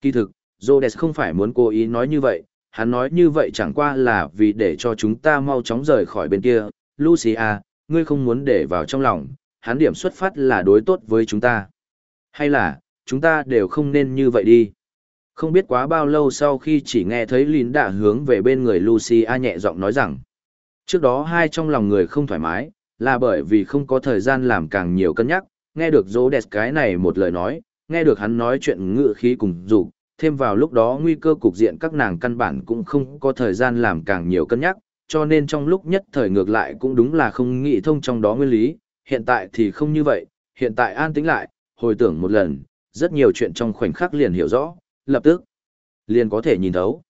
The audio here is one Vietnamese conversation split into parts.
Kỳ thực, Rhodes không phải muốn cố ý nói như vậy, hắn nói như vậy chẳng qua là vì để cho chúng ta mau chóng rời khỏi bên kia. Lucia, ngươi không muốn để vào trong lòng, hắn điểm xuất phát là đối tốt với chúng ta. Hay là, chúng ta đều không nên như vậy đi. Không biết quá bao lâu sau khi chỉ nghe thấy Lín đã hướng về bên người Lucia nhẹ giọng nói rằng, trước đó hai trong lòng người không thoải mái, là bởi vì không có thời gian làm càng nhiều cân nhắc, nghe được dỗ đẹp cái này một lời nói, nghe được hắn nói chuyện ngự khí cùng dục thêm vào lúc đó nguy cơ cục diện các nàng căn bản cũng không có thời gian làm càng nhiều cân nhắc, cho nên trong lúc nhất thời ngược lại cũng đúng là không nghĩ thông trong đó nguyên lý, hiện tại thì không như vậy, hiện tại an tĩnh lại, hồi tưởng một lần, rất nhiều chuyện trong khoảnh khắc liền hiểu rõ, lập tức liền có thể nhìn thấu.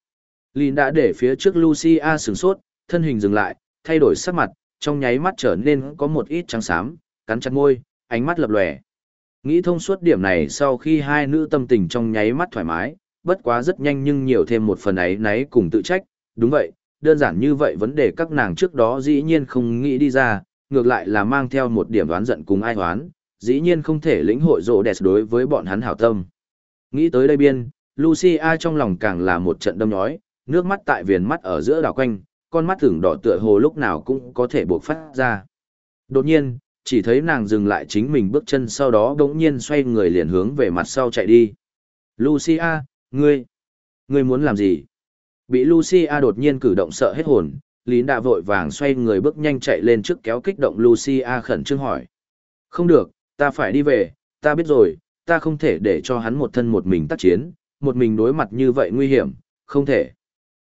Lin đã để phía trước Lucia sửng sốt, thân hình dừng lại, thay đổi sắc mặt, trong nháy mắt trở nên có một ít trắng xám, cắn chặt môi, ánh mắt lập lòe. Nghĩ thông suốt điểm này sau khi hai nữ tâm tình trong nháy mắt thoải mái, bất quá rất nhanh nhưng nhiều thêm một phần ấy náy cùng tự trách, đúng vậy, đơn giản như vậy vấn đề các nàng trước đó dĩ nhiên không nghĩ đi ra, ngược lại là mang theo một điểm đoán giận cùng ai hoán, dĩ nhiên không thể lĩnh hội rộ đẹp đối với bọn hắn hảo tâm. Nghĩ tới đây biên, Lucia trong lòng càng là một trận đâm nhói, nước mắt tại viền mắt ở giữa đảo quanh, con mắt thường đỏ tựa hồ lúc nào cũng có thể buộc phát ra. Đột nhiên, chỉ thấy nàng dừng lại chính mình bước chân sau đó đống nhiên xoay người liền hướng về mặt sau chạy đi. Lucia, ngươi, ngươi muốn làm gì? Bị Lucia đột nhiên cử động sợ hết hồn, Lín đã vội vàng xoay người bước nhanh chạy lên trước kéo kích động Lucia khẩn trương hỏi. Không được, ta phải đi về, ta biết rồi, ta không thể để cho hắn một thân một mình tác chiến, một mình đối mặt như vậy nguy hiểm, không thể.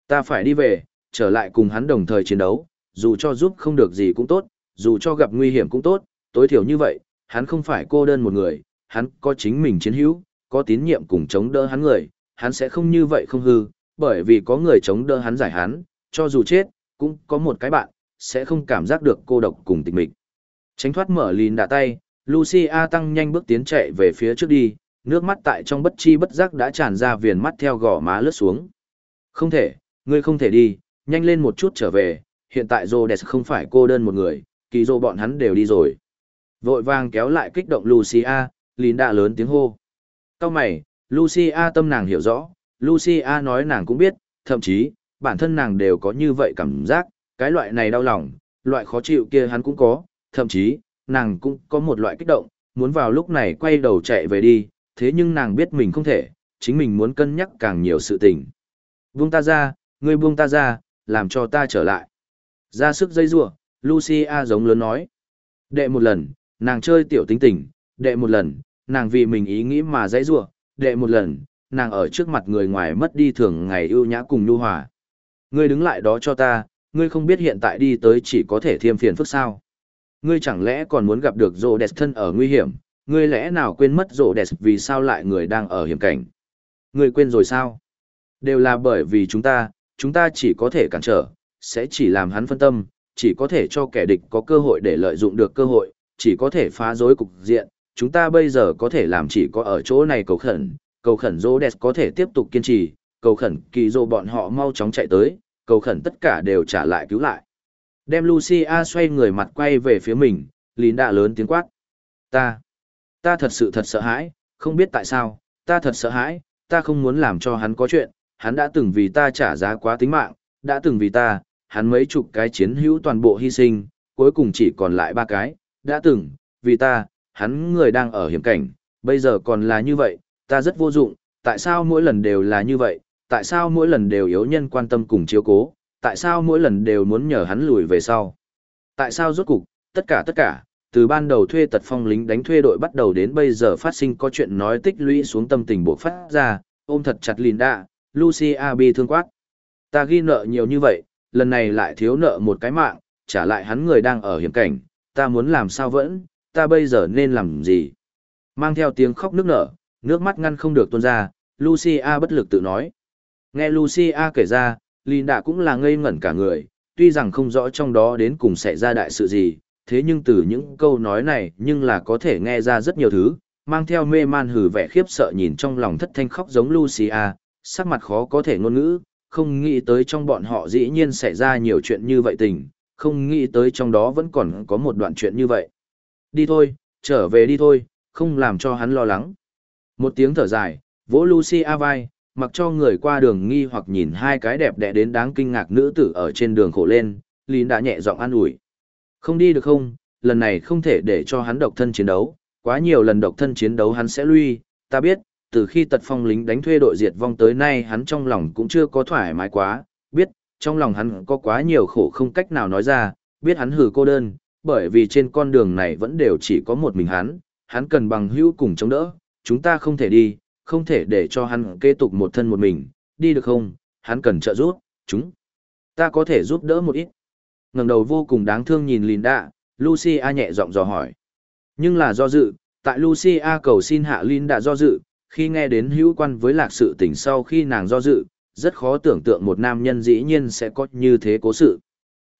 Ta phải đi về, trở lại cùng hắn đồng thời chiến đấu, dù cho giúp không được gì cũng tốt, dù cho gặp nguy hiểm cũng tốt, tối thiểu như vậy, hắn không phải cô đơn một người, hắn có chính mình chiến hữu, có tín nhiệm cùng chống đỡ hắn người, hắn sẽ không như vậy không hư, bởi vì có người chống đỡ hắn giải hắn, cho dù chết, cũng có một cái bạn, sẽ không cảm giác được cô độc cùng tịch mịch. Tránh thoát mở lìn đạ tay, Lucia tăng nhanh bước tiến chạy về phía trước đi, nước mắt tại trong bất chi bất giác đã tràn ra viền mắt theo gò má lướt xuống. Không thể, ngươi không thể đi, nhanh lên một chút trở về, hiện tại Rhodes không phải cô đơn một người, kỳ dô bọn hắn đều đi rồi. Vội vàng kéo lại kích động Lucia, Linda lớn tiếng hô. Cao mày, Lucia tâm nàng hiểu rõ, Lucia nói nàng cũng biết, thậm chí, bản thân nàng đều có như vậy cảm giác, cái loại này đau lòng, loại khó chịu kia hắn cũng có, thậm chí, nàng cũng có một loại kích động, muốn vào lúc này quay đầu chạy về đi, thế nhưng nàng biết mình không thể, chính mình muốn cân nhắc càng nhiều sự tình. Buông ta ra, ngươi buông ta ra, làm cho ta trở lại. Ra sức dây rủa, Lucia giống lớn nói. Đệ một lần, nàng chơi tiểu tính tình, đệ một lần, nàng vì mình ý nghĩ mà dãy rủa, đệ một lần, nàng ở trước mặt người ngoài mất đi thường ngày ưu nhã cùng nhu hòa. Ngươi đứng lại đó cho ta, ngươi không biết hiện tại đi tới chỉ có thể thêm phiền phức sao. Ngươi chẳng lẽ còn muốn gặp được rồ đẹp thân ở nguy hiểm, ngươi lẽ nào quên mất rồ đẹp vì sao lại người đang ở hiểm cảnh. Ngươi quên rồi sao? Đều là bởi vì chúng ta, chúng ta chỉ có thể cản trở, sẽ chỉ làm hắn phân tâm, chỉ có thể cho kẻ địch có cơ hội để lợi dụng được cơ hội, chỉ có thể phá rối cục diện. Chúng ta bây giờ có thể làm chỉ có ở chỗ này cầu khẩn, cầu khẩn Rhodes có thể tiếp tục kiên trì, cầu khẩn kỳ dô bọn họ mau chóng chạy tới, cầu khẩn tất cả đều trả lại cứu lại. Đem Lucia xoay người mặt quay về phía mình, Lín đã lớn tiếng quát. Ta, ta thật sự thật sợ hãi, không biết tại sao, ta thật sợ hãi, ta không muốn làm cho hắn có chuyện, hắn đã từng vì ta trả giá quá tính mạng, đã từng vì ta, hắn mấy chục cái chiến hữu toàn bộ hy sinh, cuối cùng chỉ còn lại ba cái, đã từng, vì ta, hắn người đang ở hiểm cảnh, bây giờ còn là như vậy, ta rất vô dụng, tại sao mỗi lần đều là như vậy, tại sao mỗi lần đều yếu nhân quan tâm cùng chiếu cố, tại sao mỗi lần đều muốn nhờ hắn lùi về sau. Tại sao rốt cục, tất cả tất cả, từ ban đầu thuê tật phong lính đánh thuê đội bắt đầu đến bây giờ phát sinh có chuyện nói tích lũy xuống tâm tình buộc phát ra, ôm thật chặt Linda, Lucia bi thương quát. Ta ghi nợ nhiều như vậy, lần này lại thiếu nợ một cái mạng, trả lại hắn người đang ở hiểm cảnh, ta muốn làm sao vẫn, ta bây giờ nên làm gì? Mang theo tiếng khóc nước nở, nước mắt ngăn không được tuôn ra, Lucia bất lực tự nói. Nghe Lucia kể ra, Linda cũng là ngây ngẩn cả người, tuy rằng không rõ trong đó đến cùng xảy ra đại sự gì, thế nhưng từ những câu nói này nhưng là có thể nghe ra rất nhiều thứ, mang theo mê man hử vẻ khiếp sợ nhìn trong lòng thất thanh khóc giống Lucia, sắc mặt khó có thể ngôn ngữ, không nghĩ tới trong bọn họ dĩ nhiên xảy ra nhiều chuyện như vậy tình, không nghĩ tới trong đó vẫn còn có một đoạn chuyện như vậy. Đi thôi, trở về đi thôi, không làm cho hắn lo lắng. Một tiếng thở dài, Vỗ Lucy A vai, mặc cho người qua đường nghi hoặc nhìn hai cái đẹp đẽ đến đáng kinh ngạc nữ tử ở trên đường khổ lên, Lín đã nhẹ giọng an ủi. Không đi được không, lần này không thể để cho hắn độc thân chiến đấu, quá nhiều lần độc thân chiến đấu hắn sẽ lui, ta biết, từ khi tật phong lính đánh thuê đội diệt vong tới nay hắn trong lòng cũng chưa có thoải mái quá, trong lòng hắn có quá nhiều khổ không cách nào nói ra, biết hắn hử cô đơn, bởi vì trên con đường này vẫn đều chỉ có một mình hắn, hắn cần bằng hữu cùng chống đỡ, chúng ta không thể đi, không thể để cho hắn kế tục một thân một mình, đi được không, hắn cần trợ giúp, chúng. Ta có thể giúp đỡ một ít. ngẩng đầu vô cùng đáng thương nhìn Linda, Lucia nhẹ giọng dò hỏi. Nhưng là do dự, tại Lucia cầu xin hạ Linda do dự, khi nghe đến hữu quan với lạc sự tình sau khi nàng do dự, rất khó tưởng tượng một nam nhân dĩ nhiên sẽ có như thế cố sự.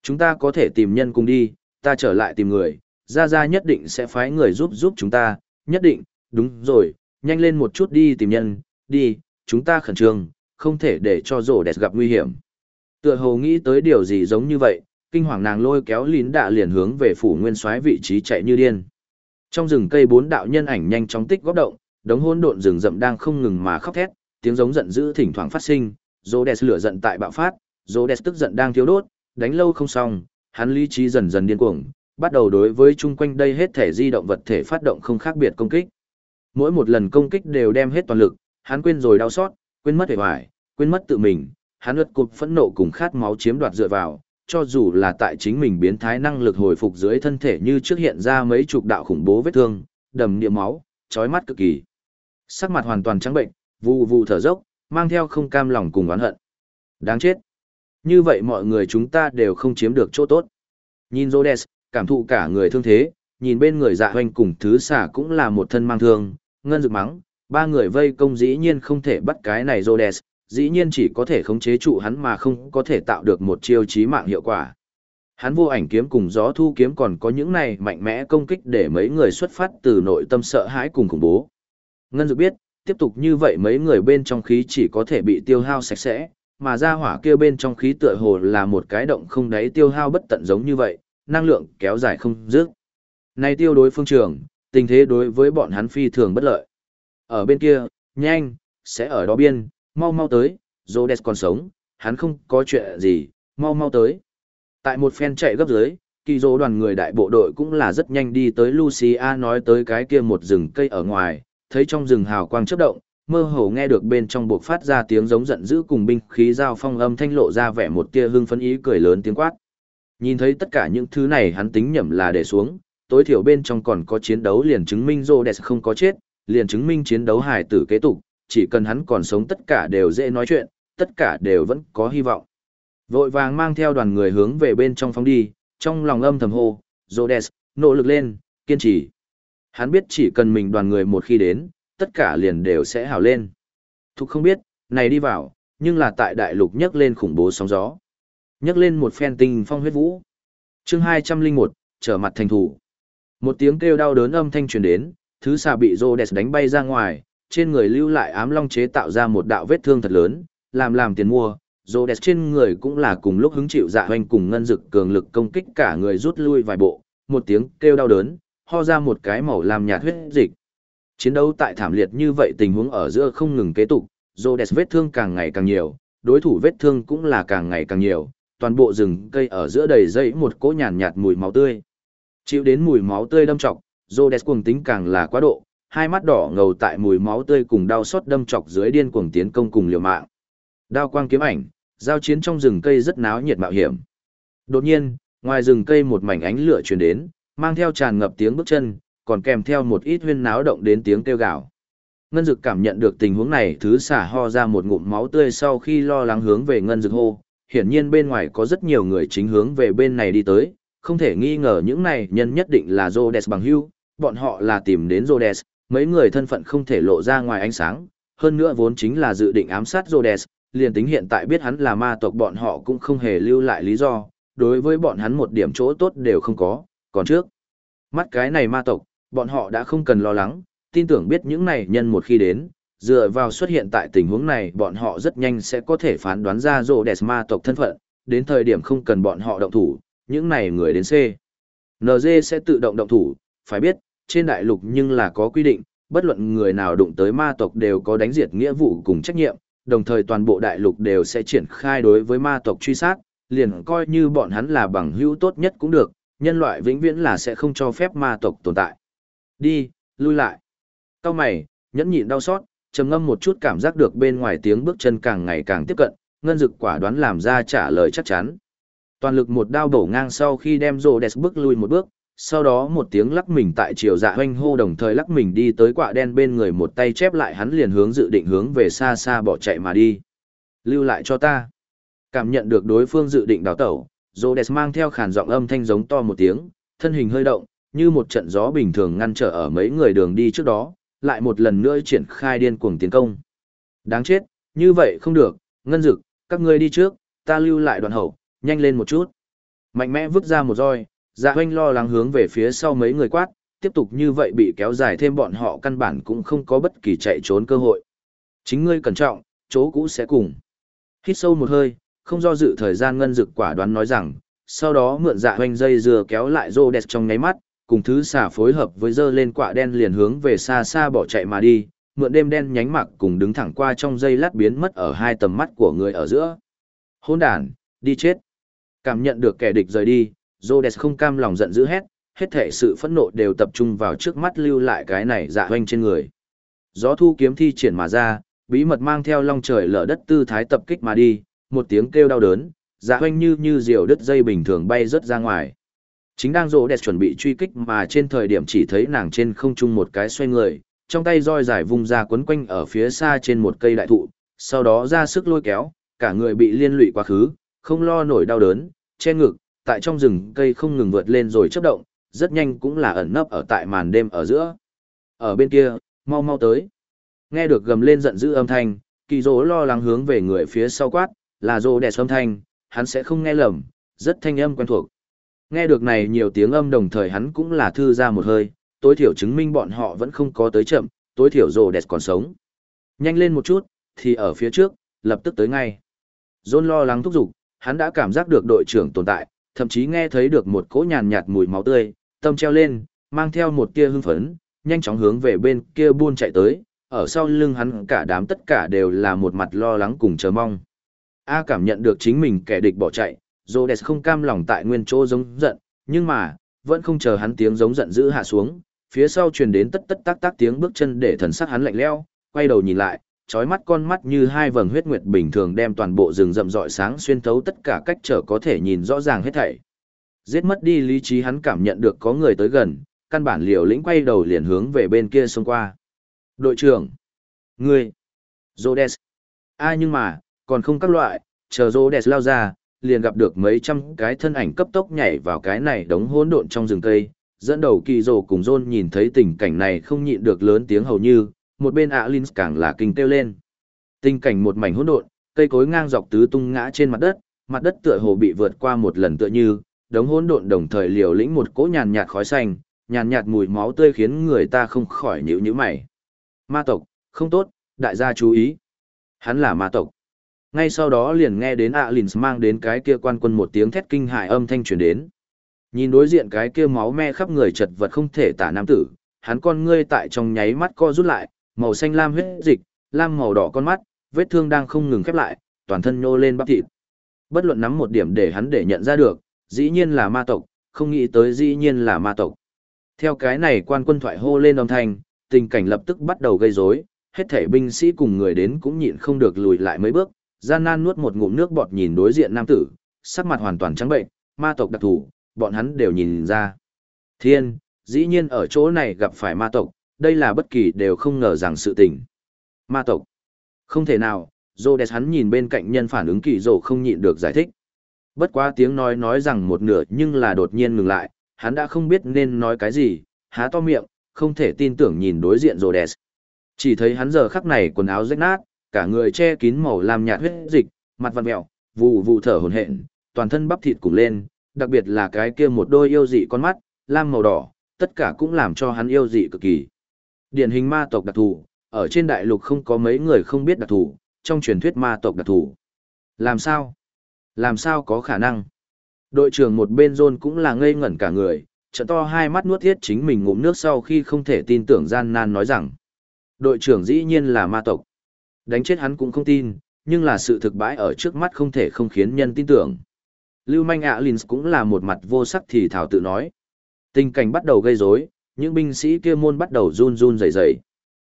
Chúng ta có thể tìm nhân cùng đi, ta trở lại tìm người, gia gia nhất định sẽ phái người giúp giúp chúng ta, nhất định, đúng rồi, nhanh lên một chút đi tìm nhân, đi, chúng ta khẩn trương, không thể để cho rổ đẹp gặp nguy hiểm. Tựa hồ nghĩ tới điều gì giống như vậy, kinh hoàng nàng lôi kéo lín đạ liền hướng về phủ nguyên soái vị trí chạy như điên. Trong rừng cây bốn đạo nhân ảnh nhanh chóng tích góp động, đống hỗn độn rừng rậm đang không ngừng mà khóc thét, tiếng giống giận dữ thỉnh thoảng phát sinh, Rhodes lửa giận tại bạo phát, Rhodes tức giận đang thiếu đốt, đánh lâu không xong, hắn lý trí dần dần điên cuồng, bắt đầu đối với chung quanh đây hết thể di động vật thể phát động không khác biệt công kích. Mỗi một lần công kích đều đem hết toàn lực, hắn quên rồi đau xót, quên mất vẻ hoài, quên mất tự mình, hắn ướt cục phẫn nộ cùng khát máu chiếm đoạt dựa vào, cho dù là tại chính mình biến thái năng lực hồi phục dưới thân thể như trước hiện ra mấy chục đạo khủng bố vết thương, đầm niệm máu, chói mắt cực kỳ. Sắc mặt hoàn toàn trắng bệnh, vù vù thở dốc, mang theo không cam lòng cùng oán hận. Đáng chết. Như vậy mọi người chúng ta đều không chiếm được chỗ tốt. Nhìn Rhodes, cảm thụ cả người thương thế, nhìn bên người dạ hoanh cùng thứ xả cũng là một thân mang thương, ngân rực mắng, ba người vây công dĩ nhiên không thể bắt cái này Rhodes, dĩ nhiên chỉ có thể khống chế trụ hắn mà không có thể tạo được một chiêu chí mạng hiệu quả. Hắn vô ảnh kiếm cùng gió thu kiếm còn có những này mạnh mẽ công kích để mấy người xuất phát từ nội tâm sợ hãi cùng khủng bố. Ngân dự biết, tiếp tục như vậy mấy người bên trong khí chỉ có thể bị tiêu hao sạch sẽ, mà ra hỏa kia bên trong khí tựa hồ là một cái động không đáy tiêu hao bất tận giống như vậy, năng lượng kéo dài không dứt. nay tiêu đối phương trường, tình thế đối với bọn hắn phi thường bất lợi. Ở bên kia, nhanh, sẽ ở đó biên, mau mau tới, Rhodes còn sống, hắn không có chuyện gì, mau mau tới. Tại một phen chạy gấp dưới, kỳ dỗ đoàn người đại bộ đội cũng là rất nhanh đi tới Lucia nói tới cái kia một rừng cây ở ngoài, thấy trong rừng hào quang chớp động, mơ hồ nghe được bên trong buộc phát ra tiếng giống giận dữ cùng binh khí giao phong âm thanh lộ ra vẻ một tia hưng phấn ý cười lớn tiếng quát. Nhìn thấy tất cả những thứ này hắn tính nhầm là để xuống, tối thiểu bên trong còn có chiến đấu liền chứng minh Rhodes không có chết, liền chứng minh chiến đấu hài tử kế tục, chỉ cần hắn còn sống tất cả đều dễ nói chuyện, tất cả đều vẫn có hy vọng. Vội vàng mang theo đoàn người hướng về bên trong phóng đi, trong lòng âm thầm hô, Rhodes, nỗ lực lên, kiên trì. Hắn biết chỉ cần mình đoàn người một khi đến, tất cả liền đều sẽ hào lên. Thục không biết, này đi vào, nhưng là tại đại lục nhấc lên khủng bố sóng gió. nhấc lên một phen tinh phong huyết vũ. chương 201, trở mặt thành thủ. Một tiếng kêu đau đớn âm thanh truyền đến, thứ xà bị Rhodes đánh bay ra ngoài, trên người lưu lại ám long chế tạo ra một đạo vết thương thật lớn, làm làm tiền mua. Rhodes trên người cũng là cùng lúc hứng chịu dạ hoành cùng ngân dực cường lực công kích cả người rút lui vài bộ, một tiếng kêu đau đớn, ho ra một cái màu làm nhạt huyết dịch. Chiến đấu tại thảm liệt như vậy tình huống ở giữa không ngừng kế tục, Rhodes vết thương càng ngày càng nhiều, đối thủ vết thương cũng là càng ngày càng nhiều, toàn bộ rừng cây ở giữa đầy dây một cỗ nhàn nhạt mùi máu tươi. Chịu đến mùi máu tươi đâm trọc, Rhodes cuồng tính càng là quá độ, hai mắt đỏ ngầu tại mùi máu tươi cùng đau xót đâm trọc dưới điên cuồng tiến công cùng liều mạng. Đao quang kiếm ảnh, giao chiến trong rừng cây rất náo nhiệt mạo hiểm. Đột nhiên, ngoài rừng cây một mảnh ánh lửa truyền đến, mang theo tràn ngập tiếng bước chân, còn kèm theo một ít huyên náo động đến tiếng kêu gào. Ngân Dực cảm nhận được tình huống này, thứ xả ho ra một ngụm máu tươi sau khi lo lắng hướng về Ngân Dực hô, hiển nhiên bên ngoài có rất nhiều người chính hướng về bên này đi tới, không thể nghi ngờ những này nhân nhất định là Rhodes bằng hữu, bọn họ là tìm đến Rhodes, mấy người thân phận không thể lộ ra ngoài ánh sáng, hơn nữa vốn chính là dự định ám sát Rhodes, liền tính hiện tại biết hắn là ma tộc bọn họ cũng không hề lưu lại lý do, đối với bọn hắn một điểm chỗ tốt đều không có, còn trước. Mắt cái này ma tộc, bọn họ đã không cần lo lắng, tin tưởng biết những này nhân một khi đến, dựa vào xuất hiện tại tình huống này bọn họ rất nhanh sẽ có thể phán đoán ra rộ đẹp ma tộc thân phận, đến thời điểm không cần bọn họ động thủ, những này người đến C. NG sẽ tự động động thủ, phải biết, trên đại lục nhưng là có quy định, bất luận người nào đụng tới ma tộc đều có đánh diệt nghĩa vụ cùng trách nhiệm, đồng thời toàn bộ đại lục đều sẽ triển khai đối với ma tộc truy sát, liền coi như bọn hắn là bằng hữu tốt nhất cũng được, nhân loại vĩnh viễn là sẽ không cho phép ma tộc tồn tại. Đi, lui lại. Cao mày, nhẫn nhịn đau xót, trầm ngâm một chút cảm giác được bên ngoài tiếng bước chân càng ngày càng tiếp cận, ngân dực quả đoán làm ra trả lời chắc chắn. Toàn lực một đao bổ ngang sau khi đem rồ đẹp bước lui một bước, sau đó một tiếng lắc mình tại chiều dạ hoanh hô đồng thời lắc mình đi tới quạ đen bên người một tay chép lại hắn liền hướng dự định hướng về xa xa bỏ chạy mà đi. Lưu lại cho ta. Cảm nhận được đối phương dự định đào tẩu, Rhodes mang theo khàn giọng âm thanh giống to một tiếng, thân hình hơi động, như một trận gió bình thường ngăn trở ở mấy người đường đi trước đó, lại một lần nữa triển khai điên cuồng tiến công. Đáng chết, như vậy không được, ngân dực, các ngươi đi trước, ta lưu lại đoàn hậu, nhanh lên một chút. Mạnh mẽ vứt ra một roi, dạ hoanh lo lắng hướng về phía sau mấy người quát, tiếp tục như vậy bị kéo dài thêm bọn họ căn bản cũng không có bất kỳ chạy trốn cơ hội. Chính ngươi cẩn trọng, chỗ cũ sẽ cùng. Hít sâu một hơi, không do dự thời gian ngân dực quả đoán nói rằng, sau đó mượn dạ hoanh dây dừa kéo lại rô đẹp trong nháy mắt, cùng thứ xả phối hợp với dơ lên quả đen liền hướng về xa xa bỏ chạy mà đi, mượn đêm đen nhánh mặc cùng đứng thẳng qua trong dây lát biến mất ở hai tầm mắt của người ở giữa. Hôn đàn, đi chết. Cảm nhận được kẻ địch rời đi, Rhodes không cam lòng giận dữ hét, hết thể sự phẫn nộ đều tập trung vào trước mắt lưu lại cái này dạ hoanh trên người. Gió thu kiếm thi triển mà ra, bí mật mang theo long trời lở đất tư thái tập kích mà đi, một tiếng kêu đau đớn, dạ hoanh như như diều đứt dây bình thường bay rớt ra ngoài. Chính đang rỗ đẹp chuẩn bị truy kích mà trên thời điểm chỉ thấy nàng trên không trung một cái xoay người, trong tay roi dài vung ra quấn quanh ở phía xa trên một cây đại thụ, sau đó ra sức lôi kéo, cả người bị liên lụy quá khứ, không lo nổi đau đớn, che ngực, tại trong rừng cây không ngừng vượt lên rồi chấp động, rất nhanh cũng là ẩn nấp ở tại màn đêm ở giữa. Ở bên kia, mau mau tới. Nghe được gầm lên giận dữ âm thanh, kỳ dỗ lo lắng hướng về người phía sau quát, là rô đẹp âm thanh, hắn sẽ không nghe lầm, rất thanh âm quen thuộc. Nghe được này nhiều tiếng âm đồng thời hắn cũng là thư ra một hơi, tối thiểu chứng minh bọn họ vẫn không có tới chậm, tối thiểu rô đẹp còn sống. Nhanh lên một chút, thì ở phía trước, lập tức tới ngay. John lo lắng thúc giục, hắn đã cảm giác được đội trưởng tồn tại, thậm chí nghe thấy được một cỗ nhàn nhạt mùi máu tươi, tâm treo lên, mang theo một tia hưng phấn, nhanh chóng hướng về bên kia buôn chạy tới, ở sau lưng hắn cả đám tất cả đều là một mặt lo lắng cùng chờ mong. A cảm nhận được chính mình kẻ địch bỏ chạy, Rhodes không cam lòng tại nguyên chỗ giống giận, nhưng mà, vẫn không chờ hắn tiếng giống giận dữ hạ xuống, phía sau truyền đến tất tất tác tác tiếng bước chân để thần sắc hắn lạnh lẽo, quay đầu nhìn lại, trói mắt con mắt như hai vầng huyết nguyệt bình thường đem toàn bộ rừng rậm rọi sáng xuyên thấu tất cả cách trở có thể nhìn rõ ràng hết thảy. Giết mất đi lý trí hắn cảm nhận được có người tới gần, căn bản liều lĩnh quay đầu liền hướng về bên kia xông qua. Đội trưởng! Ngươi! Rhodes! Ai nhưng mà, còn không các loại, chờ Rhodes lao ra, liền gặp được mấy trăm cái thân ảnh cấp tốc nhảy vào cái này đống hỗn độn trong rừng cây. Dẫn đầu kỳ rồ cùng John nhìn thấy tình cảnh này không nhịn được lớn tiếng hầu như, một bên Alin càng là kinh kêu lên. Tình cảnh một mảnh hỗn độn, cây cối ngang dọc tứ tung ngã trên mặt đất, mặt đất tựa hồ bị vượt qua một lần tựa như, đống hỗn độn đồng thời liều lĩnh một cỗ nhàn nhạt khói xanh, nhàn nhạt mùi máu tươi khiến người ta không khỏi nhíu nhíu mày. Ma tộc, không tốt, đại gia chú ý. Hắn là ma tộc. Ngay sau đó liền nghe đến Alins mang đến cái kia quan quân một tiếng thét kinh hại âm thanh truyền đến. Nhìn đối diện cái kia máu me khắp người chật vật không thể tả nam tử, hắn con ngươi tại trong nháy mắt co rút lại, màu xanh lam huyết dịch, lam màu đỏ con mắt, vết thương đang không ngừng khép lại, toàn thân nhô lên bắp thịt. Bất luận nắm một điểm để hắn để nhận ra được, dĩ nhiên là ma tộc, không nghĩ tới dĩ nhiên là ma tộc. Theo cái này quan quân thoại hô lên âm thanh, tình cảnh lập tức bắt đầu gây rối, hết thảy binh sĩ cùng người đến cũng nhịn không được lùi lại mấy bước, gian nan nuốt một ngụm nước bọt nhìn đối diện nam tử, sắc mặt hoàn toàn trắng bệnh, ma tộc đặc thù, bọn hắn đều nhìn ra. Thiên, dĩ nhiên ở chỗ này gặp phải ma tộc, đây là bất kỳ đều không ngờ rằng sự tình. Ma tộc. Không thể nào, Rhodes hắn nhìn bên cạnh nhân phản ứng kỳ rồ không nhịn được giải thích. Bất quá tiếng nói nói rằng một nửa nhưng là đột nhiên ngừng lại, hắn đã không biết nên nói cái gì, há to miệng, không thể tin tưởng nhìn đối diện Rhodes. Chỉ thấy hắn giờ khắc này quần áo rách nát, cả người che kín màu làm nhạt huyết dịch, mặt vằn mèo, vụ vụ thở hổn hển, toàn thân bắp thịt cùng lên, đặc biệt là cái kia một đôi yêu dị con mắt, lam màu đỏ, tất cả cũng làm cho hắn yêu dị cực kỳ. Điển hình ma tộc đặc thù, ở trên đại lục không có mấy người không biết đặc thù, trong truyền thuyết ma tộc đặc thù. Làm sao? Làm sao có khả năng? Đội trưởng một bên John cũng là ngây ngẩn cả người, trận to hai mắt nuốt thiết chính mình ngụm nước sau khi không thể tin tưởng gian nan nói rằng. Đội trưởng dĩ nhiên là ma tộc. Đánh chết hắn cũng không tin, nhưng là sự thực bãi ở trước mắt không thể không khiến nhân tin tưởng. Lưu manh ạ Linh cũng là một mặt vô sắc thì thảo tự nói. Tình cảnh bắt đầu gây rối, những binh sĩ kia môn bắt đầu run run rẩy rẩy.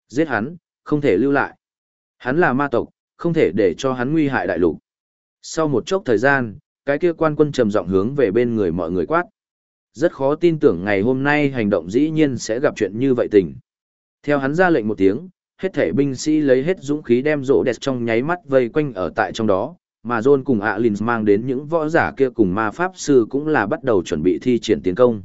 Giết hắn, không thể lưu lại. Hắn là ma tộc, không thể để cho hắn nguy hại đại lục. Sau một chốc thời gian, cái kia quan quân trầm giọng hướng về bên người mọi người quát. Rất khó tin tưởng ngày hôm nay hành động dĩ nhiên sẽ gặp chuyện như vậy tình. Theo hắn ra lệnh một tiếng, hết thể binh sĩ lấy hết dũng khí đem rỗ đẹp trong nháy mắt vây quanh ở tại trong đó, mà John cùng Alins mang đến những võ giả kia cùng ma pháp sư cũng là bắt đầu chuẩn bị thi triển tiến công.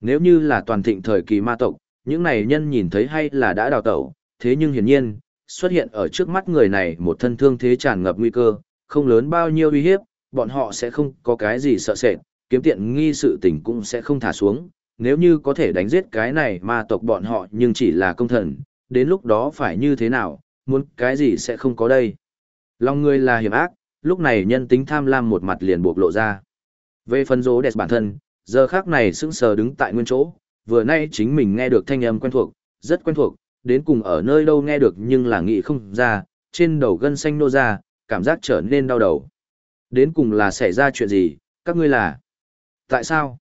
Nếu như là toàn thịnh thời kỳ ma tộc, những này nhân nhìn thấy hay là đã đào tẩu, thế nhưng hiển nhiên, xuất hiện ở trước mắt người này một thân thương thế tràn ngập nguy cơ, không lớn bao nhiêu uy hiếp, bọn họ sẽ không có cái gì sợ sệt, kiếm tiện nghi sự tình cũng sẽ không thả xuống, nếu như có thể đánh giết cái này ma tộc bọn họ nhưng chỉ là công thần, đến lúc đó phải như thế nào, muốn cái gì sẽ không có đây. Lòng người là hiểm ác, lúc này nhân tính tham lam một mặt liền bộc lộ ra. Về phần rỗ đẹp bản thân, giờ khác này sững sờ đứng tại nguyên chỗ, vừa nay chính mình nghe được thanh âm quen thuộc, rất quen thuộc, đến cùng ở nơi đâu nghe được nhưng là nghĩ không ra, trên đầu gân xanh nô ra, cảm giác trở nên đau đầu. Đến cùng là xảy ra chuyện gì, các ngươi là? Tại sao?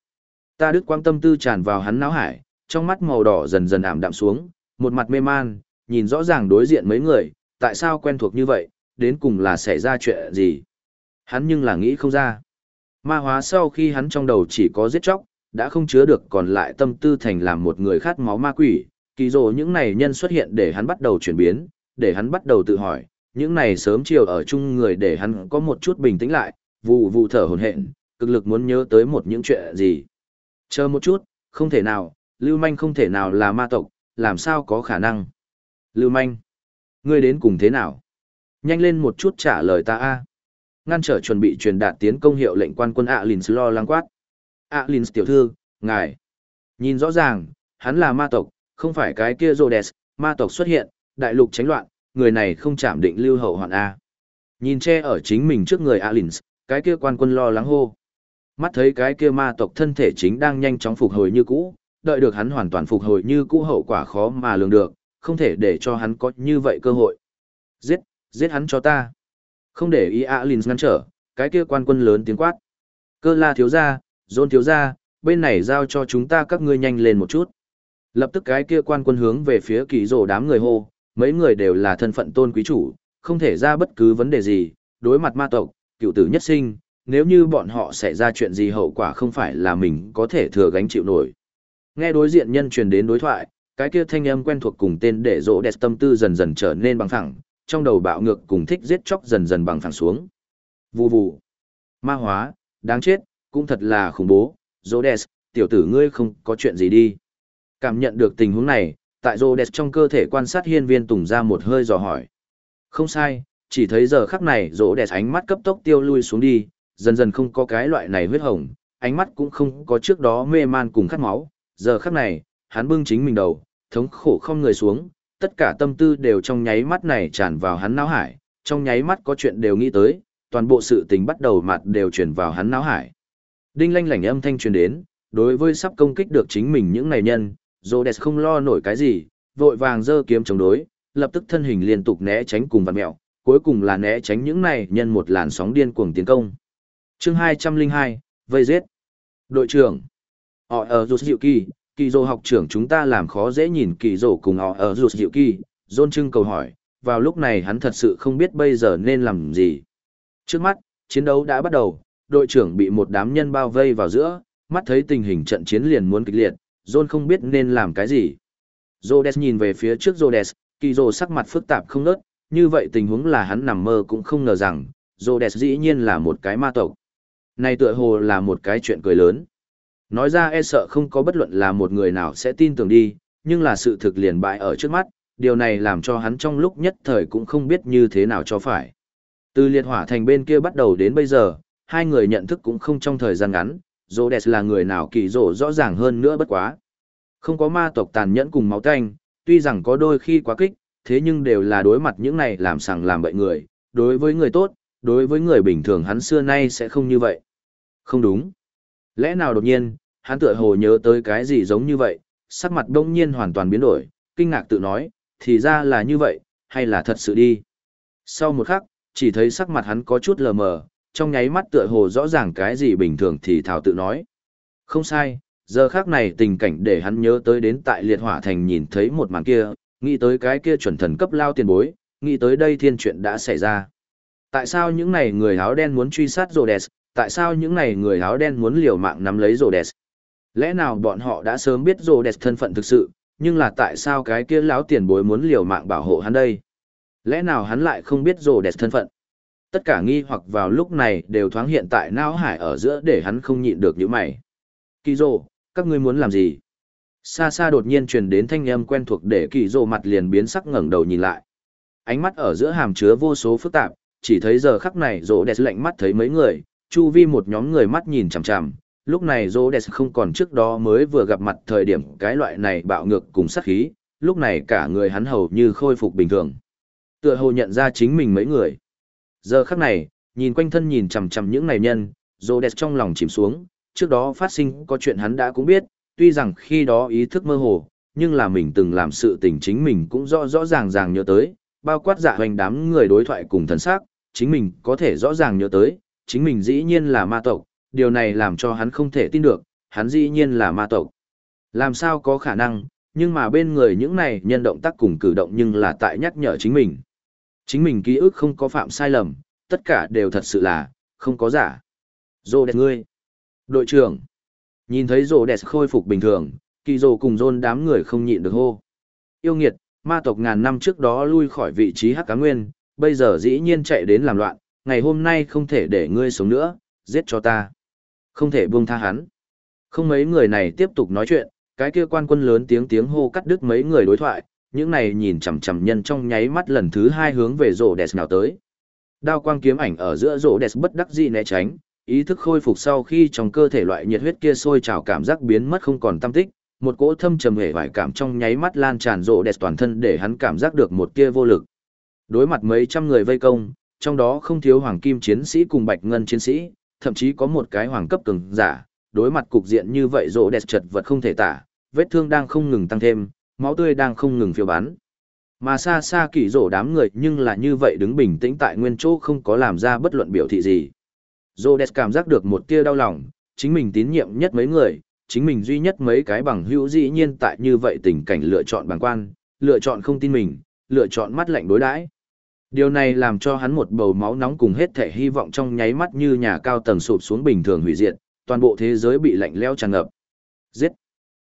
Ta đứt quang tâm tư tràn vào hắn não hải, trong mắt màu đỏ dần dần ảm đạm xuống, một mặt mê man, nhìn rõ ràng đối diện mấy người, tại sao quen thuộc như vậy, đến cùng là xảy ra chuyện gì? Hắn nhưng là nghĩ không ra. Ma hóa sau khi hắn trong đầu chỉ có giết chóc, đã không chứa được còn lại tâm tư thành làm một người khát máu ma quỷ, kỳ dồ những này nhân xuất hiện để hắn bắt đầu chuyển biến, để hắn bắt đầu tự hỏi, những này sớm chiều ở chung người để hắn có một chút bình tĩnh lại, vụ vụ thở hồn hện, cực lực muốn nhớ tới một những chuyện gì. Chờ một chút, không thể nào, Lưu Manh không thể nào là ma tộc, làm sao có khả năng. Lưu Manh, ngươi đến cùng thế nào? Nhanh lên một chút trả lời ta a. Ngăn trở chuẩn bị truyền đạt tiến công hiệu lệnh quan quân Alins lo lắng quát. Alins tiểu thư, ngài. Nhìn rõ ràng, hắn là ma tộc, không phải cái kia Rhodes, ma tộc xuất hiện, đại lục tránh loạn, người này không chạm định lưu hậu hoạn A. Nhìn che ở chính mình trước người Alins, cái kia quan quân lo lắng hô. Mắt thấy cái kia ma tộc thân thể chính đang nhanh chóng phục hồi như cũ, đợi được hắn hoàn toàn phục hồi như cũ hậu quả khó mà lường được, không thể để cho hắn có như vậy cơ hội. Giết, giết hắn cho ta. Không để ý Alins ngăn trở, cái kia quan quân lớn tiếng quát. Cơ la thiếu gia, dôn thiếu gia, bên này giao cho chúng ta các ngươi nhanh lên một chút. Lập tức cái kia quan quân hướng về phía kỳ rổ đám người hô, mấy người đều là thân phận tôn quý chủ, không thể ra bất cứ vấn đề gì, đối mặt ma tộc, cựu tử nhất sinh, nếu như bọn họ xảy ra chuyện gì hậu quả không phải là mình có thể thừa gánh chịu nổi. Nghe đối diện nhân truyền đến đối thoại, cái kia thanh âm quen thuộc cùng tên để rỗ đẹp tâm tư dần dần trở nên bằng phẳng, trong đầu bạo ngược cùng thích giết chóc dần dần bằng phẳng xuống. Vù vù. Ma hóa, đáng chết, cũng thật là khủng bố, rỗ đẹp, tiểu tử ngươi không có chuyện gì đi. Cảm nhận được tình huống này, tại rỗ đẹp trong cơ thể quan sát hiên viên tùng ra một hơi dò hỏi. Không sai, chỉ thấy giờ khắc này rỗ đẹp ánh mắt cấp tốc tiêu lui xuống đi, dần dần không có cái loại này huyết hồng, ánh mắt cũng không có trước đó mê man cùng khát máu, giờ khắc này, hắn bưng chính mình đầu, thống khổ không người xuống, tất cả tâm tư đều trong nháy mắt này tràn vào hắn não hải, trong nháy mắt có chuyện đều nghĩ tới, toàn bộ sự tình bắt đầu mặt đều chuyển vào hắn não hải. Đinh lanh lảnh âm thanh truyền đến, đối với sắp công kích được chính mình những này nhân, Rhodes không lo nổi cái gì, vội vàng giơ kiếm chống đối, lập tức thân hình liên tục né tránh cùng vặn mẹo, cuối cùng là né tránh những này nhân một làn sóng điên cuồng tiến công. Chương 202, vây giết. Đội trưởng. Họ ở rụt dịu kỳ, kỳ dô học trưởng chúng ta làm khó dễ nhìn kỳ dô cùng họ ở rụt dịu kỳ, dôn trưng cầu hỏi, vào lúc này hắn thật sự không biết bây giờ nên làm gì. Trước mắt, chiến đấu đã bắt đầu, đội trưởng bị một đám nhân bao vây vào giữa, mắt thấy tình hình trận chiến liền muốn kịch liệt, John không biết nên làm cái gì. Rhodes nhìn về phía trước Rhodes, kỳ dô sắc mặt phức tạp không nớt, như vậy tình huống là hắn nằm mơ cũng không ngờ rằng, Rhodes dĩ nhiên là một cái ma tộc. Này tựa hồ là một cái chuyện cười lớn. Nói ra e sợ không có bất luận là một người nào sẽ tin tưởng đi, nhưng là sự thực liền bại ở trước mắt, điều này làm cho hắn trong lúc nhất thời cũng không biết như thế nào cho phải. Từ liệt hỏa thành bên kia bắt đầu đến bây giờ, hai người nhận thức cũng không trong thời gian ngắn, Rhodes là người nào kỳ rộ rõ ràng hơn nữa bất quá. Không có ma tộc tàn nhẫn cùng máu tanh, tuy rằng có đôi khi quá kích, thế nhưng đều là đối mặt những này làm sằng làm bậy người, đối với người tốt, đối với người bình thường hắn xưa nay sẽ không như vậy. Không đúng. Lẽ nào đột nhiên, hắn tựa hồ nhớ tới cái gì giống như vậy, sắc mặt đông nhiên hoàn toàn biến đổi, kinh ngạc tự nói, thì ra là như vậy, hay là thật sự đi. Sau một khắc, chỉ thấy sắc mặt hắn có chút lờ mờ, trong nháy mắt tựa hồ rõ ràng cái gì bình thường thì thảo tự nói. Không sai, giờ khác này tình cảnh để hắn nhớ tới đến tại liệt hỏa thành nhìn thấy một màn kia, nghĩ tới cái kia chuẩn thần cấp lao tiền bối, nghĩ tới đây thiên chuyện đã xảy ra. Tại sao những này người áo đen muốn truy sát Rhodes? Tại sao những này người áo đen muốn liều mạng nắm lấy Rhodes? Lẽ nào bọn họ đã sớm biết Rhodes thân phận thực sự, nhưng là tại sao cái kia lão tiền bối muốn liều mạng bảo hộ hắn đây? Lẽ nào hắn lại không biết Rhodes thân phận? Tất cả nghi hoặc vào lúc này đều thoáng hiện tại não hải ở giữa để hắn không nhịn được những mày. Kỳ rồ, các ngươi muốn làm gì? Xa xa đột nhiên truyền đến thanh âm quen thuộc để kỳ rồ mặt liền biến sắc ngẩng đầu nhìn lại. Ánh mắt ở giữa hàm chứa vô số phức tạp, chỉ thấy giờ khắc này rồ đẹp lạnh mắt thấy mấy người, chu vi một nhóm người mắt nhìn chằm chằm. Lúc này rồ không còn trước đó mới vừa gặp mặt thời điểm cái loại này bạo ngược cùng sát khí, lúc này cả người hắn hầu như khôi phục bình thường. Tựa hồ nhận ra chính mình mấy người. Giờ khắc này, nhìn quanh thân nhìn chằm chằm những này nhân, rồ trong lòng chìm xuống, trước đó phát sinh có chuyện hắn đã cũng biết, tuy rằng khi đó ý thức mơ hồ, nhưng là mình từng làm sự tình chính mình cũng rõ rõ ràng ràng nhớ tới, bao quát dạ hoành đám người đối thoại cùng thần sắc, chính mình có thể rõ ràng nhớ tới, chính mình dĩ nhiên là ma tộc, điều này làm cho hắn không thể tin được, hắn dĩ nhiên là ma tộc. Làm sao có khả năng, nhưng mà bên người những này nhân động tác cùng cử động nhưng là tại nhắc nhở chính mình. Chính mình ký ức không có phạm sai lầm, tất cả đều thật sự là, không có giả. Dô đẹp ngươi. Đội trưởng. Nhìn thấy rồ đẹp khôi phục bình thường, kỳ rồ cùng dôn đám người không nhịn được hô. Yêu nghiệt, ma tộc ngàn năm trước đó lui khỏi vị trí hắc cá nguyên, bây giờ dĩ nhiên chạy đến làm loạn, ngày hôm nay không thể để ngươi sống nữa, giết cho ta. Không thể buông tha hắn. Không mấy người này tiếp tục nói chuyện, cái kia quan quân lớn tiếng tiếng hô cắt đứt mấy người đối thoại, những này nhìn chằm chằm nhân trong nháy mắt lần thứ hai hướng về rổ đẹp nào tới. Đao quang kiếm ảnh ở giữa rổ đẹp bất đắc dĩ né tránh, ý thức khôi phục sau khi trong cơ thể loại nhiệt huyết kia sôi trào cảm giác biến mất không còn tâm tích, một cỗ thâm trầm hề vải cảm trong nháy mắt lan tràn rộ đẹp toàn thân để hắn cảm giác được một kia vô lực. Đối mặt mấy trăm người vây công, trong đó không thiếu hoàng kim chiến sĩ cùng bạch ngân chiến sĩ, thậm chí có một cái hoàng cấp cường giả, đối mặt cục diện như vậy rỗ đẹp chật vật không thể tả, vết thương đang không ngừng tăng thêm, máu tươi đang không ngừng phiêu bắn. Mà xa xa kỳ rỗ đám người nhưng là như vậy đứng bình tĩnh tại nguyên chỗ không có làm ra bất luận biểu thị gì. rỗ đẹp cảm giác được một tia đau lòng, chính mình tín nhiệm nhất mấy người, chính mình duy nhất mấy cái bằng hữu dĩ nhiên tại như vậy tình cảnh lựa chọn bằng quan, lựa chọn không tin mình, lựa chọn mắt lạnh đối đãi. Điều này làm cho hắn một bầu máu nóng cùng hết thể hy vọng trong nháy mắt như nhà cao tầng sụp xuống bình thường hủy diệt, toàn bộ thế giới bị lạnh lẽo tràn ngập. Giết!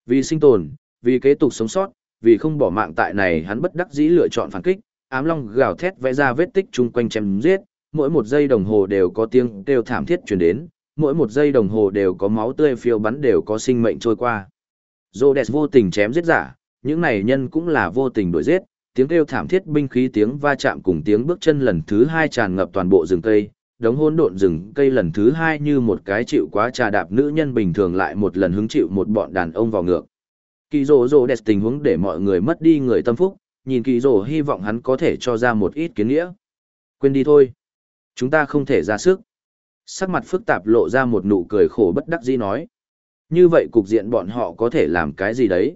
Vì sinh tồn, vì kế tục sống sót, vì không bỏ mạng tại này hắn bất đắc dĩ lựa chọn phản kích, ám long gào thét vẽ ra vết tích chung quanh chém giết, mỗi một giây đồng hồ đều có tiếng kêu thảm thiết truyền đến, mỗi một giây đồng hồ đều có máu tươi phiêu bắn đều có sinh mệnh trôi qua. Rhodes vô tình chém giết giả, những này nhân cũng là vô tình đuổi giết, tiếng kêu thảm thiết binh khí tiếng va chạm cùng tiếng bước chân lần thứ hai tràn ngập toàn bộ rừng cây, đống hỗn độn rừng cây lần thứ hai như một cái chịu quá trà đạp nữ nhân bình thường lại một lần hứng chịu một bọn đàn ông vào ngược. Kỳ rồ rồ đẹp tình huống để mọi người mất đi người tâm phúc, nhìn kỳ rồ hy vọng hắn có thể cho ra một ít kiến nghĩa. Quên đi thôi. Chúng ta không thể ra sức. Sắc mặt phức tạp lộ ra một nụ cười khổ bất đắc dĩ nói. Như vậy cục diện bọn họ có thể làm cái gì đấy?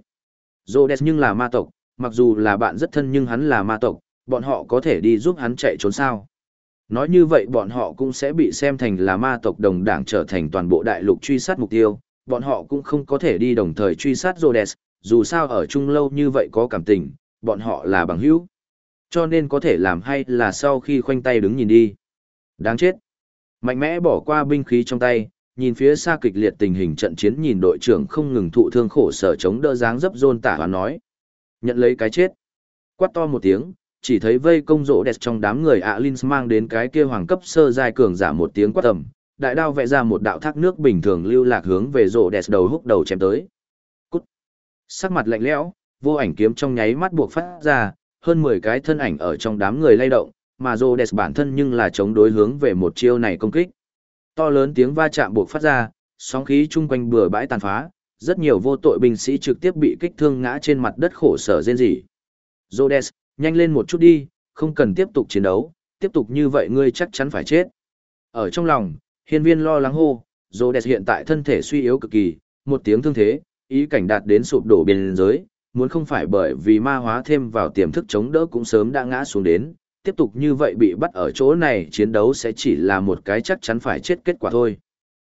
Rhodes nhưng là ma tộc, mặc dù là bạn rất thân nhưng hắn là ma tộc, bọn họ có thể đi giúp hắn chạy trốn sao? Nói như vậy bọn họ cũng sẽ bị xem thành là ma tộc đồng đảng trở thành toàn bộ đại lục truy sát mục tiêu, bọn họ cũng không có thể đi đồng thời truy sát Rhodes, dù sao ở chung lâu như vậy có cảm tình, bọn họ là bằng hữu. Cho nên có thể làm hay là sau khi khoanh tay đứng nhìn đi. Đáng chết. Mạnh mẽ bỏ qua binh khí trong tay, nhìn phía xa kịch liệt tình hình trận chiến nhìn đội trưởng không ngừng thụ thương khổ sở chống đỡ dáng dấp rôn tả và nói. Nhận lấy cái chết. Quát to một tiếng, chỉ thấy vây công rỗ đẹp trong đám người ạ Linh mang đến cái kia hoàng cấp sơ giai cường giả một tiếng quát tầm. Đại đao vẽ ra một đạo thác nước bình thường lưu lạc hướng về rỗ đẹp đầu húc đầu chém tới. Cút. Sắc mặt lạnh lẽo, vô ảnh kiếm trong nháy mắt buộc phát ra, hơn 10 cái thân ảnh ở trong đám người lay động, mà rỗ đẹp bản thân nhưng là chống đối hướng về một chiêu này công kích. To lớn tiếng va chạm buộc phát ra, sóng khí chung quanh bừa bãi tàn phá, rất nhiều vô tội binh sĩ trực tiếp bị kích thương ngã trên mặt đất khổ sở rên rỉ. Rhodes, nhanh lên một chút đi, không cần tiếp tục chiến đấu, tiếp tục như vậy ngươi chắc chắn phải chết. Ở trong lòng, hiên viên lo lắng hô, Rhodes hiện tại thân thể suy yếu cực kỳ, một tiếng thương thế, ý cảnh đạt đến sụp đổ biên giới, muốn không phải bởi vì ma hóa thêm vào tiềm thức chống đỡ cũng sớm đã ngã xuống đến, tiếp tục như vậy bị bắt ở chỗ này chiến đấu sẽ chỉ là một cái chắc chắn phải chết kết quả thôi.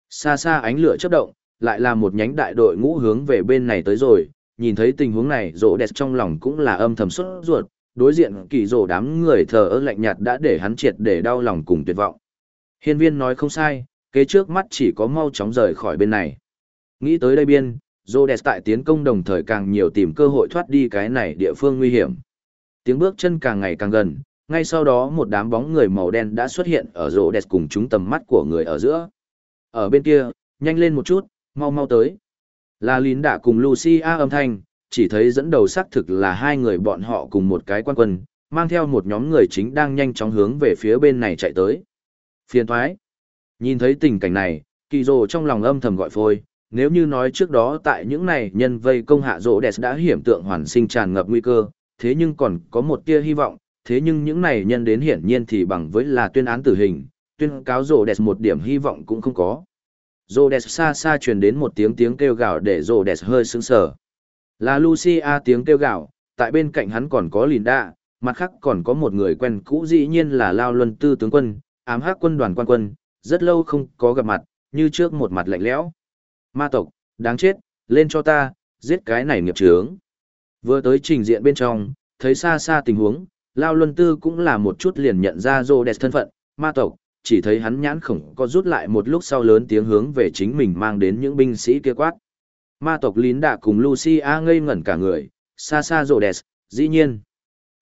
Xa xa ánh lửa chớp động, lại là một nhánh đại đội ngũ hướng về bên này tới rồi, nhìn thấy tình huống này rộ đẹp trong lòng cũng là âm thầm xuất ruột, đối diện kỳ rộ đám người thờ ơ lạnh nhạt đã để hắn triệt để đau lòng cùng tuyệt vọng. Hiên viên nói không sai, kế trước mắt chỉ có mau chóng rời khỏi bên này. Nghĩ tới đây biên, rộ đẹp tại tiến công đồng thời càng nhiều tìm cơ hội thoát đi cái này địa phương nguy hiểm. Tiếng bước chân càng ngày càng gần, ngay sau đó một đám bóng người màu đen đã xuất hiện ở rộ đẹp cùng chúng tầm mắt của người ở giữa. Ở bên kia, nhanh lên một chút, mau mau tới. Là lín đã cùng Lucia âm thanh, chỉ thấy dẫn đầu xác thực là hai người bọn họ cùng một cái quan quân, mang theo một nhóm người chính đang nhanh chóng hướng về phía bên này chạy tới. Phiền thoái. Nhìn thấy tình cảnh này, kỳ rồ trong lòng âm thầm gọi phôi, nếu như nói trước đó tại những này nhân vây công hạ rỗ đẹp đã hiểm tượng hoàn sinh tràn ngập nguy cơ, thế nhưng còn có một tia hy vọng, thế nhưng những này nhân đến hiển nhiên thì bằng với là tuyên án tử hình, tuyên cáo rỗ đẹp một điểm hy vọng cũng không có. Rô đẹp xa xa truyền đến một tiếng tiếng kêu gào để Rô đẹp hơi sững sờ. Là Lucia tiếng kêu gào, tại bên cạnh hắn còn có Linda, mặt khác còn có một người quen cũ dĩ nhiên là Lao Luân Tư tướng quân, ám hắc quân đoàn quan quân, rất lâu không có gặp mặt, như trước một mặt lạnh lẽo. Ma tộc, đáng chết, lên cho ta, giết cái này nghiệp trướng. Vừa tới trình diện bên trong, thấy xa xa tình huống, Lao Luân Tư cũng là một chút liền nhận ra rô đẹp thân phận, ma tộc, chỉ thấy hắn nhãn khổng có rút lại một lúc sau lớn tiếng hướng về chính mình mang đến những binh sĩ kia quát. Ma tộc lín đã cùng Lucia ngây ngẩn cả người, xa xa rồ đẹp, dĩ nhiên.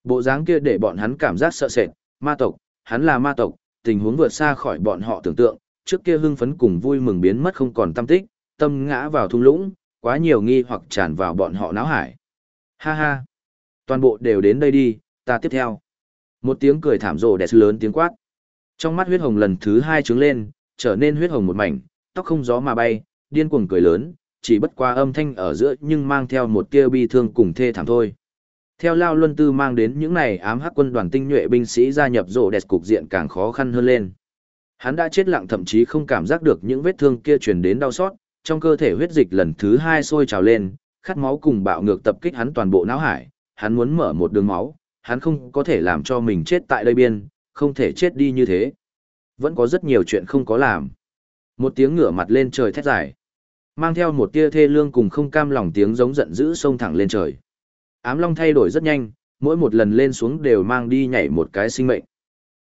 Bộ dáng kia để bọn hắn cảm giác sợ sệt, ma tộc, hắn là ma tộc, tình huống vượt xa khỏi bọn họ tưởng tượng, trước kia hưng phấn cùng vui mừng biến mất không còn tâm tích, tâm ngã vào thung lũng, quá nhiều nghi hoặc tràn vào bọn họ náo hải. Ha ha! Toàn bộ đều đến đây đi, ta tiếp theo. Một tiếng cười thảm rồ đẹp lớn tiếng quát. Trong mắt huyết hồng lần thứ hai trứng lên, trở nên huyết hồng một mảnh, tóc không gió mà bay, điên cuồng cười lớn, chỉ bất qua âm thanh ở giữa nhưng mang theo một tia bi thương cùng thê thảm thôi. Theo Lao Luân Tư mang đến những này ám hắc quân đoàn tinh nhuệ binh sĩ gia nhập rộ đẹp cục diện càng khó khăn hơn lên. Hắn đã chết lặng thậm chí không cảm giác được những vết thương kia truyền đến đau xót, trong cơ thể huyết dịch lần thứ hai sôi trào lên, khát máu cùng bạo ngược tập kích hắn toàn bộ não hải, hắn muốn mở một đường máu, hắn không có thể làm cho mình chết tại đây biên, không thể chết đi như thế. Vẫn có rất nhiều chuyện không có làm. Một tiếng ngửa mặt lên trời thét dài, mang theo một tia thê lương cùng không cam lòng tiếng giống giận dữ xông thẳng lên trời. Ám long thay đổi rất nhanh, mỗi một lần lên xuống đều mang đi nhảy một cái sinh mệnh.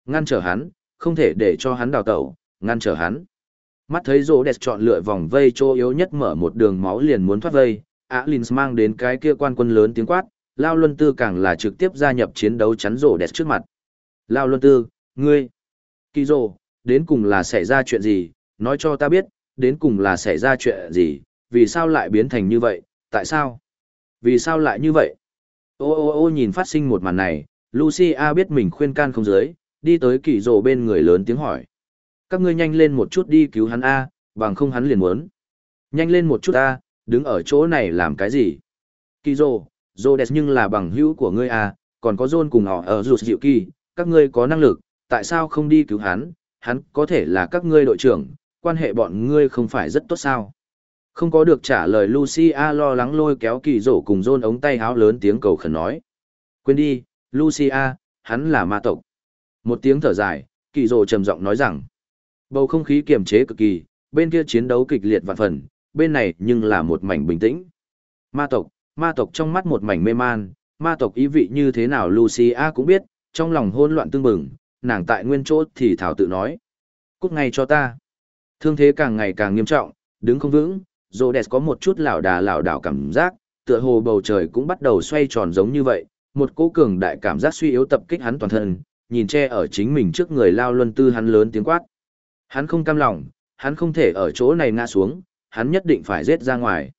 Ngăn trở hắn, không thể để cho hắn đào tẩu, ngăn trở hắn. Mắt thấy rô đẹp chọn lựa vòng vây chỗ yếu nhất mở một đường máu liền muốn thoát vây, Á Linh mang đến cái kia quan quân lớn tiếng quát, Lao Luân Tư càng là trực tiếp gia nhập chiến đấu chắn rổ đẹp trước mặt. Lao Luân Tư, ngươi, Kỳ rổ, đến cùng là xảy ra chuyện gì, nói cho ta biết, đến cùng là xảy ra chuyện gì, vì sao lại biến thành như vậy, tại sao? Vì sao lại như vậy? Ô ô ô nhìn phát sinh một màn này, Lucia biết mình khuyên can không dưới, đi tới kỳ rổ bên người lớn tiếng hỏi. Các ngươi nhanh lên một chút đi cứu hắn A, bằng không hắn liền muốn. Nhanh lên một chút A, đứng ở chỗ này làm cái gì? Kỳ rổ, rổ đẹp nhưng là bằng hữu của ngươi A, còn có John cùng họ ở rụt dịu kỳ, các ngươi có năng lực, tại sao không đi cứu hắn? Hắn có thể là các ngươi đội trưởng, quan hệ bọn ngươi không phải rất tốt sao? Không có được trả lời Lucia lo lắng lôi kéo kỳ rổ cùng rôn ống tay háo lớn tiếng cầu khẩn nói. Quên đi, Lucia, hắn là ma tộc. Một tiếng thở dài, kỳ rổ trầm giọng nói rằng. Bầu không khí kiềm chế cực kỳ, bên kia chiến đấu kịch liệt vạn phần, bên này nhưng là một mảnh bình tĩnh. Ma tộc, ma tộc trong mắt một mảnh mê man, ma tộc ý vị như thế nào Lucia cũng biết, trong lòng hỗn loạn tương bừng, nàng tại nguyên chỗ thì thảo tự nói. Cút ngay cho ta. Thương thế càng ngày càng nghiêm trọng, đứng không vững, Rhodes có một chút lảo đà lảo đảo cảm giác, tựa hồ bầu trời cũng bắt đầu xoay tròn giống như vậy, một cỗ cường đại cảm giác suy yếu tập kích hắn toàn thân, nhìn che ở chính mình trước người lao luân tư hắn lớn tiếng quát. Hắn không cam lòng, hắn không thể ở chỗ này ngã xuống, hắn nhất định phải giết ra ngoài.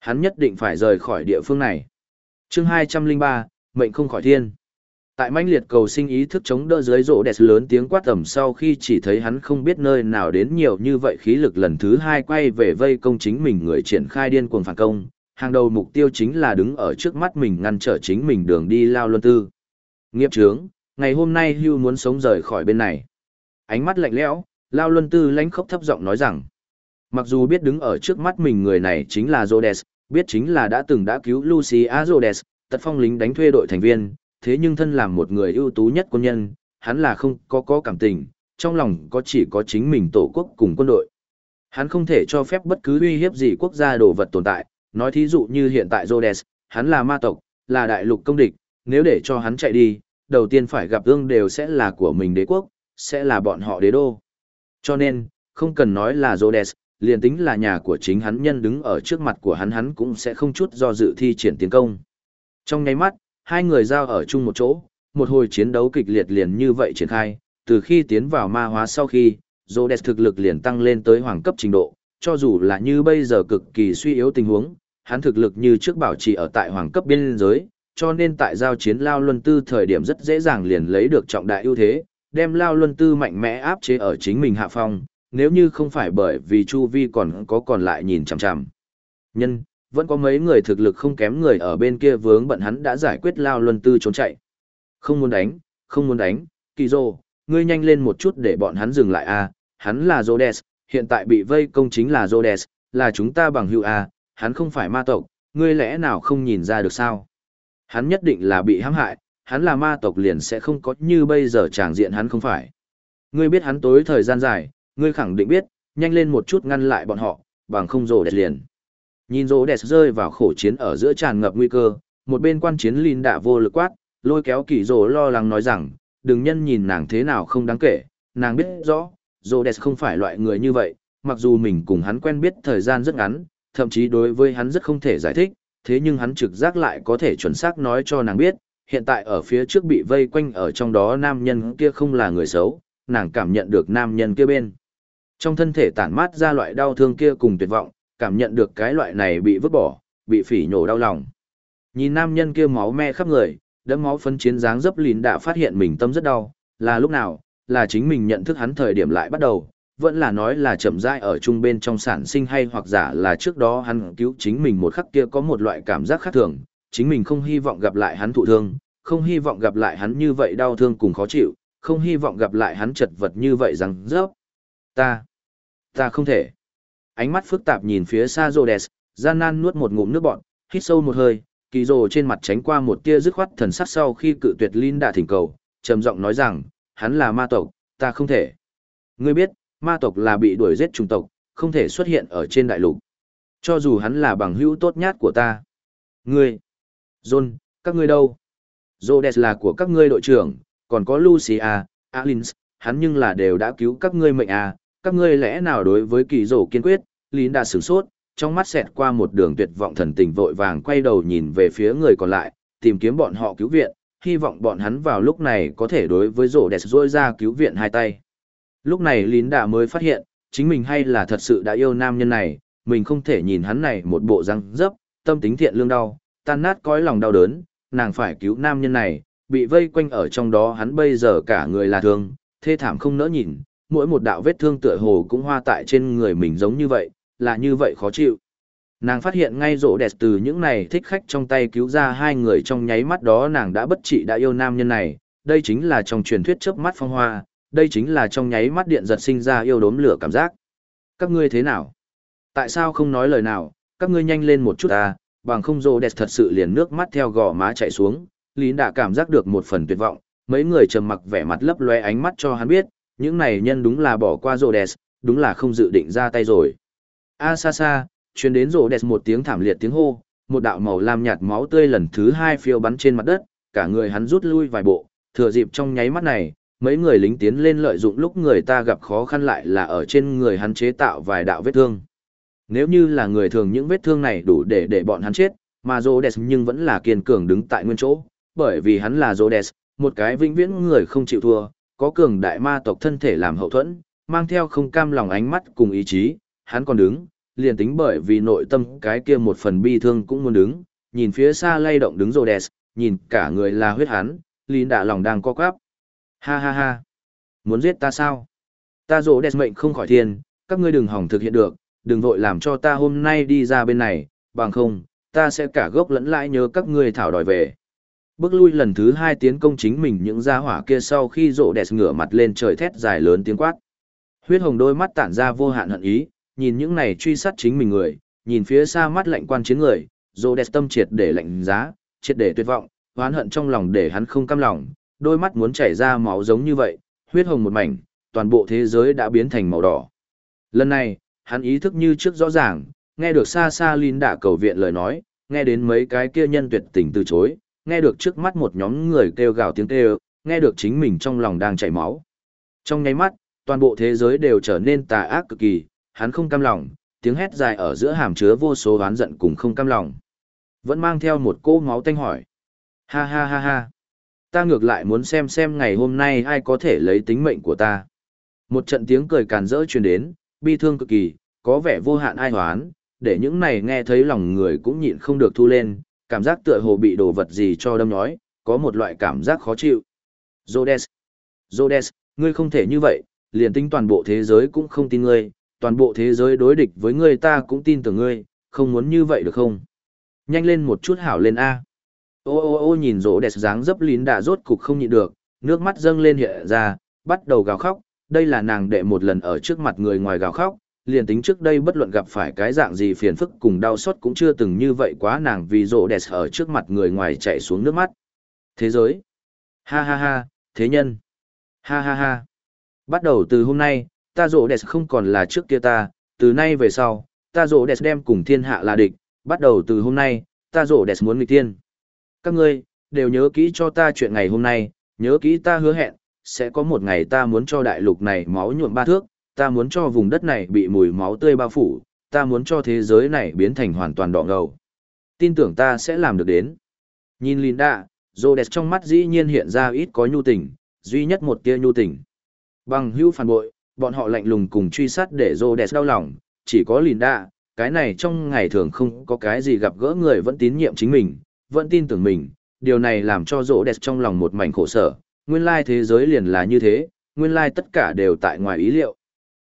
Hắn nhất định phải rời khỏi địa phương này. Chương 203, mệnh không khỏi thiên. Tại manh liệt cầu sinh ý thức chống đỡ dưới rỗ đẹp lớn tiếng quát tầm sau khi chỉ thấy hắn không biết nơi nào đến nhiều như vậy khí lực lần thứ hai quay về vây công chính mình người triển khai điên cuồng phản công. Hàng đầu mục tiêu chính là đứng ở trước mắt mình ngăn trở chính mình đường đi lao luân tư. Nghiệp trướng, ngày hôm nay hưu muốn sống rời khỏi bên này. Ánh mắt lạnh lẽo, lao luân tư lãnh khốc thấp giọng nói rằng. Mặc dù biết đứng ở trước mắt mình người này chính là Rhodes, biết chính là đã từng đã cứu Lucy Azodes, tật phong lính đánh thuê đội thành viên, thế nhưng thân làm một người ưu tú nhất quân nhân, hắn là không có có cảm tình, trong lòng có chỉ có chính mình tổ quốc cùng quân đội. Hắn không thể cho phép bất cứ uy hiếp gì quốc gia đồ vật tồn tại, nói thí dụ như hiện tại Rhodes, hắn là ma tộc, là đại lục công địch, nếu để cho hắn chạy đi, đầu tiên phải gặp ương đều sẽ là của mình đế quốc, sẽ là bọn họ đế đô. Cho nên, không cần nói là Rhodes, liền tính là nhà của chính hắn nhân đứng ở trước mặt của hắn hắn cũng sẽ không chút do dự thi triển tiến công. Trong nháy mắt, hai người giao ở chung một chỗ, một hồi chiến đấu kịch liệt liền như vậy triển khai, từ khi tiến vào ma hóa sau khi, Rhodes thực lực liền tăng lên tới hoàng cấp trình độ, cho dù là như bây giờ cực kỳ suy yếu tình huống, hắn thực lực như trước bảo trì ở tại hoàng cấp biên giới, cho nên tại giao chiến Lao Luân Tư thời điểm rất dễ dàng liền lấy được trọng đại ưu thế, đem Lao Luân Tư mạnh mẽ áp chế ở chính mình hạ phong, nếu như không phải bởi vì Chu Vi còn có còn lại nhìn chằm chằm. Nhân, vẫn có mấy người thực lực không kém người ở bên kia vướng bận hắn đã giải quyết Lao Luân Tư trốn chạy. Không muốn đánh, không muốn đánh, Kỳ Dô, ngươi nhanh lên một chút để bọn hắn dừng lại a hắn là Rhodes, hiện tại bị vây công chính là Rhodes, là chúng ta bằng hữu a hắn không phải ma tộc, ngươi lẽ nào không nhìn ra được sao? Hắn nhất định là bị hãm hại, hắn là ma tộc liền sẽ không có như bây giờ tràng diện hắn không phải. Ngươi biết hắn tối thời gian dài, ngươi khẳng định biết, nhanh lên một chút ngăn lại bọn họ, bằng không rồ đẹp liền. Nhìn rồ đẹp rơi vào khổ chiến ở giữa tràn ngập nguy cơ, một bên quan chiến Linh đạ vô lực quát, lôi kéo kỳ rồ lo lắng nói rằng, đừng nhân nhìn nàng thế nào không đáng kể, nàng biết rõ, rồ đẹp không phải loại người như vậy, mặc dù mình cùng hắn quen biết thời gian rất ngắn, thậm chí đối với hắn rất không thể giải thích, thế nhưng hắn trực giác lại có thể chuẩn xác nói cho nàng biết, hiện tại ở phía trước bị vây quanh ở trong đó nam nhân kia không là người xấu, nàng cảm nhận được nam nhân kia bên. Trong thân thể tản mát ra loại đau thương kia cùng tuyệt vọng, cảm nhận được cái loại này bị vứt bỏ, bị phỉ nhổ đau lòng. Nhìn nam nhân kia máu me khắp người, đẫm máu phân chiến dáng dấp lín đã phát hiện mình tâm rất đau, là lúc nào, là chính mình nhận thức hắn thời điểm lại bắt đầu, vẫn là nói là chậm rãi ở chung bên trong sản sinh hay hoặc giả là trước đó hắn cứu chính mình một khắc kia có một loại cảm giác khác thường, chính mình không hy vọng gặp lại hắn thụ thương, không hy vọng gặp lại hắn như vậy đau thương cùng khó chịu, không hy vọng gặp lại hắn chật vật như vậy rằng rớp. Ta, ta không thể. Ánh mắt phức tạp nhìn phía xa Rhodes, gian nan nuốt một ngụm nước bọt, hít sâu một hơi, kỳ rồ trên mặt tránh qua một tia dứt khoát thần sắc sau khi cự tuyệt Linh đã thỉnh cầu, trầm giọng nói rằng, hắn là ma tộc, ta không thể. Ngươi biết, ma tộc là bị đuổi giết chủng tộc, không thể xuất hiện ở trên đại lục. Cho dù hắn là bằng hữu tốt nhất của ta. Ngươi, John, các ngươi đâu? Jodes là của các ngươi đội trưởng, còn có Lucia, Alins, hắn nhưng là đều đã cứu các ngươi mệnh à, các ngươi lẽ nào đối với kỳ rổ kiên quyết, Lín đã sửng sốt, trong mắt xẹt qua một đường tuyệt vọng thần tình vội vàng quay đầu nhìn về phía người còn lại, tìm kiếm bọn họ cứu viện, hy vọng bọn hắn vào lúc này có thể đối với rổ đẹp rôi ra cứu viện hai tay. Lúc này Lín đã mới phát hiện, chính mình hay là thật sự đã yêu nam nhân này, mình không thể nhìn hắn này một bộ răng dấp, tâm tính thiện lương đau, tan nát cõi lòng đau đớn, nàng phải cứu nam nhân này, bị vây quanh ở trong đó hắn bây giờ cả người là thương, thê thảm không nỡ nhìn, mỗi một đạo vết thương tựa hồ cũng hoa tại trên người mình giống như vậy, là như vậy khó chịu. Nàng phát hiện ngay rỗ đẹp từ những này thích khách trong tay cứu ra hai người trong nháy mắt đó nàng đã bất trị đã yêu nam nhân này, đây chính là trong truyền thuyết chớp mắt phong hoa, đây chính là trong nháy mắt điện giật sinh ra yêu đốm lửa cảm giác. Các ngươi thế nào? Tại sao không nói lời nào, các ngươi nhanh lên một chút à, bằng không rỗ đẹp thật sự liền nước mắt theo gò má chạy xuống, Lín đã cảm giác được một phần tuyệt vọng, mấy người trầm mặc vẻ mặt lấp loe ánh mắt cho hắn biết, những này nhân đúng là bỏ qua rô đẹp, đúng là không dự định ra tay rồi. A xa xa, chuyến đến rô đẹp một tiếng thảm liệt tiếng hô, một đạo màu lam nhạt máu tươi lần thứ hai phiêu bắn trên mặt đất, cả người hắn rút lui vài bộ, thừa dịp trong nháy mắt này, mấy người lính tiến lên lợi dụng lúc người ta gặp khó khăn lại là ở trên người hắn chế tạo vài đạo vết thương. Nếu như là người thường những vết thương này đủ để để bọn hắn chết, mà Rhodes nhưng vẫn là kiên cường đứng tại nguyên chỗ, bởi vì hắn là Rhodes, một cái vĩnh viễn người không chịu thua, có cường đại ma tộc thân thể làm hậu thuẫn, mang theo không cam lòng ánh mắt cùng ý chí, hắn còn đứng, liền tính bởi vì nội tâm cái kia một phần bi thương cũng muốn đứng, nhìn phía xa lay động đứng Rhodes, nhìn cả người là huyết hắn, Linh đã lòng đang co quắp. Ha ha ha. Muốn giết ta sao? Ta rồ đẹp mệnh không khỏi thiên, các ngươi đừng hỏng thực hiện được, đừng vội làm cho ta hôm nay đi ra bên này, bằng không, ta sẽ cả gốc lẫn lãi nhớ các ngươi thảo đòi về. Bước lui lần thứ hai tiến công chính mình những gia hỏa kia sau khi rộ đẹp ngửa mặt lên trời thét dài lớn tiếng quát. Huyết hồng đôi mắt tản ra vô hạn hận ý, nhìn những này truy sát chính mình người, nhìn phía xa mắt lạnh quan chiến người, Rhodes tâm triệt để lạnh giá, triệt để tuyệt vọng, oán hận trong lòng để hắn không cam lòng, đôi mắt muốn chảy ra máu giống như vậy, huyết hồng một mảnh, toàn bộ thế giới đã biến thành màu đỏ. Lần này, hắn ý thức như trước rõ ràng, nghe được xa xa Linh đã cầu viện lời nói, nghe đến mấy cái kia nhân tuyệt tình từ chối, nghe được trước mắt một nhóm người kêu gào tiếng kêu, nghe được chính mình trong lòng đang chảy máu. Trong nháy mắt, toàn bộ thế giới đều trở nên tà ác cực kỳ, hắn không cam lòng, tiếng hét dài ở giữa hàm chứa vô số oán giận cùng không cam lòng. Vẫn mang theo một cô máu tanh hỏi. Ha ha ha ha. Ta ngược lại muốn xem xem ngày hôm nay ai có thể lấy tính mệnh của ta. Một trận tiếng cười càn rỡ truyền đến, bi thương cực kỳ, có vẻ vô hạn ai hoán, để những này nghe thấy lòng người cũng nhịn không được thu lên, cảm giác tựa hồ bị đồ vật gì cho đâm nhói, có một loại cảm giác khó chịu. Rhodes, Rhodes, ngươi không thể như vậy, liền tính toàn bộ thế giới cũng không tin ngươi, toàn bộ thế giới đối địch với ngươi ta cũng tin tưởng ngươi, không muốn như vậy được không? Nhanh lên một chút hảo lên A. Ô ô ô nhìn rỗ đẹp dáng dấp lín đã rốt cục không nhịn được, nước mắt dâng lên hiện ra, bắt đầu gào khóc, đây là nàng đệ một lần ở trước mặt người ngoài gào khóc, liền tính trước đây bất luận gặp phải cái dạng gì phiền phức cùng đau xót cũng chưa từng như vậy quá nàng vì rộ đẹp ở trước mặt người ngoài chạy xuống nước mắt. Thế giới. Ha ha ha, thế nhân. Ha ha ha. Bắt đầu từ hôm nay, ta rộ đẹp không còn là trước kia ta, từ nay về sau, ta rộ đẹp đem cùng thiên hạ là địch, bắt đầu từ hôm nay, ta rộ đẹp muốn nghịch tiên. Các ngươi, đều nhớ kỹ cho ta chuyện ngày hôm nay, nhớ kỹ ta hứa hẹn, sẽ có một ngày ta muốn cho đại lục này máu nhuộm ba thước, ta muốn cho vùng đất này bị mùi máu tươi bao phủ, ta muốn cho thế giới này biến thành hoàn toàn đỏ ngầu. Tin tưởng ta sẽ làm được đến. Nhìn Linda, Rhodes trong mắt dĩ nhiên hiện ra ít có nhu tình, duy nhất một tia nhu tình. Bằng hữu phản bội, bọn họ lạnh lùng cùng truy sát để Rhodes đau lòng, chỉ có Linda, cái này trong ngày thường không có cái gì gặp gỡ người vẫn tín nhiệm chính mình, vẫn tin tưởng mình, điều này làm cho Rhodes trong lòng một mảnh khổ sở, nguyên lai thế giới liền là như thế, nguyên lai tất cả đều tại ngoài ý liệu.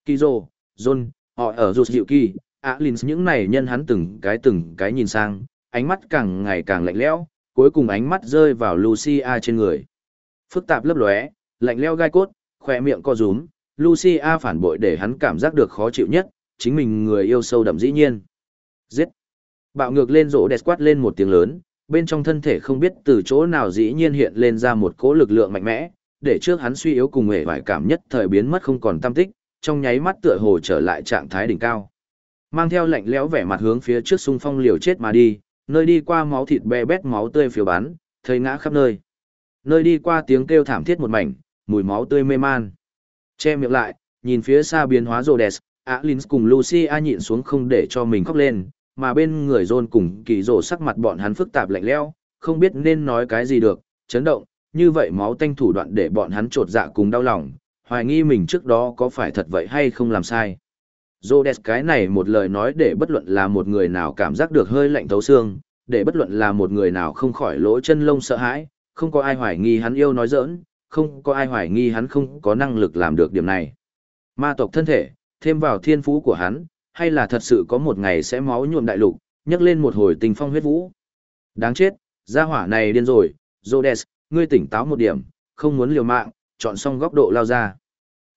Kizo, John, họ ở rụt dịu kỳ, Alins những này nhân hắn từng cái từng cái nhìn sang, ánh mắt càng ngày càng lạnh lẽo, cuối cùng ánh mắt rơi vào Lucia trên người. Phức tạp lấp lóe, lạnh lẽo gai cốt, khỏe miệng co rúm, Lucia phản bội để hắn cảm giác được khó chịu nhất, chính mình người yêu sâu đậm dĩ nhiên. Giết! Bạo ngược lên rỗ đẹp quát lên một tiếng lớn, bên trong thân thể không biết từ chỗ nào dĩ nhiên hiện lên ra một cỗ lực lượng mạnh mẽ, để trước hắn suy yếu cùng hề vải cảm nhất thời biến mất không còn tâm tích, trong nháy mắt tựa hồ trở lại trạng thái đỉnh cao. Mang theo lạnh lẽo vẻ mặt hướng phía trước xung phong liều chết mà đi, nơi đi qua máu thịt be bét máu tươi phiêu bắn, thây ngã khắp nơi. Nơi đi qua tiếng kêu thảm thiết một mảnh, mùi máu tươi mê man. Che miệng lại, nhìn phía xa biến hóa rồ đẹp, Alins cùng Lucia nhịn xuống không để cho mình khóc lên, mà bên người John cùng kỳ rồ sắc mặt bọn hắn phức tạp lạnh lẽo, không biết nên nói cái gì được, chấn động, như vậy máu tanh thủ đoạn để bọn hắn trột dạ cùng đau lòng, hoài nghi mình trước đó có phải thật vậy hay không làm sai. Rhodes cái này một lời nói để bất luận là một người nào cảm giác được hơi lạnh thấu xương, để bất luận là một người nào không khỏi lỗ chân lông sợ hãi, không có ai hoài nghi hắn yêu nói giỡn, không có ai hoài nghi hắn không có năng lực làm được điểm này. Ma tộc thân thể, thêm vào thiên phú của hắn, hay là thật sự có một ngày sẽ máu nhuộm đại lục, nhấc lên một hồi tình phong huyết vũ. Đáng chết, gia hỏa này điên rồi, Rhodes, ngươi tỉnh táo một điểm, không muốn liều mạng, chọn xong góc độ lao ra.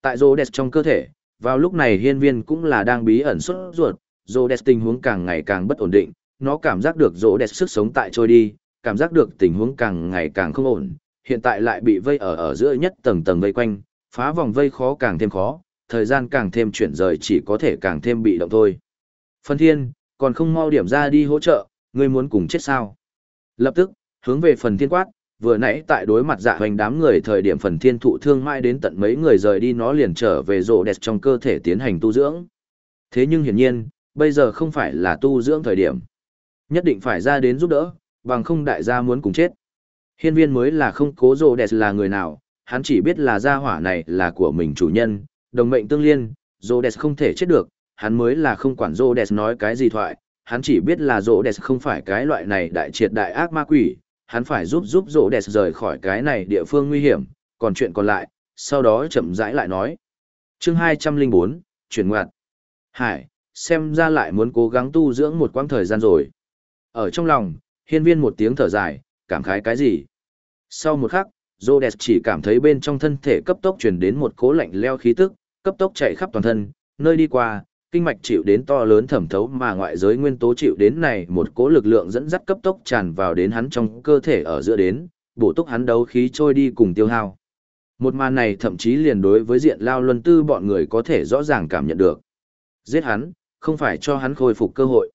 Tại Rhodes trong cơ thể, vào lúc này hiên viên cũng là đang bí ẩn xuất ruột, Rhodes tình huống càng ngày càng bất ổn định, nó cảm giác được Rhodes sức sống tại trôi đi, cảm giác được tình huống càng ngày càng không ổn, hiện tại lại bị vây ở ở giữa nhất tầng tầng vây quanh, phá vòng vây khó càng thêm khó, thời gian càng thêm chuyển rời chỉ có thể càng thêm bị động thôi. Phân thiên, còn không mau điểm ra đi hỗ trợ, ngươi muốn cùng chết sao? Lập tức, hướng về phần thiên quát, vừa nãy tại đối mặt dạ hoành đám người thời điểm phần thiên thụ thương mãi đến tận mấy người rời đi nó liền trở về rộ đẹp trong cơ thể tiến hành tu dưỡng. Thế nhưng hiển nhiên, bây giờ không phải là tu dưỡng thời điểm. Nhất định phải ra đến giúp đỡ, bằng không đại gia muốn cùng chết. Hiên viên mới là không cố rộ đẹp là người nào, hắn chỉ biết là gia hỏa này là của mình chủ nhân, đồng mệnh tương liên, rộ đẹp không thể chết được, hắn mới là không quản rộ đẹp nói cái gì thoại, hắn chỉ biết là rộ đẹp không phải cái loại này đại triệt đại ác ma quỷ, hắn phải giúp giúp rỗ đẹp rời khỏi cái này địa phương nguy hiểm, còn chuyện còn lại, sau đó chậm rãi lại nói. chương 204, chuyển ngoặt. Hải, xem ra lại muốn cố gắng tu dưỡng một quãng thời gian rồi. Ở trong lòng, hiên viên một tiếng thở dài, cảm khái cái gì? Sau một khắc, Rhodes chỉ cảm thấy bên trong thân thể cấp tốc truyền đến một cố lạnh leo khí tức, cấp tốc chạy khắp toàn thân, nơi đi qua, kinh mạch chịu đến to lớn thẩm thấu mà ngoại giới nguyên tố chịu đến này một cỗ lực lượng dẫn dắt cấp tốc tràn vào đến hắn trong cơ thể ở giữa đến, bổ túc hắn đấu khí trôi đi cùng tiêu hao. Một màn này thậm chí liền đối với diện lao luân tư bọn người có thể rõ ràng cảm nhận được. Giết hắn, không phải cho hắn khôi phục cơ hội.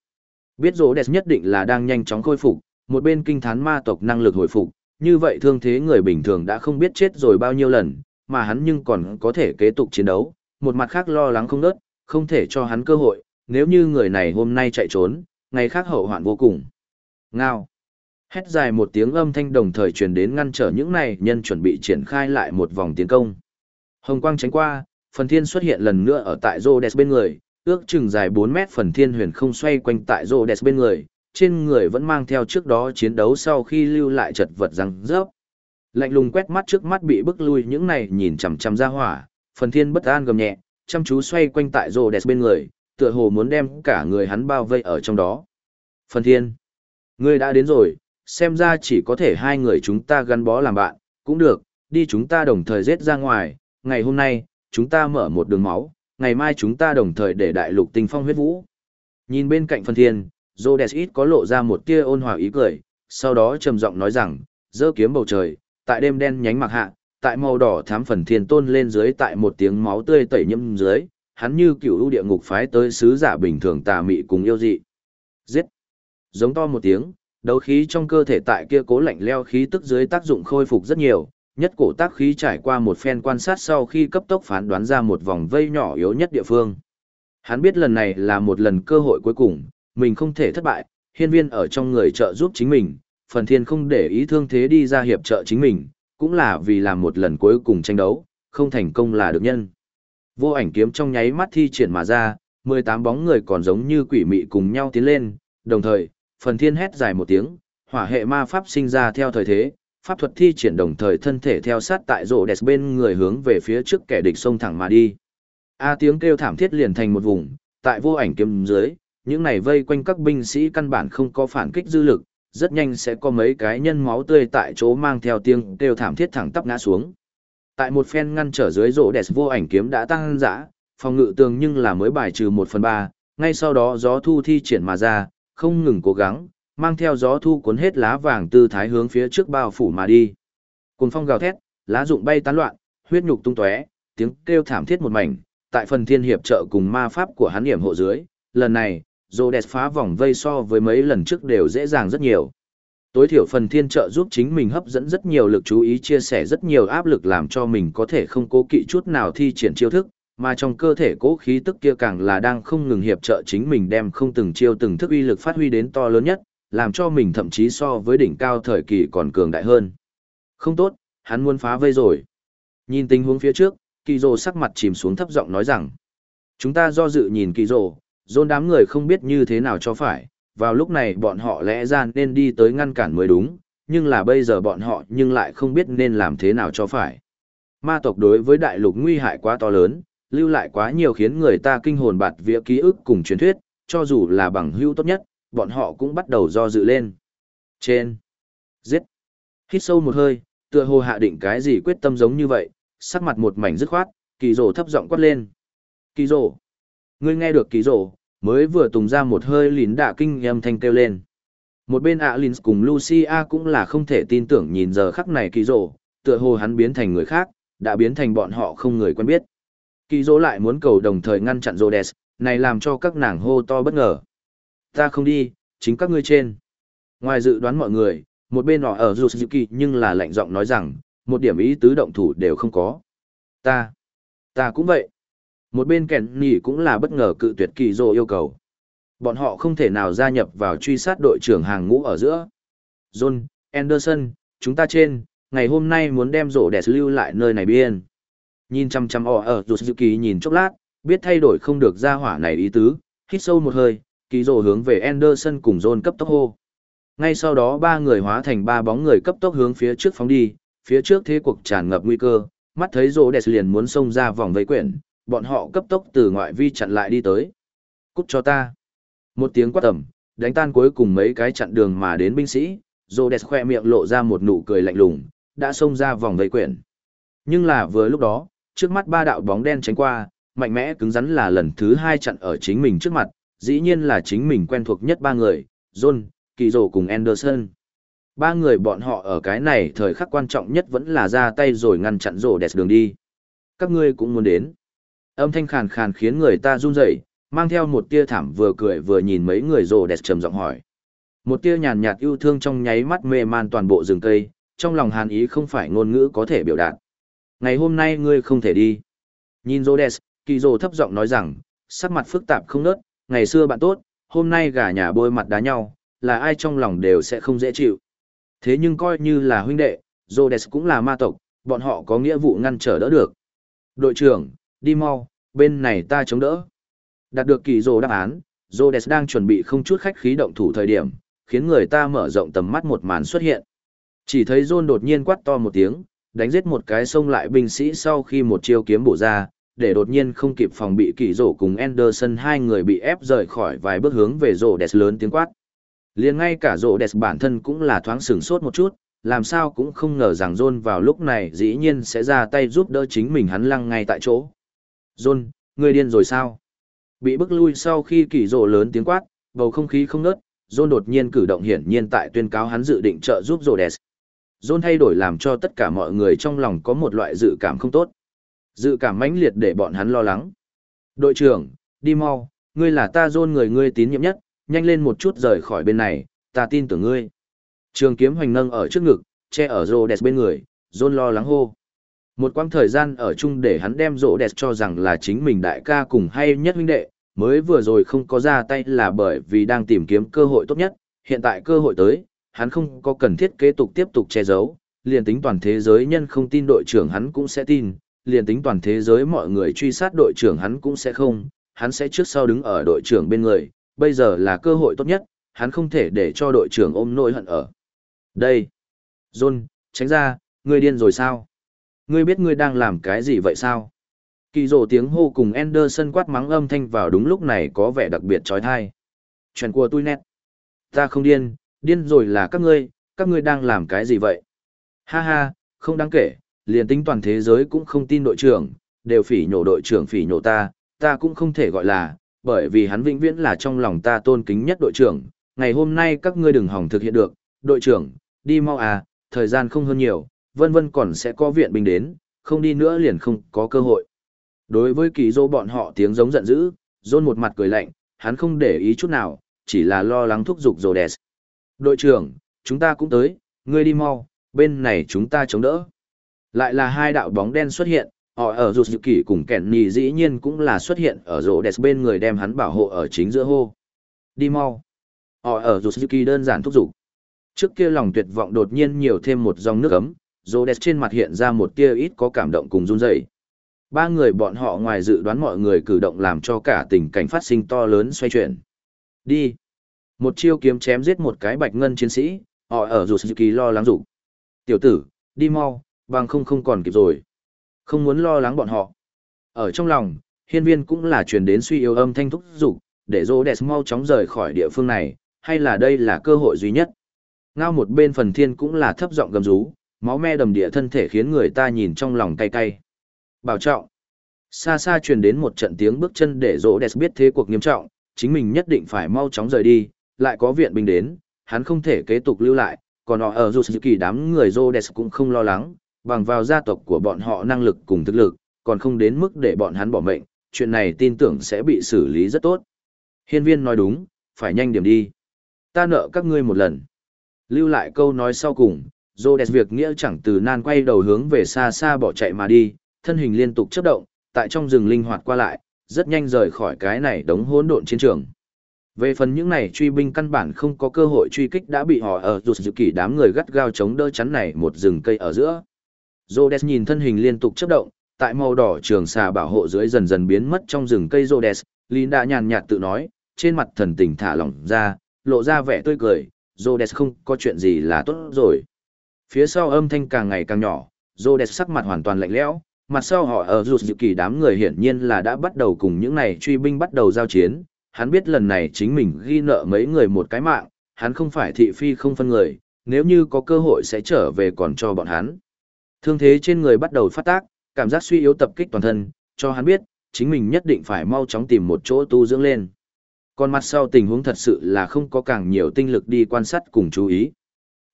Biết rỗ đẹp nhất định là đang nhanh chóng khôi phục, một bên kinh thán ma tộc năng lực hồi phục, như vậy thương thế người bình thường đã không biết chết rồi bao nhiêu lần, mà hắn nhưng còn có thể kế tục chiến đấu, một mặt khác lo lắng không nớt, không thể cho hắn cơ hội, nếu như người này hôm nay chạy trốn, ngày khác hậu hoạn vô cùng. Ngao. Hét dài một tiếng âm thanh đồng thời truyền đến ngăn trở những này nhân chuẩn bị triển khai lại một vòng tiến công. Hồng quang tránh qua, phần thiên xuất hiện lần nữa ở tại Rhodes bên người, ước chừng dài 4 mét phần thiên huyền không xoay quanh tại Rhodes bên người, trên người vẫn mang theo trước đó chiến đấu sau khi lưu lại chật vật răng rớp. Lạnh lùng quét mắt trước mắt bị bức lui những này nhìn chằm chằm ra hỏa, phần thiên bất an gầm nhẹ, chăm chú xoay quanh tại rô đẹp bên người, tựa hồ muốn đem cả người hắn bao vây ở trong đó. Phần thiên, ngươi đã đến rồi, xem ra chỉ có thể hai người chúng ta gắn bó làm bạn, cũng được, đi chúng ta đồng thời giết ra ngoài, ngày hôm nay, chúng ta mở một đường máu, ngày mai chúng ta đồng thời để đại lục tinh phong huyết vũ. Nhìn bên cạnh phần thiên, Rhodes ít có lộ ra một tia ôn hòa ý cười, sau đó trầm giọng nói rằng, dơ kiếm bầu trời, tại đêm đen nhánh mặc hạ, tại màu đỏ thám phần thiên tôn lên dưới tại một tiếng máu tươi tẩy nhiễm dưới, hắn như cựu ưu địa ngục phái tới sứ giả bình thường tà mị cùng yêu dị. Giết! Giống to một tiếng, đấu khí trong cơ thể tại kia cố lạnh leo khí tức dưới tác dụng khôi phục rất nhiều, nhất cổ tác khí trải qua một phen quan sát sau khi cấp tốc phán đoán ra một vòng vây nhỏ yếu nhất địa phương. Hắn biết lần này là một lần cơ hội cuối cùng, mình không thể thất bại, hiên viên ở trong người trợ giúp chính mình, phần thiên không để ý thương thế đi ra hiệp trợ chính mình, cũng là vì làm một lần cuối cùng tranh đấu, không thành công là được nhân. Vô ảnh kiếm trong nháy mắt thi triển mà ra, 18 bóng người còn giống như quỷ mị cùng nhau tiến lên, đồng thời, phần thiên hét dài một tiếng, hỏa hệ ma pháp sinh ra theo thời thế, pháp thuật thi triển đồng thời thân thể theo sát tại rổ đẹp bên người hướng về phía trước kẻ địch xông thẳng mà đi. A tiếng kêu thảm thiết liền thành một vùng, tại vô ảnh kiếm dưới, những này vây quanh các binh sĩ căn bản không có phản kích dư lực, rất nhanh sẽ có mấy cái nhân máu tươi tại chỗ mang theo tiếng kêu thảm thiết thẳng tắp ngã xuống. Tại một phen ngăn trở dưới rổ đẹp vô ảnh kiếm đã tăng dã, phòng ngự tường nhưng là mới bài trừ một phần ba, ngay sau đó gió thu thi triển mà ra, không ngừng cố gắng, mang theo gió thu cuốn hết lá vàng tư thái hướng phía trước bao phủ mà đi. Cùng phong gào thét, lá rụng bay tán loạn, huyết nhục tung tóe, tiếng kêu thảm thiết một mảnh, tại phần thiên hiệp trợ cùng ma pháp của hắn điểm hộ dưới, lần này, Rhodes phá vòng vây so với mấy lần trước đều dễ dàng rất nhiều. Tối thiểu phần thiên trợ giúp chính mình hấp dẫn rất nhiều lực chú ý chia sẻ rất nhiều áp lực làm cho mình có thể không cố kỵ chút nào thi triển chiêu thức, mà trong cơ thể cố khí tức kia càng là đang không ngừng hiệp trợ chính mình đem không từng chiêu từng thức uy lực phát huy đến to lớn nhất, làm cho mình thậm chí so với đỉnh cao thời kỳ còn cường đại hơn. Không tốt, hắn muốn phá vây rồi. Nhìn tình huống phía trước, kỳ rồ sắc mặt chìm xuống thấp giọng nói rằng, chúng ta do dự nhìn kỳ rồ, dôn đám người không biết như thế nào cho phải, vào lúc này bọn họ lẽ ra nên đi tới ngăn cản mới đúng, nhưng là bây giờ bọn họ nhưng lại không biết nên làm thế nào cho phải. Ma tộc đối với đại lục nguy hại quá to lớn, lưu lại quá nhiều khiến người ta kinh hồn bạt vía ký ức cùng truyền thuyết, cho dù là bằng hữu tốt nhất, bọn họ cũng bắt đầu do dự lên. Trên. Giết. Hít sâu một hơi, tựa hồ hạ định cái gì quyết tâm giống như vậy, sắc mặt một mảnh dứt khoát, kỳ rồ thấp giọng quát lên. Kỳ rồ. Ngươi nghe được ký rổ, mới vừa tùng ra một hơi lín đạ kinh âm thanh kêu lên. Một bên Alins cùng Lucia cũng là không thể tin tưởng nhìn giờ khắc này kỳ rổ, tựa hồ hắn biến thành người khác, đã biến thành bọn họ không người quen biết. Kỳ rổ lại muốn cầu đồng thời ngăn chặn Rhodes, này làm cho các nàng hô to bất ngờ. Ta không đi, chính các ngươi trên. Ngoài dự đoán mọi người, một bên họ ở Yusuki nhưng là lạnh giọng nói rằng, một điểm ý tứ động thủ đều không có. Ta, ta cũng vậy. Một bên kèn nỉ cũng là bất ngờ cự tuyệt kỳ dô yêu cầu. Bọn họ không thể nào gia nhập vào truy sát đội trưởng hàng ngũ ở giữa. John, Anderson, chúng ta trên, ngày hôm nay muốn đem rổ đẹp lưu lại nơi này biên. Nhìn chăm chăm họ ở Yusuki nhìn chốc lát, biết thay đổi không được ra hỏa này ý tứ, hít sâu một hơi, kỳ rồ hướng về Anderson cùng John cấp tốc hô. Ngay sau đó ba người hóa thành ba bóng người cấp tốc hướng phía trước phóng đi, phía trước thế cuộc tràn ngập nguy cơ, mắt thấy rổ đẹp liền muốn xông ra vòng vây quyển, bọn họ cấp tốc từ ngoại vi chặn lại đi tới. Cút cho ta. Một tiếng quát tầm, đánh tan cuối cùng mấy cái chặn đường mà đến binh sĩ, rồ đẹp khoe miệng lộ ra một nụ cười lạnh lùng, đã xông ra vòng vây quyển. Nhưng là vừa lúc đó, trước mắt ba đạo bóng đen tránh qua, mạnh mẽ cứng rắn là lần thứ hai chặn ở chính mình trước mặt, dĩ nhiên là chính mình quen thuộc nhất ba người, John, Kỳ Dồ cùng Anderson. Ba người bọn họ ở cái này thời khắc quan trọng nhất vẫn là ra tay rồi ngăn chặn rổ đẹp đường đi. Các ngươi cũng muốn đến. Âm thanh khàn khàn khiến người ta run rẩy, mang theo một tia thảm vừa cười vừa nhìn mấy người rồ đẹp trầm giọng hỏi. Một tia nhàn nhạt yêu thương trong nháy mắt mê man toàn bộ rừng cây, trong lòng hàn ý không phải ngôn ngữ có thể biểu đạt. Ngày hôm nay ngươi không thể đi. Nhìn Rhodes, Kỳ Dồ thấp giọng nói rằng, sắc mặt phức tạp không nớt, ngày xưa bạn tốt, hôm nay gà nhà bôi mặt đá nhau, là ai trong lòng đều sẽ không dễ chịu. Thế nhưng coi như là huynh đệ, Rhodes cũng là ma tộc, bọn họ có nghĩa vụ ngăn trở đỡ được. Đội trưởng, đi mau, bên này ta chống đỡ. Đạt được kỳ rồ đáp án, Rhodes đang chuẩn bị không chút khách khí động thủ thời điểm, khiến người ta mở rộng tầm mắt một màn xuất hiện. Chỉ thấy John đột nhiên quát to một tiếng, đánh giết một cái sông lại binh sĩ sau khi một chiêu kiếm bổ ra, để đột nhiên không kịp phòng bị kỳ rổ cùng Anderson hai người bị ép rời khỏi vài bước hướng về rổ đẹp lớn tiếng quát. liền ngay cả rổ đẹp bản thân cũng là thoáng sửng sốt một chút, làm sao cũng không ngờ rằng John vào lúc này dĩ nhiên sẽ ra tay giúp đỡ chính mình hắn lăng ngay tại chỗ. John, ngươi điên rồi sao? Bị bức lui sau khi kỳ rộ lớn tiếng quát, bầu không khí không nớt, John đột nhiên cử động hiển nhiên tại tuyên cáo hắn dự định trợ giúp Rhodes. John thay đổi làm cho tất cả mọi người trong lòng có một loại dự cảm không tốt. Dự cảm mãnh liệt để bọn hắn lo lắng. Đội trưởng, đi mau, ngươi là ta John người ngươi tín nhiệm nhất, nhanh lên một chút rời khỏi bên này, ta tin tưởng ngươi. Trường kiếm hoành nâng ở trước ngực, che ở Rhodes bên người, John lo lắng hô. Một quãng thời gian ở chung để hắn đem Rhodes cho rằng là chính mình đại ca cùng hay nhất huynh đệ, mới vừa rồi không có ra tay là bởi vì đang tìm kiếm cơ hội tốt nhất, hiện tại cơ hội tới, hắn không có cần thiết kế tục tiếp tục che giấu, liền tính toàn thế giới nhân không tin đội trưởng hắn cũng sẽ tin, liền tính toàn thế giới mọi người truy sát đội trưởng hắn cũng sẽ không, hắn sẽ trước sau đứng ở đội trưởng bên người, bây giờ là cơ hội tốt nhất, hắn không thể để cho đội trưởng ôm nỗi hận ở. Đây! John, tránh ra, ngươi điên rồi sao? Ngươi biết ngươi đang làm cái gì vậy sao? Kỳ rổ tiếng hô cùng Anderson quát mắng âm thanh vào đúng lúc này có vẻ đặc biệt trói thai. Chuyện của tôi nét. Ta không điên, điên rồi là các ngươi, các ngươi đang làm cái gì vậy? Ha ha, không đáng kể, liền tính toàn thế giới cũng không tin đội trưởng, đều phỉ nhổ đội trưởng phỉ nhổ ta, ta cũng không thể gọi là, bởi vì hắn vĩnh viễn là trong lòng ta tôn kính nhất đội trưởng. Ngày hôm nay các ngươi đừng hỏng thực hiện được, đội trưởng, đi mau à, thời gian không hơn nhiều, vân vân còn sẽ có viện binh đến, không đi nữa liền không có cơ hội. Đối với kỳ dô bọn họ tiếng giống giận dữ, John một mặt cười lạnh, hắn không để ý chút nào, chỉ là lo lắng thúc giục Rhodes. Đội trưởng, chúng ta cũng tới, ngươi đi mau, bên này chúng ta chống đỡ. Lại là hai đạo bóng đen xuất hiện, họ ở rụt dự kỷ cùng kẻn nì dĩ nhiên cũng là xuất hiện ở rổ đẹp bên người đem hắn bảo hộ ở chính giữa hô. Đi mau. Họ ở rụt dự đơn giản thúc giục. Trước kia lòng tuyệt vọng đột nhiên nhiều thêm một dòng nước ấm, Rô đẹp trên mặt hiện ra một tia ít có cảm động cùng run rẩy. Ba người bọn họ ngoài dự đoán mọi người cử động làm cho cả tình cảnh phát sinh to lớn xoay chuyển. Đi. Một chiêu kiếm chém giết một cái bạch ngân chiến sĩ, họ ở dù kỳ lo lắng rủ. Tiểu tử, đi mau, bằng không không còn kịp rồi. Không muốn lo lắng bọn họ. Ở trong lòng, hiên viên cũng là truyền đến suy yếu âm thanh thúc dục để rô đẹp mau chóng rời khỏi địa phương này, hay là đây là cơ hội duy nhất. Ngao một bên phần thiên cũng là thấp giọng gầm rú, máu me đầm địa thân thể khiến người ta nhìn trong lòng cay cay. Bảo trọng. Xa xa truyền đến một trận tiếng bước chân để rỗ đẹp biết thế cuộc nghiêm trọng, chính mình nhất định phải mau chóng rời đi, lại có viện binh đến, hắn không thể kế tục lưu lại, còn họ ở dù kỳ đám người rỗ đẹp cũng không lo lắng, bằng vào gia tộc của bọn họ năng lực cùng thực lực, còn không đến mức để bọn hắn bỏ mệnh, chuyện này tin tưởng sẽ bị xử lý rất tốt. Hiên viên nói đúng, phải nhanh điểm đi. Ta nợ các ngươi một lần. Lưu lại câu nói sau cùng, Rhodes việc nghĩa chẳng từ nan quay đầu hướng về xa xa bỏ chạy mà đi, thân hình liên tục chấp động, tại trong rừng linh hoạt qua lại, rất nhanh rời khỏi cái này đống hỗn độn chiến trường. Về phần những này truy binh căn bản không có cơ hội truy kích đã bị họ ở rụt dự kỷ đám người gắt gao chống đỡ chắn này một rừng cây ở giữa. Rhodes nhìn thân hình liên tục chấp động, tại màu đỏ trường xà bảo hộ dưới dần dần biến mất trong rừng cây Rhodes, Linda nhàn nhạt tự nói, trên mặt thần tình thả lỏng ra, lộ ra vẻ tươi cười, Rhodes không có chuyện gì là tốt rồi. Phía sau âm thanh càng ngày càng nhỏ, Rhodes sắc mặt hoàn toàn lạnh lẽo, mặt sau họ ở rụt dự kỳ đám người hiển nhiên là đã bắt đầu cùng những này truy binh bắt đầu giao chiến, hắn biết lần này chính mình ghi nợ mấy người một cái mạng, hắn không phải thị phi không phân người, nếu như có cơ hội sẽ trở về còn cho bọn hắn. Thương thế trên người bắt đầu phát tác, cảm giác suy yếu tập kích toàn thân, cho hắn biết, chính mình nhất định phải mau chóng tìm một chỗ tu dưỡng lên. Còn mặt sau tình huống thật sự là không có càng nhiều tinh lực đi quan sát cùng chú ý.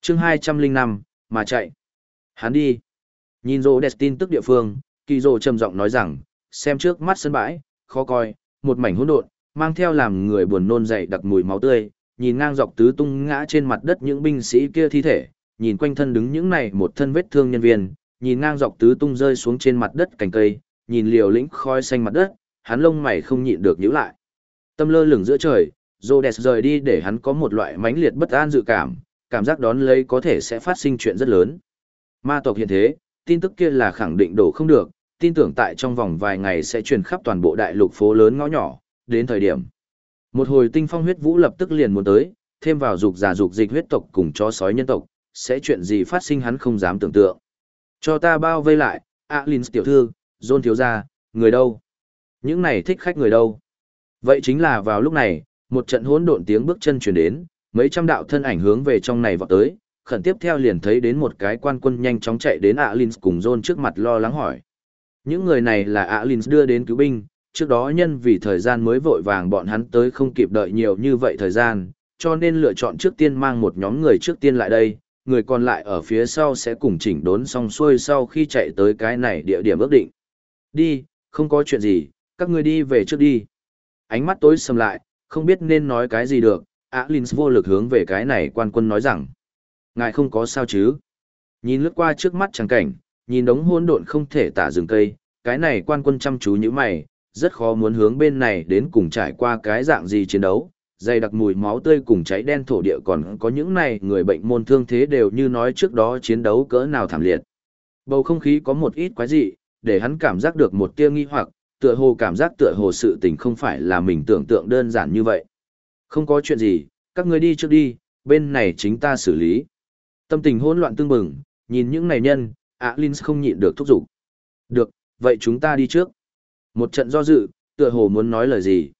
chương 205, mà chạy. Hắn đi. Nhìn rô đẹp tin tức địa phương, kỳ rô trầm giọng nói rằng, xem trước mắt sân bãi, khó coi, một mảnh hỗn độn, mang theo làm người buồn nôn dậy đặc mùi máu tươi, nhìn ngang dọc tứ tung ngã trên mặt đất những binh sĩ kia thi thể, nhìn quanh thân đứng những này một thân vết thương nhân viên, nhìn ngang dọc tứ tung rơi xuống trên mặt đất cành cây, nhìn liều lĩnh khói xanh mặt đất, hắn lông mày không nhịn được nhíu lại. Tâm lơ lửng giữa trời, Rhodes rời đi để hắn có một loại mãnh liệt bất an dự cảm, cảm giác đón lấy có thể sẽ phát sinh chuyện rất lớn. Ma tộc hiện thế, tin tức kia là khẳng định đổ không được, tin tưởng tại trong vòng vài ngày sẽ truyền khắp toàn bộ đại lục phố lớn ngõ nhỏ, đến thời điểm. Một hồi tinh phong huyết vũ lập tức liền muốn tới, thêm vào dục giả dục dịch huyết tộc cùng chó sói nhân tộc, sẽ chuyện gì phát sinh hắn không dám tưởng tượng. Cho ta bao vây lại, Alin tiểu thư, John thiếu gia, người đâu? Những này thích khách người đâu? Vậy chính là vào lúc này, một trận hỗn độn tiếng bước chân truyền đến, mấy trăm đạo thân ảnh hướng về trong này vọt tới, khẩn tiếp theo liền thấy đến một cái quan quân nhanh chóng chạy đến Alins cùng John trước mặt lo lắng hỏi. Những người này là Alins đưa đến cứu binh, trước đó nhân vì thời gian mới vội vàng bọn hắn tới không kịp đợi nhiều như vậy thời gian, cho nên lựa chọn trước tiên mang một nhóm người trước tiên lại đây, người còn lại ở phía sau sẽ cùng chỉnh đốn xong xuôi sau khi chạy tới cái này địa điểm ước định. Đi, không có chuyện gì, các ngươi đi về trước đi. Ánh mắt tối sầm lại, không biết nên nói cái gì được, Alins vô lực hướng về cái này quan quân nói rằng. Ngài không có sao chứ. Nhìn lướt qua trước mắt trắng cảnh, nhìn đống hỗn độn không thể tả rừng cây, cái này quan quân chăm chú như mày, rất khó muốn hướng bên này đến cùng trải qua cái dạng gì chiến đấu. Dày đặc mùi máu tươi cùng cháy đen thổ địa còn có những này người bệnh môn thương thế đều như nói trước đó chiến đấu cỡ nào thảm liệt. Bầu không khí có một ít quái dị, để hắn cảm giác được một tia nghi hoặc, tựa hồ cảm giác tựa hồ sự tình không phải là mình tưởng tượng đơn giản như vậy. Không có chuyện gì, các ngươi đi trước đi, bên này chính ta xử lý. Tâm tình hỗn loạn tương bừng, nhìn những này nhân, ạ Linh không nhịn được thúc giục. Được, vậy chúng ta đi trước. Một trận do dự, tựa hồ muốn nói lời gì.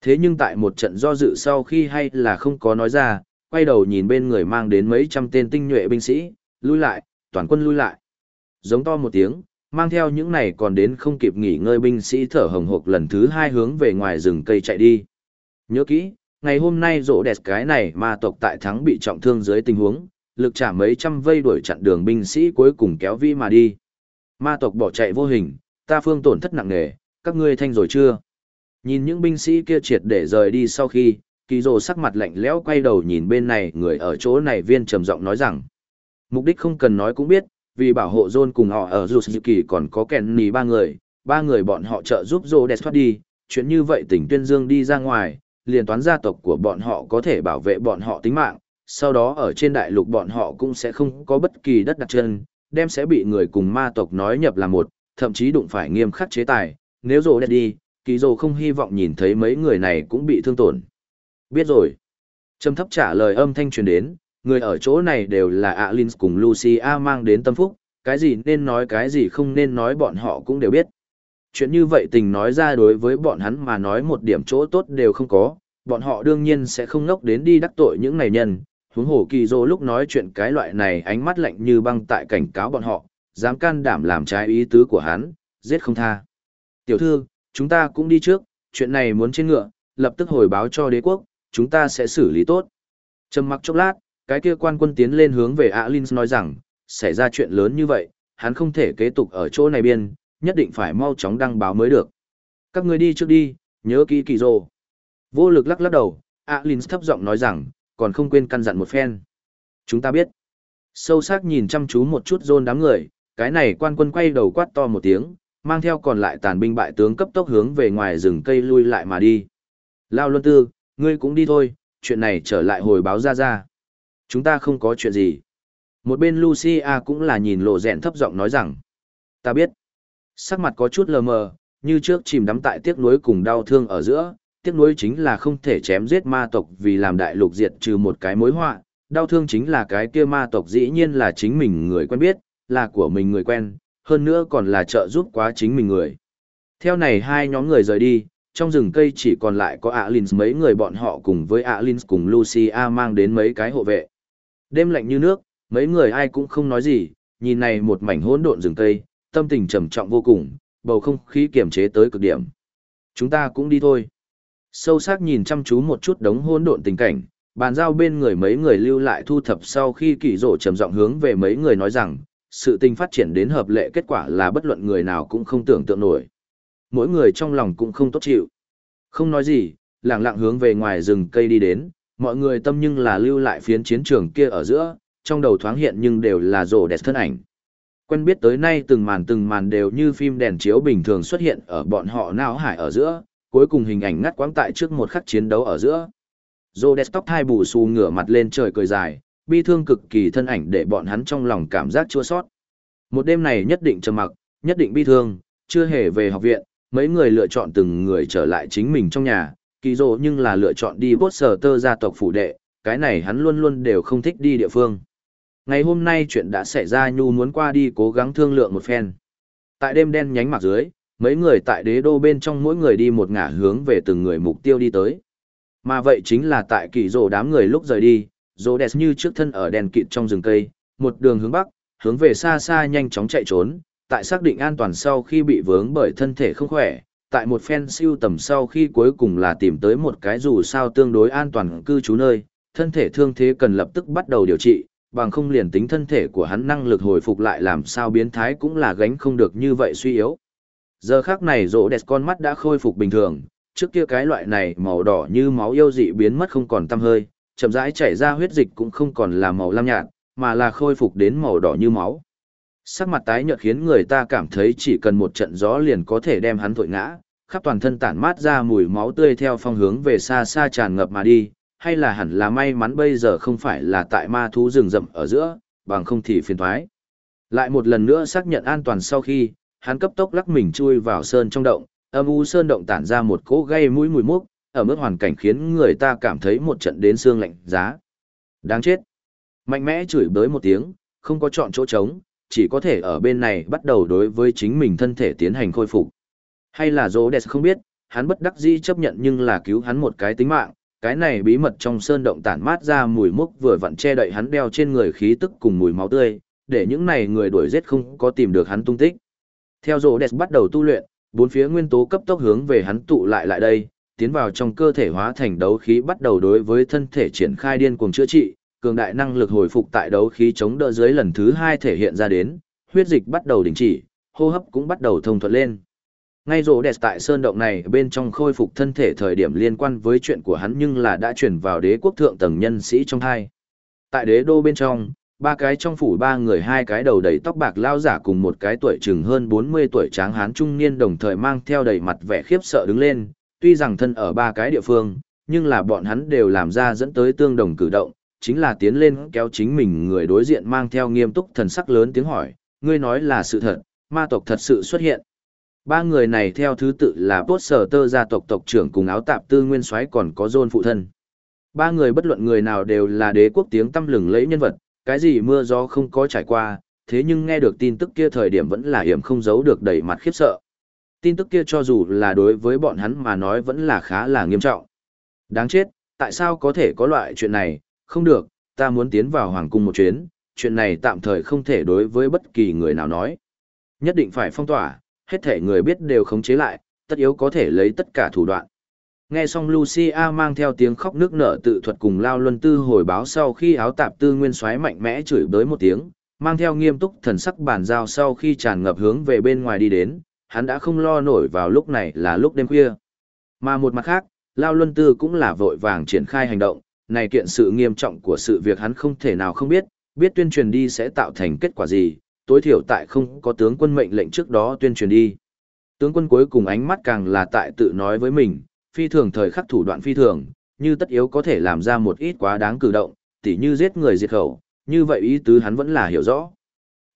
Thế nhưng tại một trận do dự sau khi hay là không có nói ra, quay đầu nhìn bên người mang đến mấy trăm tên tinh nhuệ binh sĩ, lui lại, toàn quân lui lại. Giống to một tiếng, mang theo những này còn đến không kịp nghỉ ngơi binh sĩ thở hồng hộc lần thứ hai hướng về ngoài rừng cây chạy đi. Nhớ kỹ, ngày hôm nay rỗ đẹp cái này ma tộc tại thắng bị trọng thương dưới tình huống, lực trả mấy trăm vây đuổi chặn đường binh sĩ cuối cùng kéo vi mà đi. Ma tộc bỏ chạy vô hình, ta phương tổn thất nặng nề, các ngươi thanh rồi chưa? Nhìn những binh sĩ kia triệt để rời đi sau khi, kỳ rồ sắc mặt lạnh lẽo quay đầu nhìn bên này người ở chỗ này viên trầm giọng nói rằng. Mục đích không cần nói cũng biết, vì bảo hộ John cùng họ ở Kỳ còn có kèn nì ba người, ba người bọn họ trợ giúp Joe đẹp thoát đi, chuyện như vậy tỉnh tuyên dương đi ra ngoài, liền toán gia tộc của bọn họ có thể bảo vệ bọn họ tính mạng, sau đó ở trên đại lục bọn họ cũng sẽ không có bất kỳ đất đặt chân, đem sẽ bị người cùng ma tộc nói nhập là một, thậm chí đụng phải nghiêm khắc chế tài, nếu rồ đẹp đi, kỳ rồ không hy vọng nhìn thấy mấy người này cũng bị thương tổn. Biết rồi. Trầm thấp trả lời âm thanh truyền đến, người ở chỗ này đều là Alins cùng Lucia mang đến tâm phúc, cái gì nên nói cái gì không nên nói bọn họ cũng đều biết. Chuyện như vậy tình nói ra đối với bọn hắn mà nói một điểm chỗ tốt đều không có, bọn họ đương nhiên sẽ không ngốc đến đi đắc tội những này nhân. Huống hồ kỳ dô lúc nói chuyện cái loại này ánh mắt lạnh như băng tại cảnh cáo bọn họ, dám can đảm làm trái ý tứ của hắn, giết không tha. Tiểu thư, chúng ta cũng đi trước, chuyện này muốn trên ngựa, lập tức hồi báo cho đế quốc, chúng ta sẽ xử lý tốt. Trầm mặc chốc lát, cái kia quan quân tiến lên hướng về Alins nói rằng, xảy ra chuyện lớn như vậy, hắn không thể kế tục ở chỗ này biên, nhất định phải mau chóng đăng báo mới được. Các người đi trước đi, nhớ kỹ kỳ rồ. Vô lực lắc lắc đầu, Alins thấp giọng nói rằng, còn không quên căn dặn một phen. Chúng ta biết. Sâu sắc nhìn chăm chú một chút rôn đám người, cái này quan quân quay đầu quát to một tiếng, mang theo còn lại tàn binh bại tướng cấp tốc hướng về ngoài rừng cây lui lại mà đi. Lao Luân Tư, ngươi cũng đi thôi, chuyện này trở lại hồi báo ra ra. Chúng ta không có chuyện gì. Một bên Lucia cũng là nhìn lộ rẹn thấp giọng nói rằng. Ta biết. Sắc mặt có chút lờ mờ, như trước chìm đắm tại tiếc nuối cùng đau thương ở giữa. Tiếc nuối chính là không thể chém giết ma tộc vì làm đại lục diệt trừ một cái mối họa. Đau thương chính là cái kia ma tộc dĩ nhiên là chính mình người quen biết, là của mình người quen, hơn nữa còn là trợ giúp quá chính mình người. Theo này hai nhóm người rời đi, trong rừng cây chỉ còn lại có Alins mấy người bọn họ cùng với Alins cùng Lucia mang đến mấy cái hộ vệ. Đêm lạnh như nước, mấy người ai cũng không nói gì, nhìn này một mảnh hỗn độn rừng cây, tâm tình trầm trọng vô cùng, bầu không khí kiềm chế tới cực điểm. Chúng ta cũng đi thôi. Sâu sắc nhìn chăm chú một chút đống hỗn độn tình cảnh, bàn giao bên người mấy người lưu lại thu thập sau khi kỳ rộ trầm giọng hướng về mấy người nói rằng, sự tình phát triển đến hợp lệ kết quả là bất luận người nào cũng không tưởng tượng nổi. Mỗi người trong lòng cũng không tốt chịu. Không nói gì, lặng lặng hướng về ngoài rừng cây đi đến, mọi người tâm nhưng là lưu lại phiến chiến trường kia ở giữa, trong đầu thoáng hiện nhưng đều là rồ đẹp thân ảnh. Quen biết tới nay từng màn từng màn đều như phim đèn chiếu bình thường xuất hiện ở bọn họ não hải ở giữa, cuối cùng hình ảnh ngắt quãng tại trước một khắc chiến đấu ở giữa. Rồ desktop tóc hai bù xù ngửa mặt lên trời cười dài, bi thương cực kỳ thân ảnh để bọn hắn trong lòng cảm giác chua sót. Một đêm này nhất định trầm mặc, nhất định bi thương, chưa hề về học viện, mấy người lựa chọn từng người trở lại chính mình trong nhà, kỳ rồ nhưng là lựa chọn đi bốt sở tơ gia tộc phủ đệ, cái này hắn luôn luôn đều không thích đi địa phương. Ngày hôm nay chuyện đã xảy ra nhu muốn qua đi cố gắng thương lượng một phen. Tại đêm đen nhánh mặt dưới, mấy người tại đế đô bên trong mỗi người đi một ngả hướng về từng người mục tiêu đi tới. Mà vậy chính là tại kỳ rồ đám người lúc rời đi, rồ đẹp như trước thân ở đèn kịt trong rừng cây, một đường hướng bắc, hướng về xa xa nhanh chóng chạy trốn, tại xác định an toàn sau khi bị vướng bởi thân thể không khỏe, tại một phen siêu tầm sau khi cuối cùng là tìm tới một cái dù sao tương đối an toàn cư trú nơi, thân thể thương thế cần lập tức bắt đầu điều trị, bằng không liền tính thân thể của hắn năng lực hồi phục lại làm sao biến thái cũng là gánh không được như vậy suy yếu. Giờ khác này rỗ đẹp con mắt đã khôi phục bình thường, trước kia cái loại này màu đỏ như máu yêu dị biến mất không còn tăm hơi, chậm rãi chảy ra huyết dịch cũng không còn là màu lam nhạt, mà là khôi phục đến màu đỏ như máu. Sắc mặt tái nhợt khiến người ta cảm thấy chỉ cần một trận gió liền có thể đem hắn thổi ngã, khắp toàn thân tản mát ra mùi máu tươi theo phong hướng về xa xa tràn ngập mà đi, hay là hẳn là may mắn bây giờ không phải là tại ma thú rừng rậm ở giữa, bằng không thì phiền thoái. Lại một lần nữa xác nhận an toàn sau khi, hắn cấp tốc lắc mình chui vào sơn trong động, âm u sơn động tản ra một cỗ gây mũi mùi mốc, ở mức hoàn cảnh khiến người ta cảm thấy một trận đến xương lạnh giá. Đáng chết. Mạnh mẽ chửi bới một tiếng, không có chọn chỗ trống, chỉ có thể ở bên này bắt đầu đối với chính mình thân thể tiến hành khôi phục. Hay là Rhodes không biết, hắn bất đắc dĩ chấp nhận nhưng là cứu hắn một cái tính mạng, cái này bí mật trong sơn động tản mát ra mùi mốc vừa vặn che đậy hắn đeo trên người khí tức cùng mùi máu tươi, để những này người đuổi giết không có tìm được hắn tung tích. Theo Rhodes bắt đầu tu luyện, bốn phía nguyên tố cấp tốc hướng về hắn tụ lại lại đây, tiến vào trong cơ thể hóa thành đấu khí bắt đầu đối với thân thể triển khai điên cuồng chữa trị, cường đại năng lực hồi phục tại đấu khí chống đỡ dưới lần thứ hai thể hiện ra đến, huyết dịch bắt đầu đình chỉ, hô hấp cũng bắt đầu thông thuận lên. Ngay rổ đẹp tại sơn động này bên trong khôi phục thân thể thời điểm liên quan với chuyện của hắn nhưng là đã chuyển vào đế quốc thượng tầng nhân sĩ trong hai. Tại đế đô bên trong, ba cái trong phủ ba người hai cái đầu đầy tóc bạc lao giả cùng một cái tuổi chừng hơn 40 tuổi tráng hán trung niên đồng thời mang theo đầy mặt vẻ khiếp sợ đứng lên, tuy rằng thân ở ba cái địa phương, nhưng là bọn hắn đều làm ra dẫn tới tương đồng cử động, chính là tiến lên kéo chính mình người đối diện mang theo nghiêm túc thần sắc lớn tiếng hỏi, ngươi nói là sự thật, ma tộc thật sự xuất hiện. Ba người này theo thứ tự là Bốt Sở Tơ gia tộc tộc trưởng cùng áo tạp tư nguyên soái còn có Dôn phụ thân. Ba người bất luận người nào đều là đế quốc tiếng tăm lừng lẫy nhân vật, cái gì mưa gió không có trải qua, thế nhưng nghe được tin tức kia thời điểm vẫn là hiểm không giấu được đầy mặt khiếp sợ. Tin tức kia cho dù là đối với bọn hắn mà nói vẫn là khá là nghiêm trọng. Đáng chết, tại sao có thể có loại chuyện này, không được, ta muốn tiến vào hoàng cung một chuyến, chuyện này tạm thời không thể đối với bất kỳ người nào nói. Nhất định phải phong tỏa, hết thể người biết đều khống chế lại, tất yếu có thể lấy tất cả thủ đoạn. Nghe xong Lucia mang theo tiếng khóc nước nở tự thuật cùng Lao Luân Tư hồi báo sau khi áo tạp tư nguyên xoáy mạnh mẽ chửi bới một tiếng, mang theo nghiêm túc thần sắc bản giao sau khi tràn ngập hướng về bên ngoài đi đến, hắn đã không lo nổi vào lúc này là lúc đêm khuya. Mà một mặt khác, Lao Luân Tư cũng là vội vàng triển khai hành động, này kiện sự nghiêm trọng của sự việc hắn không thể nào không biết, biết tuyên truyền đi sẽ tạo thành kết quả gì, tối thiểu tại không có tướng quân mệnh lệnh trước đó tuyên truyền đi. Tướng quân cuối cùng ánh mắt càng là tại tự nói với mình, phi thường thời khắc thủ đoạn phi thường, như tất yếu có thể làm ra một ít quá đáng cử động, tỉ như giết người diệt khẩu, như vậy ý tứ hắn vẫn là hiểu rõ.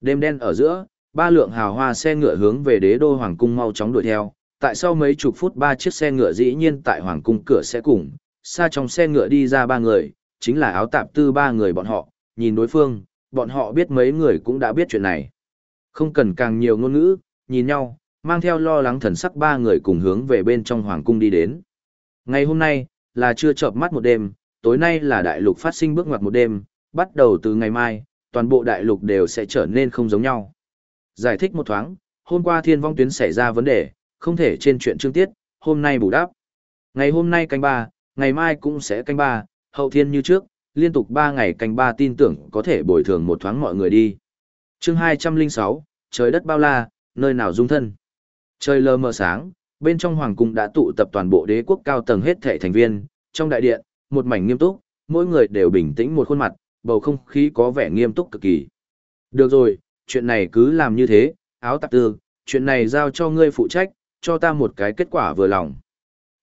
Đêm đen ở giữa, ba lượng hào hoa xe ngựa hướng về đế đô hoàng cung mau chóng đuổi theo, tại sau mấy chục phút ba chiếc xe ngựa dĩ nhiên tại hoàng cung cửa sẽ cùng, xa trong xe ngựa đi ra ba người, chính là áo tạp tư ba người bọn họ, nhìn đối phương, bọn họ biết mấy người cũng đã biết chuyện này. Không cần càng nhiều ngôn ngữ, nhìn nhau, mang theo lo lắng thần sắc ba người cùng hướng về bên trong hoàng cung đi đến. Ngày hôm nay, là chưa chợp mắt một đêm, tối nay là đại lục phát sinh bước ngoặt một đêm, bắt đầu từ ngày mai, toàn bộ đại lục đều sẽ trở nên không giống nhau. Giải thích một thoáng, hôm qua thiên vong tuyến xảy ra vấn đề, không thể trên chuyện chương tiết, hôm nay bù đắp. Ngày hôm nay canh ba, ngày mai cũng sẽ canh ba, hậu thiên như trước, liên tục ba ngày canh ba tin tưởng có thể bồi thường một thoáng mọi người đi. chương hai trăm linh sáu, trời đất bao la, nơi nào dung thân. Trời lờ mờ sáng, bên trong hoàng cung đã tụ tập toàn bộ đế quốc cao tầng hết thảy thành viên, trong đại điện, một mảnh nghiêm túc, mỗi người đều bình tĩnh một khuôn mặt, bầu không khí có vẻ nghiêm túc cực kỳ. Được rồi, chuyện này cứ làm như thế, áo tạp tư, chuyện này giao cho ngươi phụ trách, cho ta một cái kết quả vừa lòng.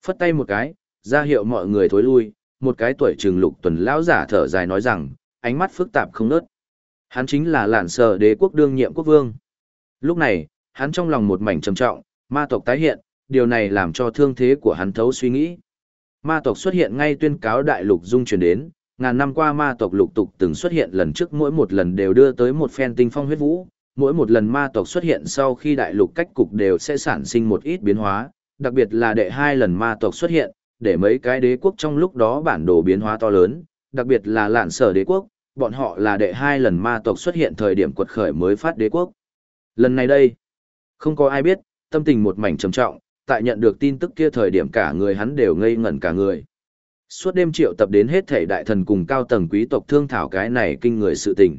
Phất tay một cái, ra hiệu mọi người thối lui, một cái tuổi trường lục tuần lão giả thở dài nói rằng, ánh mắt phức tạp không nớt. Hắn chính là lạn sở đế quốc đương nhiệm quốc vương. Lúc này, hắn trong lòng một mảnh trầm trọng, ma tộc tái hiện, điều này làm cho thương thế của hắn thấu suy nghĩ. Ma tộc xuất hiện ngay tuyên cáo đại lục dung truyền đến, ngàn năm qua ma tộc lục tục từng xuất hiện lần trước mỗi một lần đều đưa tới một phen tinh phong huyết vũ, mỗi một lần ma tộc xuất hiện sau khi đại lục cách cục đều sẽ sản sinh một ít biến hóa, đặc biệt là đệ hai lần ma tộc xuất hiện, để mấy cái đế quốc trong lúc đó bản đồ biến hóa to lớn, đặc biệt là lạn sở đế quốc, bọn họ là đệ hai lần ma tộc xuất hiện thời điểm quật khởi mới phát đế quốc. Lần này đây, không có ai biết, tâm tình một mảnh trầm trọng, tại nhận được tin tức kia thời điểm cả người hắn đều ngây ngẩn cả người. Suốt đêm triệu tập đến hết thể đại thần cùng cao tầng quý tộc thương thảo cái này kinh người sự tình.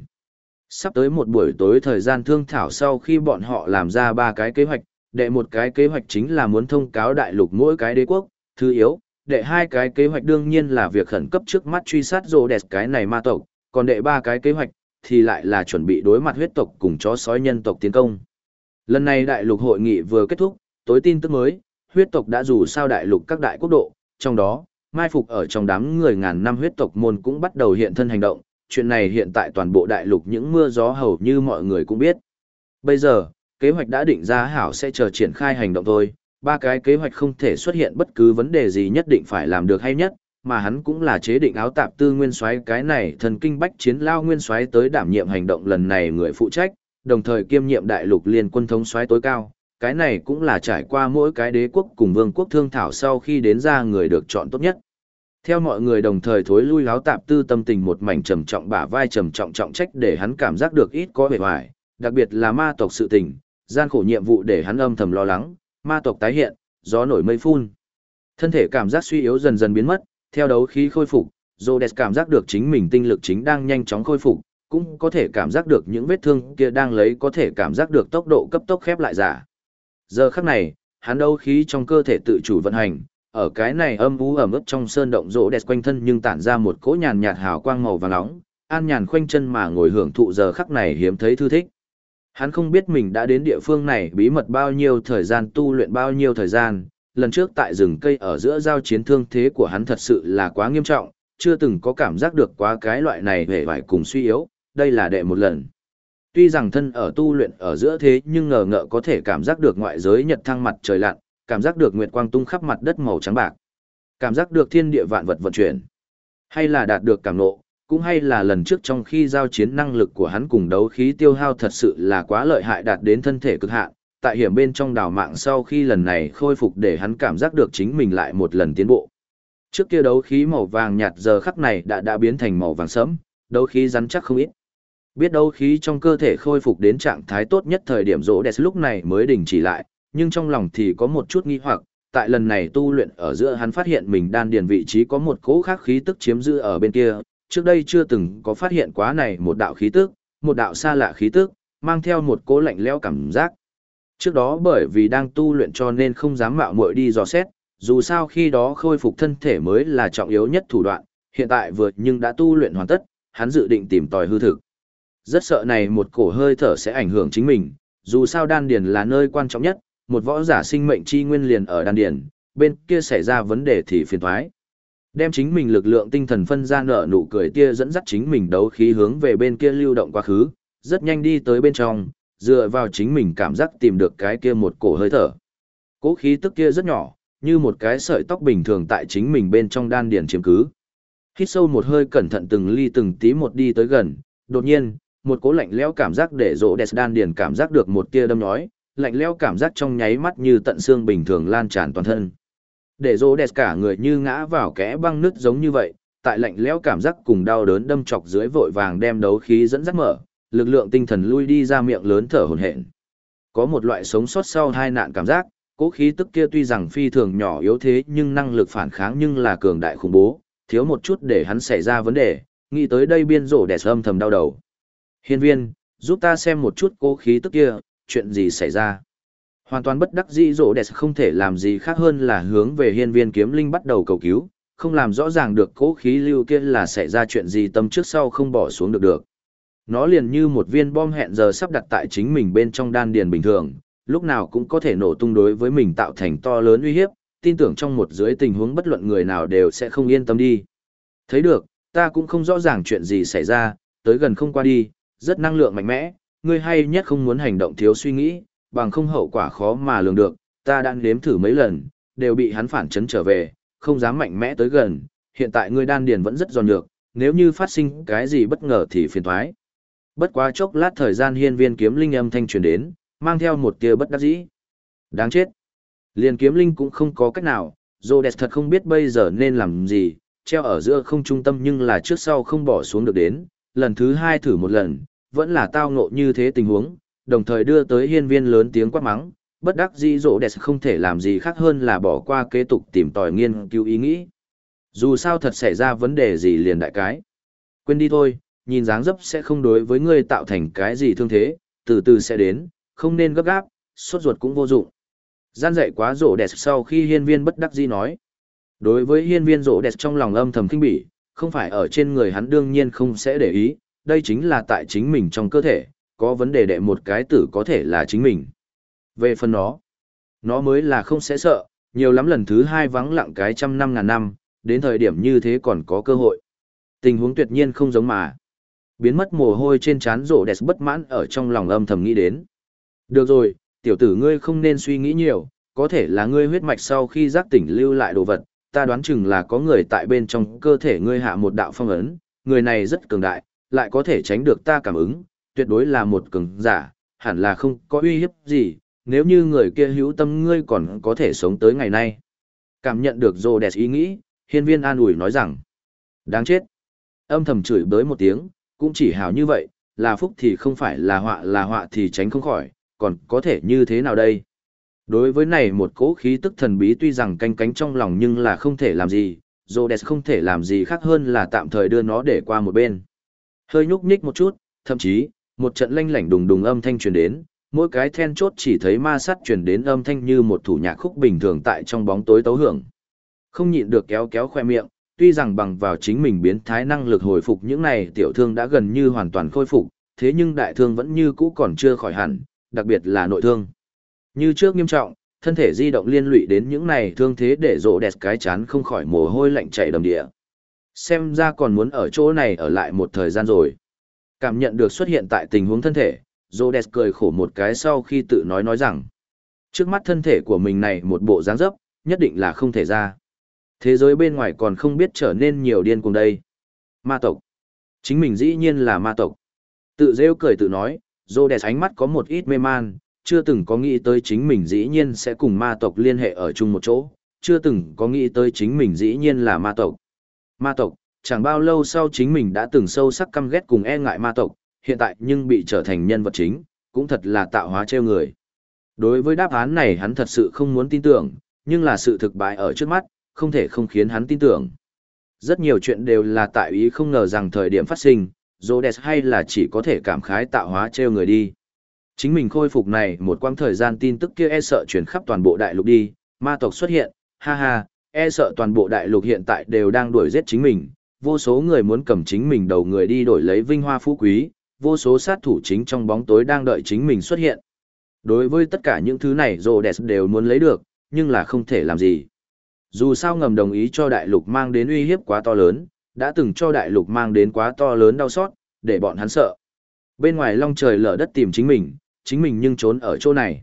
Sắp tới một buổi tối thời gian thương thảo sau khi bọn họ làm ra ba cái kế hoạch, đệ một cái kế hoạch chính là muốn thông cáo đại lục mỗi cái đế quốc, thứ yếu, đệ hai cái kế hoạch đương nhiên là việc khẩn cấp trước mắt truy sát rô đẹp cái này ma tộc, còn đệ ba cái kế hoạch thì lại là chuẩn bị đối mặt huyết tộc cùng chó sói nhân tộc tiến công. Lần này đại lục hội nghị vừa kết thúc, tối tin tức mới, huyết tộc đã dù sao đại lục các đại quốc độ, trong đó, mai phục ở trong đám người ngàn năm huyết tộc môn cũng bắt đầu hiện thân hành động, chuyện này hiện tại toàn bộ đại lục những mưa gió hầu như mọi người cũng biết. Bây giờ, kế hoạch đã định ra hảo sẽ chờ triển khai hành động thôi, ba cái kế hoạch không thể xuất hiện bất cứ vấn đề gì nhất định phải làm được hay nhất, mà hắn cũng là chế định áo tạp tư nguyên soái cái này thần kinh bách chiến lao nguyên soái tới đảm nhiệm hành động lần này người phụ trách, đồng thời kiêm nhiệm đại lục liên quân thống soái tối cao. Cái này cũng là trải qua mỗi cái đế quốc cùng vương quốc thương thảo sau khi đến ra người được chọn tốt nhất. Theo mọi người đồng thời thối lui áo tạp tư tâm tình một mảnh trầm trọng bả vai trầm trọng trọng trách để hắn cảm giác được ít có vẻ hoài, đặc biệt là ma tộc sự tình, gian khổ nhiệm vụ để hắn âm thầm lo lắng, ma tộc tái hiện, gió nổi mây phun. Thân thể cảm giác suy yếu dần dần biến mất, theo đấu khí khôi phục, Rhodes cảm giác được chính mình tinh lực chính đang nhanh chóng khôi phục, cũng có thể cảm giác được những vết thương kia đang lấy có thể cảm giác được tốc độ cấp tốc khép lại giả. Giờ khắc này, hắn đấu khí trong cơ thể tự chủ vận hành, ở cái này âm u ẩm ướt trong sơn động rỗ đẹp quanh thân nhưng tản ra một cỗ nhàn nhạt hào quang màu vàng nóng, an nhàn khoanh chân mà ngồi hưởng thụ giờ khắc này hiếm thấy thư thích. Hắn không biết mình đã đến địa phương này bí mật bao nhiêu thời gian tu luyện bao nhiêu thời gian, lần trước tại rừng cây ở giữa giao chiến thương thế của hắn thật sự là quá nghiêm trọng, chưa từng có cảm giác được quá cái loại này hề vải cùng suy yếu, đây là đệ một lần. Tuy rằng thân ở tu luyện ở giữa thế nhưng ngờ ngợ có thể cảm giác được ngoại giới nhật thăng mặt trời lặn, cảm giác được nguyệt quang tung khắp mặt đất màu trắng bạc, cảm giác được thiên địa vạn vật vận chuyển, hay là đạt được cảm ngộ, cũng hay là lần trước trong khi giao chiến năng lực của hắn cùng đấu khí tiêu hao thật sự là quá lợi hại đạt đến thân thể cực hạn, tại hiểm bên trong đào mạng sau khi lần này khôi phục để hắn cảm giác được chính mình lại một lần tiến bộ. Trước kia đấu khí màu vàng nhạt giờ khắc này đã đã biến thành màu vàng sẫm, đấu khí rắn chắc không ít. Biết đấu khí trong cơ thể khôi phục đến trạng thái tốt nhất thời điểm rỗ đẹp lúc này mới đình chỉ lại, nhưng trong lòng thì có một chút nghi hoặc, tại lần này tu luyện ở giữa hắn phát hiện mình đan điền vị trí có một cỗ khác khí tức chiếm giữ ở bên kia, trước đây chưa từng có phát hiện quá này một đạo khí tức, một đạo xa lạ khí tức, mang theo một cỗ lạnh lẽo cảm giác. Trước đó bởi vì đang tu luyện cho nên không dám mạo muội đi dò xét, dù sao khi đó khôi phục thân thể mới là trọng yếu nhất thủ đoạn, hiện tại vừa nhưng đã tu luyện hoàn tất, hắn dự định tìm tòi hư thực. Rất sợ này một cổ hơi thở sẽ ảnh hưởng chính mình, dù sao đan điền là nơi quan trọng nhất, một võ giả sinh mệnh chi nguyên liền ở đan điền, bên kia xảy ra vấn đề thì phiền toái. Đem chính mình lực lượng tinh thần phân ra nở nụ cười tia dẫn dắt chính mình đấu khí hướng về bên kia lưu động quá khứ, rất nhanh đi tới bên trong, dựa vào chính mình cảm giác tìm được cái kia một cổ hơi thở. Cố khí tức kia rất nhỏ, như một cái sợi tóc bình thường tại chính mình bên trong đan điền chiếm cứ. Hít sâu một hơi cẩn thận từng ly từng tí một đi tới gần, đột nhiên, một cố lạnh lẽo cảm giác để rỗ đẹp đan điền cảm giác được một tia đâm nhói, lạnh lẽo cảm giác trong nháy mắt như tận xương bình thường lan tràn toàn thân. Để rỗ đẹp cả người như ngã vào kẽ băng nứt giống như vậy, tại lạnh lẽo cảm giác cùng đau đớn đâm chọc dưới vội vàng đem đấu khí dẫn dắt mở, lực lượng tinh thần lui đi ra miệng lớn thở hổn hển. có một loại sống sót sau hai nạn cảm giác, cố khí tức kia tuy rằng phi thường nhỏ yếu thế nhưng năng lực phản kháng nhưng là cường đại khủng bố, thiếu một chút để hắn xảy ra vấn đề, nghĩ tới đây biên rổ đẹp âm thầm đau đầu. Hiên viên, giúp ta xem một chút cố khí tức kia, chuyện gì xảy ra. Hoàn toàn bất đắc dĩ rỗ, đẹp không thể làm gì khác hơn là hướng về hiên viên kiếm linh bắt đầu cầu cứu, không làm rõ ràng được cố khí lưu kia là xảy ra chuyện gì tâm trước sau không bỏ xuống được được. Nó liền như một viên bom hẹn giờ sắp đặt tại chính mình bên trong đan điền bình thường, lúc nào cũng có thể nổ tung đối với mình tạo thành to lớn uy hiếp, tin tưởng trong một dưới tình huống bất luận người nào đều sẽ không yên tâm đi. Thấy được, ta cũng không rõ ràng chuyện gì xảy ra, tới gần không qua đi, rất năng lượng mạnh mẽ, ngươi hay nhất không muốn hành động thiếu suy nghĩ, bằng không hậu quả khó mà lường được, ta đã nếm thử mấy lần, đều bị hắn phản chấn trở về, không dám mạnh mẽ tới gần, hiện tại ngươi đan điền vẫn rất giòn nhược, nếu như phát sinh cái gì bất ngờ thì phiền toái. Bất quá chốc lát thời gian hiên viên kiếm linh âm thanh truyền đến, mang theo một tia bất đắc dĩ. Đáng chết. Liền kiếm linh cũng không có cách nào, Rhodes thật không biết bây giờ nên làm gì, treo ở giữa không trung tâm nhưng là trước sau không bỏ xuống được đến, lần thứ hai thử một lần, vẫn là tao ngộ như thế tình huống, đồng thời đưa tới hiên viên lớn tiếng quát mắng, bất đắc dĩ Rhodes không thể làm gì khác hơn là bỏ qua kế tục tìm tòi nghiên cứu ý nghĩ. Dù sao thật xảy ra vấn đề gì liền đại cái. Quên đi thôi, nhìn dáng dấp sẽ không đối với ngươi tạo thành cái gì thương thế, từ từ sẽ đến, không nên gấp gáp, sốt ruột cũng vô dụng. Gian dạy quá rỗ đẹp sau khi hiên viên bất đắc dĩ nói. Đối với hiên viên rỗ đẹp trong lòng âm thầm kinh bỉ, không phải ở trên người hắn đương nhiên không sẽ để ý, đây chính là tại chính mình trong cơ thể, có vấn đề đệ một cái tử có thể là chính mình. Về phần nó, nó mới là không sẽ sợ, nhiều lắm lần thứ hai vắng lặng cái trăm năm ngàn năm, đến thời điểm như thế còn có cơ hội. Tình huống tuyệt nhiên không giống mà. Biến mất mồ hôi trên trán rổ đẹp bất mãn ở trong lòng âm thầm nghĩ đến. Được rồi, tiểu tử ngươi không nên suy nghĩ nhiều, có thể là ngươi huyết mạch sau khi giác tỉnh lưu lại đồ vật, ta đoán chừng là có người tại bên trong cơ thể ngươi hạ một đạo phong ấn, người này rất cường đại, lại có thể tránh được ta cảm ứng, tuyệt đối là một cường giả, hẳn là không có uy hiếp gì, nếu như người kia hữu tâm ngươi còn có thể sống tới ngày nay. Cảm nhận được rồ đẹp ý nghĩ, hiên viên an ủi nói rằng, đáng chết. Âm thầm chửi bới một tiếng, cũng chỉ hào như vậy, là phúc thì không phải là họa là họa thì tránh không khỏi, còn có thể như thế nào đây? Đối với này một cỗ khí tức thần bí tuy rằng canh cánh trong lòng nhưng là không thể làm gì, Rhodes không thể làm gì khác hơn là tạm thời đưa nó để qua một bên. Hơi nhúc nhích một chút, thậm chí, một trận lanh lảnh đùng đùng âm thanh truyền đến, mỗi cái then chốt chỉ thấy ma sát truyền đến âm thanh như một thủ nhạc khúc bình thường tại trong bóng tối tấu hưởng. Không nhịn được kéo kéo khoe miệng, tuy rằng bằng vào chính mình biến thái năng lực hồi phục những này tiểu thương đã gần như hoàn toàn khôi phục, thế nhưng đại thương vẫn như cũ còn chưa khỏi hẳn, đặc biệt là nội thương. Như trước nghiêm trọng, thân thể di động liên lụy đến những này thương thế để rộ đẹp cái chán không khỏi mồ hôi lạnh chảy đầm địa. Xem ra còn muốn ở chỗ này ở lại một thời gian rồi. Cảm nhận được xuất hiện tại tình huống thân thể, Rhodes cười khổ một cái sau khi tự nói nói rằng, trước mắt thân thể của mình này một bộ dáng dấp, nhất định là không thể ra. Thế giới bên ngoài còn không biết trở nên nhiều điên cùng đây. Ma tộc. Chính mình dĩ nhiên là ma tộc. Tự rêu cười tự nói, Rhodes ánh mắt có một ít mê man, chưa từng có nghĩ tới chính mình dĩ nhiên sẽ cùng ma tộc liên hệ ở chung một chỗ, chưa từng có nghĩ tới chính mình dĩ nhiên là ma tộc. Ma tộc, chẳng bao lâu sau chính mình đã từng sâu sắc căm ghét cùng e ngại ma tộc, hiện tại nhưng bị trở thành nhân vật chính, cũng thật là tạo hóa treo người. Đối với đáp án này hắn thật sự không muốn tin tưởng, nhưng là sự thực bại ở trước mắt, không thể không khiến hắn tin tưởng. Rất nhiều chuyện đều là tại ý không ngờ rằng thời điểm phát sinh, Rhodes hay là chỉ có thể cảm khái tạo hóa treo người đi. Chính mình khôi phục này một quãng thời gian tin tức kia e sợ chuyển khắp toàn bộ đại lục đi, ma tộc xuất hiện, ha ha, e sợ toàn bộ đại lục hiện tại đều đang đuổi giết chính mình, vô số người muốn cầm chính mình đầu người đi đổi lấy vinh hoa phú quý, vô số sát thủ chính trong bóng tối đang đợi chính mình xuất hiện. Đối với tất cả những thứ này Rhodes đều muốn lấy được, nhưng là không thể làm gì. Dù sao ngầm đồng ý cho đại lục mang đến uy hiếp quá to lớn, đã từng cho đại lục mang đến quá to lớn đau xót, để bọn hắn sợ. Bên ngoài long trời lở đất tìm chính mình, chính mình nhưng trốn ở chỗ này.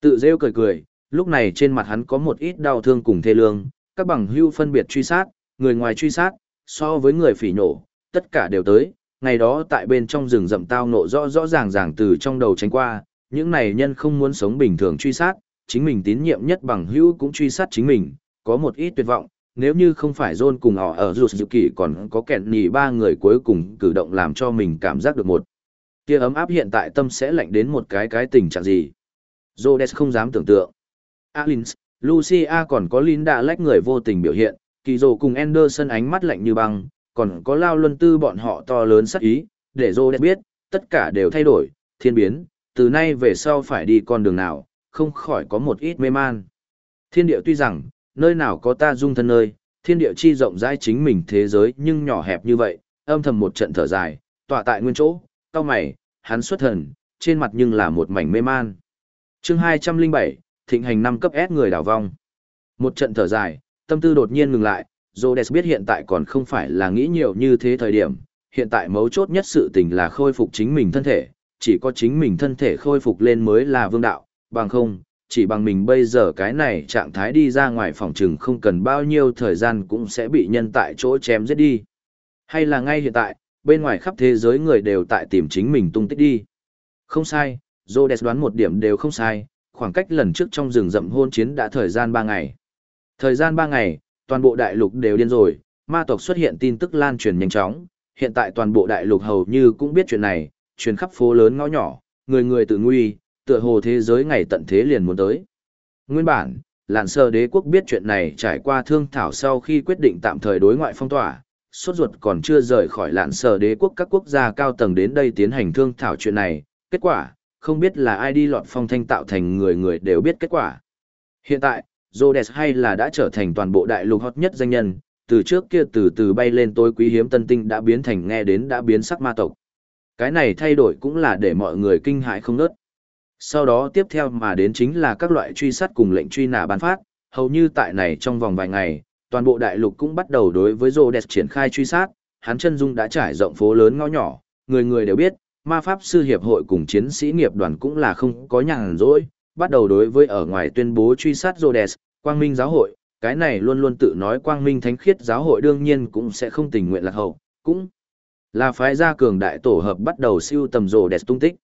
Tự rêu cười cười, lúc này trên mặt hắn có một ít đau thương cùng thê lương, các bằng hưu phân biệt truy sát, người ngoài truy sát, so với người phỉ nổ, tất cả đều tới. Ngày đó tại bên trong rừng rậm tao nộ rõ rõ ràng ràng từ trong đầu tránh qua, những này nhân không muốn sống bình thường truy sát, chính mình tín nhiệm nhất bằng hữu cũng truy sát chính mình, có một ít tuyệt vọng, nếu như không phải John cùng họ ở rụt dự kỷ còn có kẹn nhì ba người cuối cùng cử động làm cho mình cảm giác được một. Kia ấm áp hiện tại tâm sẽ lạnh đến một cái cái tình trạng gì. Rhodes không dám tưởng tượng. Alins, Lucia còn có Linda lách người vô tình biểu hiện, kỳ dồ cùng Anderson ánh mắt lạnh như băng, còn có Lao Luân Tư bọn họ to lớn sắc ý, để Rhodes biết, tất cả đều thay đổi, thiên biến, từ nay về sau phải đi con đường nào, không khỏi có một ít mê man. Thiên địa tuy rằng, nơi nào có ta dung thân nơi, thiên địa chi rộng rãi chính mình thế giới nhưng nhỏ hẹp như vậy, âm thầm một trận thở dài, tọa tại nguyên chỗ, cao mày, hắn xuất thần, trên mặt nhưng là một mảnh mê man. chương 207, thịnh hành năm cấp S người đảo vong. Một trận thở dài, tâm tư đột nhiên ngừng lại, Rhodes biết hiện tại còn không phải là nghĩ nhiều như thế thời điểm, hiện tại mấu chốt nhất sự tình là khôi phục chính mình thân thể, chỉ có chính mình thân thể khôi phục lên mới là vương đạo, bằng không, chỉ bằng mình bây giờ cái này trạng thái đi ra ngoài phòng trừng không cần bao nhiêu thời gian cũng sẽ bị nhân tại chỗ chém giết đi. Hay là ngay hiện tại, bên ngoài khắp thế giới người đều tại tìm chính mình tung tích đi. Không sai, Rhodes đoán một điểm đều không sai, khoảng cách lần trước trong rừng rậm hôn chiến đã thời gian 3 ngày. Thời gian 3 ngày, toàn bộ đại lục đều điên rồi, ma tộc xuất hiện tin tức lan truyền nhanh chóng, hiện tại toàn bộ đại lục hầu như cũng biết chuyện này, truyền khắp phố lớn ngõ nhỏ, người người tự nguy, tựa hồ thế giới ngày tận thế liền muốn tới. Nguyên bản, lạn sơ đế quốc biết chuyện này trải qua thương thảo sau khi quyết định tạm thời đối ngoại phong tỏa, sốt ruột còn chưa rời khỏi lạn sơ đế quốc các quốc gia cao tầng đến đây tiến hành thương thảo chuyện này, kết quả, không biết là ai đi lọt phong thanh tạo thành người người đều biết kết quả. Hiện tại, Rhodes hay là đã trở thành toàn bộ đại lục hot nhất danh nhân, từ trước kia từ từ bay lên tối quý hiếm tân tinh đã biến thành nghe đến đã biến sắc ma tộc. Cái này thay đổi cũng là để mọi người kinh hãi không nớt. Sau đó tiếp theo mà đến chính là các loại truy sát cùng lệnh truy nã ban phát, hầu như tại này trong vòng vài ngày, toàn bộ đại lục cũng bắt đầu đối với Rhodes triển khai truy sát, hắn chân dung đã trải rộng phố lớn ngõ nhỏ, người người đều biết, ma pháp sư hiệp hội cùng chiến sĩ nghiệp đoàn cũng là không có nhàn rỗi, bắt đầu đối với ở ngoài tuyên bố truy sát Rhodes, quang minh giáo hội, cái này luôn luôn tự nói quang minh thánh khiết giáo hội đương nhiên cũng sẽ không tình nguyện lạc hậu, cũng là phái gia cường đại tổ hợp bắt đầu siêu tầm Rhodes tung tích.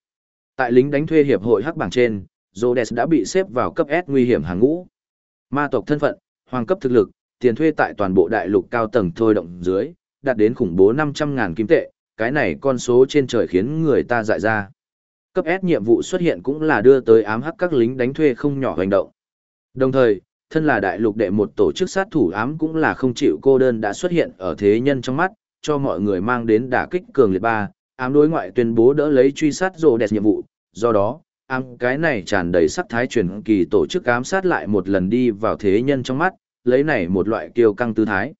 Tại lính đánh thuê hiệp hội hắc bảng trên, Rhodes đã bị xếp vào cấp S nguy hiểm hàng ngũ. Ma tộc thân phận, hoàng cấp thực lực, tiền thuê tại toàn bộ đại lục cao tầng thôi động dưới, đạt đến khủng bố 500.000 kim tệ, cái này con số trên trời khiến người ta dại ra. Cấp S nhiệm vụ xuất hiện cũng là đưa tới ám hắc các lính đánh thuê không nhỏ hành động. Đồng thời, thân là đại lục đệ một tổ chức sát thủ ám cũng là không chịu cô đơn đã xuất hiện ở thế nhân trong mắt, cho mọi người mang đến đả kích cường liệt ba, ám đối ngoại tuyên bố đỡ lấy truy sát rồ đẹp nhiệm vụ, do đó, ám cái này tràn đầy sắc thái truyền kỳ tổ chức ám sát lại một lần đi vào thế nhân trong mắt, lấy này một loại kiêu căng tư thái.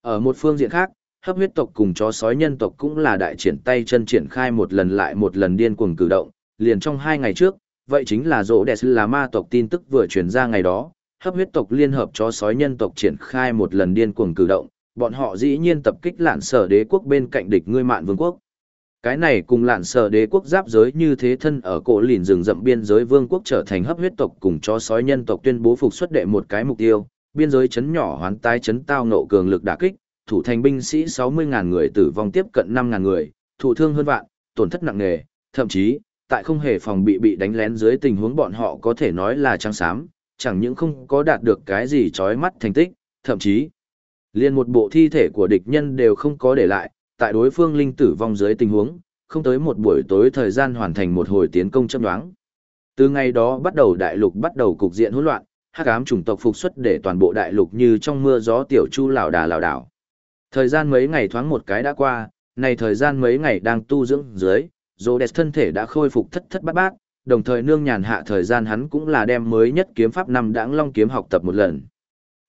Ở một phương diện khác, hấp huyết tộc cùng chó sói nhân tộc cũng là đại triển tay chân triển khai một lần lại một lần điên cuồng cử động, liền trong hai ngày trước, vậy chính là rỗ đẹp là ma tộc tin tức vừa truyền ra ngày đó, hấp huyết tộc liên hợp chó sói nhân tộc triển khai một lần điên cuồng cử động, bọn họ dĩ nhiên tập kích lạn sở đế quốc bên cạnh địch ngươi mạn vương quốc. Cái này cùng lạn sở đế quốc giáp giới như thế thân ở cổ lìn rừng rậm biên giới vương quốc trở thành hấp huyết tộc cùng chó sói nhân tộc tuyên bố phục xuất đệ một cái mục tiêu, biên giới chấn nhỏ hoán tái chấn tao nộ cường lực đả kích, thủ thành binh sĩ 60.000 người tử vong tiếp cận 5.000 người, thụ thương hơn vạn, tổn thất nặng nề, thậm chí, tại không hề phòng bị bị đánh lén dưới tình huống bọn họ có thể nói là trắng xám, chẳng những không có đạt được cái gì chói mắt thành tích, thậm chí, liền một bộ thi thể của địch nhân đều không có để lại, tại đối phương linh tử vong dưới tình huống, không tới một buổi tối thời gian hoàn thành một hồi tiến công chấp đoán. Từ ngày đó bắt đầu đại lục bắt đầu cục diện hỗn loạn, hắc ám chủng tộc phục xuất để toàn bộ đại lục như trong mưa gió tiểu chu lảo đà lảo đảo. Thời gian mấy ngày thoáng một cái đã qua, này thời gian mấy ngày đang tu dưỡng dưới, Rhodes thân thể đã khôi phục thất thất bát bát, đồng thời nương nhàn hạ thời gian hắn cũng là đem mới nhất kiếm pháp năm đãng long kiếm học tập một lần.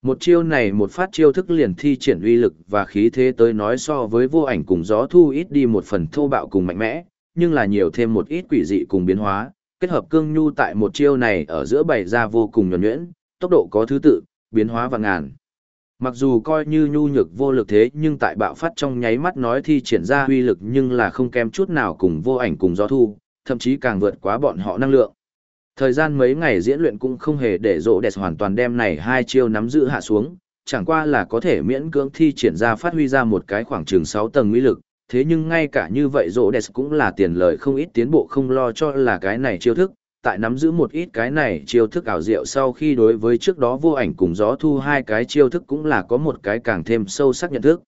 Một chiêu này một phát chiêu thức liền thi triển uy lực và khí thế tới nói so với vô ảnh cùng gió thu ít đi một phần thô bạo cùng mạnh mẽ, nhưng là nhiều thêm một ít quỷ dị cùng biến hóa, kết hợp cương nhu tại một chiêu này ở giữa bày ra vô cùng nhuẩn nhuyễn, tốc độ có thứ tự, biến hóa và ngàn. Mặc dù coi như nhu nhược vô lực thế nhưng tại bạo phát trong nháy mắt nói thi triển ra uy lực nhưng là không kém chút nào cùng vô ảnh cùng gió thu, thậm chí càng vượt quá bọn họ năng lượng. Thời gian mấy ngày diễn luyện cũng không hề để rộ đẹp hoàn toàn đem này hai chiêu nắm giữ hạ xuống, chẳng qua là có thể miễn cưỡng thi triển ra phát huy ra một cái khoảng chừng 6 tầng uy lực, thế nhưng ngay cả như vậy rộ đẹp cũng là tiền lời không ít tiến bộ không lo cho là cái này chiêu thức, tại nắm giữ một ít cái này chiêu thức ảo diệu sau khi đối với trước đó vô ảnh cùng gió thu hai cái chiêu thức cũng là có một cái càng thêm sâu sắc nhận thức.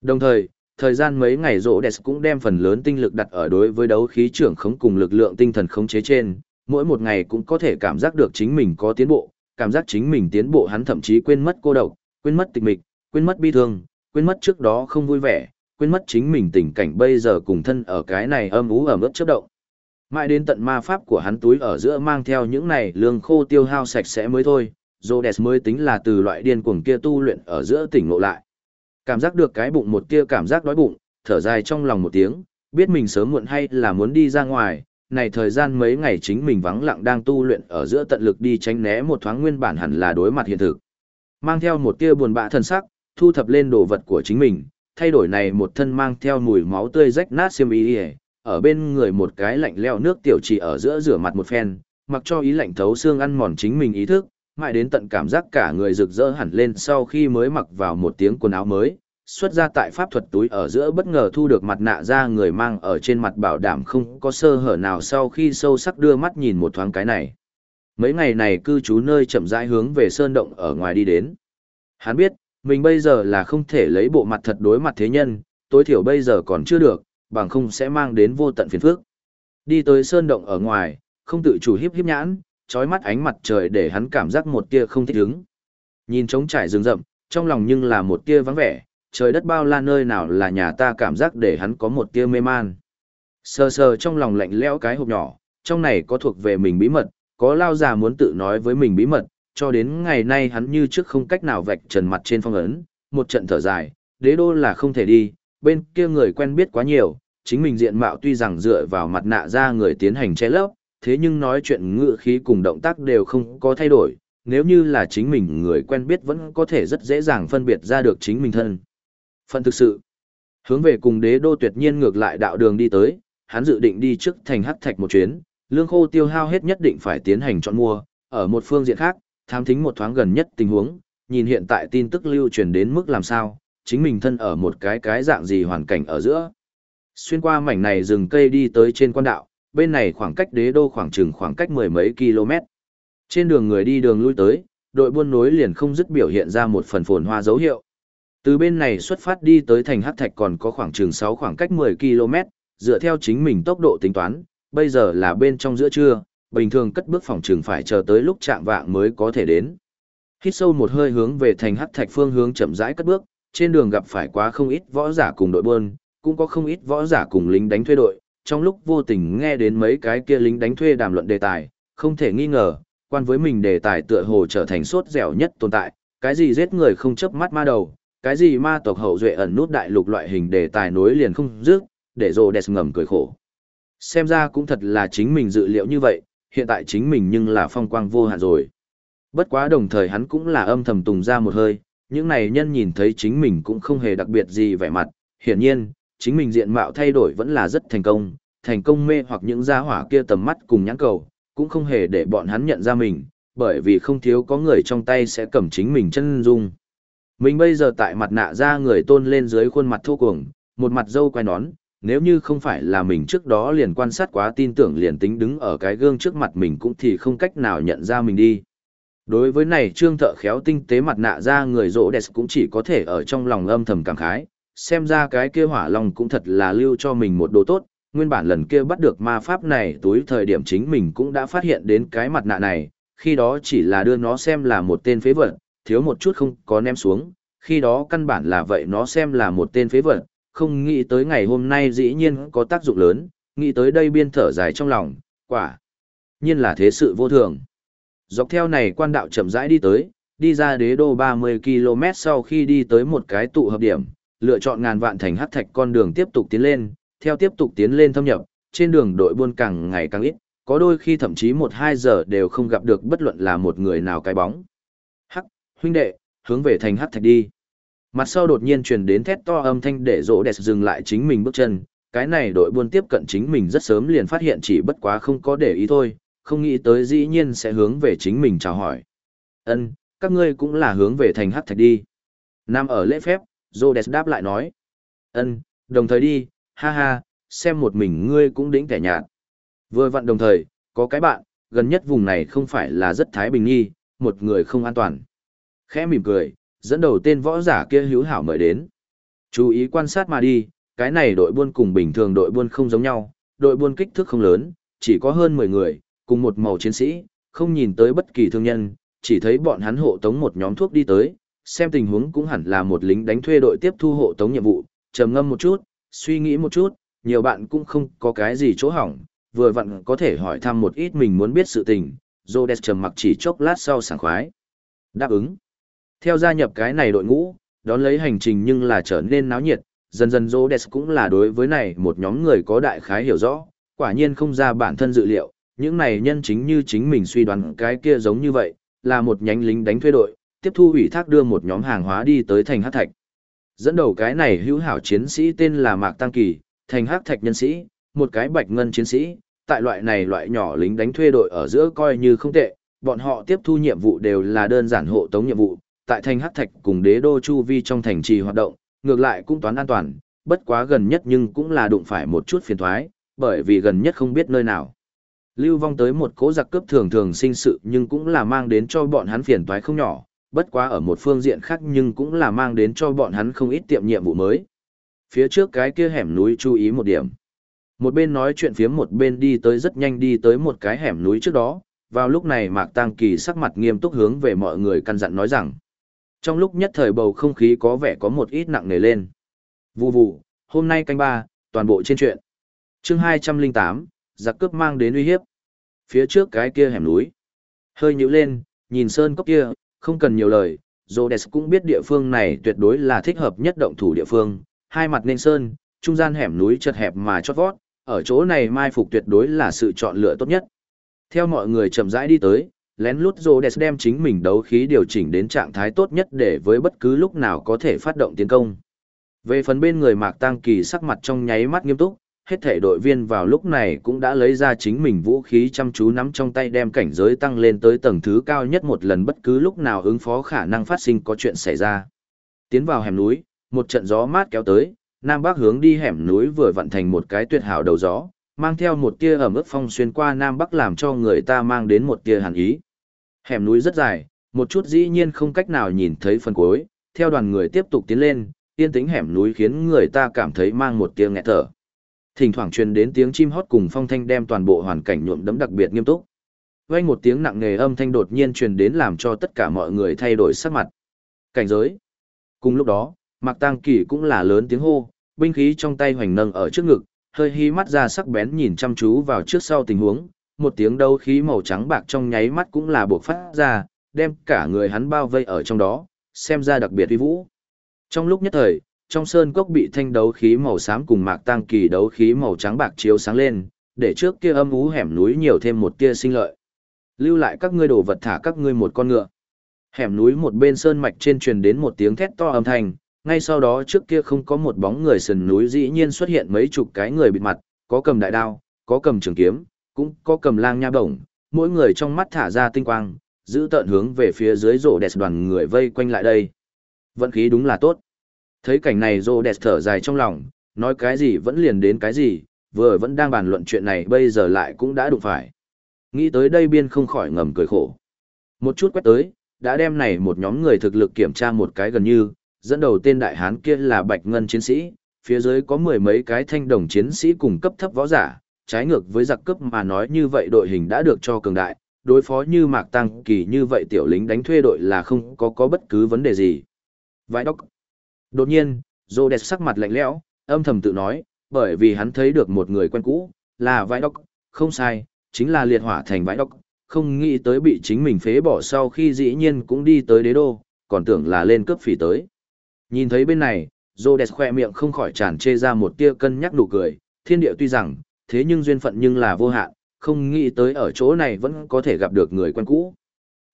Đồng thời, thời gian mấy ngày rỗ đẹp cũng đem phần lớn tinh lực đặt ở đối với đấu khí trưởng khống cùng lực lượng tinh thần khống chế trên, mỗi một ngày cũng có thể cảm giác được chính mình có tiến bộ, cảm giác chính mình tiến bộ hắn thậm chí quên mất cô độc, quên mất tịch mịch, quên mất bi thương, quên mất trước đó không vui vẻ, quên mất chính mình tình cảnh bây giờ cùng thân ở cái này âm ú ẩm ướt chớp động. Mãi đến tận ma pháp của hắn túi ở giữa mang theo những này lương khô tiêu hao sạch sẽ mới thôi, Rhodes mới tính là từ loại điên cuồng kia tu luyện ở giữa tỉnh ngộ lại. Cảm giác được cái bụng một tia cảm giác đói bụng, thở dài trong lòng một tiếng, biết mình sớm muộn hay là muốn đi ra ngoài, này thời gian mấy ngày chính mình vắng lặng đang tu luyện ở giữa tận lực đi tránh né một thoáng nguyên bản hẳn là đối mặt hiện thực. Mang theo một tia buồn bã thân sắc, thu thập lên đồ vật của chính mình, thay đổi này một thân mang theo mùi máu tươi rách nát xiêm y, ở bên người một cái lạnh leo nước tiểu chỉ ở giữa rửa mặt một phen, mặc cho ý lạnh thấu xương ăn mòn chính mình ý thức, mãi đến tận cảm giác cả người rực rỡ hẳn lên sau khi mới mặc vào một tiếng quần áo mới, xuất ra tại pháp thuật túi ở giữa bất ngờ thu được mặt nạ ra người mang ở trên mặt bảo đảm không có sơ hở nào sau khi sâu sắc đưa mắt nhìn một thoáng cái này. Mấy ngày này cư trú nơi chậm rãi hướng về sơn động ở ngoài đi đến. Hắn biết, mình bây giờ là không thể lấy bộ mặt thật đối mặt thế nhân, tối thiểu bây giờ còn chưa được, bằng không sẽ mang đến vô tận phiền phức. Đi tới sơn động ở ngoài, không tự chủ hiếp hiếp nhãn, trói mắt ánh mặt trời để hắn cảm giác một tia không thích ứng. Nhìn trống trải rừng rậm, trong lòng nhưng là một tia vắng vẻ, trời đất bao la nơi nào là nhà ta cảm giác để hắn có một tia mê man. Sờ sờ trong lòng lạnh lẽo cái hộp nhỏ, trong này có thuộc về mình bí mật, có lao già muốn tự nói với mình bí mật, cho đến ngày nay hắn như trước không cách nào vạch trần mặt trên phong ấn, một trận thở dài, đế đô là không thể đi, bên kia người quen biết quá nhiều, chính mình diện mạo tuy rằng dựa vào mặt nạ ra người tiến hành che lấp, thế nhưng nói chuyện ngữ khí cùng động tác đều không có thay đổi, nếu như là chính mình người quen biết vẫn có thể rất dễ dàng phân biệt ra được chính mình thân. Phần thực sự, hướng về cùng đế đô tuyệt nhiên ngược lại đạo đường đi tới, hắn dự định đi trước thành hắc thạch một chuyến, lương khô tiêu hao hết nhất định phải tiến hành chọn mua, ở một phương diện khác, tham thính một thoáng gần nhất tình huống, nhìn hiện tại tin tức lưu truyền đến mức làm sao, chính mình thân ở một cái cái dạng gì hoàn cảnh ở giữa. Xuyên qua mảnh này rừng cây đi tới trên quan đạo, bên này khoảng cách đế đô khoảng chừng khoảng cách mười mấy km. Trên đường người đi đường lui tới, đội buôn nối liền không dứt biểu hiện ra một phần phồn hoa dấu hiệu. Từ bên này xuất phát đi tới thành Hắc Thạch còn có khoảng chừng 6 khoảng cách 10 km, dựa theo chính mình tốc độ tính toán, bây giờ là bên trong giữa trưa, bình thường cất bước phòng trường phải chờ tới lúc chạm vạng mới có thể đến. Hít sâu một hơi hướng về thành Hắc Thạch phương hướng chậm rãi cất bước, trên đường gặp phải quá không ít võ giả cùng đội buôn, cũng có không ít võ giả cùng lính đánh thuê đội, trong lúc vô tình nghe đến mấy cái kia lính đánh thuê đàm luận đề tài, không thể nghi ngờ, quan với mình đề tài tựa hồ trở thành sốt dẻo nhất tồn tại, cái gì giết người không chớp mắt ma đầu, cái gì ma tộc hậu duệ ẩn nút đại lục loại hình đề tài nối liền không dứt, để rồ đẹp ngầm cười khổ. Xem ra cũng thật là chính mình dự liệu như vậy, hiện tại chính mình nhưng là phong quang vô hạn rồi. Bất quá đồng thời hắn cũng là âm thầm tùng ra một hơi, những này nhân nhìn thấy chính mình cũng không hề đặc biệt gì vẻ mặt, hiển nhiên, chính mình diện mạo thay đổi vẫn là rất thành công, thành công mê hoặc những gia hỏa kia tầm mắt cùng nhãn cầu, cũng không hề để bọn hắn nhận ra mình, bởi vì không thiếu có người trong tay sẽ cầm chính mình chân dung. Mình bây giờ tại mặt nạ ra người tôn lên dưới khuôn mặt thô cuồng, một mặt dâu quay nón, nếu như không phải là mình trước đó liền quan sát quá tin tưởng liền tính đứng ở cái gương trước mặt mình cũng thì không cách nào nhận ra mình đi. Đối với này trương thợ khéo tinh tế mặt nạ ra người rỗ đẹp cũng chỉ có thể ở trong lòng âm thầm cảm khái, xem ra cái kia hỏa long cũng thật là lưu cho mình một đồ tốt, nguyên bản lần kia bắt được ma pháp này túi thời điểm chính mình cũng đã phát hiện đến cái mặt nạ này, khi đó chỉ là đưa nó xem là một tên phế vật, thiếu một chút không có ném xuống, khi đó căn bản là vậy nó xem là một tên phế vật, không nghĩ tới ngày hôm nay dĩ nhiên có tác dụng lớn, nghĩ tới đây biên thở dài trong lòng, quả nhiên là thế sự vô thường. Dọc theo này quan đạo chậm rãi đi tới, đi ra đế đô 30 km sau khi đi tới một cái tụ hợp điểm, lựa chọn ngàn vạn thành hắc thạch con đường tiếp tục tiến lên, theo tiếp tục tiến lên thâm nhập, trên đường đội buôn càng ngày càng ít, có đôi khi thậm chí 1-2 giờ đều không gặp được bất luận là một người nào cái bóng. Hắc, huynh đệ, hướng về thành hắc thạch đi. Mặt sau đột nhiên truyền đến thét to âm thanh để rỗ đẹp dừng lại chính mình bước chân, cái này đội buôn tiếp cận chính mình rất sớm liền phát hiện chỉ bất quá không có để ý thôi, không nghĩ tới dĩ nhiên sẽ hướng về chính mình chào hỏi. Ân, các ngươi cũng là hướng về thành hắc thạch đi. Nam ở lễ phép, Rhodes đáp lại nói. Ân, đồng thời đi, ha ha, xem một mình ngươi cũng đỉnh kẻ nhạt. Vừa vặn đồng thời, có cái bạn, gần nhất vùng này không phải là rất thái bình nghi, một người không an toàn. Khẽ mỉm cười, dẫn đầu tên võ giả kia hữu hảo mời đến. Chú ý quan sát mà đi, cái này đội buôn cùng bình thường đội buôn không giống nhau, đội buôn kích thước không lớn, chỉ có hơn 10 người, cùng một màu chiến sĩ, không nhìn tới bất kỳ thương nhân, chỉ thấy bọn hắn hộ tống một nhóm thuốc đi tới, xem tình huống cũng hẳn là một lính đánh thuê đội tiếp thu hộ tống nhiệm vụ, trầm ngâm một chút, suy nghĩ một chút, nhiều bạn cũng không có cái gì chỗ hỏng, vừa vặn có thể hỏi thăm một ít mình muốn biết sự tình, Rhodes trầm mặc chỉ chốc lát sau sảng khoái. Đáp ứng. Theo gia nhập cái này đội ngũ, đón lấy hành trình nhưng là trở nên náo nhiệt, dần dần Rhodes cũng là đối với này một nhóm người có đại khái hiểu rõ, quả nhiên không ra bản thân dự liệu, những này nhân chính như chính mình suy đoán cái kia giống như vậy, là một nhánh lính đánh thuê đội, tiếp thu ủy thác đưa một nhóm hàng hóa đi tới thành Hắc Thạch. Dẫn đầu cái này hữu hảo chiến sĩ tên là Mạc Tăng Kỳ, thành Hắc Thạch nhân sĩ, một cái bạch ngân chiến sĩ, tại loại này loại nhỏ lính đánh thuê đội ở giữa coi như không tệ, bọn họ tiếp thu nhiệm vụ đều là đơn giản hộ tống nhiệm vụ, tại thành Hắc Thạch cùng đế đô chu vi trong thành trì hoạt động, ngược lại cũng toán an toàn, bất quá gần nhất nhưng cũng là đụng phải một chút phiền toái, bởi vì gần nhất không biết nơi nào. Lưu vong tới một cố giặc cướp thường thường sinh sự nhưng cũng là mang đến cho bọn hắn phiền toái không nhỏ, bất quá ở một phương diện khác nhưng cũng là mang đến cho bọn hắn không ít tiệm nhiệm vụ mới. Phía trước cái kia hẻm núi chú ý một điểm. Một bên nói chuyện phía một bên đi tới rất nhanh đi tới một cái hẻm núi trước đó, vào lúc này Mạc Tăng Kỳ sắc mặt nghiêm túc hướng về mọi người căn dặn nói rằng. Trong lúc nhất thời bầu không khí có vẻ có một ít nặng nề lên. Vù vù, hôm nay canh ba, toàn bộ trên chuyện. chương 208, giặc cướp mang đến uy hiếp. Phía trước cái kia hẻm núi. Hơi nhíu lên, nhìn sơn cốc kia, không cần nhiều lời, Rhodes cũng biết địa phương này tuyệt đối là thích hợp nhất động thủ địa phương, hai mặt nên sơn, trung gian hẻm núi chật hẹp mà chót vót, ở chỗ này mai phục tuyệt đối là sự chọn lựa tốt nhất. Theo mọi người chậm rãi đi tới, lén lút Rhodes đem chính mình đấu khí điều chỉnh đến trạng thái tốt nhất để với bất cứ lúc nào có thể phát động tiến công. Về phần bên người Mạc Tăng Kỳ sắc mặt trong nháy mắt nghiêm túc, hết thể đội viên vào lúc này cũng đã lấy ra chính mình vũ khí chăm chú nắm trong tay đem cảnh giới tăng lên tới tầng thứ cao nhất một lần bất cứ lúc nào ứng phó khả năng phát sinh có chuyện xảy ra. Tiến vào hẻm núi, một trận gió mát kéo tới, nam bắc hướng đi hẻm núi vừa vận thành một cái tuyệt hảo đầu gió, mang theo một tia ẩm ướt phong xuyên qua nam bắc làm cho người ta mang đến một tia hàn ý. Hẻm núi rất dài, một chút dĩ nhiên không cách nào nhìn thấy phần cuối, theo đoàn người tiếp tục tiến lên, yên tĩnh hẻm núi khiến người ta cảm thấy mang một tia nghẹt thở. Thỉnh thoảng truyền đến tiếng chim hót cùng phong thanh đem toàn bộ hoàn cảnh nhuộm đẫm đặc biệt nghiêm túc. Vang một tiếng nặng nề âm thanh đột nhiên truyền đến làm cho tất cả mọi người thay đổi sắc mặt. Cảnh giới. Cùng lúc đó, Mạc Tăng Kỳ cũng là lớn tiếng hô, binh khí trong tay hoành nâng ở trước ngực, hơi hí mắt ra sắc bén nhìn chăm chú vào trước sau tình huống, một tiếng đấu khí màu trắng bạc trong nháy mắt cũng là buộc phát ra, đem cả người hắn bao vây ở trong đó, xem ra đặc biệt uy vũ. Trong lúc nhất thời, trong sơn cốc bị thanh đấu khí màu xám cùng mạc tăng kỳ đấu khí màu trắng bạc chiếu sáng lên, để trước kia âm ú hẻm núi nhiều thêm một tia sinh lợi. Lưu lại các ngươi đồ vật thả các ngươi một con ngựa. Hẻm núi một bên sơn mạch trên truyền đến một tiếng thét to âm thanh, ngay sau đó trước kia không có một bóng người sườn núi dĩ nhiên xuất hiện mấy chục cái người bịt mặt, có cầm đại đao, có cầm trường kiếm, cũng có cầm lang nha bổng, mỗi người trong mắt thả ra tinh quang, giữ tận hướng về phía dưới rổ đẹp đoàn người vây quanh lại đây. Vận khí đúng là tốt. Thấy cảnh này Rô đẹp thở dài trong lòng, nói cái gì vẫn liền đến cái gì, vừa vẫn đang bàn luận chuyện này bây giờ lại cũng đã đụng phải. Nghĩ tới đây biên không khỏi ngầm cười khổ. Một chút quét tới, đã đem này một nhóm người thực lực kiểm tra một cái gần như, dẫn đầu tên đại hán kia là Bạch Ngân chiến sĩ, phía dưới có mười mấy cái thanh đồng chiến sĩ cùng cấp thấp võ giả, trái ngược với giặc cấp mà nói như vậy đội hình đã được cho cường đại, đối phó như Mạc Tăng Kỳ như vậy tiểu lính đánh thuê đội là không có có bất cứ vấn đề gì. Vãi đốc. Đột nhiên, Rhodes sắc mặt lạnh lẽo, âm thầm tự nói, bởi vì hắn thấy được một người quen cũ, là Vãi đốc, không sai, chính là liệt hỏa thành Vãi đốc, không nghĩ tới bị chính mình phế bỏ sau khi dĩ nhiên cũng đi tới đế đô, còn tưởng là lên cướp phỉ tới. Nhìn thấy bên này, Rhodes khoe miệng không khỏi tràn chê ra một tia cân nhắc nụ cười, thiên địa tuy rằng, thế nhưng duyên phận nhưng là vô hạn, không nghĩ tới ở chỗ này vẫn có thể gặp được người quen cũ.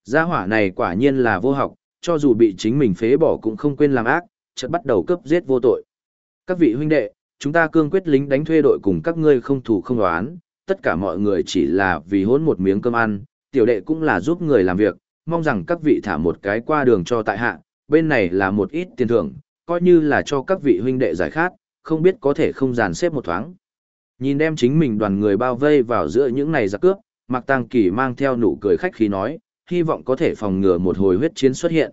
Gia hỏa này quả nhiên là vô học, cho dù bị chính mình phế bỏ cũng không quên làm ác, chợt bắt đầu cướp giết vô tội. Các vị huynh đệ, chúng ta cương quyết lính đánh thuê đội cùng các ngươi không thủ không đoán, tất cả mọi người chỉ là vì hôn một miếng cơm ăn, tiểu đệ cũng là giúp người làm việc, mong rằng các vị thả một cái qua đường cho tại hạ, bên này là một ít tiền thưởng, coi như là cho các vị huynh đệ giải khát, không biết có thể không dàn xếp một thoáng. Nhìn đem chính mình đoàn người bao vây vào giữa những này giặc cướp, Mạc Tăng Kỳ mang theo nụ cười khách khí nói, hy vọng có thể phòng ngừa một hồi huyết chiến xuất hiện.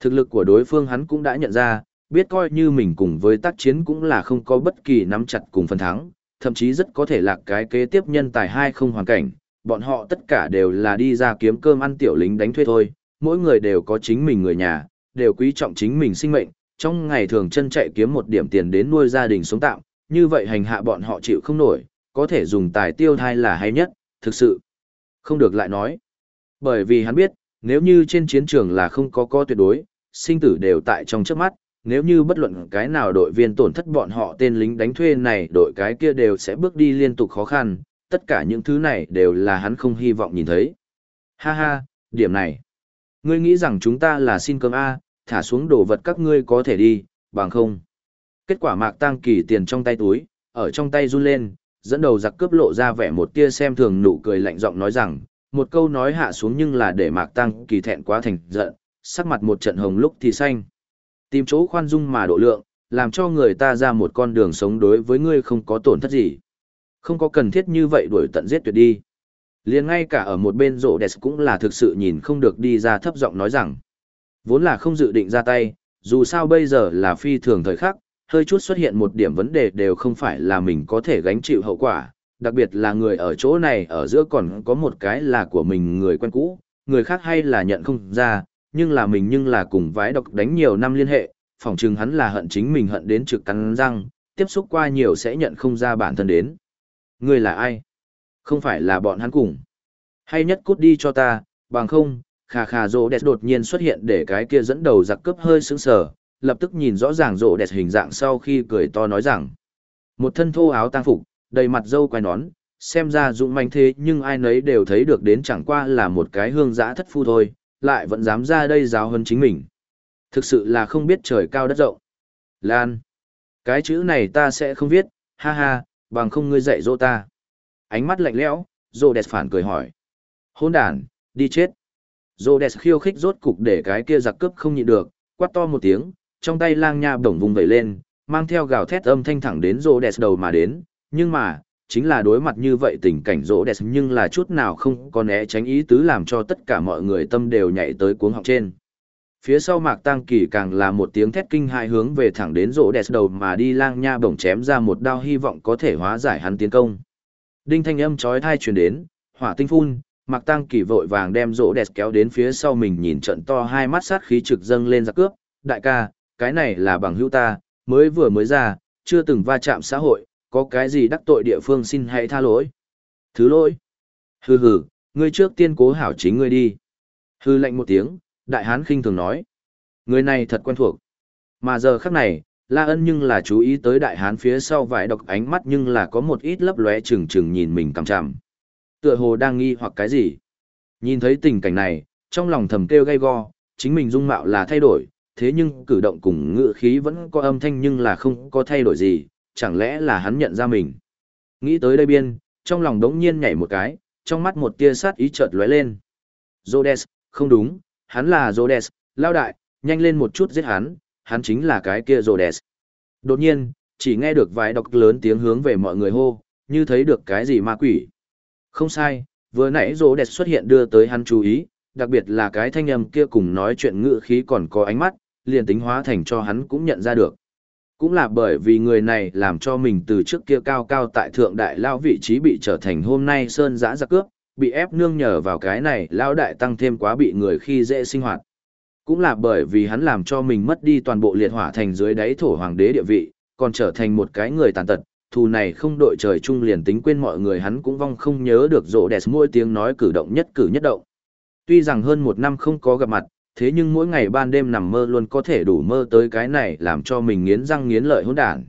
Thực lực của đối phương hắn cũng đã nhận ra, biết coi như mình cùng với tác chiến cũng là không có bất kỳ nắm chặt cùng phần thắng, thậm chí rất có thể lạc cái kế tiếp nhân tài hai không hoàn cảnh, bọn họ tất cả đều là đi ra kiếm cơm ăn tiểu lính đánh thuê thôi, mỗi người đều có chính mình người nhà, đều quý trọng chính mình sinh mệnh, trong ngày thường chân chạy kiếm một điểm tiền đến nuôi gia đình sống tạm, như vậy hành hạ bọn họ chịu không nổi, có thể dùng tài tiêu thai là hay nhất, thực sự. Không được lại nói. Bởi vì hắn biết, nếu như trên chiến trường là không có co tuyệt đối, sinh tử đều tại trong trước mắt, nếu như bất luận cái nào đội viên tổn thất bọn họ tên lính đánh thuê này đội cái kia đều sẽ bước đi liên tục khó khăn, tất cả những thứ này đều là hắn không hy vọng nhìn thấy. Ha ha, điểm này. Ngươi nghĩ rằng chúng ta là xin cơm A, thả xuống đồ vật các ngươi có thể đi, bằng không. Kết quả mạc tăng kỳ tiền trong tay túi, ở trong tay run lên, dẫn đầu giặc cướp lộ ra vẻ một tia xem thường nụ cười lạnh giọng nói rằng, một câu nói hạ xuống nhưng là để mạc tăng kỳ thẹn quá thành giận, sắc mặt một trận hồng lúc thì xanh. Tìm chỗ khoan dung mà độ lượng, làm cho người ta ra một con đường sống đối với ngươi không có tổn thất gì. Không có cần thiết như vậy đuổi tận giết tuyệt đi. liền ngay cả ở một bên rộ đẹp cũng là thực sự nhìn không được đi ra thấp giọng nói rằng. Vốn là không dự định ra tay, dù sao bây giờ là phi thường thời khắc, hơi chút xuất hiện một điểm vấn đề đều không phải là mình có thể gánh chịu hậu quả, đặc biệt là người ở chỗ này ở giữa còn có một cái là của mình người quen cũ, người khác hay là nhận không ra, nhưng là mình nhưng là cùng vái độc đánh nhiều năm liên hệ, phỏng chừng hắn là hận chính mình hận đến trực cắn răng, tiếp xúc qua nhiều sẽ nhận không ra bản thân đến. Người là ai? Không phải là bọn hắn cùng. Hay nhất cút đi cho ta, bằng không, khà khà rỗ đẹp đột nhiên xuất hiện để cái kia dẫn đầu giặc cướp hơi sững sờ, lập tức nhìn rõ ràng rỗ đẹp hình dạng sau khi cười to nói rằng. Một thân thô áo tang phục, đầy mặt dâu quai nón, xem ra dũng manh thế nhưng ai nấy đều thấy được đến chẳng qua là một cái hương giã thất phu thôi, lại vẫn dám ra đây giáo hơn chính mình. Thực sự là không biết trời cao đất rộng. Lan. Cái chữ này ta sẽ không viết, ha ha, bằng không ngươi dạy dỗ ta. Ánh mắt lạnh lẽo, rô đẹp phản cười hỏi. Hôn đàn, đi chết. Rô đẹp khiêu khích rốt cục để cái kia giặc cướp không nhịn được, quát to một tiếng, trong tay lang nha bổng vùng vẩy lên, mang theo gào thét âm thanh thẳng đến rô đẹp đầu mà đến, nhưng mà, chính là đối mặt như vậy tình cảnh rỗ đẹp nhưng là chút nào không có né tránh ý tứ làm cho tất cả mọi người tâm đều nhảy tới cuống học trên. Phía sau mạc tăng kỳ càng là một tiếng thét kinh hai hướng về thẳng đến rỗ đẹp đầu mà đi lang nha bổng chém ra một đao hy vọng có thể hóa giải hắn tiến công. Đinh thanh âm chói thai truyền đến, hỏa tinh phun, mạc tăng kỳ vội vàng đem rỗ đẹp kéo đến phía sau mình nhìn trận to hai mắt sát khí trực dâng lên ra cướp, đại ca, cái này là bằng hữu ta, mới vừa mới ra, chưa từng va chạm xã hội, có cái gì đắc tội địa phương xin hãy tha lỗi. Thứ lỗi. Hừ hừ, ngươi trước tiên cố hảo chính ngươi đi. Hừ lạnh một tiếng, đại hán khinh thường nói. Người này thật quen thuộc. Mà giờ khắc này, La Ân nhưng là chú ý tới đại hán phía sau vài độc ánh mắt nhưng là có một ít lấp lóe chừng chừng nhìn mình cằm chằm. Tựa hồ đang nghi hoặc cái gì. Nhìn thấy tình cảnh này, trong lòng thầm kêu gay go, chính mình dung mạo là thay đổi, thế nhưng cử động cùng ngựa khí vẫn có âm thanh nhưng là không có thay đổi gì, chẳng lẽ là hắn nhận ra mình. Nghĩ tới đây biên, trong lòng đống nhiên nhảy một cái, trong mắt một tia sát ý chợt lóe lên. Rhodes, không đúng, hắn là Rhodes, lao đại, nhanh lên một chút giết hắn, hắn chính là cái kia Rhodes. Đột nhiên, chỉ nghe được vài độc lớn tiếng hướng về mọi người hô, như thấy được cái gì ma quỷ. Không sai, vừa nãy Rhodes xuất hiện đưa tới hắn chú ý, đặc biệt là cái thanh âm kia cùng nói chuyện ngữ khí còn có ánh mắt, liền tính hóa thành cho hắn cũng nhận ra được. Cũng là bởi vì người này làm cho mình từ trước kia cao cao tại thượng đại lao vị trí bị trở thành hôm nay sơn giã giặc cướp, bị ép nương nhờ vào cái này lao đại tăng thêm quá bị người khi dễ sinh hoạt. Cũng là bởi vì hắn làm cho mình mất đi toàn bộ liệt hỏa thành dưới đáy thổ hoàng đế địa vị, còn trở thành một cái người tàn tật, thù này không đội trời chung liền tính quên mọi người hắn cũng vong không nhớ được rộ đẹp mỗi tiếng nói cử động nhất cử nhất động. Tuy rằng hơn một năm không có gặp mặt, thế nhưng mỗi ngày ban đêm nằm mơ luôn có thể đủ mơ tới cái này làm cho mình nghiến răng nghiến lợi hỗn đản.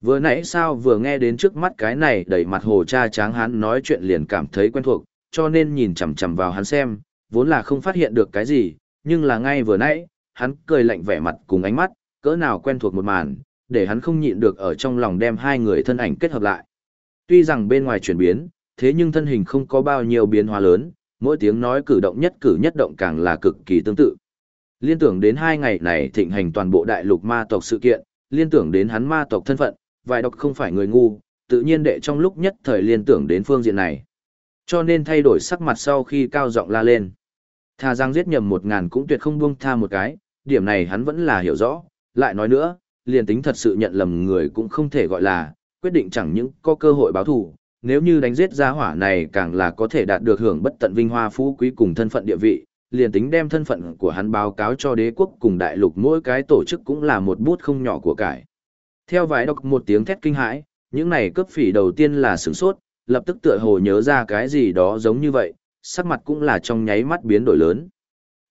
Vừa nãy sao vừa nghe đến trước mắt cái này đẩy mặt hồ cha tráng hắn nói chuyện liền cảm thấy quen thuộc, cho nên nhìn chằm chằm vào hắn xem, vốn là không phát hiện được cái gì, nhưng là ngay vừa nãy, hắn cười lạnh vẻ mặt cùng ánh mắt, cỡ nào quen thuộc một màn, để hắn không nhịn được ở trong lòng đem hai người thân ảnh kết hợp lại. Tuy rằng bên ngoài chuyển biến, thế nhưng thân hình không có bao nhiêu biến hóa lớn, mỗi tiếng nói cử động nhất cử nhất động càng là cực kỳ tương tự. Liên tưởng đến hai ngày này thịnh hành toàn bộ đại lục ma tộc sự kiện, liên tưởng đến hắn ma tộc thân phận, vài độc không phải người ngu, tự nhiên đệ trong lúc nhất thời liên tưởng đến phương diện này. Cho nên thay đổi sắc mặt sau khi cao giọng la lên. Tha giang giết nhầm một ngàn cũng tuyệt không buông tha một cái, điểm này hắn vẫn là hiểu rõ, lại nói nữa, liền tính thật sự nhận lầm người cũng không thể gọi là, quyết định chẳng những có cơ hội báo thù, nếu như đánh giết gia hỏa này càng là có thể đạt được hưởng bất tận vinh hoa phú quý cùng thân phận địa vị, liền tính đem thân phận của hắn báo cáo cho đế quốc cùng đại lục mỗi cái tổ chức cũng là một bút không nhỏ của cải. Theo vài đọc một tiếng thét kinh hãi, những này cướp phỉ đầu tiên là sửng sốt, lập tức tựa hồ nhớ ra cái gì đó giống như vậy, sắc mặt cũng là trong nháy mắt biến đổi lớn.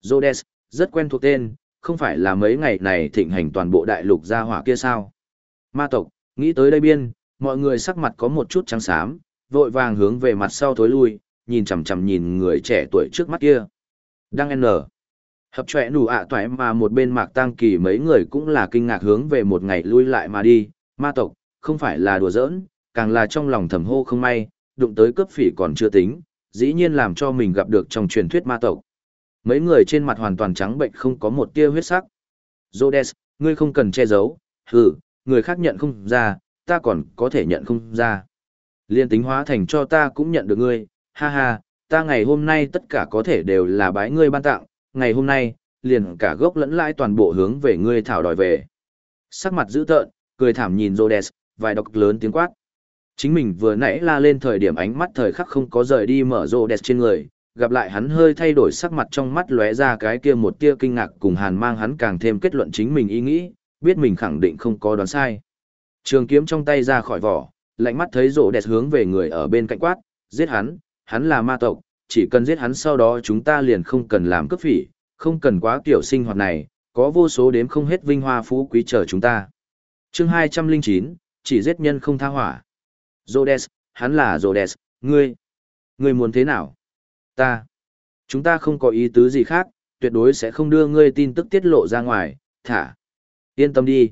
Rhodes, rất quen thuộc tên, không phải là mấy ngày này thịnh hành toàn bộ đại lục gia hỏa kia sao. Ma tộc, nghĩ tới đây biên, mọi người sắc mặt có một chút trắng xám, vội vàng hướng về mặt sau thối lui, nhìn chằm chằm nhìn người trẻ tuổi trước mắt kia. Đăng N. Hợp trẻ nụ ạ toại mà một bên mạc tăng kỳ mấy người cũng là kinh ngạc hướng về một ngày lui lại mà đi, ma tộc, không phải là đùa giỡn, càng là trong lòng thầm hô không may, đụng tới cướp phỉ còn chưa tính, dĩ nhiên làm cho mình gặp được trong truyền thuyết ma tộc. Mấy người trên mặt hoàn toàn trắng bệnh không có một tia huyết sắc. Rhodes, ngươi không cần che giấu, hừ, người khác nhận không ra, ta còn có thể nhận không ra. Liên tính hóa thành cho ta cũng nhận được ngươi, ha ha, ta ngày hôm nay tất cả có thể đều là bái ngươi ban tặng, ngày hôm nay, liền cả gốc lẫn lãi toàn bộ hướng về ngươi thảo đòi về. Sắc mặt dữ tợn, cười thảm nhìn Rhodes, vài độc lớn tiếng quát. Chính mình vừa nãy la lên thời điểm ánh mắt thời khắc không có rời đi mở Rhodes trên người, gặp lại hắn hơi thay đổi sắc mặt trong mắt lóe ra cái kia một tia kinh ngạc cùng hàn mang hắn càng thêm kết luận chính mình ý nghĩ, biết mình khẳng định không có đoán sai. Trường kiếm trong tay ra khỏi vỏ, lạnh mắt thấy rổ đẹp hướng về người ở bên cạnh quát, giết hắn, hắn là ma tộc, chỉ cần giết hắn sau đó chúng ta liền không cần làm cướp phỉ, không cần quá kiểu sinh hoạt này, có vô số đếm không hết vinh hoa phú quý chờ chúng ta. chương 209, chỉ giết nhân không tha hỏa. Rhodes, hắn là Rhodes, ngươi, ngươi muốn thế nào? Ta, chúng ta không có ý tứ gì khác, tuyệt đối sẽ không đưa ngươi tin tức tiết lộ ra ngoài, thả. Yên tâm đi.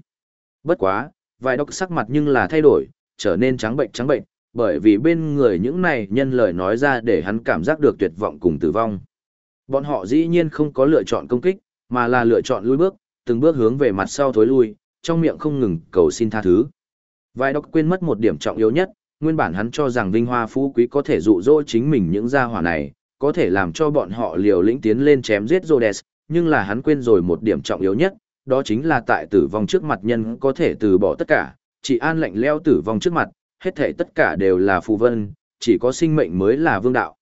Bất quá, vài đọc sắc mặt nhưng là thay đổi, trở nên trắng bệnh trắng bệnh, bởi vì bên người những này nhân lời nói ra để hắn cảm giác được tuyệt vọng cùng tử vong. Bọn họ dĩ nhiên không có lựa chọn công kích, mà là lựa chọn lùi bước, từng bước hướng về mặt sau thối lui, trong miệng không ngừng cầu xin tha thứ. Vài đọc quên mất một điểm trọng yếu nhất, nguyên bản hắn cho rằng vinh hoa phú quý có thể dụ dỗ chính mình những gia hỏa này, có thể làm cho bọn họ liều lĩnh tiến lên chém giết Rhodes, nhưng là hắn quên rồi một điểm trọng yếu nhất, đó chính là tại tử vong trước mặt nhân có thể từ bỏ tất cả, chỉ an lệnh leo tử vong trước mặt, hết thể tất cả đều là phù vân, chỉ có sinh mệnh mới là vương đạo.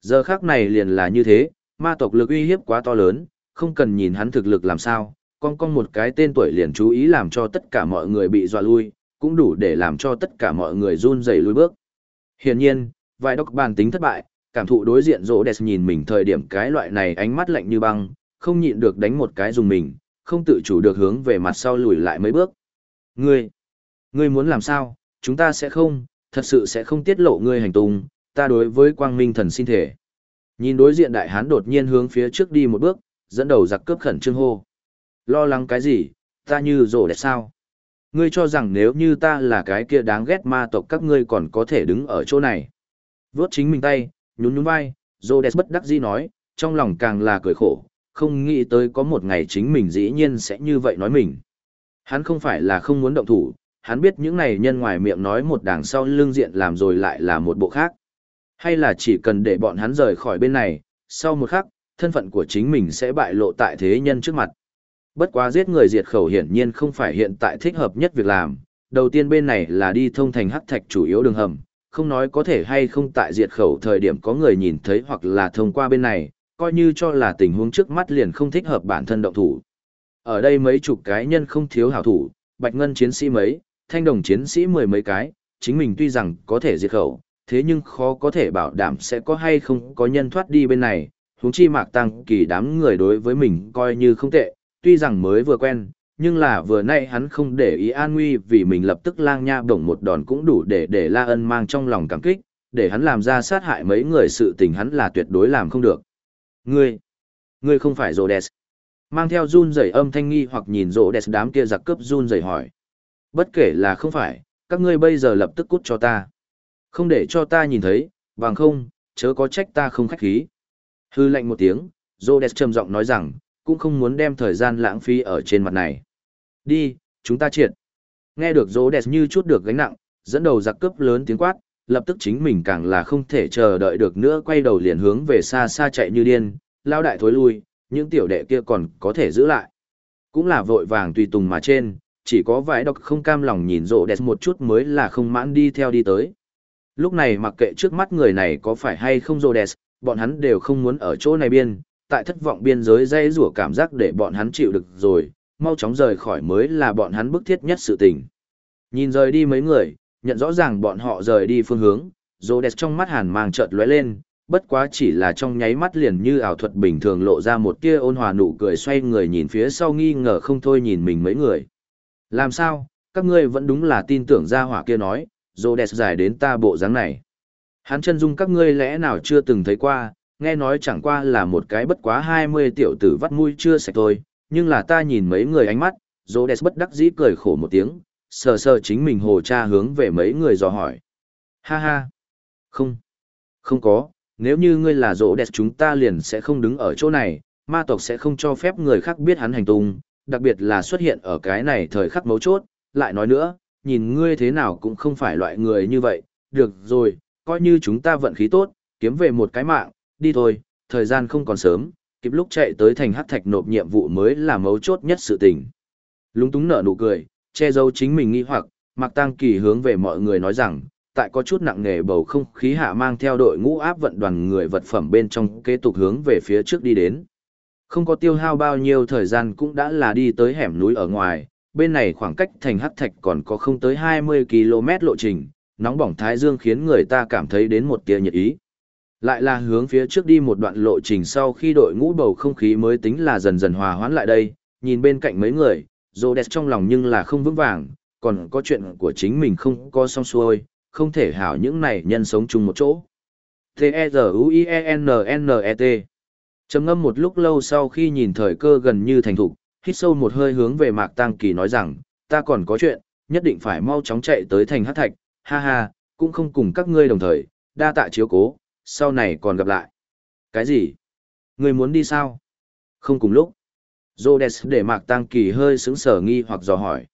Giờ khác này liền là như thế, ma tộc lực uy hiếp quá to lớn, không cần nhìn hắn thực lực làm sao, con con một cái tên tuổi liền chú ý làm cho tất cả mọi người bị dọa lui, cũng đủ để làm cho tất cả mọi người run rẩy lui bước. Hiển nhiên, vài đốc bàn tính thất bại, cảm thụ đối diện rỗ đẹp nhìn mình thời điểm cái loại này ánh mắt lạnh như băng, không nhịn được đánh một cái dùng mình, không tự chủ được hướng về mặt sau lùi lại mấy bước. Ngươi, ngươi muốn làm sao, chúng ta sẽ không, thật sự sẽ không tiết lộ ngươi hành tung, ta đối với quang minh thần xin thể. Nhìn đối diện đại hán đột nhiên hướng phía trước đi một bước, dẫn đầu giặc cướp khẩn trương hô. Lo lắng cái gì, ta như rổ đẹp sao? Ngươi cho rằng nếu như ta là cái kia đáng ghét ma tộc các ngươi còn có thể đứng ở chỗ này. Vốt chính mình tay, nhún nhún vai, Rhodes bất đắc dĩ nói, trong lòng càng là cười khổ, không nghĩ tới có một ngày chính mình dĩ nhiên sẽ như vậy nói mình. Hắn không phải là không muốn động thủ, hắn biết những này nhân ngoài miệng nói một đằng sau lưng diện làm rồi lại là một bộ khác. Hay là chỉ cần để bọn hắn rời khỏi bên này, sau một khắc, thân phận của chính mình sẽ bại lộ tại thế nhân trước mặt. Bất quá giết người diệt khẩu hiển nhiên không phải hiện tại thích hợp nhất việc làm. Đầu tiên bên này là đi thông thành hắc thạch chủ yếu đường hầm, không nói có thể hay không tại diệt khẩu thời điểm có người nhìn thấy hoặc là thông qua bên này, coi như cho là tình huống trước mắt liền không thích hợp bản thân động thủ. Ở đây mấy chục cái nhân không thiếu hảo thủ, bạch ngân chiến sĩ mấy, thanh đồng chiến sĩ mười mấy cái, chính mình tuy rằng có thể diệt khẩu, thế nhưng khó có thể bảo đảm sẽ có hay không có nhân thoát đi bên này, huống chi mạc tăng kỳ đám người đối với mình coi như không tệ, tuy rằng mới vừa quen, nhưng là vừa nay hắn không để ý an nguy vì mình lập tức lang nha bổng một đòn cũng đủ để để La Ân mang trong lòng cảm kích, để hắn làm ra sát hại mấy người sự tình hắn là tuyệt đối làm không được. Ngươi, ngươi không phải Rhodes. Mang theo run rẩy âm thanh nghi hoặc nhìn Rhodes đám kia giặc cướp run rẩy hỏi. Bất kể là không phải, các ngươi bây giờ lập tức cút cho ta. Không để cho ta nhìn thấy, bằng không, chớ có trách ta không khách khí. Hư lệnh một tiếng, Rhodes trầm giọng nói rằng, cũng không muốn đem thời gian lãng phí ở trên mặt này. Đi, chúng ta triệt. Nghe được Rhodes như chút được gánh nặng, dẫn đầu giặc cướp lớn tiếng quát, lập tức chính mình càng là không thể chờ đợi được nữa quay đầu liền hướng về xa xa chạy như điên, lao đại thối lui, những tiểu đệ kia còn có thể giữ lại. Cũng là vội vàng tùy tùng mà trên, chỉ có vài độc không cam lòng nhìn rộ đẹp một chút mới là không mãn đi theo đi tới. Lúc này mặc kệ trước mắt người này có phải hay không rộ đẹp, bọn hắn đều không muốn ở chỗ này biên, tại thất vọng biên giới dây rủa cảm giác để bọn hắn chịu được rồi, mau chóng rời khỏi mới là bọn hắn bức thiết nhất sự tình. Nhìn rời đi mấy người, nhận rõ ràng bọn họ rời đi phương hướng, Rhodes trong mắt hàn mang chợt lóe lên, bất quá chỉ là trong nháy mắt liền như ảo thuật bình thường lộ ra một tia ôn hòa nụ cười xoay người nhìn phía sau nghi ngờ không thôi nhìn mình mấy người. Làm sao, các ngươi vẫn đúng là tin tưởng ra hỏa kia nói, Rhodes giải đến ta bộ dáng này. Hắn chân dung các ngươi lẽ nào chưa từng thấy qua, nghe nói chẳng qua là một cái bất quá 20 tiểu tử vắt mũi chưa sạch thôi, nhưng là ta nhìn mấy người ánh mắt, Rhodes bất đắc dĩ cười khổ một tiếng, sờ sờ chính mình hồ cha hướng về mấy người dò hỏi. Ha ha, không, không có, nếu như ngươi là rỗ đẹp chúng ta liền sẽ không đứng ở chỗ này, ma tộc sẽ không cho phép người khác biết hắn hành tung, đặc biệt là xuất hiện ở cái này thời khắc mấu chốt, lại nói nữa, nhìn ngươi thế nào cũng không phải loại người như vậy, được rồi, coi như chúng ta vận khí tốt, kiếm về một cái mạng, đi thôi, thời gian không còn sớm, kịp lúc chạy tới thành hắc thạch nộp nhiệm vụ mới là mấu chốt nhất sự tình. Lúng túng nở nụ cười, che giấu chính mình nghi hoặc, Mạc Tăng Kỳ hướng về mọi người nói rằng, tại có chút nặng nề bầu không khí hạ mang theo đội ngũ áp vận đoàn người vật phẩm bên trong kế tục hướng về phía trước đi đến. Không có tiêu hao bao nhiêu thời gian cũng đã là đi tới hẻm núi ở ngoài, bên này khoảng cách thành hắc thạch còn có không tới 20 km lộ trình, nóng bỏng thái dương khiến người ta cảm thấy đến một tia nhiệt ý. Lại là hướng phía trước đi một đoạn lộ trình sau khi đội ngũ bầu không khí mới tính là dần dần hòa hoãn lại đây, nhìn bên cạnh mấy người, Rhodes trong lòng nhưng là không vững vàng, còn có chuyện của chính mình không có xong xuôi, không thể hảo những này nhân sống chung một chỗ. T-E-Z-U-I-E-N-N-E-T Trầm ngâm một lúc lâu sau khi nhìn thời cơ gần như thành thục, hít sâu một hơi hướng về Mạc Tăng Kỳ nói rằng, ta còn có chuyện, nhất định phải mau chóng chạy tới thành hát thạch, ha ha, cũng không cùng các ngươi đồng thời, đa tạ chiếu cố, sau này còn gặp lại. Cái gì? Người muốn đi sao? Không cùng lúc. Rhodes để Mạc Tăng Kỳ hơi sững sờ nghi hoặc dò hỏi.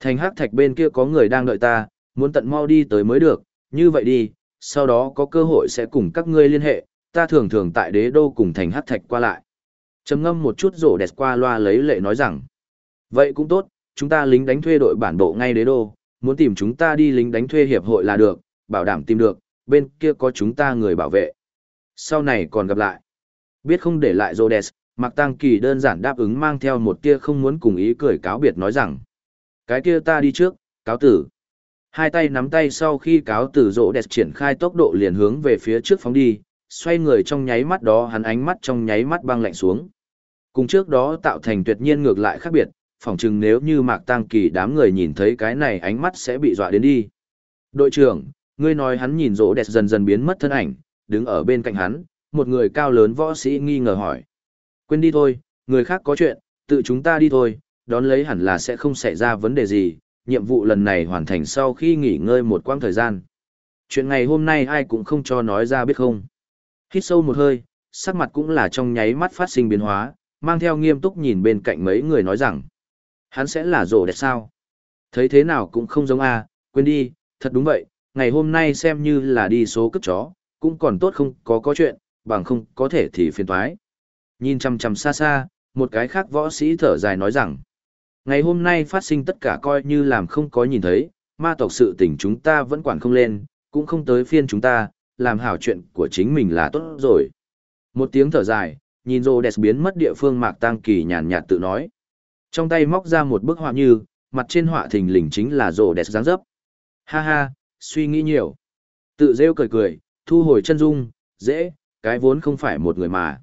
Thành hắc thạch bên kia có người đang đợi ta, muốn tận mau đi tới mới được, như vậy đi, sau đó có cơ hội sẽ cùng các ngươi liên hệ, ta thường thường tại đế đô cùng thành hắc thạch qua lại. Trầm ngâm một chút rổ đẹp qua loa lấy lệ nói rằng, vậy cũng tốt, chúng ta lính đánh thuê đội bản bộ ngay đế đô, muốn tìm chúng ta đi lính đánh thuê hiệp hội là được, bảo đảm tìm được, bên kia có chúng ta người bảo vệ. Sau này còn gặp lại. Biết không để lại Rhodes, Mạc Tăng Kỳ đơn giản đáp ứng mang theo một tia không muốn cùng ý cười cáo biệt nói rằng. Cái kia ta đi trước, cáo tử. Hai tay nắm tay sau khi cáo tử rộ đẹp triển khai tốc độ liền hướng về phía trước phóng đi, xoay người trong nháy mắt đó hắn ánh mắt trong nháy mắt băng lạnh xuống. Cùng trước đó tạo thành tuyệt nhiên ngược lại khác biệt, phỏng chừng nếu như Mạc Tăng Kỳ đám người nhìn thấy cái này ánh mắt sẽ bị dọa đến đi. Đội trưởng, ngươi nói hắn nhìn rỗ đẹp dần dần biến mất thân ảnh, đứng ở bên cạnh hắn, một người cao lớn võ sĩ nghi ngờ hỏi. Quên đi thôi, người khác có chuyện, tự chúng ta đi thôi, đón lấy hẳn là sẽ không xảy ra vấn đề gì, nhiệm vụ lần này hoàn thành sau khi nghỉ ngơi một quãng thời gian. Chuyện ngày hôm nay ai cũng không cho nói ra biết không. Hít sâu một hơi, sắc mặt cũng là trong nháy mắt phát sinh biến hóa, mang theo nghiêm túc nhìn bên cạnh mấy người nói rằng. Hắn sẽ là rổ đẹp sao? Thấy thế nào cũng không giống a quên đi, thật đúng vậy, ngày hôm nay xem như là đi số cướp chó, cũng còn tốt không có có chuyện, bằng không có thể thì phiền toái. Nhìn chằm chằm xa xa, một cái khác võ sĩ thở dài nói rằng, Ngày hôm nay phát sinh tất cả coi như làm không có nhìn thấy, ma tộc sự tình chúng ta vẫn quản không lên, cũng không tới phiên chúng ta, làm hảo chuyện của chính mình là tốt rồi. Một tiếng thở dài, nhìn rô đẹp biến mất địa phương mạc tăng kỳ nhàn nhạt tự nói. Trong tay móc ra một bức họa như, mặt trên họa thình lình chính là rô đẹp dáng dấp. Ha ha, suy nghĩ nhiều. Tự rêu cười cười, thu hồi chân dung, dễ, cái vốn không phải một người mà.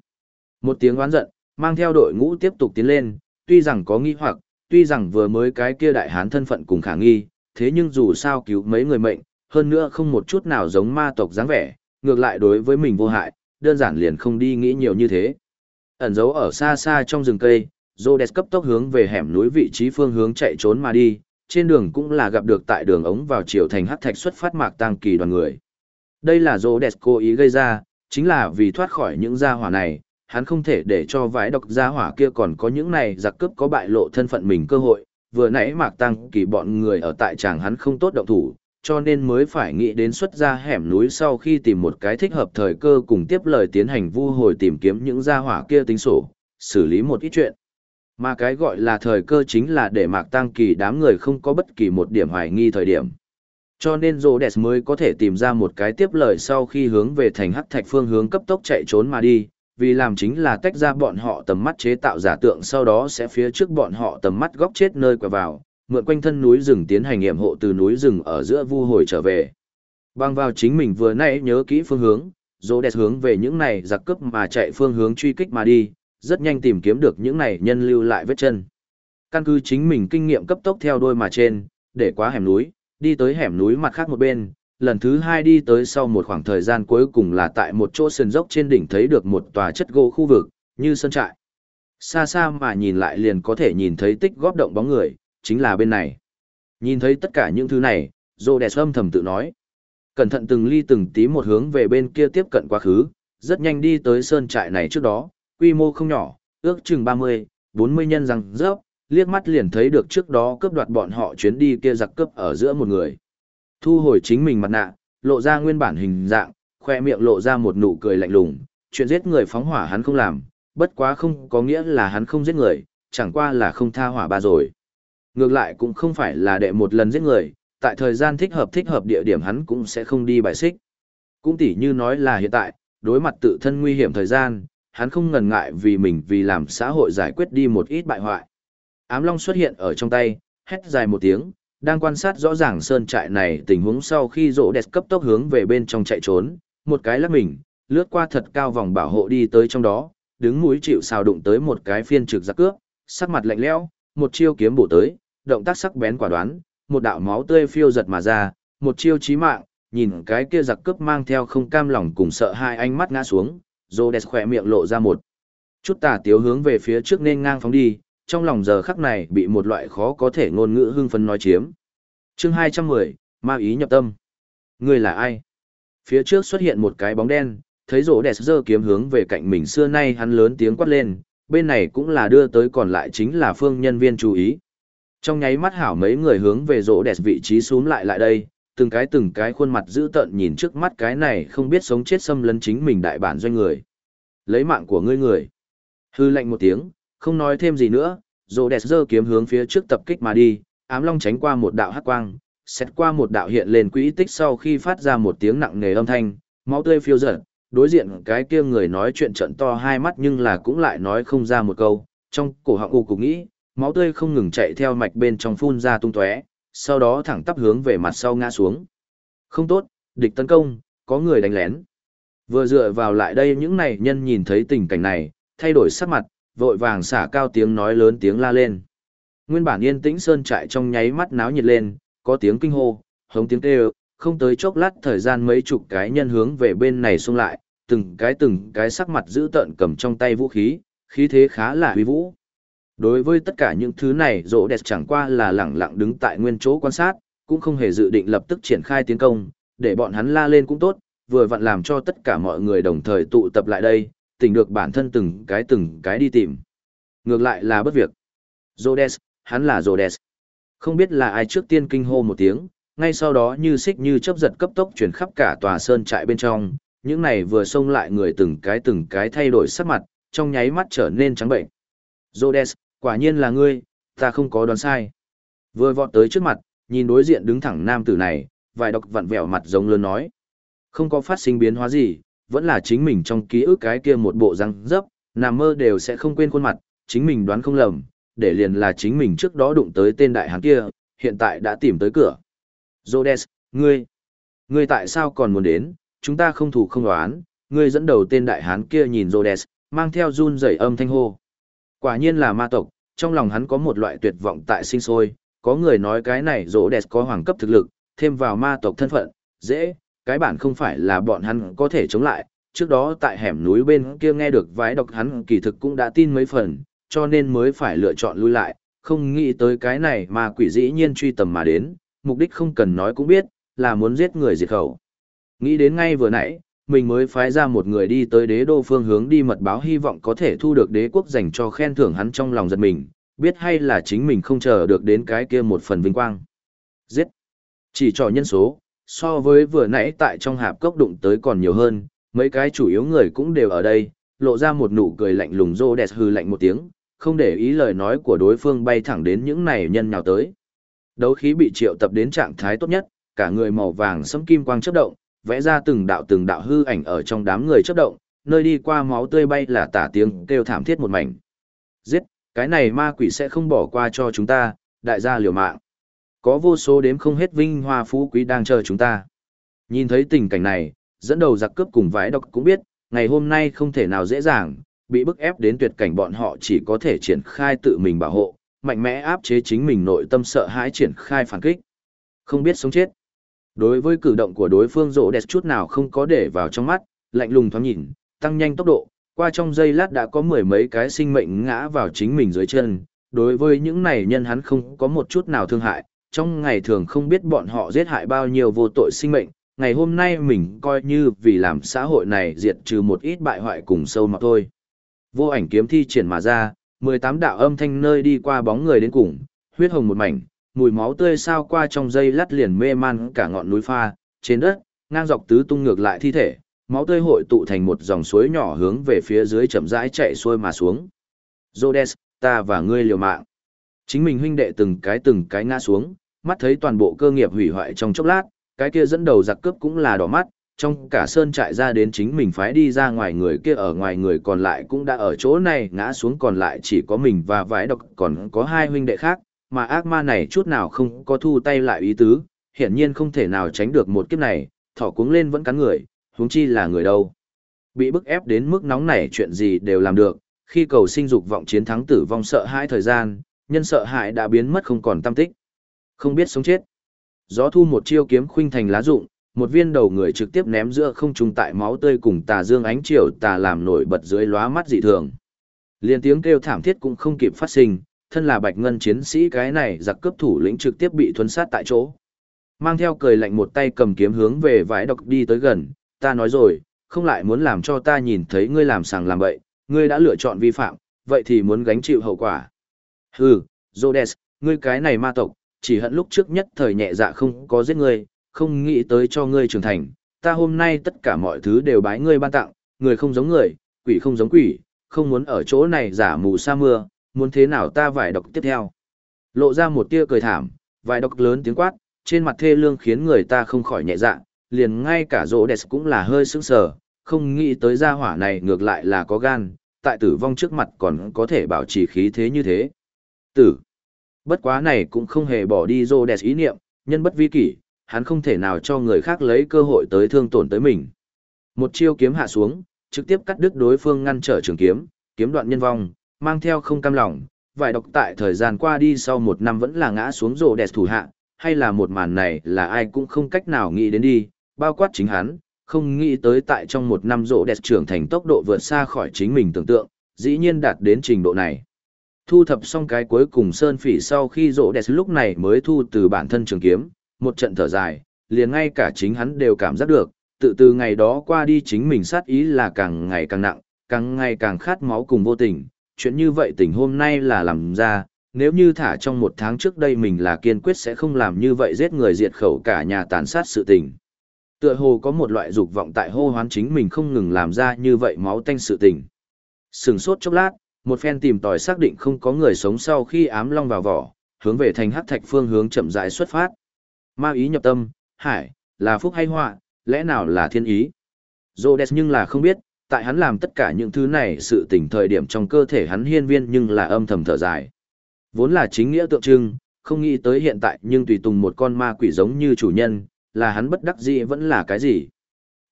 Một tiếng oán giận, mang theo đội ngũ tiếp tục tiến lên, tuy rằng có nghi hoặc, tuy rằng vừa mới cái kia đại hán thân phận cùng khả nghi, thế nhưng dù sao cứu mấy người mệnh, hơn nữa không một chút nào giống ma tộc dáng vẻ, ngược lại đối với mình vô hại, đơn giản liền không đi nghĩ nhiều như thế. Ẩn giấu ở xa xa trong rừng cây, Rhodes cấp tốc hướng về hẻm núi vị trí phương hướng chạy trốn mà đi, trên đường cũng là gặp được tại đường ống vào chiều thành hắc thạch xuất phát mạc tăng kỳ đoàn người. Đây là Rhodes cố ý gây ra, chính là vì thoát khỏi những gia hỏa này, hắn không thể để cho vãi độc gia hỏa kia còn có những này giặc cướp có bại lộ thân phận mình cơ hội, vừa nãy Mạc Tăng Kỳ bọn người ở tại tràng hắn không tốt động thủ, cho nên mới phải nghĩ đến xuất ra hẻm núi sau khi tìm một cái thích hợp thời cơ cùng tiếp lời tiến hành vu hồi tìm kiếm những gia hỏa kia tính sổ, xử lý một ít chuyện. Mà cái gọi là thời cơ chính là để Mạc Tăng Kỳ đám người không có bất kỳ một điểm hoài nghi thời điểm. Cho nên Rhodes mới có thể tìm ra một cái tiếp lời sau khi hướng về thành hắc thạch phương hướng cấp tốc chạy trốn mà đi, vì làm chính là tách ra bọn họ tầm mắt chế tạo giả tượng sau đó sẽ phía trước bọn họ tầm mắt góc chết nơi quẹo vào, mượn quanh thân núi rừng tiến hành nghiệm hộ từ núi rừng ở giữa vu hồi trở về. bằng vào chính mình vừa nãy nhớ kỹ phương hướng, Rhodes hướng về những này giặc cướp mà chạy phương hướng truy kích mà đi, rất nhanh tìm kiếm được những này nhân lưu lại vết chân. Căn cứ chính mình kinh nghiệm cấp tốc theo đôi mà trên, để qua hẻm núi, đi tới hẻm núi mặt khác một bên, lần thứ hai đi tới sau một khoảng thời gian cuối cùng là tại một chỗ sườn dốc trên đỉnh thấy được một tòa chất gỗ khu vực, như sân trại. Xa xa mà nhìn lại liền có thể nhìn thấy tích góp động bóng người, chính là bên này. Nhìn thấy tất cả những thứ này, Rhodes âm thầm tự nói. Cẩn thận từng ly từng tí một hướng về bên kia tiếp cận quá khứ, rất nhanh đi tới sơn trại này trước đó, quy mô không nhỏ, ước chừng 30, 40 nhân răng rớp, liếc mắt liền thấy được trước đó cướp đoạt bọn họ chuyến đi kia giặc cướp ở giữa một người. Thu hồi chính mình mặt nạ, lộ ra nguyên bản hình dạng, khoe miệng lộ ra một nụ cười lạnh lùng, chuyện giết người phóng hỏa hắn không làm, bất quá không có nghĩa là hắn không giết người, chẳng qua là không tha hỏa ba rồi. Ngược lại cũng không phải là đệ một lần giết người, tại thời gian thích hợp thích hợp địa điểm hắn cũng sẽ không đi bài xích. Cũng tỉ như nói là hiện tại, đối mặt tự thân nguy hiểm thời gian, hắn không ngần ngại vì mình vì làm xã hội giải quyết đi một ít bại hoại. Ám long xuất hiện ở trong tay, hét dài một tiếng, đang quan sát rõ ràng sơn trại này tình huống sau khi rỗ đẹp cấp tốc hướng về bên trong chạy trốn, một cái lắc mình, lướt qua thật cao vòng bảo hộ đi tới trong đó, đứng mũi chịu xào đụng tới một cái phiên trực giặc cướp, sắc mặt lạnh lẽo, một chiêu kiếm bổ tới, động tác sắc bén quả đoán, một đạo máu tươi phiêu giật mà ra, một chiêu chí mạng, nhìn cái kia giặc cướp mang theo không cam lòng cùng sợ hai ánh mắt ngã xuống, Rhodes khỏe miệng lộ ra một chút tà tiếu hướng về phía trước nên ngang phóng đi, trong lòng giờ khắc này bị một loại khó có thể ngôn ngữ hưng phấn nói chiếm. Chương 210, ma ý nhập tâm. Người là ai? Phía trước xuất hiện một cái bóng đen, thấy rỗ đẹp giơ kiếm hướng về cạnh mình xưa nay hắn lớn tiếng quát lên, bên này cũng là đưa tới còn lại chính là phương nhân viên chú ý. Trong nháy mắt hảo mấy người hướng về rỗ đẹp vị trí xuống lại lại đây, từng cái từng cái khuôn mặt dữ tợn nhìn trước mắt cái này không biết sống chết xâm lấn chính mình đại bản doanh người. Lấy mạng của ngươi người. Hư lệnh một tiếng, không nói thêm gì nữa, rỗ đẹp giơ kiếm hướng phía trước tập kích mà đi, ám long tránh qua một đạo hắc quang, xét qua một đạo hiện lên quỹ tích sau khi phát ra một tiếng nặng nề âm thanh, máu tươi phiêu dở, đối diện cái kia người nói chuyện trận to hai mắt nhưng là cũng lại nói không ra một câu, trong cổ họng u cục nghĩ, máu tươi không ngừng chạy theo mạch bên trong phun ra tung tóe, sau đó thẳng tắp hướng về mặt sau ngã xuống. Không tốt, địch tấn công, có người đánh lén. Vừa dựa vào lại đây những này nhân nhìn thấy tình cảnh này, thay đổi sắc mặt, vội vàng xả cao tiếng nói lớn tiếng la lên. Nguyên bản yên tĩnh sơn trại trong nháy mắt náo nhiệt lên, có tiếng kinh hô, hống tiếng kêu, không tới chốc lát thời gian mấy chục cái nhân hướng về bên này xung lại, từng cái từng cái sắc mặt giữ tợn cầm trong tay vũ khí, khí thế khá là uy vũ. Đối với tất cả những thứ này rỗ đẹp chẳng qua là lẳng lặng đứng tại nguyên chỗ quan sát, cũng không hề dự định lập tức triển khai tiến công, để bọn hắn la lên cũng tốt, vừa vặn làm cho tất cả mọi người đồng thời tụ tập lại đây, tỉnh được bản thân từng cái từng cái đi tìm. Ngược lại là bất việc. Rhodes, hắn là Rhodes. Không biết là ai trước tiên kinh hô một tiếng, ngay sau đó như xích như chớp giật cấp tốc chuyển khắp cả tòa sơn trại bên trong, những này vừa xông lại người từng cái từng cái thay đổi sắc mặt, trong nháy mắt trở nên trắng bệnh. Rhodes, quả nhiên là ngươi, ta không có đoán sai. Vừa vọt tới trước mặt, nhìn đối diện đứng thẳng nam tử này, vài độc vặn vẹo mặt giống lớn nói. Không có phát sinh biến hóa gì, vẫn là chính mình trong ký ức cái kia một bộ răng dấp, nằm mơ đều sẽ không quên khuôn mặt, chính mình đoán không lầm, để liền là chính mình trước đó đụng tới tên đại hán kia, hiện tại đã tìm tới cửa. Rhodes, ngươi, ngươi tại sao còn muốn đến, chúng ta không thủ không đoán, ngươi dẫn đầu tên đại hán kia nhìn Rhodes, mang theo run rẩy âm thanh hô. Quả nhiên là ma tộc, trong lòng hắn có một loại tuyệt vọng tại sinh sôi, có người nói cái này Rhodes có hoàng cấp thực lực, thêm vào ma tộc thân phận, dễ, cái bản không phải là bọn hắn có thể chống lại, trước đó tại hẻm núi bên kia nghe được vái độc hắn kỳ thực cũng đã tin mấy phần, cho nên mới phải lựa chọn lui lại, không nghĩ tới cái này mà quỷ dĩ nhiên truy tầm mà đến, mục đích không cần nói cũng biết, là muốn giết người diệt khẩu. Nghĩ đến ngay vừa nãy, mình mới phái ra một người đi tới đế đô phương hướng đi mật báo hy vọng có thể thu được đế quốc dành cho khen thưởng hắn trong lòng giật mình, biết hay là chính mình không chờ được đến cái kia một phần vinh quang. Giết! Chỉ trò nhân số, so với vừa nãy tại trong hạp cốc đụng tới còn nhiều hơn, mấy cái chủ yếu người cũng đều ở đây, lộ ra một nụ cười lạnh lùng rô đẹp hư lạnh một tiếng, không để ý lời nói của đối phương bay thẳng đến những này nhân nhào tới. Đấu khí bị triệu tập đến trạng thái tốt nhất, cả người màu vàng sẫm kim quang chớp động, vẽ ra từng đạo từng đạo hư ảnh ở trong đám người chớp động, nơi đi qua máu tươi bay là tả tiếng kêu thảm thiết một mảnh. Giết, cái này ma quỷ sẽ không bỏ qua cho chúng ta, đại gia liều mạng. Có vô số đếm không hết vinh hoa phú quý đang chờ chúng ta. Nhìn thấy tình cảnh này, dẫn đầu giặc cướp cùng vãi độc cũng biết, ngày hôm nay không thể nào dễ dàng, bị bức ép đến tuyệt cảnh bọn họ chỉ có thể triển khai tự mình bảo hộ, mạnh mẽ áp chế chính mình nội tâm sợ hãi triển khai phản kích. Không biết sống chết. Đối với cử động của đối phương rộ đẹp chút nào không có để vào trong mắt, lạnh lùng thoáng nhìn, tăng nhanh tốc độ, qua trong giây lát đã có mười mấy cái sinh mệnh ngã vào chính mình dưới chân. Đối với những này nhân hắn không có một chút nào thương hại, trong ngày thường không biết bọn họ giết hại bao nhiêu vô tội sinh mệnh, ngày hôm nay mình coi như vì làm xã hội này diệt trừ một ít bại hoại cùng sâu mà thôi. Vô ảnh kiếm thi triển mà ra, 18 đạo âm thanh nơi đi qua bóng người đến cùng, huyết hồng một mảnh, mùi máu tươi sao qua trong dây lát liền mê man cả ngọn núi pha, trên đất, ngang dọc tứ tung ngược lại thi thể, máu tươi hội tụ thành một dòng suối nhỏ hướng về phía dưới chậm rãi chạy xuôi mà xuống. Rhodes, ta và ngươi liều mạng. Chính mình huynh đệ từng cái từng cái ngã xuống, mắt thấy toàn bộ cơ nghiệp hủy hoại trong chốc lát, cái kia dẫn đầu giặc cướp cũng là đỏ mắt, trong cả sơn trại ra đến chính mình phái đi ra ngoài người kia ở ngoài người còn lại cũng đã ở chỗ này ngã xuống còn lại chỉ có mình và vãi độc còn có hai huynh đệ khác, mà ác ma này chút nào không có thu tay lại ý tứ, hiển nhiên không thể nào tránh được một kiếp này, thỏ cuống lên vẫn cắn người, huống chi là người đâu. Bị bức ép đến mức nóng này chuyện gì đều làm được, khi cầu sinh dục vọng chiến thắng tử vong sợ hãi thời gian, nhân sợ hãi đã biến mất không còn tâm tích. Không biết sống chết. Gió thu một chiêu kiếm khuynh thành lá rụng, một viên đầu người trực tiếp ném giữa không trung tại máu tươi cùng tà dương ánh chiều tà làm nổi bật dưới lóa mắt dị thường. Liên tiếng kêu thảm thiết cũng không kịp phát sinh, thân là bạch ngân chiến sĩ cái này giặc cướp thủ lĩnh trực tiếp bị thuấn sát tại chỗ. Mang theo cười lạnh một tay cầm kiếm hướng về vải độc đi tới gần, ta nói rồi, không lại muốn làm cho ta nhìn thấy ngươi làm sàng làm bậy, ngươi đã lựa chọn vi phạm, vậy thì muốn gánh chịu hậu quả. Hừ, Rhodes, ngươi cái này ma tộc, chỉ hận lúc trước nhất thời nhẹ dạ không có giết ngươi, không nghĩ tới cho ngươi trưởng thành, ta hôm nay tất cả mọi thứ đều bái ngươi ban tặng, người không giống người, quỷ không giống quỷ, không muốn ở chỗ này giả mù sa mưa, muốn thế nào ta vải độc tiếp theo. Lộ ra một tia cười thảm, vải độc lớn tiếng quát, trên mặt thê lương khiến người ta không khỏi nhẹ dạ, liền ngay cả rỗ đẹp cũng là hơi sững sờ, không nghĩ tới gia hỏa này ngược lại là có gan, tại tử vong trước mặt còn có thể bảo trì khí thế như thế. Tử. Bất quá này cũng không hề bỏ đi rỗ đẹp ý niệm, nhân bất vi kỷ, hắn không thể nào cho người khác lấy cơ hội tới thương tổn tới mình. Một chiêu kiếm hạ xuống, trực tiếp cắt đứt đối phương ngăn trở trường kiếm, kiếm đoạn nhân vong, mang theo không cam lòng, vài độc tại thời gian qua đi sau một năm vẫn là ngã xuống rổ đẹp thủ hạ, hay là một màn này là ai cũng không cách nào nghĩ đến đi, bao quát chính hắn, không nghĩ tới tại trong một năm rổ đẹp trưởng thành tốc độ vượt xa khỏi chính mình tưởng tượng, dĩ nhiên đạt đến trình độ này. Thu thập xong cái cuối cùng sơn phỉ sau khi rộ đẹp lúc này mới thu từ bản thân trường kiếm, một trận thở dài, liền ngay cả chính hắn đều cảm giác được, tự từ ngày đó qua đi chính mình sát ý là càng ngày càng nặng, càng ngày càng khát máu cùng vô tình, chuyện như vậy tình hôm nay là làm ra, nếu như thả trong một tháng trước đây mình là kiên quyết sẽ không làm như vậy giết người diệt khẩu cả nhà tàn sát sự tình. Tựa hồ có một loại dục vọng tại hô hoán chính mình không ngừng làm ra như vậy máu tanh sự tình. Sừng sốt chốc lát, một phen tìm tòi xác định không có người sống sau khi ám long vào vỏ, hướng về thành hắc thạch phương hướng chậm rãi xuất phát. Ma ý nhập tâm, hải, là phúc hay họa, lẽ nào là thiên ý? Rhodes nhưng là không biết, tại hắn làm tất cả những thứ này sự tỉnh thời điểm trong cơ thể hắn hiên viên nhưng là âm thầm thở dài. Vốn là chính nghĩa tượng trưng, không nghĩ tới hiện tại nhưng tùy tùng một con ma quỷ giống như chủ nhân, là hắn bất đắc dĩ vẫn là cái gì.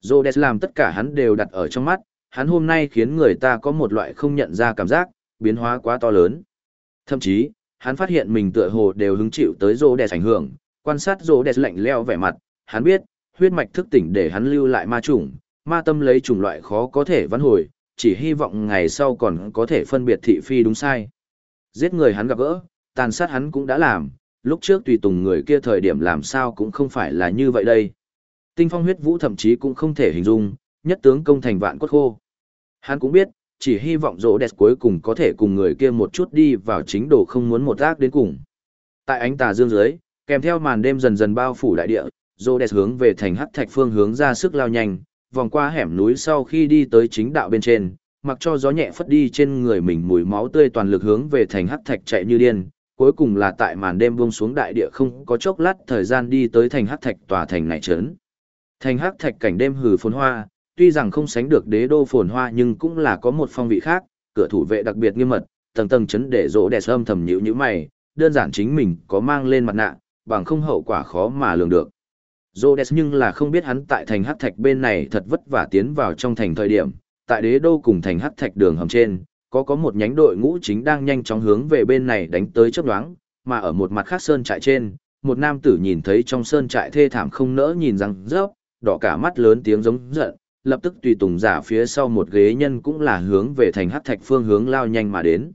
Rhodes làm tất cả hắn đều đặt ở trong mắt, hắn hôm nay khiến người ta có một loại không nhận ra cảm giác, biến hóa quá to lớn. Thậm chí, hắn phát hiện mình tựa hồ đều hứng chịu tới Rhodes ảnh hưởng, quan sát Rhodes lạnh leo vẻ mặt, hắn biết, huyết mạch thức tỉnh để hắn lưu lại ma chủng, ma tâm lấy chủng loại khó có thể vãn hồi, chỉ hy vọng ngày sau còn có thể phân biệt thị phi đúng sai. Giết người hắn gặp gỡ, tàn sát hắn cũng đã làm, lúc trước tùy tùng người kia thời điểm làm sao cũng không phải là như vậy đây. Tinh phong huyết vũ thậm chí cũng không thể hình dung, nhất tướng công thành vạn cốt khô. Hắn cũng biết, chỉ hy vọng rỗ đẹp cuối cùng có thể cùng người kia một chút đi vào chính đồ không muốn một ác đến cùng. Tại ánh tà dương dưới, kèm theo màn đêm dần dần bao phủ đại địa, rỗ đẹp hướng về thành hắc thạch phương hướng ra sức lao nhanh, vòng qua hẻm núi sau khi đi tới chính đạo bên trên, mặc cho gió nhẹ phất đi trên người mình mùi máu tươi toàn lực hướng về thành hắc thạch chạy như điên, cuối cùng là tại màn đêm buông xuống đại địa không có chốc lát thời gian đi tới thành hắc thạch tòa thành này trấn. Thành hắc thạch cảnh đêm hừ phồn hoa, tuy rằng không sánh được đế đô phồn hoa nhưng cũng là có một phong vị khác, cửa thủ vệ đặc biệt nghiêm mật, tầng tầng chấn để rỗ đẹp âm thầm nhữ như mày, đơn giản chính mình có mang lên mặt nạ, bằng không hậu quả khó mà lường được. Rhodes nhưng là không biết hắn tại thành hắc thạch bên này thật vất vả tiến vào trong thành thời điểm, tại đế đô cùng thành hắc thạch đường hầm trên, có có một nhánh đội ngũ chính đang nhanh chóng hướng về bên này đánh tới chớp nhoáng, mà ở một mặt khác sơn trại trên, một nam tử nhìn thấy trong sơn trại thê thảm không nỡ nhìn rằng rớp, đỏ cả mắt lớn tiếng giống giận, lập tức tùy tùng giả phía sau một ghế nhân cũng là hướng về thành hắc thạch phương hướng lao nhanh mà đến.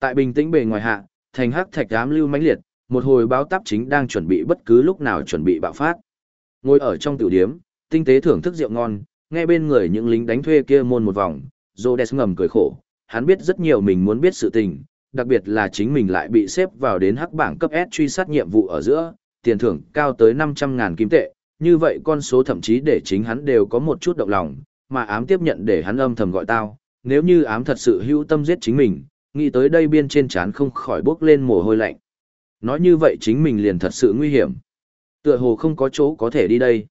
Tại bình tĩnh bề ngoài hạ, thành hắc thạch ám lưu mãnh liệt, một hồi báo táp chính đang chuẩn bị bất cứ lúc nào chuẩn bị bạo phát. Ngồi ở trong tiểu điếm, tinh tế thưởng thức rượu ngon, nghe bên người những lính đánh thuê kia môn một vòng, Rhodes ngầm cười khổ, hắn biết rất nhiều mình muốn biết sự tình, đặc biệt là chính mình lại bị xếp vào đến hắc bảng cấp S truy sát nhiệm vụ ở giữa, tiền thưởng cao tới 500.000 kim tệ, như vậy con số thậm chí để chính hắn đều có một chút động lòng, mà ám tiếp nhận để hắn âm thầm gọi tao, nếu như ám thật sự hữu tâm giết chính mình, nghĩ tới đây biên trên trán không khỏi bước lên mồ hôi lạnh. Nói như vậy chính mình liền thật sự nguy hiểm. Tựa hồ không có chỗ có thể đi đây.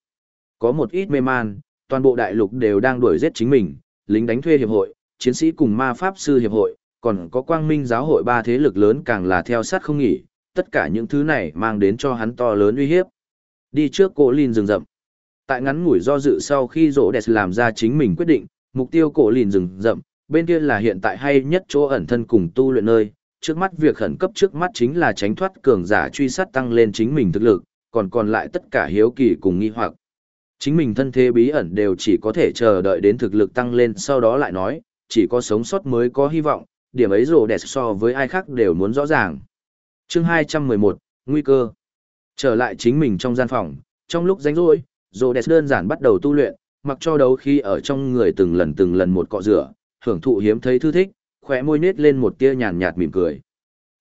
Có một ít mê man, toàn bộ đại lục đều đang đuổi giết chính mình, lính đánh thuê hiệp hội, chiến sĩ cùng ma pháp sư hiệp hội, còn có quang minh giáo hội ba thế lực lớn càng là theo sát không nghỉ, tất cả những thứ này mang đến cho hắn to lớn uy hiếp. Đi trước cổ lìn rừng rậm. Tại ngắn ngủi do dự sau khi rỗ đẹp làm ra chính mình quyết định, mục tiêu cổ lìn rừng rậm, bên kia là hiện tại hay nhất chỗ ẩn thân cùng tu luyện nơi, trước mắt việc khẩn cấp trước mắt chính là tránh thoát cường giả truy sát tăng lên chính mình thực lực, còn còn lại tất cả hiếu kỳ cùng nghi hoặc. Chính mình thân thế bí ẩn đều chỉ có thể chờ đợi đến thực lực tăng lên sau đó lại nói, chỉ có sống sót mới có hy vọng, điểm ấy rồ đẹp so với ai khác đều muốn rõ ràng. Chương 211, Nguy cơ. Trở lại chính mình trong gian phòng, trong lúc rảnh rỗi, Rhodes đơn giản bắt đầu tu luyện, mặc cho đấu khi ở trong người từng lần từng lần một cọ rửa, hưởng thụ hiếm thấy thư thích, khóe môi nết lên một tia nhàn nhạt mỉm cười.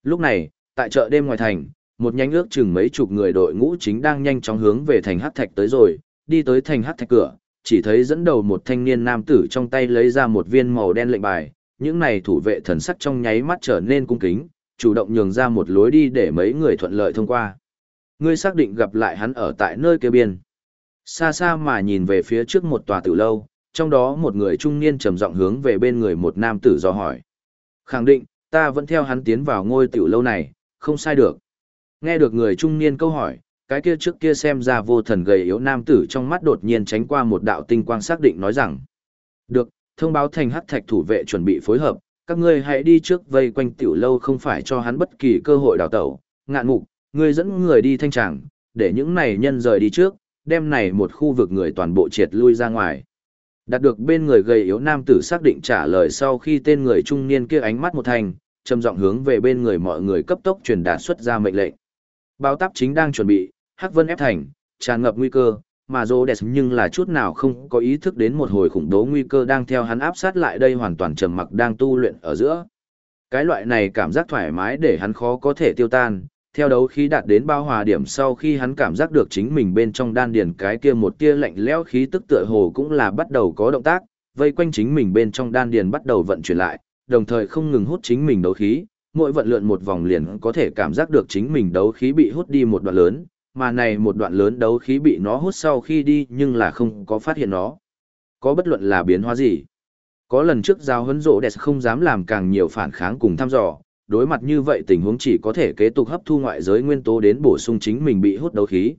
Lúc này, tại chợ đêm ngoài thành, một nhánh ước chừng mấy chục người đội ngũ chính đang nhanh chóng hướng về thành hắc thạch tới rồi, đi tới thành hắc thạch cửa, chỉ thấy dẫn đầu một thanh niên nam tử trong tay lấy ra một viên màu đen lệnh bài, những này thủ vệ thần sắc trong nháy mắt trở nên cung kính, chủ động nhường ra một lối đi để mấy người thuận lợi thông qua. Ngươi xác định gặp lại hắn ở tại nơi kia biên. Xa xa mà nhìn về phía trước một tòa tử lâu, trong đó một người trung niên trầm giọng hướng về bên người một nam tử do hỏi. Khẳng định, ta vẫn theo hắn tiến vào ngôi tiểu lâu này, không sai được. Nghe được người trung niên câu hỏi, cái kia trước kia xem ra vô thần gầy yếu nam tử trong mắt đột nhiên tránh qua một đạo tinh quang xác định nói rằng. Được, thông báo thành hắc thạch thủ vệ chuẩn bị phối hợp, các ngươi hãy đi trước vây quanh tiểu lâu không phải cho hắn bất kỳ cơ hội đào tẩu. Ngạn mục, ngươi dẫn người đi thanh tràng, để những này nhân rời đi trước, đem này một khu vực người toàn bộ triệt lui ra ngoài. Đạt được bên người gầy yếu nam tử xác định trả lời sau khi tên người trung niên kia ánh mắt một thành, trầm giọng hướng về bên người mọi người cấp tốc truyền đạt xuất ra mệnh lệnh. Báo táp chính đang chuẩn bị, Hắc Vân ép thành, tràn ngập nguy cơ, mà Rhodes nhưng là chút nào không có ý thức đến một hồi khủng bố nguy cơ đang theo hắn áp sát lại đây hoàn toàn trầm mặc đang tu luyện ở giữa. Cái loại này cảm giác thoải mái để hắn khó có thể tiêu tan, theo đấu khí đạt đến bao hòa điểm sau khi hắn cảm giác được chính mình bên trong đan điền cái kia một tia lạnh lẽo khí tức tựa hồ cũng là bắt đầu có động tác, vây quanh chính mình bên trong đan điền bắt đầu vận chuyển lại, đồng thời không ngừng hút chính mình đấu khí, mỗi vận lượn một vòng liền có thể cảm giác được chính mình đấu khí bị hút đi một đoạn lớn, mà này một đoạn lớn đấu khí bị nó hút sau khi đi nhưng là không có phát hiện nó. Có bất luận là biến hóa gì. Có lần trước giao hấn rộ đẹp không dám làm càng nhiều phản kháng cùng thăm dò, đối mặt như vậy tình huống chỉ có thể kế tục hấp thu ngoại giới nguyên tố đến bổ sung chính mình bị hút đấu khí.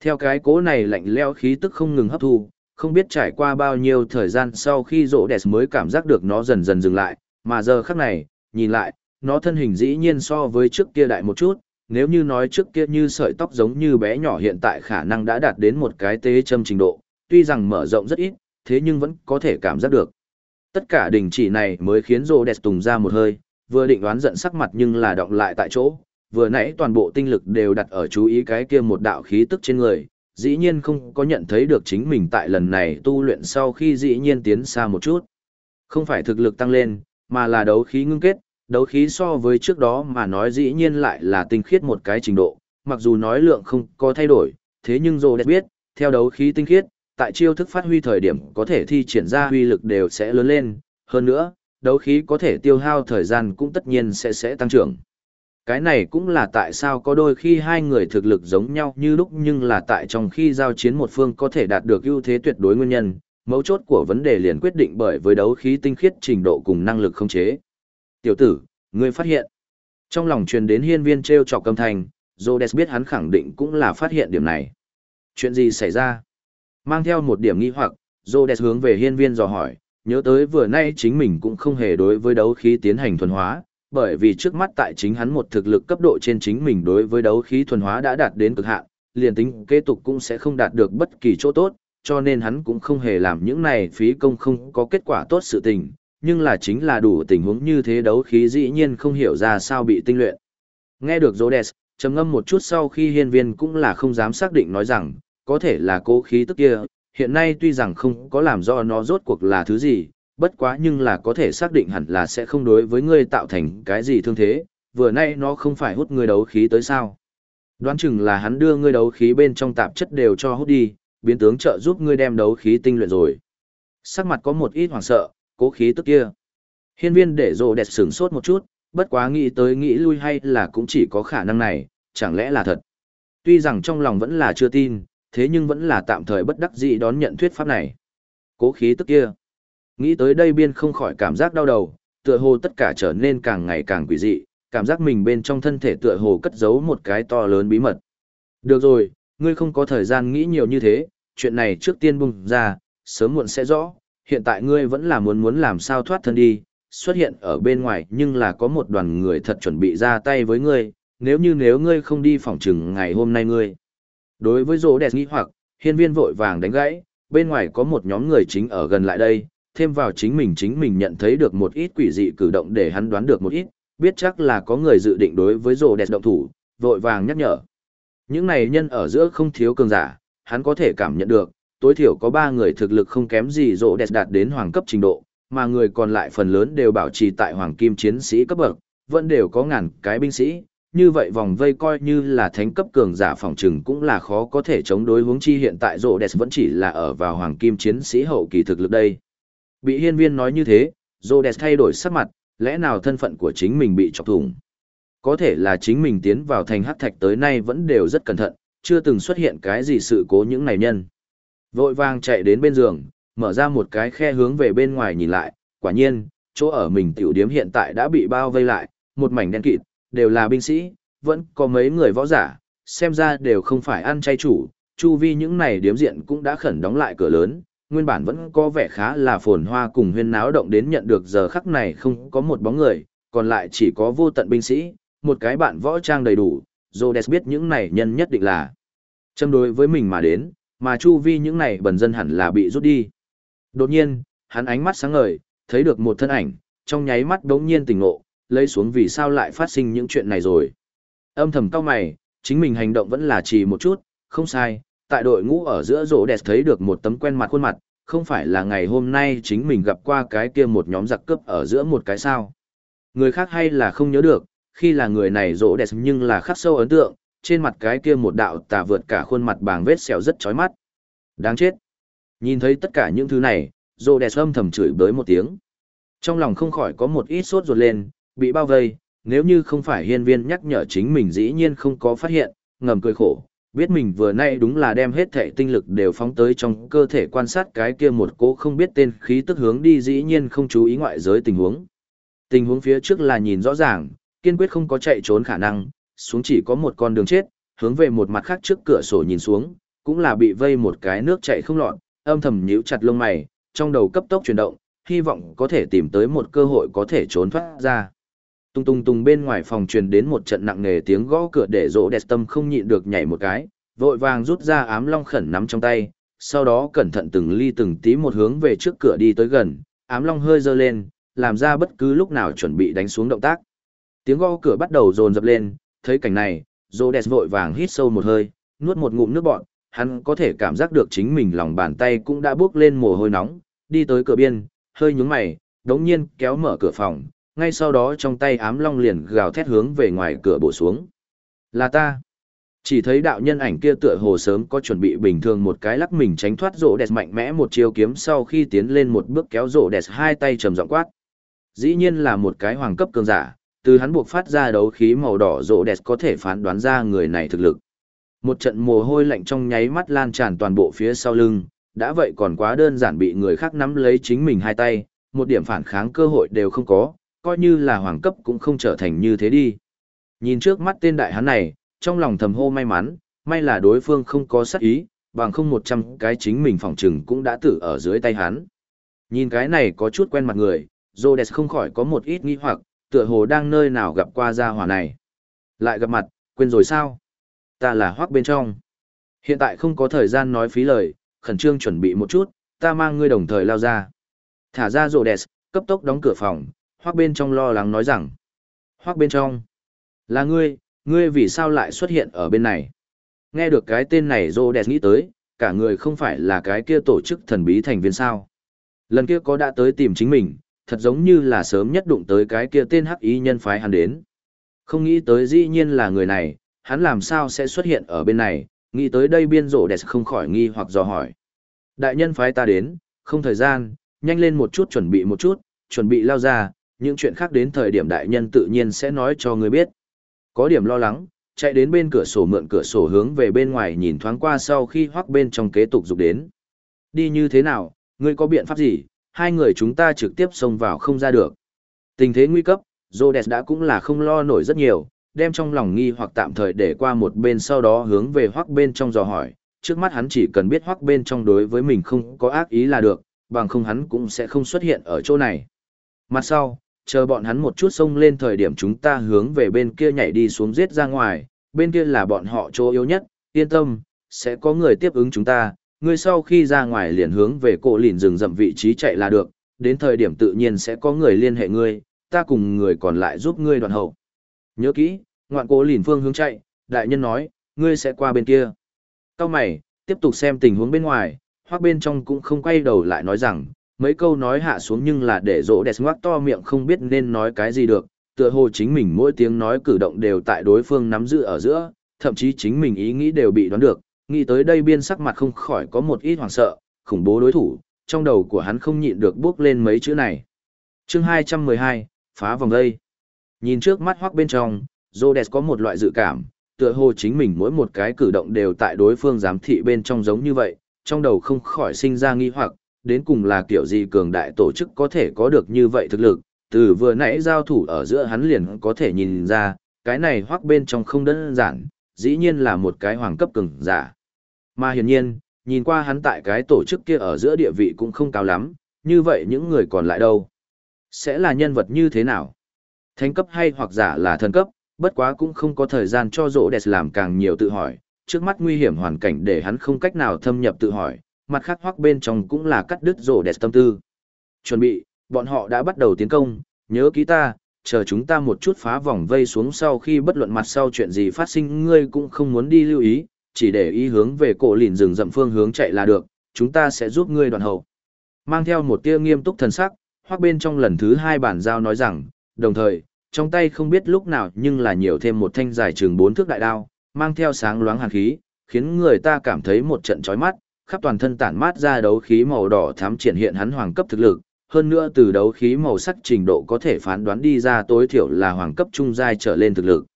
Theo cái cố này lạnh leo khí tức không ngừng hấp thu, không biết trải qua bao nhiêu thời gian sau khi rỗ đẹp mới cảm giác được nó dần dần dừng lại, mà giờ khắc này, nhìn lại, nó thân hình dĩ nhiên so với trước kia đại một chút, nếu như nói trước kia như sợi tóc giống như bé nhỏ hiện tại khả năng đã đạt đến một cái tế châm trình độ, tuy rằng mở rộng rất ít, thế nhưng vẫn có thể cảm giác được. Tất cả đình chỉ này mới khiến rô đẹp tùng ra một hơi, vừa định đoán giận sắc mặt nhưng là động lại tại chỗ, vừa nãy toàn bộ tinh lực đều đặt ở chú ý cái kia một đạo khí tức trên người, dĩ nhiên không có nhận thấy được chính mình tại lần này tu luyện sau khi dĩ nhiên tiến xa một chút. Không phải thực lực tăng lên, mà là đấu khí ngưng kết, đấu khí so với trước đó mà nói dĩ nhiên lại là tinh khiết một cái trình độ, mặc dù nói lượng không có thay đổi, thế nhưng Rô đẹp biết, theo đấu khí tinh khiết, tại chiêu thức phát huy thời điểm có thể thi triển ra huy lực đều sẽ lớn lên, hơn nữa, đấu khí có thể tiêu hao thời gian cũng tất nhiên sẽ sẽ tăng trưởng. Cái này cũng là tại sao có đôi khi hai người thực lực giống nhau như lúc nhưng là tại trong khi giao chiến một phương có thể đạt được ưu thế tuyệt đối nguyên nhân, mấu chốt của vấn đề liền quyết định bởi với đấu khí tinh khiết trình độ cùng năng lực không chế. Tiểu tử, ngươi phát hiện. Trong lòng truyền đến hiên viên treo trọc cầm thành, Rhodes biết hắn khẳng định cũng là phát hiện điểm này. Chuyện gì xảy ra? Mang theo một điểm nghi hoặc, Rhodes hướng về hiên viên dò hỏi, nhớ tới vừa nay chính mình cũng không hề đối với đấu khí tiến hành thuần hóa, bởi vì trước mắt tại chính hắn một thực lực cấp độ trên chính mình đối với đấu khí thuần hóa đã đạt đến cực hạn, liền tính kế tục cũng sẽ không đạt được bất kỳ chỗ tốt, cho nên hắn cũng không hề làm những này phí công không có kết quả tốt sự tình, nhưng là chính là đủ tình huống như thế đấu khí dĩ nhiên không hiểu ra sao bị tinh luyện. Nghe được Rhodes, trầm ngâm một chút sau khi hiên viên cũng là không dám xác định nói rằng, có thể là cố khí tức kia, hiện nay tuy rằng không có làm do nó rốt cuộc là thứ gì, bất quá nhưng là có thể xác định hẳn là sẽ không đối với ngươi tạo thành cái gì thương thế, vừa nay nó không phải hút ngươi đấu khí tới sao. Đoán chừng là hắn đưa ngươi đấu khí bên trong tạp chất đều cho hút đi, biến tướng trợ giúp ngươi đem đấu khí tinh luyện rồi. Sắc mặt có một ít hoảng sợ, cố khí tức kia. Hiên viên để rồ đẹp sửng sốt một chút, bất quá nghĩ tới nghĩ lui hay là cũng chỉ có khả năng này, chẳng lẽ là thật. Tuy rằng trong lòng vẫn là chưa tin, thế nhưng vẫn là tạm thời bất đắc dĩ đón nhận thuyết pháp này. Cố khí tức kia. Nghĩ tới đây biên không khỏi cảm giác đau đầu, tựa hồ tất cả trở nên càng ngày càng quỷ dị, cảm giác mình bên trong thân thể tựa hồ cất giấu một cái to lớn bí mật. Được rồi, ngươi không có thời gian nghĩ nhiều như thế, chuyện này trước tiên bùng ra, sớm muộn sẽ rõ, hiện tại ngươi vẫn là muốn muốn làm sao thoát thân đi, xuất hiện ở bên ngoài nhưng là có một đoàn người thật chuẩn bị ra tay với ngươi, nếu như nếu ngươi không đi phòng trừng ngày hôm nay ngươi. Đối với Rô đẹp nghĩ hoặc, hiên viên vội vàng đánh gãy, bên ngoài có một nhóm người chính ở gần lại đây, thêm vào chính mình chính mình nhận thấy được một ít quỷ dị cử động để hắn đoán được một ít, biết chắc là có người dự định đối với Rô đẹp động thủ, vội vàng nhắc nhở. Những này nhân ở giữa không thiếu cường giả, hắn có thể cảm nhận được, tối thiểu có ba người thực lực không kém gì Rô đẹp đạt đến hoàng cấp trình độ, mà người còn lại phần lớn đều bảo trì tại hoàng kim chiến sĩ cấp bậc, vẫn đều có ngàn cái binh sĩ, như vậy vòng vây coi như là thánh cấp cường giả phòng trừng cũng là khó có thể chống đối hướng chi hiện tại rộ đẹp vẫn chỉ là ở vào hoàng kim chiến sĩ hậu kỳ thực lực đây. Bị hiên viên nói như thế, rộ đẹp thay đổi sắc mặt, lẽ nào thân phận của chính mình bị chọc thủng. Có thể là chính mình tiến vào thành hắc thạch tới nay vẫn đều rất cẩn thận, chưa từng xuất hiện cái gì sự cố những này nhân. Vội vàng chạy đến bên giường, mở ra một cái khe hướng về bên ngoài nhìn lại, quả nhiên, chỗ ở mình tiểu điếm hiện tại đã bị bao vây lại, một mảnh đen kịt, đều là binh sĩ, vẫn có mấy người võ giả, xem ra đều không phải ăn chay chủ, chu vi những này điếm diện cũng đã khẩn đóng lại cửa lớn, nguyên bản vẫn có vẻ khá là phồn hoa cùng huyên náo động đến nhận được giờ khắc này không có một bóng người, còn lại chỉ có vô tận binh sĩ, một cái bạn võ trang đầy đủ, Rhodes biết những này nhân nhất định là châm đối với mình mà đến, mà chu vi những này bần dân hẳn là bị rút đi. Đột nhiên, hắn ánh mắt sáng ngời, thấy được một thân ảnh, trong nháy mắt đống nhiên tỉnh ngộ, lấy xuống vì sao lại phát sinh những chuyện này rồi. Âm thầm cao mày, chính mình hành động vẫn là chỉ một chút, không sai, tại đội ngũ ở giữa rỗ đẹp thấy được một tấm quen mặt khuôn mặt, không phải là ngày hôm nay chính mình gặp qua cái kia một nhóm giặc cướp ở giữa một cái sao. Người khác hay là không nhớ được, khi là người này rỗ đẹp nhưng là khắc sâu ấn tượng, trên mặt cái kia một đạo tà vượt cả khuôn mặt bàng vết sẹo rất chói mắt. Đáng chết. Nhìn thấy tất cả những thứ này, rỗ đẹp âm thầm chửi bới một tiếng. Trong lòng không khỏi có một ít sốt ruột lên, bị bao vây, nếu như không phải hiên viên nhắc nhở chính mình dĩ nhiên không có phát hiện, ngầm cười khổ, biết mình vừa nay đúng là đem hết thể tinh lực đều phóng tới trong cơ thể quan sát cái kia một cố không biết tên khí tức hướng đi dĩ nhiên không chú ý ngoại giới tình huống. Tình huống phía trước là nhìn rõ ràng, kiên quyết không có chạy trốn khả năng, xuống chỉ có một con đường chết, hướng về một mặt khác trước cửa sổ nhìn xuống, cũng là bị vây một cái nước chạy không lọt, âm thầm nhíu chặt lông mày, trong đầu cấp tốc chuyển động, hy vọng có thể tìm tới một cơ hội có thể trốn thoát ra. Tung tung tung bên ngoài phòng truyền đến một trận nặng nề tiếng gõ cửa để rỗ đẹp tâm không nhịn được nhảy một cái, vội vàng rút ra ám long khẩn nắm trong tay, sau đó cẩn thận từng ly từng tí một hướng về trước cửa đi tới gần, ám long hơi dơ lên, làm ra bất cứ lúc nào chuẩn bị đánh xuống động tác. Tiếng gõ cửa bắt đầu dồn dập lên, thấy cảnh này, rỗ đẹp vội vàng hít sâu một hơi, nuốt một ngụm nước bọt, hắn có thể cảm giác được chính mình lòng bàn tay cũng đã bước lên mồ hôi nóng, đi tới cửa biên, hơi nhúng mày, đống nhiên kéo mở cửa phòng, ngay sau đó trong tay ám long liền gào thét hướng về ngoài cửa bổ xuống. Là ta. Chỉ thấy đạo nhân ảnh kia tựa hồ sớm có chuẩn bị bình thường một cái lắc mình tránh thoát rổ đẹp mạnh mẽ một chiêu kiếm sau khi tiến lên một bước kéo rổ đẹp hai tay trầm giọng quát. Dĩ nhiên là một cái hoàng cấp cường giả, Từ hắn buộc phát ra đấu khí màu đỏ rộ đẹp có thể phán đoán ra người này thực lực. Một trận mồ hôi lạnh trong nháy mắt lan tràn toàn bộ phía sau lưng, đã vậy còn quá đơn giản bị người khác nắm lấy chính mình hai tay, một điểm phản kháng cơ hội đều không có, coi như là hoàng cấp cũng không trở thành như thế đi. Nhìn trước mắt tên đại hán này, trong lòng thầm hô may mắn, may là đối phương không có sát ý, bằng không một trăm cái chính mình phòng trừng cũng đã tử ở dưới tay hắn. Nhìn cái này có chút quen mặt người, Rhodes không khỏi có một ít nghi hoặc, tựa hồ đang nơi nào gặp qua gia hỏa này. Lại gặp mặt, quên rồi sao? Ta là hoác bên trong. Hiện tại không có thời gian nói phí lời, khẩn trương chuẩn bị một chút, ta mang ngươi đồng thời lao ra. Thả ra Rhodes, cấp tốc đóng cửa phòng, hoác bên trong lo lắng nói rằng. Hoác bên trong. Là ngươi, ngươi vì sao lại xuất hiện ở bên này? Nghe được cái tên này Rhodes nghĩ tới, cả người không phải là cái kia tổ chức thần bí thành viên sao. Lần kia có đã tới tìm chính mình, thật giống như là sớm nhất đụng tới cái kia tên hắc ý nhân phái hắn đến. Không nghĩ tới dĩ nhiên là người này, hắn làm sao sẽ xuất hiện ở bên này, nghĩ tới đây biên rổ đẹp không khỏi nghi hoặc dò hỏi. Đại nhân phái ta đến, không thời gian, nhanh lên một chút chuẩn bị một chút, chuẩn bị lao ra, những chuyện khác đến thời điểm đại nhân tự nhiên sẽ nói cho người biết. Có điểm lo lắng, chạy đến bên cửa sổ mượn cửa sổ hướng về bên ngoài nhìn thoáng qua sau khi hoắc bên trong kế tục dục đến. Đi như thế nào, ngươi có biện pháp gì, hai người chúng ta trực tiếp xông vào không ra được. Tình thế nguy cấp, Rhodes đã cũng là không lo nổi rất nhiều, đem trong lòng nghi hoặc tạm thời để qua một bên sau đó hướng về hoắc bên trong dò hỏi, trước mắt hắn chỉ cần biết hoắc bên trong đối với mình không có ác ý là được, bằng không hắn cũng sẽ không xuất hiện ở chỗ này. Mặt sau, chờ bọn hắn một chút xông lên thời điểm chúng ta hướng về bên kia nhảy đi xuống giết ra ngoài, bên kia là bọn họ chỗ yếu nhất, yên tâm, sẽ có người tiếp ứng chúng ta, ngươi sau khi ra ngoài liền hướng về cổ lìn rừng rậm vị trí chạy là được, đến thời điểm tự nhiên sẽ có người liên hệ ngươi, ta cùng người còn lại giúp ngươi đoạn hậu. Nhớ kỹ, ngoạn cổ lìn phương hướng chạy, đại nhân nói, ngươi sẽ qua bên kia. Cao mày, tiếp tục xem tình huống bên ngoài, hoặc bên trong cũng không quay đầu lại nói rằng, mấy câu nói hạ xuống nhưng là để rỗ đẹp ngoác to miệng không biết nên nói cái gì được, tựa hồ chính mình mỗi tiếng nói cử động đều tại đối phương nắm giữ ở giữa, thậm chí chính mình ý nghĩ đều bị đoán được, nghĩ tới đây biên sắc mặt không khỏi có một ít hoảng sợ, khủng bố đối thủ, trong đầu của hắn không nhịn được bước lên mấy chữ này. Chương 212, phá vòng đây. Nhìn trước mắt hoắc bên trong, Rhodes có một loại dự cảm, tựa hồ chính mình mỗi một cái cử động đều tại đối phương giám thị bên trong giống như vậy, trong đầu không khỏi sinh ra nghi hoặc, đến cùng là kiểu gì cường đại tổ chức có thể có được như vậy thực lực, từ vừa nãy giao thủ ở giữa hắn liền có thể nhìn ra, cái này hoắc bên trong không đơn giản, dĩ nhiên là một cái hoàng cấp cường giả. Mà hiển nhiên, nhìn qua hắn tại cái tổ chức kia ở giữa địa vị cũng không cao lắm, như vậy những người còn lại đâu? Sẽ là nhân vật như thế nào? Thánh cấp hay hoặc giả là thần cấp, bất quá cũng không có thời gian cho rỗ đẹp làm càng nhiều tự hỏi, trước mắt nguy hiểm hoàn cảnh để hắn không cách nào thâm nhập tự hỏi, mặt khác hoắc bên trong cũng là cắt đứt rổ đẹp tâm tư. Chuẩn bị, bọn họ đã bắt đầu tiến công, nhớ ký ta, chờ chúng ta một chút phá vòng vây xuống sau khi bất luận mặt sau chuyện gì phát sinh ngươi cũng không muốn đi lưu ý, chỉ để ý hướng về cổ lìn rừng rậm phương hướng chạy là được, chúng ta sẽ giúp ngươi đoạn hậu. Mang theo một tia nghiêm túc thần sắc, hoắc bên trong lần thứ hai bản giao nói rằng, đồng thời, trong tay không biết lúc nào nhưng là nhiều thêm một thanh dài trường bốn thước đại đao, mang theo sáng loáng hàn khí, khiến người ta cảm thấy một trận chói mắt, khắp toàn thân tản mát ra đấu khí màu đỏ thắm triển hiện hắn hoàng cấp thực lực, hơn nữa từ đấu khí màu sắc trình độ có thể phán đoán đi ra tối thiểu là hoàng cấp trung giai trở lên thực lực.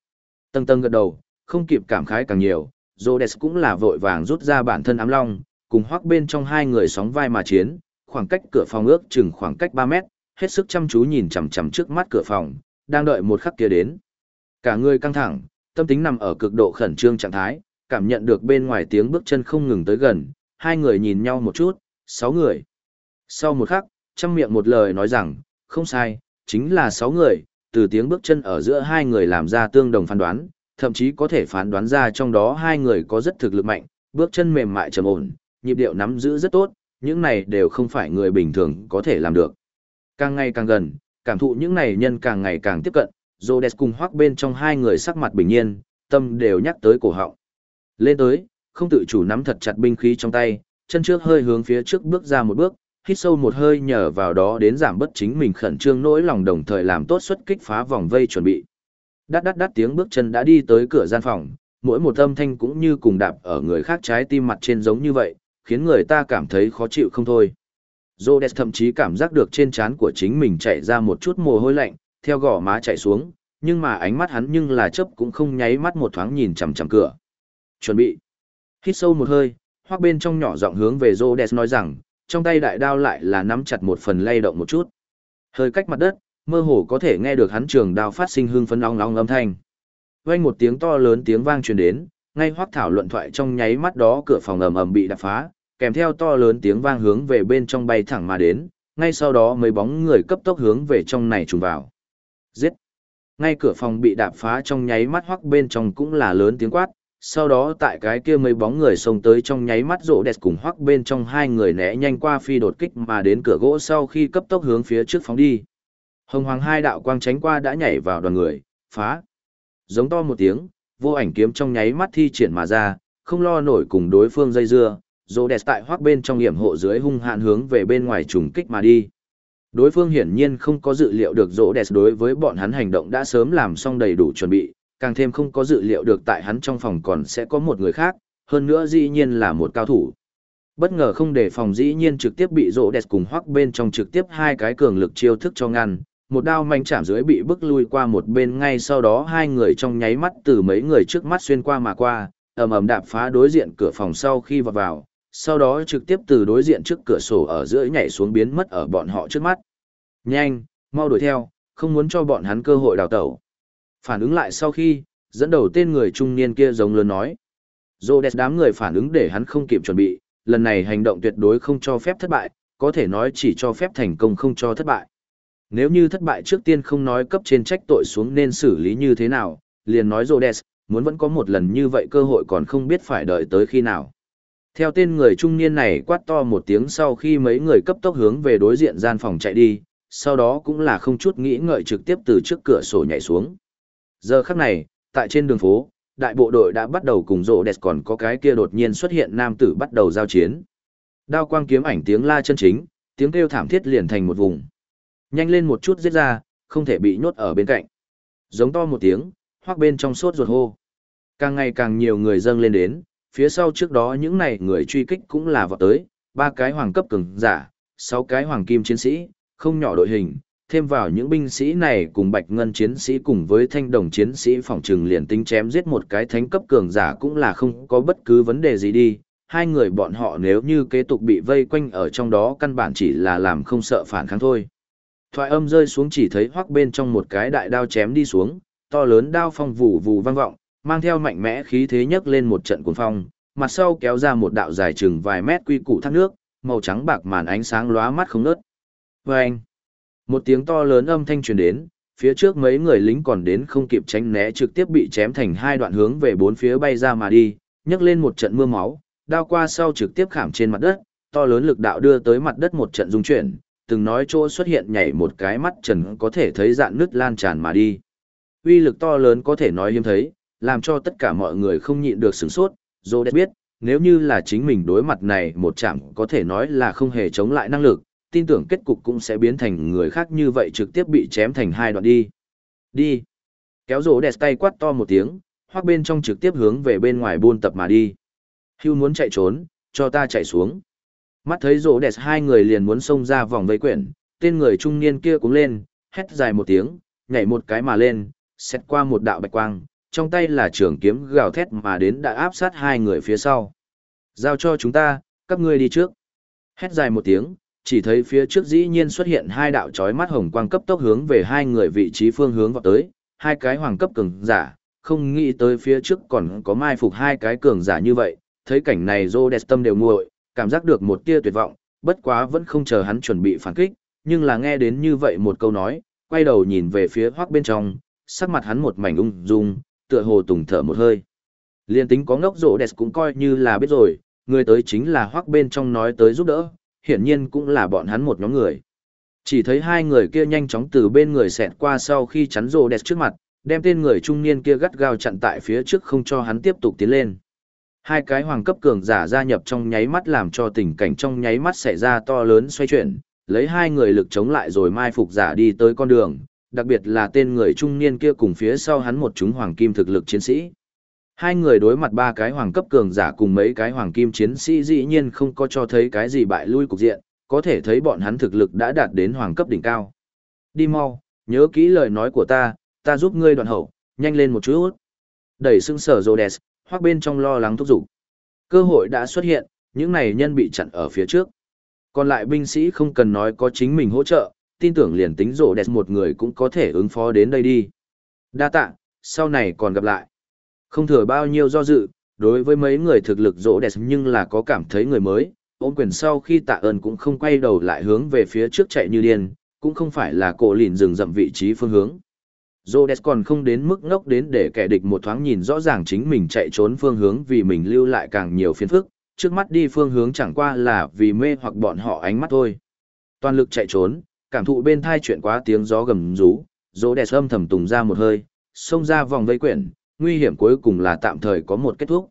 Tầng tầng gật đầu, không kịp cảm khái càng nhiều, Rhodes cũng là vội vàng rút ra bản thân ám long, cùng hoắc bên trong hai người sóng vai mà chiến, khoảng cách cửa phòng ước chừng khoảng cách 3 mét, hết sức chăm chú nhìn chằm chằm trước mắt cửa phòng, đang đợi một khắc kia đến. Cả người căng thẳng, tâm tính nằm ở cực độ khẩn trương trạng thái, cảm nhận được bên ngoài tiếng bước chân không ngừng tới gần, hai người nhìn nhau một chút, sáu người. Sau một khắc, trăm miệng một lời nói rằng, không sai, chính là sáu người, từ tiếng bước chân ở giữa hai người làm ra tương đồng phán đoán, thậm chí có thể phán đoán ra trong đó hai người có rất thực lực mạnh, bước chân mềm mại trầm ổn, nhịp điệu nắm giữ rất tốt, những này đều không phải người bình thường có thể làm được. Càng ngày càng gần, cảm thụ những này nhân càng ngày càng tiếp cận, Rhodes cùng hoác bên trong hai người sắc mặt bình nhiên, tâm đều nhắc tới cổ họng. Lên tới, không tự chủ nắm thật chặt binh khí trong tay, chân trước hơi hướng phía trước bước ra một bước, hít sâu một hơi nhờ vào đó đến giảm bất chính mình khẩn trương nỗi lòng đồng thời làm tốt xuất kích phá vòng vây chuẩn bị. Đắt đắt đắt tiếng bước chân đã đi tới cửa gian phòng, mỗi một âm thanh cũng như cùng đạp ở người khác trái tim mặt trên giống như vậy, khiến người ta cảm thấy khó chịu không thôi. Rhodes thậm chí cảm giác được trên trán của chính mình chạy ra một chút mồ hôi lạnh, theo gò má chạy xuống, nhưng mà ánh mắt hắn nhưng là chớp cũng không nháy mắt một thoáng nhìn chằm chằm cửa. Chuẩn bị. Hít sâu một hơi, hoác bên trong nhỏ giọng hướng về Rhodes nói rằng, trong tay đại đao lại là nắm chặt một phần lay động một chút. Hơi cách mặt đất, mơ hồ có thể nghe được hắn trường đao phát sinh hương phấn ong ong âm thanh. Vang một tiếng to lớn tiếng vang truyền đến, ngay hoắc thảo luận thoại trong nháy mắt đó cửa phòng ầm ầm bị đập phá, kèm theo to lớn tiếng vang hướng về bên trong bay thẳng mà đến, ngay sau đó mấy bóng người cấp tốc hướng về trong này trùng vào. Giết! Ngay cửa phòng bị đạp phá trong nháy mắt hoắc bên trong cũng là lớn tiếng quát, sau đó tại cái kia mấy bóng người xông tới trong nháy mắt rộ đẹp cùng hoắc bên trong hai người né nhanh qua phi đột kích mà đến cửa gỗ sau khi cấp tốc hướng phía trước phóng đi. Hồng hoàng hai đạo quang tránh qua đã nhảy vào đoàn người, phá. Giống to một tiếng, vô ảnh kiếm trong nháy mắt thi triển mà ra, không lo nổi cùng đối phương dây dưa, rộ đẹp tại hoắc bên trong hiểm hộ dưới hung hạn hướng về bên ngoài trùng kích mà đi. Đối phương hiển nhiên không có dự liệu được rỗ đẹp đối với bọn hắn hành động đã sớm làm xong đầy đủ chuẩn bị, càng thêm không có dự liệu được tại hắn trong phòng còn sẽ có một người khác, hơn nữa dĩ nhiên là một cao thủ. Bất ngờ không để phòng dĩ nhiên trực tiếp bị rỗ đẹp cùng hoắc bên trong trực tiếp hai cái cường lực chiêu thức cho ngăn, một đao manh chạm dưới bị bức lui qua một bên ngay sau đó hai người trong nháy mắt từ mấy người trước mắt xuyên qua mà qua, ầm ầm đạp phá đối diện cửa phòng sau khi vào vào, sau đó trực tiếp từ đối diện trước cửa sổ ở giữa nhảy xuống biến mất ở bọn họ trước mắt. Nhanh, mau đuổi theo, không muốn cho bọn hắn cơ hội đào tẩu. Phản ứng lại sau khi, dẫn đầu tên người trung niên kia giống lớn nói. Dô đẹp đám người phản ứng để hắn không kịp chuẩn bị, lần này hành động tuyệt đối không cho phép thất bại, có thể nói chỉ cho phép thành công không cho thất bại. Nếu như thất bại trước tiên không nói cấp trên trách tội xuống nên xử lý như thế nào, liền nói Rhodes, muốn vẫn có một lần như vậy cơ hội còn không biết phải đợi tới khi nào. Theo tên người trung niên này quát to một tiếng sau khi mấy người cấp tốc hướng về đối diện gian phòng chạy đi, sau đó cũng là không chút nghĩ ngợi trực tiếp từ trước cửa sổ nhảy xuống. Giờ khắc này, tại trên đường phố, đại bộ đội đã bắt đầu cùng rộ đẹp còn có cái kia đột nhiên xuất hiện nam tử bắt đầu giao chiến. Đao quang kiếm ảnh tiếng la chân chính, tiếng kêu thảm thiết liền thành một vùng. Nhanh lên một chút giết ra, không thể bị nhốt ở bên cạnh. Giống to một tiếng, hoặc bên trong sốt ruột hô. Càng ngày càng nhiều người dâng lên đến, phía sau trước đó những này người truy kích cũng là vọt tới, ba cái hoàng cấp cường giả, sáu cái hoàng kim chiến sĩ, không nhỏ đội hình, thêm vào những binh sĩ này cùng bạch ngân chiến sĩ cùng với thanh đồng chiến sĩ phòng trừng liền tính chém giết một cái thánh cấp cường giả cũng là không có bất cứ vấn đề gì đi. Hai người bọn họ nếu như kế tục bị vây quanh ở trong đó căn bản chỉ là làm không sợ phản kháng thôi. Thoại âm rơi xuống chỉ thấy hoắc bên trong một cái đại đao chém đi xuống, to lớn đao phong vù vù vang vọng, mang theo mạnh mẽ khí thế nhấc lên một trận cuồng phong, mặt sau kéo ra một đạo dài chừng vài mét quy củ thác nước, màu trắng bạc màn ánh sáng lóa mắt không ngớt. Vâng! Một tiếng to lớn âm thanh truyền đến, phía trước mấy người lính còn đến không kịp tránh né trực tiếp bị chém thành hai đoạn hướng về bốn phía bay ra mà đi, nhấc lên một trận mưa máu, đao qua sau trực tiếp khảm trên mặt đất, to lớn lực đạo đưa tới mặt đất một trận rung chuyển, từng nói chỗ xuất hiện nhảy một cái mắt trần có thể thấy dạn nứt lan tràn mà đi. Uy lực to lớn có thể nói hiếm thấy, làm cho tất cả mọi người không nhịn được sửng sốt, Dô biết, nếu như là chính mình đối mặt này một chạm có thể nói là không hề chống lại năng lực, tin tưởng kết cục cũng sẽ biến thành người khác như vậy trực tiếp bị chém thành hai đoạn đi. Đi. Kéo rổ đẹp tay quát to một tiếng, hoặc bên trong trực tiếp hướng về bên ngoài buôn tập mà đi. Hưu muốn chạy trốn, cho ta chạy xuống. Mắt thấy rổ đẹp hai người liền muốn xông ra vòng vây quyển, tên người trung niên kia cũng lên, hét dài một tiếng, nhảy một cái mà lên, xét qua một đạo bạch quang, trong tay là trường kiếm gào thét mà đến đã áp sát hai người phía sau. Giao cho chúng ta, các ngươi đi trước. Hét dài một tiếng, chỉ thấy phía trước dĩ nhiên xuất hiện hai đạo chói mắt hồng quang cấp tốc hướng về hai người vị trí phương hướng vào tới, hai cái hoàng cấp cường giả, không nghĩ tới phía trước còn có mai phục hai cái cường giả như vậy, thấy cảnh này Rhodes tâm đều nguội, cảm giác được một tia tuyệt vọng, bất quá vẫn không chờ hắn chuẩn bị phản kích, nhưng là nghe đến như vậy một câu nói, quay đầu nhìn về phía hoác bên trong, sắc mặt hắn một mảnh ung dung, tựa hồ tùng thở một hơi. Liên tính có ngốc rỗ đẹp cũng coi như là biết rồi, người tới chính là hoác bên trong nói tới giúp đỡ, hiển nhiên cũng là bọn hắn một nhóm người. Chỉ thấy hai người kia nhanh chóng từ bên người xẹt qua sau khi chắn rồ đẹp trước mặt, đem tên người trung niên kia gắt gao chặn tại phía trước không cho hắn tiếp tục tiến lên. Hai cái hoàng cấp cường giả gia nhập trong nháy mắt làm cho tình cảnh trong nháy mắt xảy ra to lớn xoay chuyển, lấy hai người lực chống lại rồi mai phục giả đi tới con đường, đặc biệt là tên người trung niên kia cùng phía sau hắn một chúng hoàng kim thực lực chiến sĩ. Hai người đối mặt ba cái hoàng cấp cường giả cùng mấy cái hoàng kim chiến sĩ dĩ nhiên không có cho thấy cái gì bại lui cục diện, có thể thấy bọn hắn thực lực đã đạt đến hoàng cấp đỉnh cao. Đi mau, nhớ kỹ lời nói của ta, ta giúp ngươi đoạn hậu, nhanh lên một chút. Đẩy xưng sở Rhodes, hoặc bên trong lo lắng thúc giục. Cơ hội đã xuất hiện, những này nhân bị chặn ở phía trước. Còn lại binh sĩ không cần nói có chính mình hỗ trợ, tin tưởng liền tính rộ đẹp một người cũng có thể ứng phó đến đây đi. Đa tạ, sau này còn gặp lại. Không thừa bao nhiêu do dự, đối với mấy người thực lực rỗ đẹp nhưng là có cảm thấy người mới, ôm quyền sau khi tạ ơn cũng không quay đầu lại hướng về phía trước chạy như điên, cũng không phải là cổ lìn dừng dậm vị trí phương hướng. Rhodes còn không đến mức ngốc đến để kẻ địch một thoáng nhìn rõ ràng chính mình chạy trốn phương hướng vì mình lưu lại càng nhiều phiền phức, trước mắt đi phương hướng chẳng qua là vì mê hoặc bọn họ ánh mắt thôi. Toàn lực chạy trốn, cảm thụ bên thai chuyện quá tiếng gió gầm rú, Rhodes âm thầm tùng ra một hơi, xông ra vòng vây quyển, nguy hiểm cuối cùng là tạm thời có một kết thúc.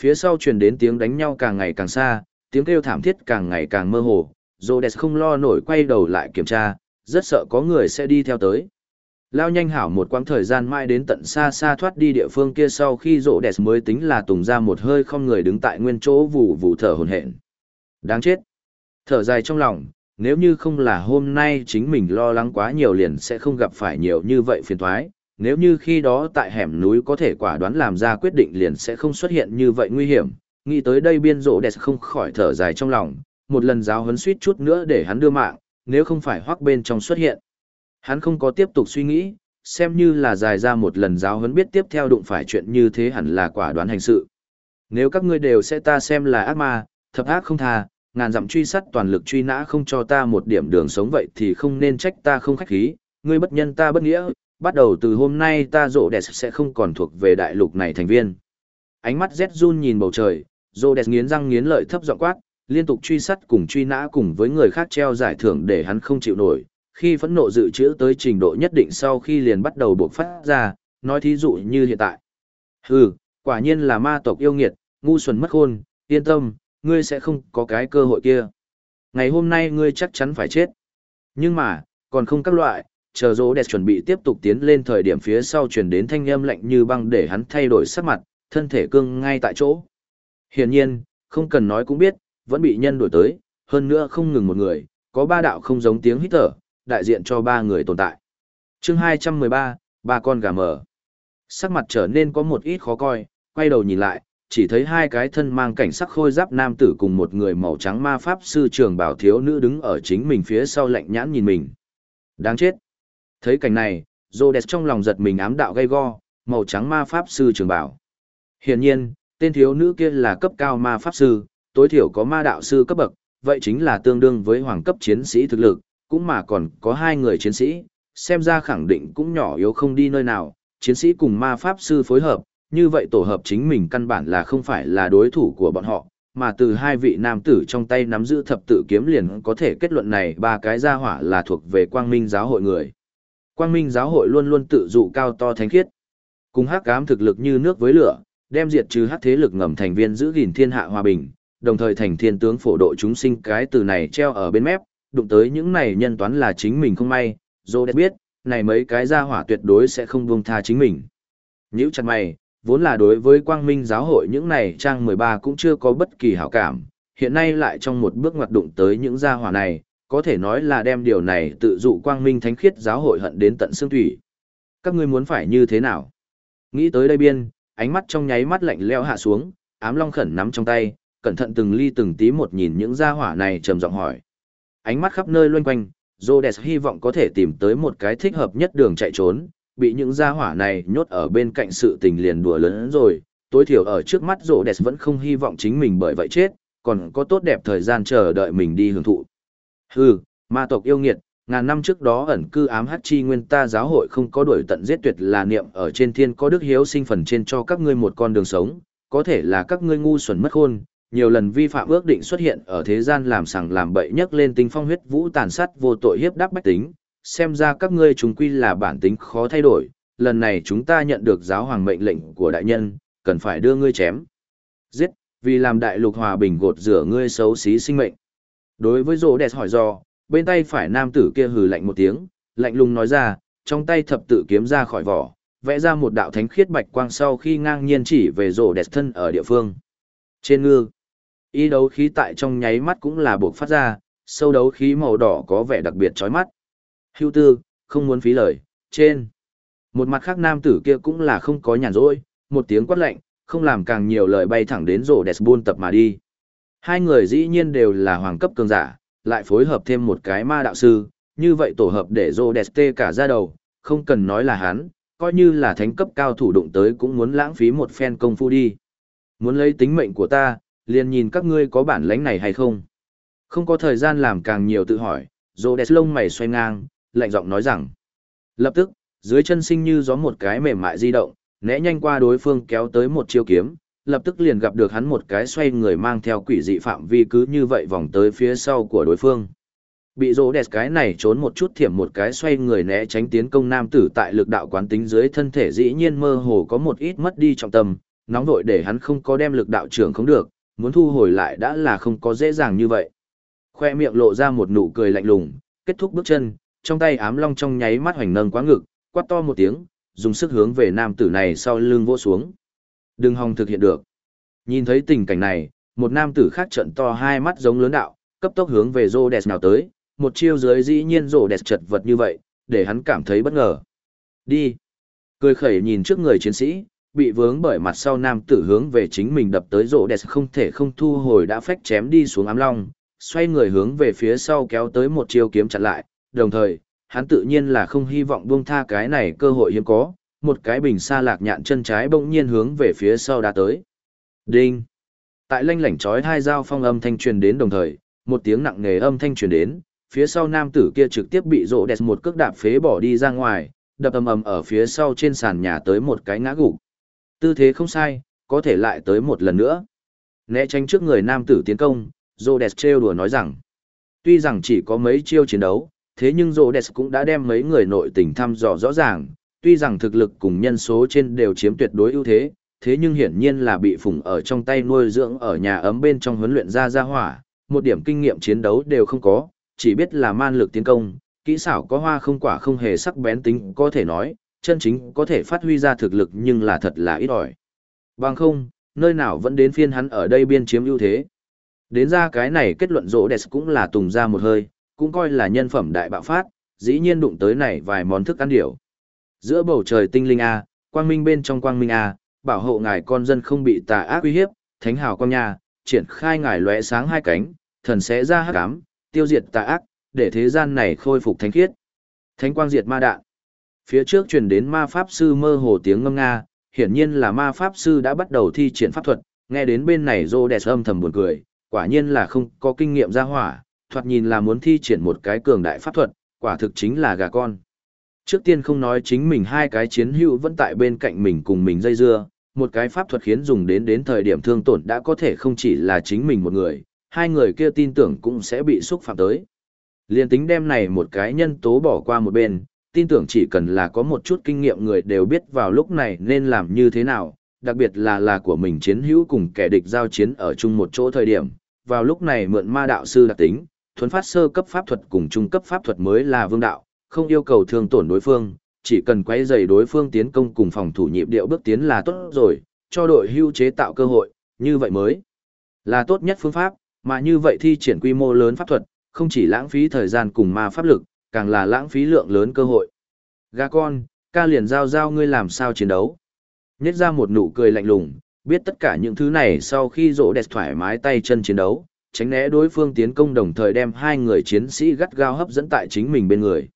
Phía sau truyền đến tiếng đánh nhau càng ngày càng xa, tiếng kêu thảm thiết càng ngày càng mơ hồ, Rhodes không lo nổi quay đầu lại kiểm tra, rất sợ có người sẽ đi theo tới. Lao nhanh hảo một quãng thời gian mãi đến tận xa xa thoát đi địa phương kia sau khi Rhodes mới tính là tùng ra một hơi không người đứng tại nguyên chỗ vụ vụ thở hổn hển. Đáng chết. Thở dài trong lòng, nếu như không là hôm nay chính mình lo lắng quá nhiều liền sẽ không gặp phải nhiều như vậy phiền toái. Nếu như khi đó tại hẻm núi có thể quả đoán làm ra quyết định liền sẽ không xuất hiện như vậy nguy hiểm. Nghĩ tới đây biên rộ đẹp không khỏi thở dài trong lòng, một lần giáo huấn suýt chút nữa để hắn đưa mạng, nếu không phải hoác bên trong xuất hiện. Hắn không có tiếp tục suy nghĩ, xem như là dài ra một lần giáo huấn biết tiếp theo đụng phải chuyện như thế hẳn là quả đoán hành sự. Nếu các ngươi đều sẽ ta xem là ác ma, thập ác không tha, ngàn dặm truy sát toàn lực truy nã không cho ta một điểm đường sống vậy thì không nên trách ta không khách khí, ngươi bất nhân ta bất nghĩa, bắt đầu từ hôm nay ta rộ đẹp sẽ không còn thuộc về đại lục này thành viên. Ánh mắt Z run nhìn bầu trời, rộ đẹp nghiến răng nghiến lợi thấp giọng quát, liên tục truy sát cùng truy nã cùng với người khác treo giải thưởng để hắn không chịu nổi, khi phẫn nộ dự trữ tới trình độ nhất định sau khi liền bắt đầu buộc phát ra, nói thí dụ như hiện tại. Hừ, quả nhiên là ma tộc yêu nghiệt, ngu xuẩn mất khôn, yên tâm, ngươi sẽ không có cái cơ hội kia. Ngày hôm nay ngươi chắc chắn phải chết. Nhưng mà, còn không các loại, chờ rỗ đẹp chuẩn bị tiếp tục tiến lên thời điểm phía sau chuyển đến thanh âm lạnh như băng để hắn thay đổi sắc mặt, thân thể cương ngay tại chỗ. Hiển nhiên, không cần nói cũng biết, vẫn bị nhân đổi tới, hơn nữa không ngừng một người, có ba đạo không giống tiếng hít thở, đại diện cho ba người tồn tại. chương 213, ba con gà mờ. Sắc mặt trở nên có một ít khó coi, quay đầu nhìn lại, chỉ thấy hai cái thân mang cảnh sắc khôi giáp nam tử cùng một người màu trắng ma pháp sư trường bảo thiếu nữ đứng ở chính mình phía sau lạnh nhãn nhìn mình. Đáng chết. Thấy cảnh này, Rhodes trong lòng giật mình ám đạo gay go, màu trắng ma pháp sư trường bảo. Hiển nhiên, tên thiếu nữ kia là cấp cao ma pháp sư, tối thiểu có ma đạo sư cấp bậc, vậy chính là tương đương với hoàng cấp chiến sĩ thực lực, cũng mà còn có hai người chiến sĩ, xem ra khẳng định cũng nhỏ yếu không đi nơi nào, chiến sĩ cùng ma pháp sư phối hợp, như vậy tổ hợp chính mình căn bản là không phải là đối thủ của bọn họ, mà từ hai vị nam tử trong tay nắm giữ thập tự kiếm liền có thể kết luận này ba cái gia hỏa là thuộc về quang minh giáo hội người. Quang minh giáo hội luôn luôn tự dụ cao to thánh khiết, cùng hắc ám thực lực như nước với lửa, đem diệt trừ hắc thế lực ngầm thành viên giữ gìn thiên hạ hòa bình, đồng thời thành thiên tướng phổ độ chúng sinh cái từ này treo ở bên mép, đụng tới những này nhân toán là chính mình không may, dô đẹp biết, này mấy cái gia hỏa tuyệt đối sẽ không buông tha chính mình. Nhữ chặt mày, vốn là đối với quang minh giáo hội những này trang 13 cũng chưa có bất kỳ hảo cảm, hiện nay lại trong một bước ngoặt đụng tới những gia hỏa này, có thể nói là đem điều này tự dụ quang minh thánh khiết giáo hội hận đến tận xương thủy. Các ngươi muốn phải như thế nào? Nghĩ tới đây biên, ánh mắt trong nháy mắt lạnh leo hạ xuống, ám long khẩn nắm trong tay, cẩn thận từng ly từng tí một nhìn những gia hỏa này trầm giọng hỏi ánh mắt khắp nơi loanh quanh, Rhodes hy vọng có thể tìm tới một cái thích hợp nhất đường chạy trốn, bị những gia hỏa này nhốt ở bên cạnh sự tình liền đùa lớn rồi, tối thiểu ở trước mắt Rhodes vẫn không hy vọng chính mình bởi vậy chết, còn có tốt đẹp thời gian chờ đợi mình đi hưởng thụ. Hừ, ma tộc yêu nghiệt, ngàn năm trước đó ẩn cư ám hắc chi nguyên ta giáo hội không có đuổi tận giết tuyệt là niệm ở trên thiên có đức hiếu sinh phần trên cho các ngươi một con đường sống, có thể là các ngươi ngu xuẩn mất khôn, nhiều lần vi phạm ước định xuất hiện ở thế gian làm sằng làm bậy nhất lên tinh phong huyết vũ tàn sát vô tội hiếp đáp bách tính, xem ra các ngươi chúng quy là bản tính khó thay đổi, lần này chúng ta nhận được giáo hoàng mệnh lệnh của đại nhân, cần phải đưa ngươi chém. Giết, vì làm đại lục hòa bình gột rửa ngươi xấu xí sinh mệnh. Đối với Rô đẹp hỏi do, bên tay phải nam tử kia hừ lạnh một tiếng, lạnh lùng nói ra, trong tay thập tự kiếm ra khỏi vỏ, vẽ ra một đạo thánh khiết bạch quang sau khi ngang nhiên chỉ về Rô đẹp thân ở địa phương. Trên ngư, Y đấu khí tại trong nháy mắt cũng là buộc phát ra, sâu đấu khí màu đỏ có vẻ đặc biệt chói mắt. Hưu tư, không muốn phí lời, trên. Một mặt khác nam tử kia cũng là không có nhàn rỗi, một tiếng quát lạnh, không làm càng nhiều lời bay thẳng đến rổ đẹp buôn tập mà đi. Hai người dĩ nhiên đều là hoàng cấp cường giả, lại phối hợp thêm một cái ma đạo sư, như vậy tổ hợp để rổ đẹp tê cả ra đầu, không cần nói là hắn, coi như là thánh cấp cao thủ đụng tới cũng muốn lãng phí một phen công phu đi. Muốn lấy tính mệnh của ta, liền nhìn các ngươi có bản lãnh này hay không. Không có thời gian làm càng nhiều tự hỏi, rổ đẹp lông mày xoay ngang, lạnh giọng nói rằng. Lập tức, dưới chân sinh như gió một cái mềm mại di động, né nhanh qua đối phương kéo tới một chiêu kiếm, lập tức liền gặp được hắn một cái xoay người mang theo quỷ dị phạm vi cứ như vậy vòng tới phía sau của đối phương. Bị rỗ đẹp cái này trốn một chút thiểm một cái xoay người né tránh tiến công nam tử tại lực đạo quán tính dưới thân thể dĩ nhiên mơ hồ có một ít mất đi trọng tâm, nóng vội để hắn không có đem lực đạo trưởng không được, muốn thu hồi lại đã là không có dễ dàng như vậy. Khoe miệng lộ ra một nụ cười lạnh lùng, kết thúc bước chân, trong tay ám long trong nháy mắt hoành nâng quá ngực, quát to một tiếng, dùng sức hướng về nam tử này sau lưng vỗ xuống. Đừng hòng thực hiện được. Nhìn thấy tình cảnh này, một nam tử khác trận to hai mắt giống lớn đạo, cấp tốc hướng về rô đẹp nào tới, một chiêu dưới dĩ nhiên rô đẹp chật vật như vậy, để hắn cảm thấy bất ngờ. Đi. Cười khẩy nhìn trước người chiến sĩ, bị vướng bởi mặt sau nam tử hướng về chính mình đập tới rô đẹp không thể không thu hồi đã phách chém đi xuống ám long, xoay người hướng về phía sau kéo tới một chiêu kiếm chặn lại, đồng thời, hắn tự nhiên là không hy vọng buông tha cái này cơ hội hiếm có, một cái bình xa lạc nhạn chân trái bỗng nhiên hướng về phía sau đã tới. Đinh! Tại lanh lảnh chói hai dao phong âm thanh truyền đến đồng thời, một tiếng nặng nề âm thanh truyền đến, phía sau nam tử kia trực tiếp bị rộ đẹp một cước đạp phế bỏ đi ra ngoài, đập ầm ầm ở phía sau trên sàn nhà tới một cái ngã gục. Tư thế không sai, có thể lại tới một lần nữa. Né tránh trước người nam tử tiến công, rộ đẹp trêu đùa nói rằng, tuy rằng chỉ có mấy chiêu chiến đấu, thế nhưng rộ đẹp cũng đã đem mấy người nội tình thăm dò rõ ràng, tuy rằng thực lực cùng nhân số trên đều chiếm tuyệt đối ưu thế, thế nhưng hiển nhiên là bị phụng ở trong tay nuôi dưỡng ở nhà ấm bên trong huấn luyện ra ra hỏa, một điểm kinh nghiệm chiến đấu đều không có, chỉ biết là man lực tiến công, kỹ xảo có hoa không quả không hề sắc bén tính có thể nói, chân chính có thể phát huy ra thực lực nhưng là thật là ít ỏi. Bằng không, nơi nào vẫn đến phiên hắn ở đây biên chiếm ưu thế. Đến ra cái này kết luận rỗ đẹp cũng là tùng ra một hơi, cũng coi là nhân phẩm đại bạo phát, dĩ nhiên đụng tới này vài món thức ăn điểu. Giữa bầu trời tinh linh A, quang minh bên trong quang minh A, bảo hộ ngài con dân không bị tà ác uy hiếp, thánh hào quang nha, triển khai ngài lóe sáng hai cánh, thần sẽ ra hắc ám, tiêu diệt tà ác, để thế gian này khôi phục thánh khiết. Thánh quang diệt ma đạn. Phía trước truyền đến ma pháp sư mơ hồ tiếng ngâm nga, hiển nhiên là ma pháp sư đã bắt đầu thi triển pháp thuật, nghe đến bên này rô đẹp âm thầm buồn cười, quả nhiên là không có kinh nghiệm ra hỏa, thoạt nhìn là muốn thi triển một cái cường đại pháp thuật, quả thực chính là gà con. Trước tiên không nói chính mình hai cái chiến hữu vẫn tại bên cạnh mình cùng mình dây dưa, một cái pháp thuật khiến dùng đến đến thời điểm thương tổn đã có thể không chỉ là chính mình một người, hai người kia tin tưởng cũng sẽ bị xúc phạm tới. Liên tính đem này một cái nhân tố bỏ qua một bên, tin tưởng chỉ cần là có một chút kinh nghiệm người đều biết vào lúc này nên làm như thế nào, đặc biệt là là của mình chiến hữu cùng kẻ địch giao chiến ở chung một chỗ thời điểm, vào lúc này mượn ma đạo sư đặc tính, thuấn phát sơ cấp pháp thuật cùng trung cấp pháp thuật mới là vương đạo, không yêu cầu thương tổn đối phương, chỉ cần quay dày đối phương tiến công cùng phòng thủ nhịp điệu bước tiến là tốt rồi, cho đội hưu chế tạo cơ hội, như vậy mới là tốt nhất phương pháp, mà như vậy thi triển quy mô lớn pháp thuật, không chỉ lãng phí thời gian cùng ma pháp lực, càng là lãng phí lượng lớn cơ hội. Gà con, ca liền giao giao ngươi làm sao chiến đấu. Nhét ra một nụ cười lạnh lùng, biết tất cả những thứ này sau khi rỗ đẹp thoải mái tay chân chiến đấu, tránh né đối phương tiến công đồng thời đem hai người chiến sĩ gắt gao hấp dẫn tại chính mình bên người.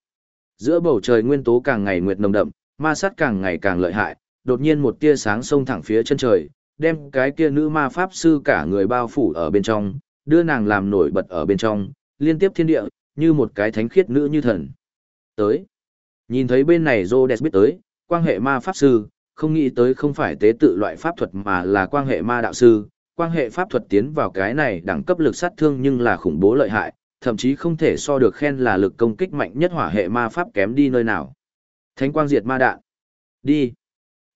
Giữa bầu trời nguyên tố càng ngày nguyệt nồng đậm, ma sát càng ngày càng lợi hại, đột nhiên một tia sáng xông thẳng phía chân trời, đem cái kia nữ ma pháp sư cả người bao phủ ở bên trong, đưa nàng làm nổi bật ở bên trong, liên tiếp thiên địa, như một cái thánh khiết nữ như thần. Tới. Nhìn thấy bên này Rhodes biết tới, quan hệ ma pháp sư, không nghĩ tới không phải tế tự loại pháp thuật mà là quan hệ ma đạo sư, quan hệ pháp thuật tiến vào cái này đẳng cấp lực sát thương nhưng là khủng bố lợi hại, thậm chí không thể so được khen là lực công kích mạnh nhất hỏa hệ ma pháp kém đi nơi nào. Thánh quang diệt ma đạn. Đi.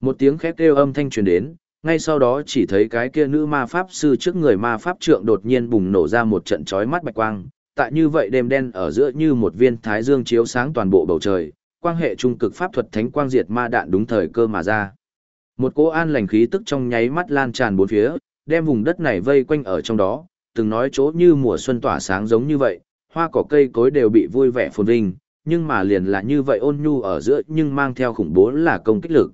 Một tiếng khét kêu âm thanh truyền đến, ngay sau đó chỉ thấy cái kia nữ ma pháp sư trước người ma pháp trượng đột nhiên bùng nổ ra một trận chói mắt bạch quang, tại như vậy đêm đen ở giữa như một viên thái dương chiếu sáng toàn bộ bầu trời, quang hệ trung cực pháp thuật thánh quang diệt ma đạn đúng thời cơ mà ra. Một cỗ an lành khí tức trong nháy mắt lan tràn bốn phía, đem vùng đất này vây quanh ở trong đó, từng nói chỗ như mùa xuân tỏa sáng giống như vậy, hoa cỏ cây cối đều bị vui vẻ phồn vinh, nhưng mà liền là như vậy ôn nhu ở giữa nhưng mang theo khủng bố là công kích lực.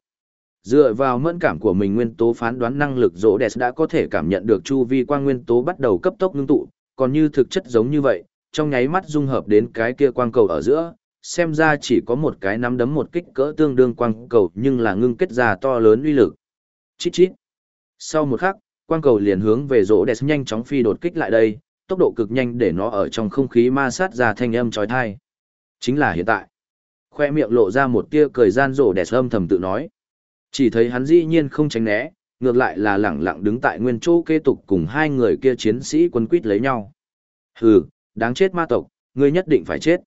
Dựa vào mẫn cảm của mình nguyên tố phán đoán năng lực rỗ đẹp đã có thể cảm nhận được chu vi quang nguyên tố bắt đầu cấp tốc ngưng tụ, còn như thực chất giống như vậy, trong nháy mắt dung hợp đến cái kia quang cầu ở giữa, xem ra chỉ có một cái nắm đấm một kích cỡ tương đương quang cầu nhưng là ngưng kết ra to lớn uy lực. Chít chít. Sau một khắc, quang cầu liền hướng về rỗ đẹp nhanh chóng phi đột kích lại đây, tốc độ cực nhanh để nó ở trong không khí ma sát ra thanh âm chói tai. Chính là hiện tại. Khoe miệng lộ ra một tia cười gian rỗ đẹp âm thầm tự nói. Chỉ thấy hắn dĩ nhiên không tránh né, ngược lại là lẳng lặng đứng tại nguyên chỗ kế tục cùng hai người kia chiến sĩ quân quýt lấy nhau. Hừ, đáng chết ma tộc, ngươi nhất định phải chết.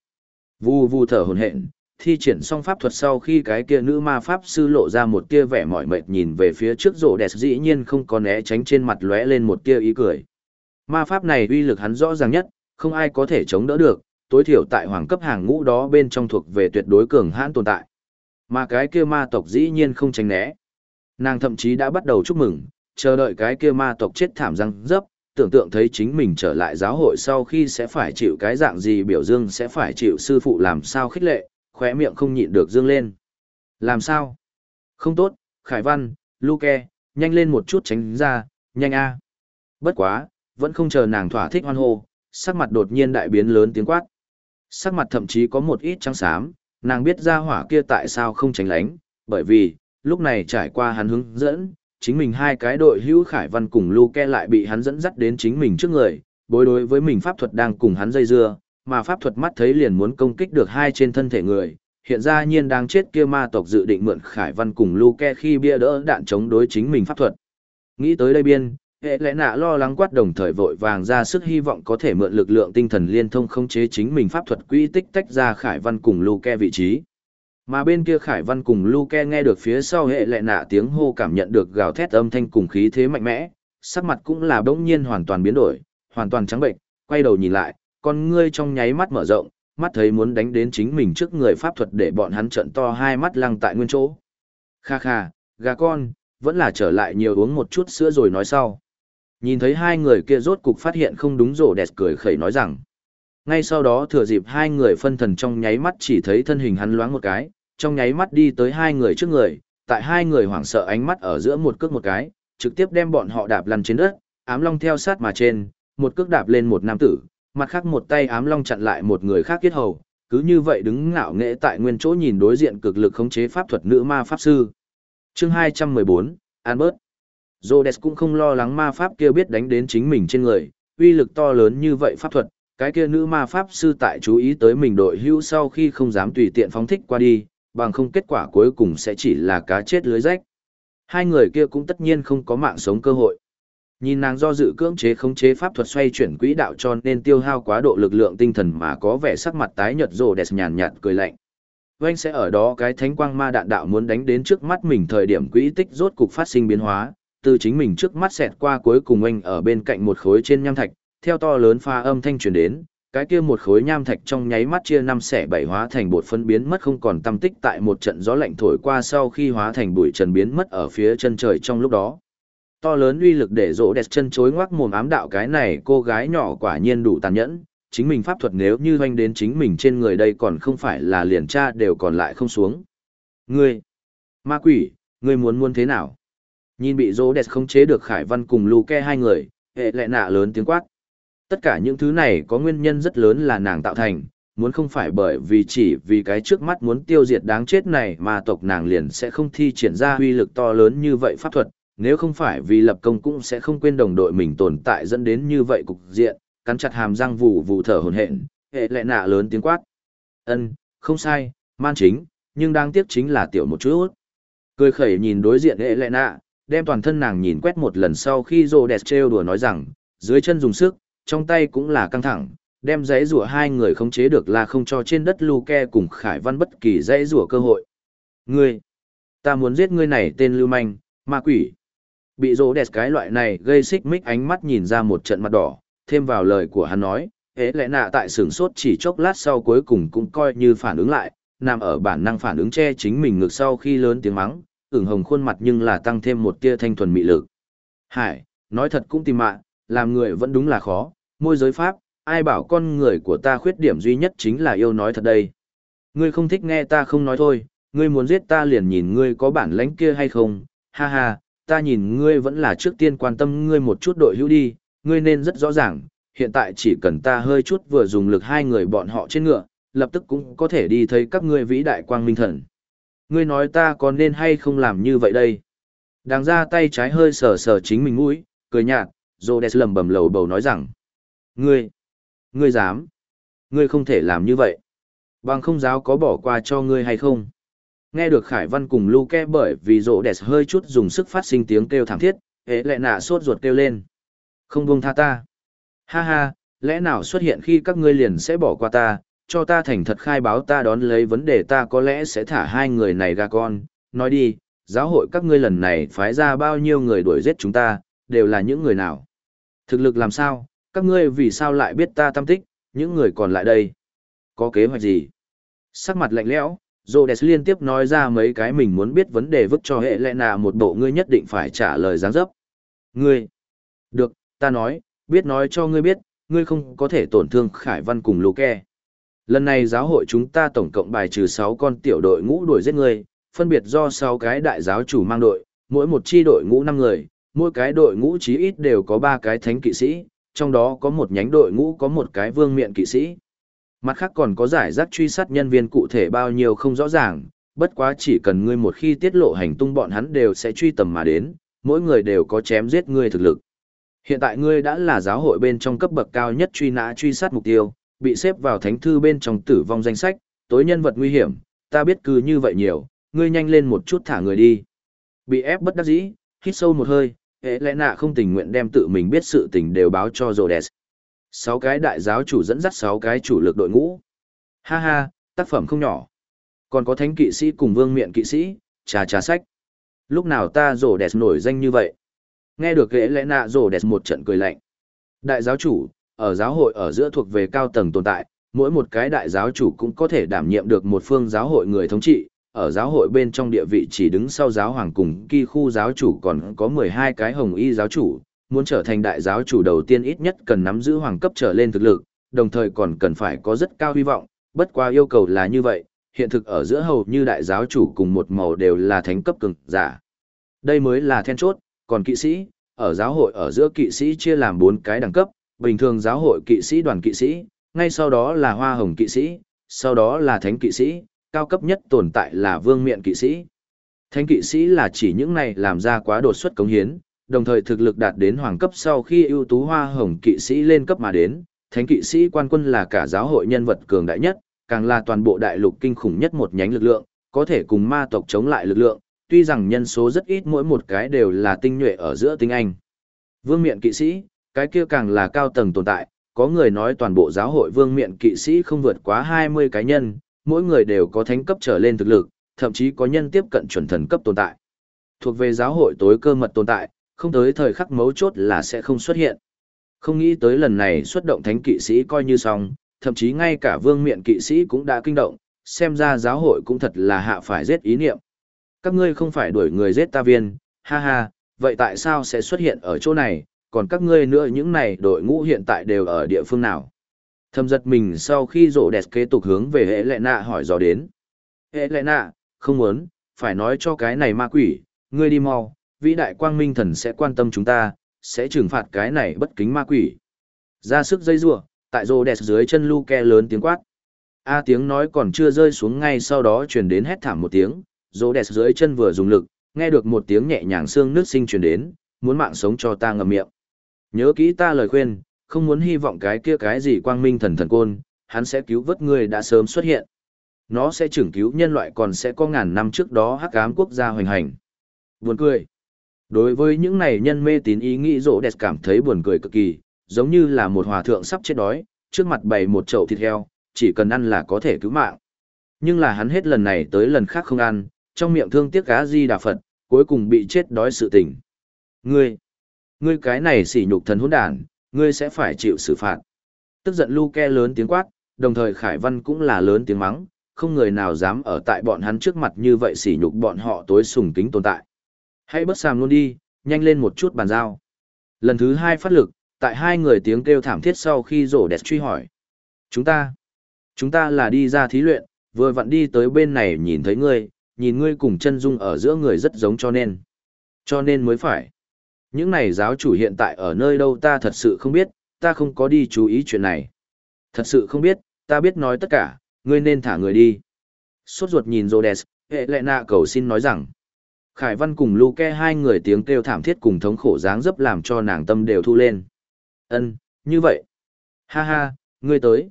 Vu vu thở hổn hển, thi triển xong pháp thuật sau khi cái kia nữ ma pháp sư lộ ra một tia vẻ mỏi mệt nhìn về phía trước rổ đẹp dĩ nhiên không có né tránh trên mặt lóe lên một tia ý cười. Ma pháp này uy lực hắn rõ ràng nhất, không ai có thể chống đỡ được, tối thiểu tại hoàng cấp hàng ngũ đó bên trong thuộc về tuyệt đối cường hãn tồn tại. Mà cái kia ma tộc dĩ nhiên không tránh né. Nàng thậm chí đã bắt đầu chúc mừng, chờ đợi cái kia ma tộc chết thảm răng dấp, tưởng tượng thấy chính mình trở lại giáo hội sau khi sẽ phải chịu cái dạng gì biểu dương sẽ phải chịu sư phụ làm sao khích lệ, khóe miệng không nhịn được dương lên. Làm sao? Không tốt, Khải Văn, Luke, nhanh lên một chút tránh ra, nhanh a. Bất quá, vẫn không chờ nàng thỏa thích hoan hô, sắc mặt đột nhiên đại biến lớn tiếng quát. Sắc mặt thậm chí có một ít trắng xám, nàng biết ra hỏa kia tại sao không tránh lánh, bởi vì, lúc này trải qua hắn hướng dẫn, chính mình hai cái đội hữu Khải Văn cùng Luke lại bị hắn dẫn dắt đến chính mình trước người, bối đối với mình pháp thuật đang cùng hắn dây dưa, mà pháp thuật mắt thấy liền muốn công kích được hai trên thân thể người, hiện ra nhiên đang chết kia ma tộc dự định mượn Khải Văn cùng Luke khi bia đỡ đạn chống đối chính mình pháp thuật. Nghĩ tới đây biên, hệ lẽ nạ lo lắng quát đồng thời vội vàng ra sức hy vọng có thể mượn lực lượng tinh thần liên thông khống chế chính mình pháp thuật quy tích tách ra Khải Văn cùng Luke vị trí. Mà bên kia Khải Văn cùng Luke nghe được phía sau hệ lệ nạ tiếng hô cảm nhận được gào thét âm thanh cùng khí thế mạnh mẽ, sắc mặt cũng là bỗng nhiên hoàn toàn biến đổi, hoàn toàn trắng bệnh, quay đầu nhìn lại, con ngươi trong nháy mắt mở rộng, mắt thấy muốn đánh đến chính mình trước người pháp thuật để bọn hắn trận to hai mắt lăng tại nguyên chỗ. Kha kha, gà con, vẫn là trở lại nhiều uống một chút sữa rồi nói sau. Nhìn thấy hai người kia rốt cục phát hiện không đúng rổ đẹp cười khẩy nói rằng. Ngay sau đó thừa dịp hai người phân thần trong nháy mắt chỉ thấy thân hình hắn loáng một cái, trong nháy mắt đi tới hai người trước người, tại hai người hoảng sợ ánh mắt ở giữa một cước một cái, trực tiếp đem bọn họ đạp lăn trên đất, ám long theo sát mà trên, một cước đạp lên một nam tử, mặt khác một tay ám long chặn lại một người khác kết hầu, cứ như vậy đứng ngạo nghệ tại nguyên chỗ nhìn đối diện cực lực khống chế pháp thuật nữ ma pháp sư. Chương 214, Albert. Rhodes cũng không lo lắng ma pháp kia biết đánh đến chính mình trên người, uy lực to lớn như vậy pháp thuật, cái kia nữ ma pháp sư tại chú ý tới mình đội hữu sau khi không dám tùy tiện phóng thích qua đi, bằng không kết quả cuối cùng sẽ chỉ là cá chết lưới rách. Hai người kia cũng tất nhiên không có mạng sống cơ hội. Nhìn nàng do dự cưỡng chế khống chế pháp thuật xoay chuyển quỹ đạo cho nên tiêu hao quá độ lực lượng tinh thần mà có vẻ sắc mặt tái nhợt rồ đẹp nhàn nhạt cười lạnh. Vanh sẽ ở đó cái thánh quang ma đạn đạo muốn đánh đến trước mắt mình thời điểm quỹ tích rốt cục phát sinh biến hóa, từ chính mình trước mắt xẹt qua cuối cùng anh ở bên cạnh một khối trên nham thạch, theo to lớn pha âm thanh truyền đến, cái kia một khối nham thạch trong nháy mắt chia năm xẻ bảy hóa thành bột phân biến mất không còn tâm tích tại một trận gió lạnh thổi qua sau khi hóa thành bụi trần biến mất ở phía chân trời trong lúc đó. To lớn uy lực để rỗ đẹp chân chối ngoác mồm ám đạo cái này cô gái nhỏ quả nhiên đủ tàn nhẫn, chính mình pháp thuật nếu như hoanh đến chính mình trên người đây còn không phải là liền cha đều còn lại không xuống. Ngươi, ma quỷ, ngươi muốn muốn thế nào? Nhìn bị rỗ đẹp không chế được Khải Văn cùng Luke hai người, hệ lệ nạ lớn tiếng quát. Tất cả những thứ này có nguyên nhân rất lớn là nàng tạo thành, muốn không phải bởi vì chỉ vì cái trước mắt muốn tiêu diệt đáng chết này mà tộc nàng liền sẽ không thi triển ra uy lực to lớn như vậy pháp thuật, nếu không phải vì lập công cũng sẽ không quên đồng đội mình tồn tại dẫn đến như vậy cục diện, cắn chặt hàm răng vụ vụ thở hồn hển, hệ lệ nạ lớn tiếng quát. Ân, không sai, man chính, nhưng đáng tiếc chính là tiểu một chút. Cười khẩy nhìn đối diện hệ lệ nạ, đem toàn thân nàng nhìn quét một lần sau khi rô đẹp trêu đùa nói rằng, dưới chân dùng sức, trong tay cũng là căng thẳng, đem dãy rùa hai người khống chế được là không cho trên đất Luke cùng Khải Văn bất kỳ dãy rùa cơ hội. Ngươi, ta muốn giết ngươi này tên lưu manh, ma quỷ. Bị rô đẹp cái loại này gây xích mích ánh mắt nhìn ra một trận mặt đỏ, thêm vào lời của hắn nói, hễ lẽ nạ tại sửng sốt chỉ chốc lát sau cuối cùng cũng coi như phản ứng lại, nằm ở bản năng phản ứng che chính mình ngược sau khi lớn tiếng mắng, ửng hồng khuôn mặt nhưng là tăng thêm một tia thanh thuần mị lực. Hải, nói thật cũng tìm mạng, làm người vẫn đúng là khó, môi giới pháp, ai bảo con người của ta khuyết điểm duy nhất chính là yêu nói thật đây. Ngươi không thích nghe ta không nói thôi, ngươi muốn giết ta liền nhìn ngươi có bản lãnh kia hay không, ha ha, ta nhìn ngươi vẫn là trước tiên quan tâm ngươi một chút đội hữu đi, ngươi nên rất rõ ràng, hiện tại chỉ cần ta hơi chút vừa dùng lực hai người bọn họ trên ngựa, lập tức cũng có thể đi thấy các ngươi vĩ đại quang minh thần. Ngươi nói ta có nên hay không làm như vậy đây? Đang ra tay trái hơi sờ sờ chính mình mũi, cười nhạt, Rhodes lầm bầm lầu bầu nói rằng, ngươi, ngươi dám, ngươi không thể làm như vậy. Bằng không giáo có bỏ qua cho ngươi hay không? Nghe được Khải Văn cùng Luke bởi vì rộ đẹp hơi chút dùng sức phát sinh tiếng kêu thảm thiết, hệ lệ nạ sốt ruột kêu lên. Không buông tha ta. Ha ha, lẽ nào xuất hiện khi các ngươi liền sẽ bỏ qua ta, cho ta thành thật khai báo ta đón lấy vấn đề ta có lẽ sẽ thả hai người này ra con. Nói đi, giáo hội các ngươi lần này phái ra bao nhiêu người đuổi giết chúng ta, đều là những người nào? Thực lực làm sao, các ngươi vì sao lại biết ta tâm tích, những người còn lại đây? Có kế hoạch gì? Sắc mặt lạnh lẽo, Rhodes liên tiếp nói ra mấy cái mình muốn biết vấn đề vứt cho hệ lệ nạ một bộ ngươi nhất định phải trả lời dáng dấp. Ngươi. Được, ta nói, biết nói cho ngươi biết, ngươi không có thể tổn thương Khải Văn cùng Luke. Lần này giáo hội chúng ta tổng cộng bài trừ 6 con tiểu đội ngũ đuổi giết ngươi, phân biệt do 6 cái đại giáo chủ mang đội, mỗi một chi đội ngũ 5 người, mỗi cái đội ngũ chí ít đều có 3 cái thánh kỵ sĩ, trong đó có một nhánh đội ngũ có một cái vương miện kỵ sĩ. Mặt khác còn có giải rác truy sát nhân viên cụ thể bao nhiêu không rõ ràng, bất quá chỉ cần ngươi một khi tiết lộ hành tung bọn hắn đều sẽ truy tầm mà đến, mỗi người đều có chém giết ngươi thực lực. Hiện tại ngươi đã là giáo hội bên trong cấp bậc cao nhất truy nã truy sát mục tiêu, bị xếp vào thánh thư bên trong tử vong danh sách, tối nhân vật nguy hiểm, ta biết cứ như vậy nhiều, ngươi nhanh lên một chút thả người đi. Bị ép bất đắc dĩ, hít sâu một hơi, hệ lẽ nạ không tình nguyện đem tự mình biết sự tình đều báo cho Rhodes. Sáu cái đại giáo chủ dẫn dắt sáu cái chủ lực đội ngũ. Ha ha, tác phẩm không nhỏ. Còn có thánh kỵ sĩ cùng vương miện kỵ sĩ, trà trà sách. Lúc nào ta rổ đẹp nổi danh như vậy? Nghe được ghế lẽ nạ rổ đẹp một trận cười lạnh. Đại giáo chủ, ở giáo hội ở giữa thuộc về cao tầng tồn tại, mỗi một cái đại giáo chủ cũng có thể đảm nhiệm được một phương giáo hội người thống trị, ở giáo hội bên trong địa vị chỉ đứng sau giáo hoàng cùng kỳ khu giáo chủ còn có 12 cái hồng y giáo chủ, muốn trở thành đại giáo chủ đầu tiên ít nhất cần nắm giữ hoàng cấp trở lên thực lực, đồng thời còn cần phải có rất cao hy vọng, bất qua yêu cầu là như vậy, hiện thực ở giữa hầu như đại giáo chủ cùng một màu đều là thánh cấp cường giả. Đây mới là then chốt, còn kỵ sĩ, ở giáo hội ở giữa kỵ sĩ chia làm 4 cái đẳng cấp, bình thường giáo hội kỵ sĩ đoàn kỵ sĩ, ngay sau đó là hoa hồng kỵ sĩ, sau đó là thánh kỵ sĩ, cao cấp nhất tồn tại là vương miện kỵ sĩ. Thánh kỵ sĩ là chỉ những này làm ra quá đột xuất cống hiến, đồng thời thực lực đạt đến hoàng cấp sau khi ưu tú hoa hồng kỵ sĩ lên cấp mà đến, thánh kỵ sĩ quan quân là cả giáo hội nhân vật cường đại nhất, càng là toàn bộ đại lục kinh khủng nhất một nhánh lực lượng, có thể cùng ma tộc chống lại lực lượng, tuy rằng nhân số rất ít mỗi một cái đều là tinh nhuệ ở giữa tinh anh. Vương miện kỵ sĩ, cái kia càng là cao tầng tồn tại, có người nói toàn bộ giáo hội vương miện kỵ sĩ không vượt quá 20 cá nhân, mỗi người đều có thánh cấp trở lên thực lực, thậm chí có nhân tiếp cận chuẩn thần cấp tồn tại. Thuộc về giáo hội tối cơ mật tồn tại, không tới thời khắc mấu chốt là sẽ không xuất hiện. Không nghĩ tới lần này xuất động thánh kỵ sĩ coi như xong, thậm chí ngay cả vương miện kỵ sĩ cũng đã kinh động, xem ra giáo hội cũng thật là hạ phải giết ý niệm. Các ngươi không phải đuổi người giết ta viên, ha ha, vậy tại sao sẽ xuất hiện ở chỗ này, còn các ngươi nữa những này đội ngũ hiện tại đều ở địa phương nào? Thầm giật mình sau khi rổ đẹp kế tục hướng về hệ lệ nạ hỏi dò đến. Hệ lệ nạ, không muốn, phải nói cho cái này ma quỷ, ngươi đi mau, vĩ đại quang minh thần sẽ quan tâm chúng ta, sẽ trừng phạt cái này bất kính ma quỷ. Ra sức dây rủa, tại rô đẹp dưới chân Luke lớn tiếng quát. A tiếng nói còn chưa rơi xuống ngay sau đó truyền đến hét thảm một tiếng, rô đẹp dưới chân vừa dùng lực, nghe được một tiếng nhẹ nhàng xương nước sinh truyền đến, muốn mạng sống cho ta ngậm miệng. Nhớ kỹ ta lời khuyên, không muốn hy vọng cái kia cái gì quang minh thần thần côn, hắn sẽ cứu vớt người đã sớm xuất hiện. Nó sẽ trưởng cứu nhân loại còn sẽ có ngàn năm trước đó hắc ám quốc gia hoành hành. Buồn cười. Đối với những này nhân mê tín ý nghĩ rỗ đẹp cảm thấy buồn cười cực kỳ, giống như là một hòa thượng sắp chết đói, trước mặt bày một chậu thịt heo, chỉ cần ăn là có thể cứu mạng. Nhưng là hắn hết lần này tới lần khác không ăn, trong miệng thương tiếc cá di đà Phật, cuối cùng bị chết đói sự tình Ngươi, ngươi cái này sỉ nhục thần hỗn đản, ngươi sẽ phải chịu xử phạt. Tức giận Luke lớn tiếng quát, đồng thời Khải Văn cũng là lớn tiếng mắng, không người nào dám ở tại bọn hắn trước mặt như vậy sỉ nhục bọn họ tối sùng kính tồn tại. Hãy bất sàm luôn đi, nhanh lên một chút bàn giao. Lần thứ hai phát lực, tại hai người tiếng kêu thảm thiết sau khi rổ đẹp truy hỏi. Chúng ta, chúng ta là đi ra thí luyện, vừa vặn đi tới bên này nhìn thấy ngươi, nhìn ngươi cùng chân dung ở giữa người rất giống cho nên. Cho nên mới phải. Những này giáo chủ hiện tại ở nơi đâu ta thật sự không biết, ta không có đi chú ý chuyện này. Thật sự không biết, ta biết nói tất cả, ngươi nên thả người đi. Sốt ruột nhìn Rhodes, hệ lệ nạ cầu xin nói rằng. Khải Văn cùng Luke hai người tiếng kêu thảm thiết cùng thống khổ dáng dấp làm cho nàng tâm đều thu lên. Ân, như vậy. Ha ha, ngươi tới.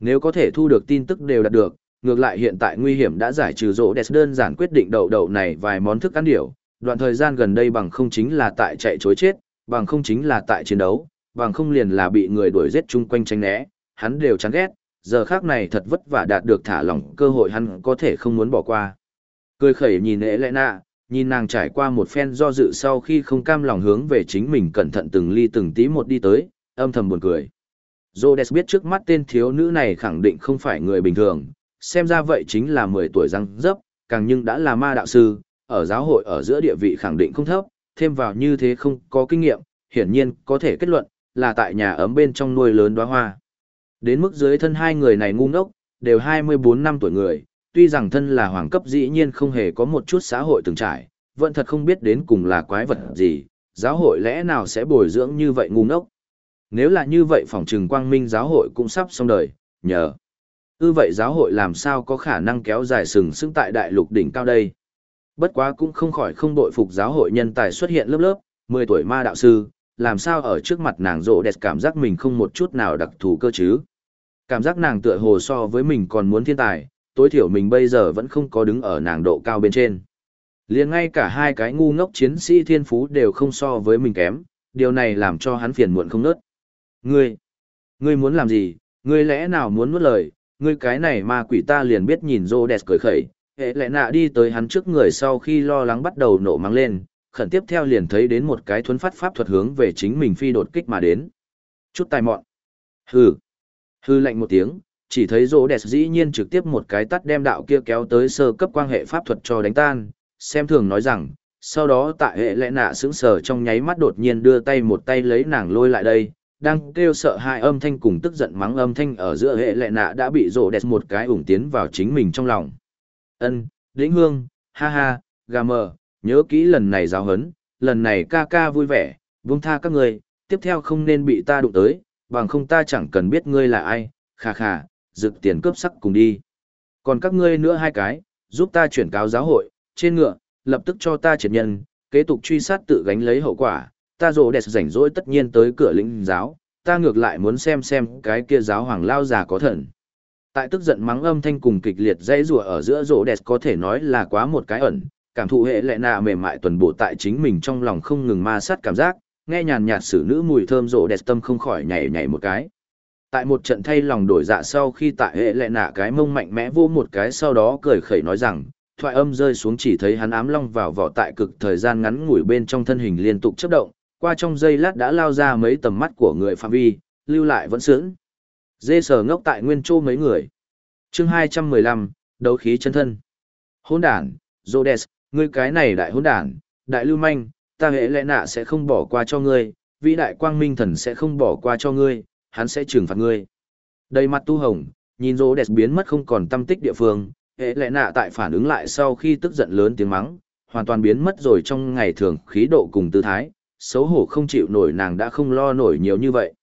Nếu có thể thu được tin tức đều đạt được, ngược lại hiện tại nguy hiểm đã giải trừ rỗ đẹp đơn giản quyết định đậu đậu này vài món thức ăn điểu. Đoạn thời gian gần đây bằng không chính là tại chạy chối chết, bằng không chính là tại chiến đấu, bằng không liền là bị người đuổi giết chung quanh tránh né, hắn đều chán ghét, giờ khác này thật vất vả đạt được thả lỏng cơ hội hắn có thể không muốn bỏ qua. Cười khẩy nhìn ế lẽ nạ, nhìn nàng trải qua một phen do dự sau khi không cam lòng hướng về chính mình cẩn thận từng ly từng tí một đi tới, âm thầm buồn cười. Rhodes biết trước mắt tên thiếu nữ này khẳng định không phải người bình thường, xem ra vậy chính là 10 tuổi răng dấp, càng nhưng đã là ma đạo sư, ở giáo hội ở giữa địa vị khẳng định không thấp, thêm vào như thế không có kinh nghiệm, hiển nhiên có thể kết luận là tại nhà ấm bên trong nuôi lớn đóa hoa. Đến mức dưới thân hai người này ngu ngốc, đều 24 năm tuổi người, tuy rằng thân là hoàng cấp dĩ nhiên không hề có một chút xã hội từng trải, vẫn thật không biết đến cùng là quái vật gì, giáo hội lẽ nào sẽ bồi dưỡng như vậy ngu ngốc. Nếu là như vậy phòng trừng quang minh giáo hội cũng sắp xong đời, nhờ. Ư vậy giáo hội làm sao có khả năng kéo dài sừng sững tại đại lục đỉnh cao đây. Bất quá cũng không khỏi không đội phục giáo hội nhân tài xuất hiện lớp lớp, 10 tuổi ma đạo sư, làm sao ở trước mặt nàng rộ đẹp cảm giác mình không một chút nào đặc thù cơ chứ. Cảm giác nàng tựa hồ so với mình còn muốn thiên tài, tối thiểu mình bây giờ vẫn không có đứng ở nàng độ cao bên trên. liền ngay cả hai cái ngu ngốc chiến sĩ thiên phú đều không so với mình kém, điều này làm cho hắn phiền muộn không nớt. Ngươi, ngươi muốn làm gì, ngươi lẽ nào muốn nuốt lời, ngươi cái này ma quỷ ta liền biết nhìn rô đẹp cười khẩy, hệ lẽ nạ đi tới hắn trước người sau khi lo lắng bắt đầu nổ mang lên, khẩn tiếp theo liền thấy đến một cái thuấn phát pháp thuật hướng về chính mình phi đột kích mà đến. Chút tài mọn. Hừ. Hừ lạnh một tiếng, chỉ thấy rô đẹp dĩ nhiên trực tiếp một cái tắt đem đạo kia kéo tới sơ cấp quan hệ pháp thuật cho đánh tan, xem thường nói rằng, sau đó tại hệ lẽ nạ sững sờ trong nháy mắt đột nhiên đưa tay một tay lấy nàng lôi lại đây, đang kêu sợ hai âm thanh cùng tức giận mắng âm thanh ở giữa hệ lệ nạ đã bị rổ đẹp một cái ủng tiến vào chính mình trong lòng. Ân, đĩnh hương, ha ha, gà mờ, nhớ kỹ lần này giáo hấn, lần này ca ca vui vẻ, buông tha các người, tiếp theo không nên bị ta đụng tới, bằng không ta chẳng cần biết ngươi là ai, khà khà, rực tiền cướp sắc cùng đi. Còn các ngươi nữa hai cái, giúp ta chuyển cáo giáo hội, trên ngựa, lập tức cho ta triệt nhân, kế tục truy sát tự gánh lấy hậu quả, ta rồ đẹp rảnh rỗi tất nhiên tới cửa lĩnh giáo, ta ngược lại muốn xem xem cái kia giáo hoàng lao già có thần. Tại tức giận mắng âm thanh cùng kịch liệt dãy rùa ở giữa rồ đẹp có thể nói là quá một cái ẩn, cảm thụ hệ lệ nạ mềm mại tuần bộ tại chính mình trong lòng không ngừng ma sát cảm giác, nghe nhàn nhạt sử nữ mùi thơm rồ đẹp tâm không khỏi nhảy nhảy một cái. Tại một trận thay lòng đổi dạ sau khi tại hệ lệ nạ cái mông mạnh mẽ vô một cái sau đó cười khẩy nói rằng, thoại âm rơi xuống chỉ thấy hắn ám long vào vỏ tại cực thời gian ngắn ngủi bên trong thân hình liên tục chấp động, qua trong giây lát đã lao ra mấy tầm mắt của người phạm vi, lưu lại vẫn sướng. Dê sờ ngốc tại nguyên châu mấy người. chương 215, đấu khí chân thân. Hôn đản, Rhodes, ngươi cái này đại hôn đản, đại lưu manh, ta hệ lẽ nạ sẽ không bỏ qua cho ngươi, vĩ đại quang minh thần sẽ không bỏ qua cho ngươi, hắn sẽ trừng phạt ngươi. Đầy mặt tu hồng, nhìn Rhodes biến mất không còn tâm tích địa phương, hệ lẽ nạ tại phản ứng lại sau khi tức giận lớn tiếng mắng, hoàn toàn biến mất rồi trong ngày thường khí độ cùng tư thái, xấu hổ không chịu nổi nàng đã không lo nổi nhiều như vậy.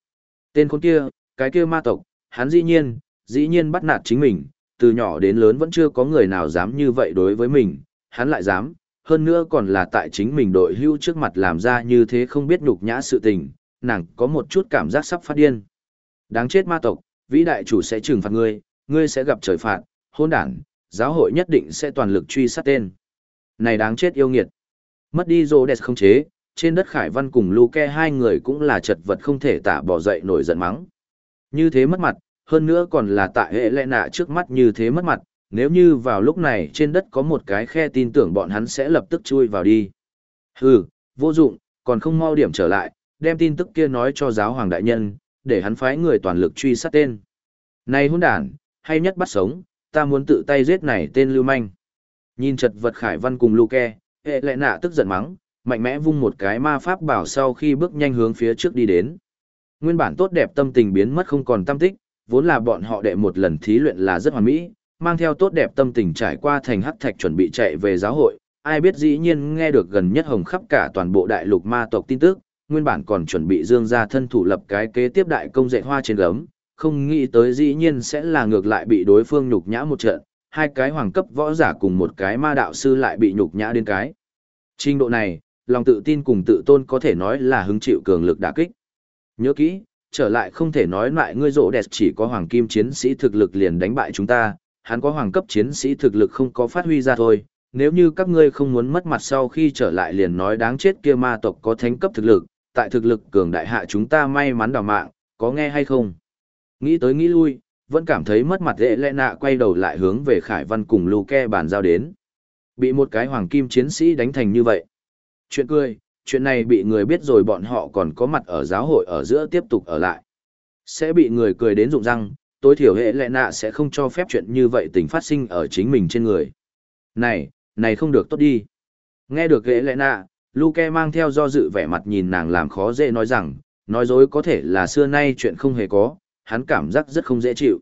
Tên con kia, cái kia ma tộc, hắn dĩ nhiên, dĩ nhiên bắt nạt chính mình, từ nhỏ đến lớn vẫn chưa có người nào dám như vậy đối với mình, hắn lại dám, hơn nữa còn là tại chính mình đội hưu trước mặt làm ra như thế không biết nhục nhã sự tình, nàng có một chút cảm giác sắp phát điên. Đáng chết ma tộc, vĩ đại chủ sẽ trừng phạt ngươi, ngươi sẽ gặp trời phạt, hôn đản, giáo hội nhất định sẽ toàn lực truy sát tên. Này đáng chết yêu nghiệt. Mất đi rô đẹp không chế, trên đất Khải Văn cùng Luke hai người cũng là chật vật không thể tả bỏ dậy nổi giận mắng. Như thế mất mặt, hơn nữa còn là tại hệ lệ nạ trước mắt như thế mất mặt, nếu như vào lúc này trên đất có một cái khe tin tưởng bọn hắn sẽ lập tức chui vào đi. Hừ, vô dụng, còn không mau điểm trở lại, đem tin tức kia nói cho giáo hoàng đại nhân, để hắn phái người toàn lực truy sát tên. Này hôn đàn, hay nhất bắt sống, ta muốn tự tay giết này tên lưu manh. Nhìn chật vật Khải Văn cùng Luke, hệ lệ nạ tức giận mắng, mạnh mẽ vung một cái ma pháp bảo sau khi bước nhanh hướng phía trước đi đến. Nguyên bản tốt đẹp tâm tình biến mất không còn tâm tích, vốn là bọn họ đệ một lần thí luyện là rất hoàn mỹ, mang theo tốt đẹp tâm tình trải qua thành hắc thạch chuẩn bị chạy về giáo hội, ai biết dĩ nhiên nghe được gần nhất hồng khắp cả toàn bộ đại lục ma tộc tin tức, nguyên bản còn chuẩn bị dương ra thân thủ lập cái kế tiếp đại công dạy hoa trên gấm, không nghĩ tới dĩ nhiên sẽ là ngược lại bị đối phương nhục nhã một trận, hai cái hoàng cấp võ giả cùng một cái ma đạo sư lại bị nhục nhã đến cái. Trình độ này, lòng tự tin cùng tự tôn có thể nói là hứng chịu cường lực đả kích. Nhớ kỹ, trở lại không thể nói lại ngươi rộ đẹp chỉ có hoàng kim chiến sĩ thực lực liền đánh bại chúng ta, hắn có hoàng cấp chiến sĩ thực lực không có phát huy ra thôi. Nếu như các ngươi không muốn mất mặt sau khi trở lại liền nói đáng chết kia ma tộc có thánh cấp thực lực, tại thực lực cường đại hạ chúng ta may mắn đào mạng, có nghe hay không? Nghĩ tới nghĩ lui, vẫn cảm thấy mất mặt dễ lẽ nạ quay đầu lại hướng về Khải Văn cùng Luke bàn giao đến. Bị một cái hoàng kim chiến sĩ đánh thành như vậy. Chuyện cười, chuyện này bị người biết rồi bọn họ còn có mặt ở giáo hội ở giữa tiếp tục ở lại. Sẽ bị người cười đến rụng răng, tối thiểu hệ lệ nạ sẽ không cho phép chuyện như vậy tình phát sinh ở chính mình trên người. Này, này không được tốt đi. Nghe được hệ lệ nạ, Luke mang theo do dự vẻ mặt nhìn nàng làm khó dễ nói rằng, nói dối có thể là xưa nay chuyện không hề có, hắn cảm giác rất không dễ chịu.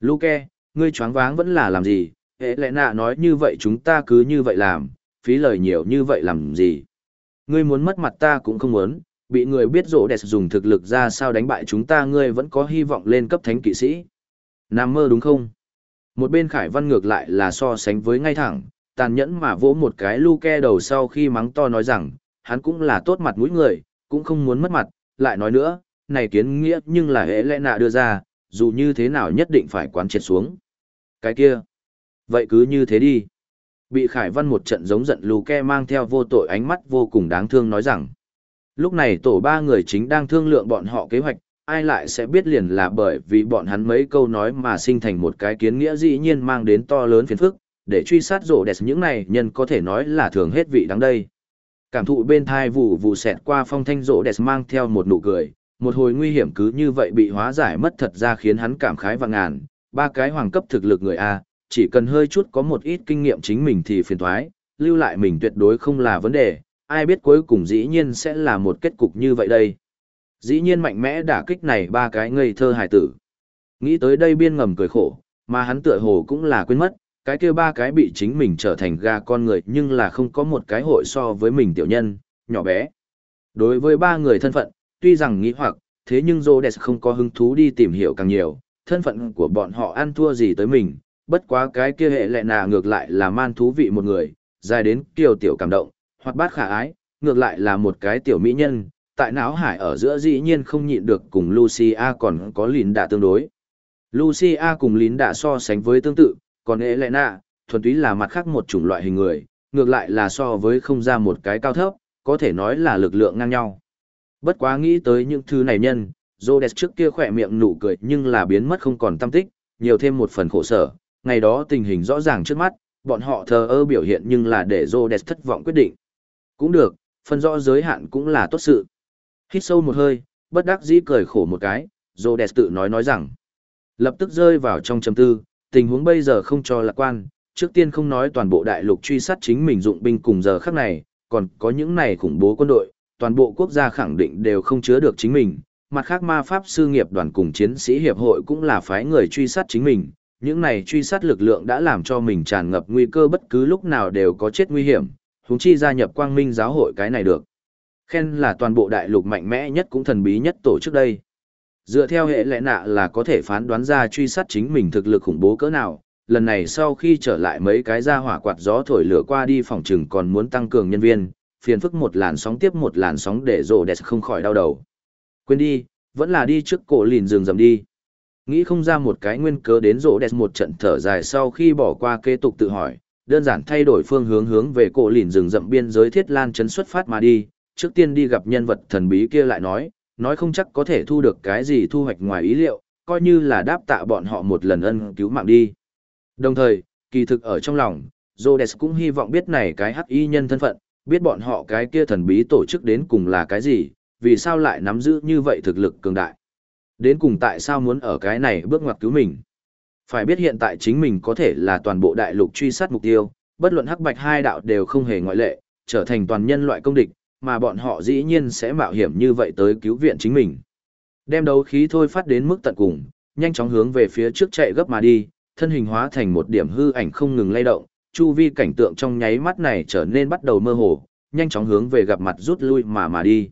Luke, ngươi choáng váng vẫn là làm gì, hệ lẽ nạ nói như vậy chúng ta cứ như vậy làm, phí lời nhiều như vậy làm gì. Ngươi muốn mất mặt ta cũng không muốn, bị người biết rổ đẹp dùng thực lực ra sao đánh bại chúng ta ngươi vẫn có hy vọng lên cấp thánh kỵ sĩ. Nam mơ đúng không? Một bên Khải Văn ngược lại là so sánh với ngay thẳng, tàn nhẫn mà vỗ một cái Luke đầu sau khi mắng to nói rằng, hắn cũng là tốt mặt mũi người, cũng không muốn mất mặt, lại nói nữa, này kiến nghĩa nhưng là hệ lẽ nạ đưa ra, dù như thế nào nhất định phải quán triệt xuống. Cái kia, vậy cứ như thế đi. Bị Khải Văn một trận giống giận Luke mang theo vô tội ánh mắt vô cùng đáng thương nói rằng, lúc này tổ ba người chính đang thương lượng bọn họ kế hoạch, ai lại sẽ biết liền là bởi vì bọn hắn mấy câu nói mà sinh thành một cái kiến nghĩa dĩ nhiên mang đến to lớn phiền phức, để truy sát rổ đẹp những này nhân có thể nói là thường hết vị đáng đây. Cảm thụ bên thai vụ vụ xẹt qua phong thanh rổ đẹp mang theo một nụ cười, một hồi nguy hiểm cứ như vậy bị hóa giải mất thật ra khiến hắn cảm khái và ngàn, ba cái hoàng cấp thực lực người A, chỉ cần hơi chút có một ít kinh nghiệm chính mình thì phiền thoái, lưu lại mình tuyệt đối không là vấn đề, ai biết cuối cùng dĩ nhiên sẽ là một kết cục như vậy đây. Dĩ nhiên mạnh mẽ đả kích này ba cái ngây thơ hài tử. Nghĩ tới đây biên ngầm cười khổ, mà hắn tựa hồ cũng là quên mất, cái kia ba cái bị chính mình trở thành gà con người nhưng là không có một cái hội so với mình tiểu nhân, nhỏ bé. Đối với ba người thân phận, tuy rằng nghĩ hoặc, thế nhưng Rhodes không có hứng thú đi tìm hiểu càng nhiều, thân phận của bọn họ ăn thua gì tới mình, bất quá cái kia hệ lệ nà ngược lại là man thú vị một người, dài đến kiều tiểu cảm động, hoặc bát khả ái, ngược lại là một cái tiểu mỹ nhân, tại não hải ở giữa dĩ nhiên không nhịn được cùng Lucia còn có lín đã tương đối. Lucia cùng lín đã so sánh với tương tự, còn ế lệ nạ, thuần túy là mặt khác một chủng loại hình người, ngược lại là so với không ra một cái cao thấp, có thể nói là lực lượng ngang nhau. Bất quá nghĩ tới những thứ này nhân, Rhodes trước kia khỏe miệng nụ cười nhưng là biến mất không còn tâm tích, nhiều thêm một phần khổ sở, ngày đó tình hình rõ ràng trước mắt, bọn họ thờ ơ biểu hiện nhưng là để Rhodes thất vọng quyết định. Cũng được, phân rõ giới hạn cũng là tốt sự. Hít sâu một hơi, bất đắc dĩ cười khổ một cái, Rhodes tự nói nói rằng, lập tức rơi vào trong trầm tư, tình huống bây giờ không cho lạc quan, trước tiên không nói toàn bộ đại lục truy sát chính mình dụng binh cùng giờ khắc này, còn có những này khủng bố quân đội, toàn bộ quốc gia khẳng định đều không chứa được chính mình, mặt khác ma pháp sư nghiệp đoàn cùng chiến sĩ hiệp hội cũng là phái người truy sát chính mình, những này truy sát lực lượng đã làm cho mình tràn ngập nguy cơ bất cứ lúc nào đều có chết nguy hiểm, huống chi gia nhập quang minh giáo hội cái này được. Khen là toàn bộ đại lục mạnh mẽ nhất cũng thần bí nhất tổ chức đây. Dựa theo hệ lẽ nạ là có thể phán đoán ra truy sát chính mình thực lực khủng bố cỡ nào, lần này sau khi trở lại mấy cái ra hỏa quạt gió thổi lửa qua đi phòng trừng còn muốn tăng cường nhân viên, phiền phức một làn sóng tiếp một làn sóng để rồ đẹp không khỏi đau đầu. Quên đi, vẫn là đi trước cổ lìn rừng rầm đi. Nghĩ không ra một cái nguyên cớ đến rộ đẹp một trận thở dài sau khi bỏ qua kế tục tự hỏi, đơn giản thay đổi phương hướng hướng về cổ lìn rừng rậm biên giới thiết lan chấn xuất phát mà đi, trước tiên đi gặp nhân vật thần bí kia lại nói, nói không chắc có thể thu được cái gì thu hoạch ngoài ý liệu, coi như là đáp tạ bọn họ một lần ân cứu mạng đi. Đồng thời, kỳ thực ở trong lòng, Rhodes cũng hy vọng biết này cái hắc y nhân thân phận, biết bọn họ cái kia thần bí tổ chức đến cùng là cái gì, vì sao lại nắm giữ như vậy thực lực cường đại. Đến cùng tại sao muốn ở cái này bước ngoặt cứu mình. Phải biết hiện tại chính mình có thể là toàn bộ đại lục truy sát mục tiêu, bất luận hắc bạch hai đạo đều không hề ngoại lệ, trở thành toàn nhân loại công địch, mà bọn họ dĩ nhiên sẽ mạo hiểm như vậy tới cứu viện chính mình. Đem đấu khí thôi phát đến mức tận cùng, nhanh chóng hướng về phía trước chạy gấp mà đi, thân hình hóa thành một điểm hư ảnh không ngừng lay động, chu vi cảnh tượng trong nháy mắt này trở nên bắt đầu mơ hồ, nhanh chóng hướng về gặp mặt rút lui mà mà đi.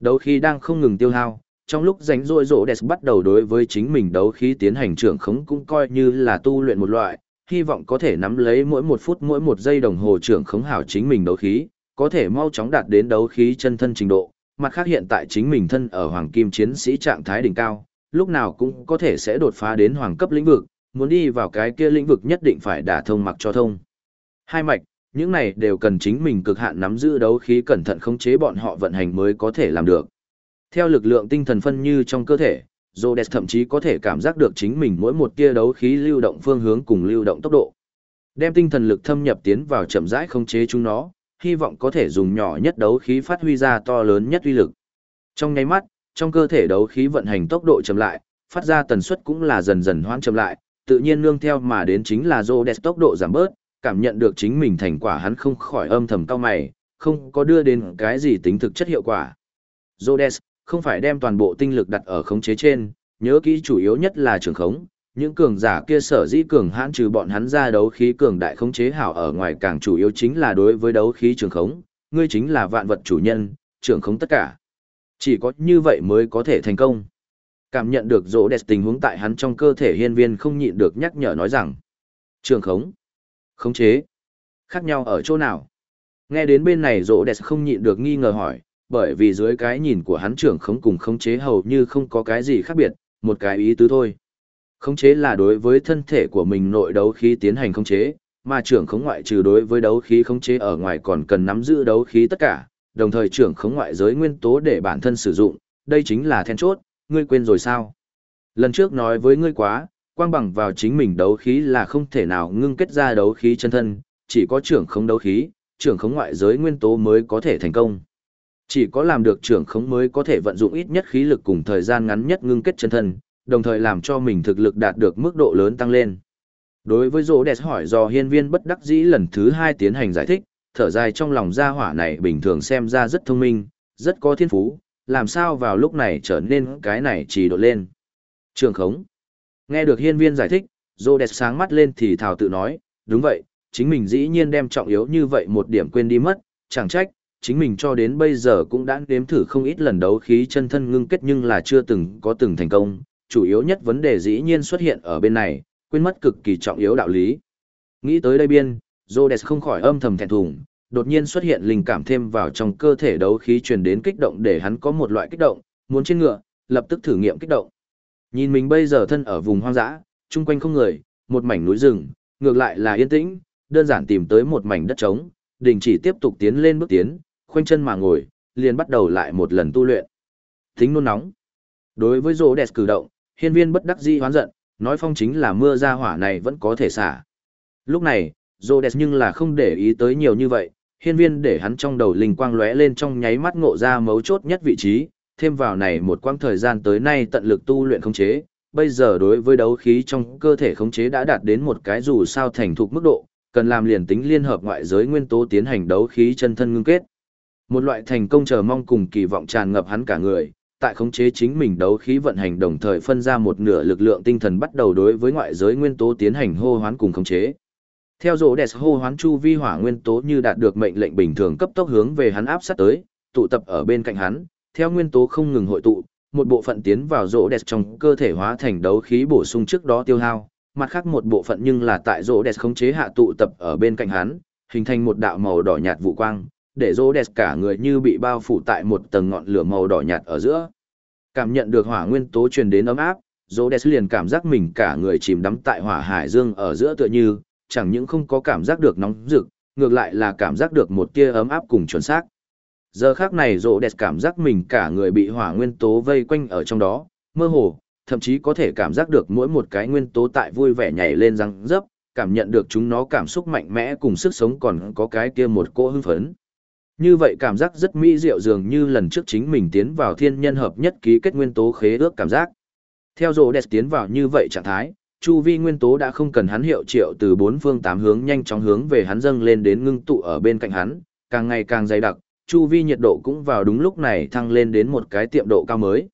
Đấu khí đang không ngừng tiêu hao, trong lúc rảnh rỗi rỗ đẹp bắt đầu đối với chính mình đấu khí tiến hành trưởng khống cũng coi như là tu luyện một loại, hy vọng có thể nắm lấy mỗi một phút mỗi một giây đồng hồ trưởng khống hảo chính mình đấu khí, có thể mau chóng đạt đến đấu khí chân thân trình độ. Mặt khác hiện tại chính mình thân ở hoàng kim chiến sĩ trạng thái đỉnh cao, lúc nào cũng có thể sẽ đột phá đến hoàng cấp lĩnh vực, muốn đi vào cái kia lĩnh vực nhất định phải đả thông mặc cho thông. Hai mạch, những này đều cần chính mình cực hạn nắm giữ đấu khí cẩn thận khống chế bọn họ vận hành mới có thể làm được. Theo lực lượng tinh thần phân như trong cơ thể, Rhodes thậm chí có thể cảm giác được chính mình mỗi một tia đấu khí lưu động phương hướng cùng lưu động tốc độ. Đem tinh thần lực thâm nhập tiến vào chậm rãi khống chế chúng nó, hy vọng có thể dùng nhỏ nhất đấu khí phát huy ra to lớn nhất uy lực. Trong nháy mắt, trong cơ thể đấu khí vận hành tốc độ chậm lại, phát ra tần suất cũng là dần dần hoãn chậm lại, tự nhiên nương theo mà đến chính là Rhodes tốc độ giảm bớt, cảm nhận được chính mình thành quả hắn không khỏi âm thầm cao mày, không có đưa đến cái gì tính thực chất hiệu quả. Rhodes, không phải đem toàn bộ tinh lực đặt ở khống chế trên, nhớ kỹ chủ yếu nhất là trường khống, những cường giả kia sở dĩ cường hãn trừ bọn hắn ra đấu khí cường đại khống chế hảo ở ngoài càng chủ yếu chính là đối với đấu khí trường khống, ngươi chính là vạn vật chủ nhân, trường khống tất cả. Chỉ có như vậy mới có thể thành công. Cảm nhận được rỗ đẹp tình huống tại hắn trong cơ thể hiên viên không nhịn được nhắc nhở nói rằng, trường khống, khống chế, khác nhau ở chỗ nào? Nghe đến bên này rỗ đẹp không nhịn được nghi ngờ hỏi, bởi vì dưới cái nhìn của hắn trưởng khống cùng khống chế hầu như không có cái gì khác biệt, một cái ý tứ thôi. Khống chế là đối với thân thể của mình nội đấu khí tiến hành khống chế, mà trưởng khống ngoại trừ đối với đấu khí khống chế ở ngoài còn cần nắm giữ đấu khí tất cả, đồng thời trưởng khống ngoại giới nguyên tố để bản thân sử dụng, đây chính là then chốt, ngươi quên rồi sao? Lần trước nói với ngươi quá, quang bằng vào chính mình đấu khí là không thể nào ngưng kết ra đấu khí chân thân, chỉ có trưởng khống đấu khí, trưởng khống ngoại giới nguyên tố mới có thể thành công. Chỉ có làm được trưởng khống mới có thể vận dụng ít nhất khí lực cùng thời gian ngắn nhất ngưng kết chân thân, đồng thời làm cho mình thực lực đạt được mức độ lớn tăng lên. Đối với Rô Đẹp hỏi do hiên viên bất đắc dĩ lần thứ hai tiến hành giải thích, thở dài trong lòng gia hỏa này bình thường xem ra rất thông minh, rất có thiên phú, làm sao vào lúc này trở nên cái này chỉ độ lên. Trường khống. Nghe được hiên viên giải thích, Rô Đẹp sáng mắt lên thì thảo tự nói, đúng vậy, chính mình dĩ nhiên đem trọng yếu như vậy một điểm quên đi mất, chẳng trách, chính mình cho đến bây giờ cũng đã nếm thử không ít lần đấu khí chân thân ngưng kết nhưng là chưa từng có từng thành công, chủ yếu nhất vấn đề dĩ nhiên xuất hiện ở bên này, quên mất cực kỳ trọng yếu đạo lý. Nghĩ tới đây biên, Rhodes không khỏi âm thầm thẹn thùng, đột nhiên xuất hiện linh cảm thêm vào trong cơ thể đấu khí truyền đến kích động để hắn có một loại kích động, muốn trên ngựa, lập tức thử nghiệm kích động. Nhìn mình bây giờ thân ở vùng hoang dã, chung quanh không người, một mảnh núi rừng, ngược lại là yên tĩnh, đơn giản tìm tới một mảnh đất trống, đình chỉ tiếp tục tiến lên bước tiến, khoanh chân mà ngồi, liền bắt đầu lại một lần tu luyện. Tính nôn nóng. Đối với rô đẹp cử động, hiên viên bất đắc dĩ hoán giận, nói phong chính là mưa ra hỏa này vẫn có thể xả. Lúc này, rô đẹp nhưng là không để ý tới nhiều như vậy, hiên viên để hắn trong đầu linh quang lóe lên trong nháy mắt ngộ ra mấu chốt nhất vị trí, thêm vào này một quãng thời gian tới nay tận lực tu luyện khống chế, bây giờ đối với đấu khí trong cơ thể khống chế đã đạt đến một cái dù sao thành thục mức độ, cần làm liền tính liên hợp ngoại giới nguyên tố tiến hành đấu khí chân thân ngưng kết. Một loại thành công chờ mong cùng kỳ vọng tràn ngập hắn cả người, tại khống chế chính mình đấu khí vận hành đồng thời phân ra một nửa lực lượng tinh thần bắt đầu đối với ngoại giới nguyên tố tiến hành hô hoán cùng khống chế. Theo rổ đẹp hô hoán chu vi hỏa nguyên tố như đạt được mệnh lệnh bình thường cấp tốc hướng về hắn áp sát tới, tụ tập ở bên cạnh hắn, theo nguyên tố không ngừng hội tụ, một bộ phận tiến vào rổ đẹp trong cơ thể hóa thành đấu khí bổ sung trước đó tiêu hao, mặt khác một bộ phận nhưng là tại rổ đẹp khống chế hạ tụ tập ở bên cạnh hắn, hình thành một đạo màu đỏ nhạt vụ quang, để rô đẹp cả người như bị bao phủ tại một tầng ngọn lửa màu đỏ nhạt ở giữa. Cảm nhận được hỏa nguyên tố truyền đến ấm áp, rô đẹp liền cảm giác mình cả người chìm đắm tại hỏa hải dương ở giữa tựa như, chẳng những không có cảm giác được nóng rực, ngược lại là cảm giác được một tia ấm áp cùng chuẩn xác. Giờ khác này rô đẹp cảm giác mình cả người bị hỏa nguyên tố vây quanh ở trong đó, mơ hồ, thậm chí có thể cảm giác được mỗi một cái nguyên tố tại vui vẻ nhảy lên răng dấp, cảm nhận được chúng nó cảm xúc mạnh mẽ cùng sức sống còn có cái kia một cỗ hưng phấn. Như vậy cảm giác rất mỹ diệu dường như lần trước chính mình tiến vào thiên nhân hợp nhất ký kết nguyên tố khế ước cảm giác. Theo rồ đẹp tiến vào như vậy trạng thái, chu vi nguyên tố đã không cần hắn hiệu triệu từ bốn phương tám hướng nhanh chóng hướng về hắn dâng lên đến ngưng tụ ở bên cạnh hắn, càng ngày càng dày đặc, chu vi nhiệt độ cũng vào đúng lúc này thăng lên đến một cái tiệm độ cao mới.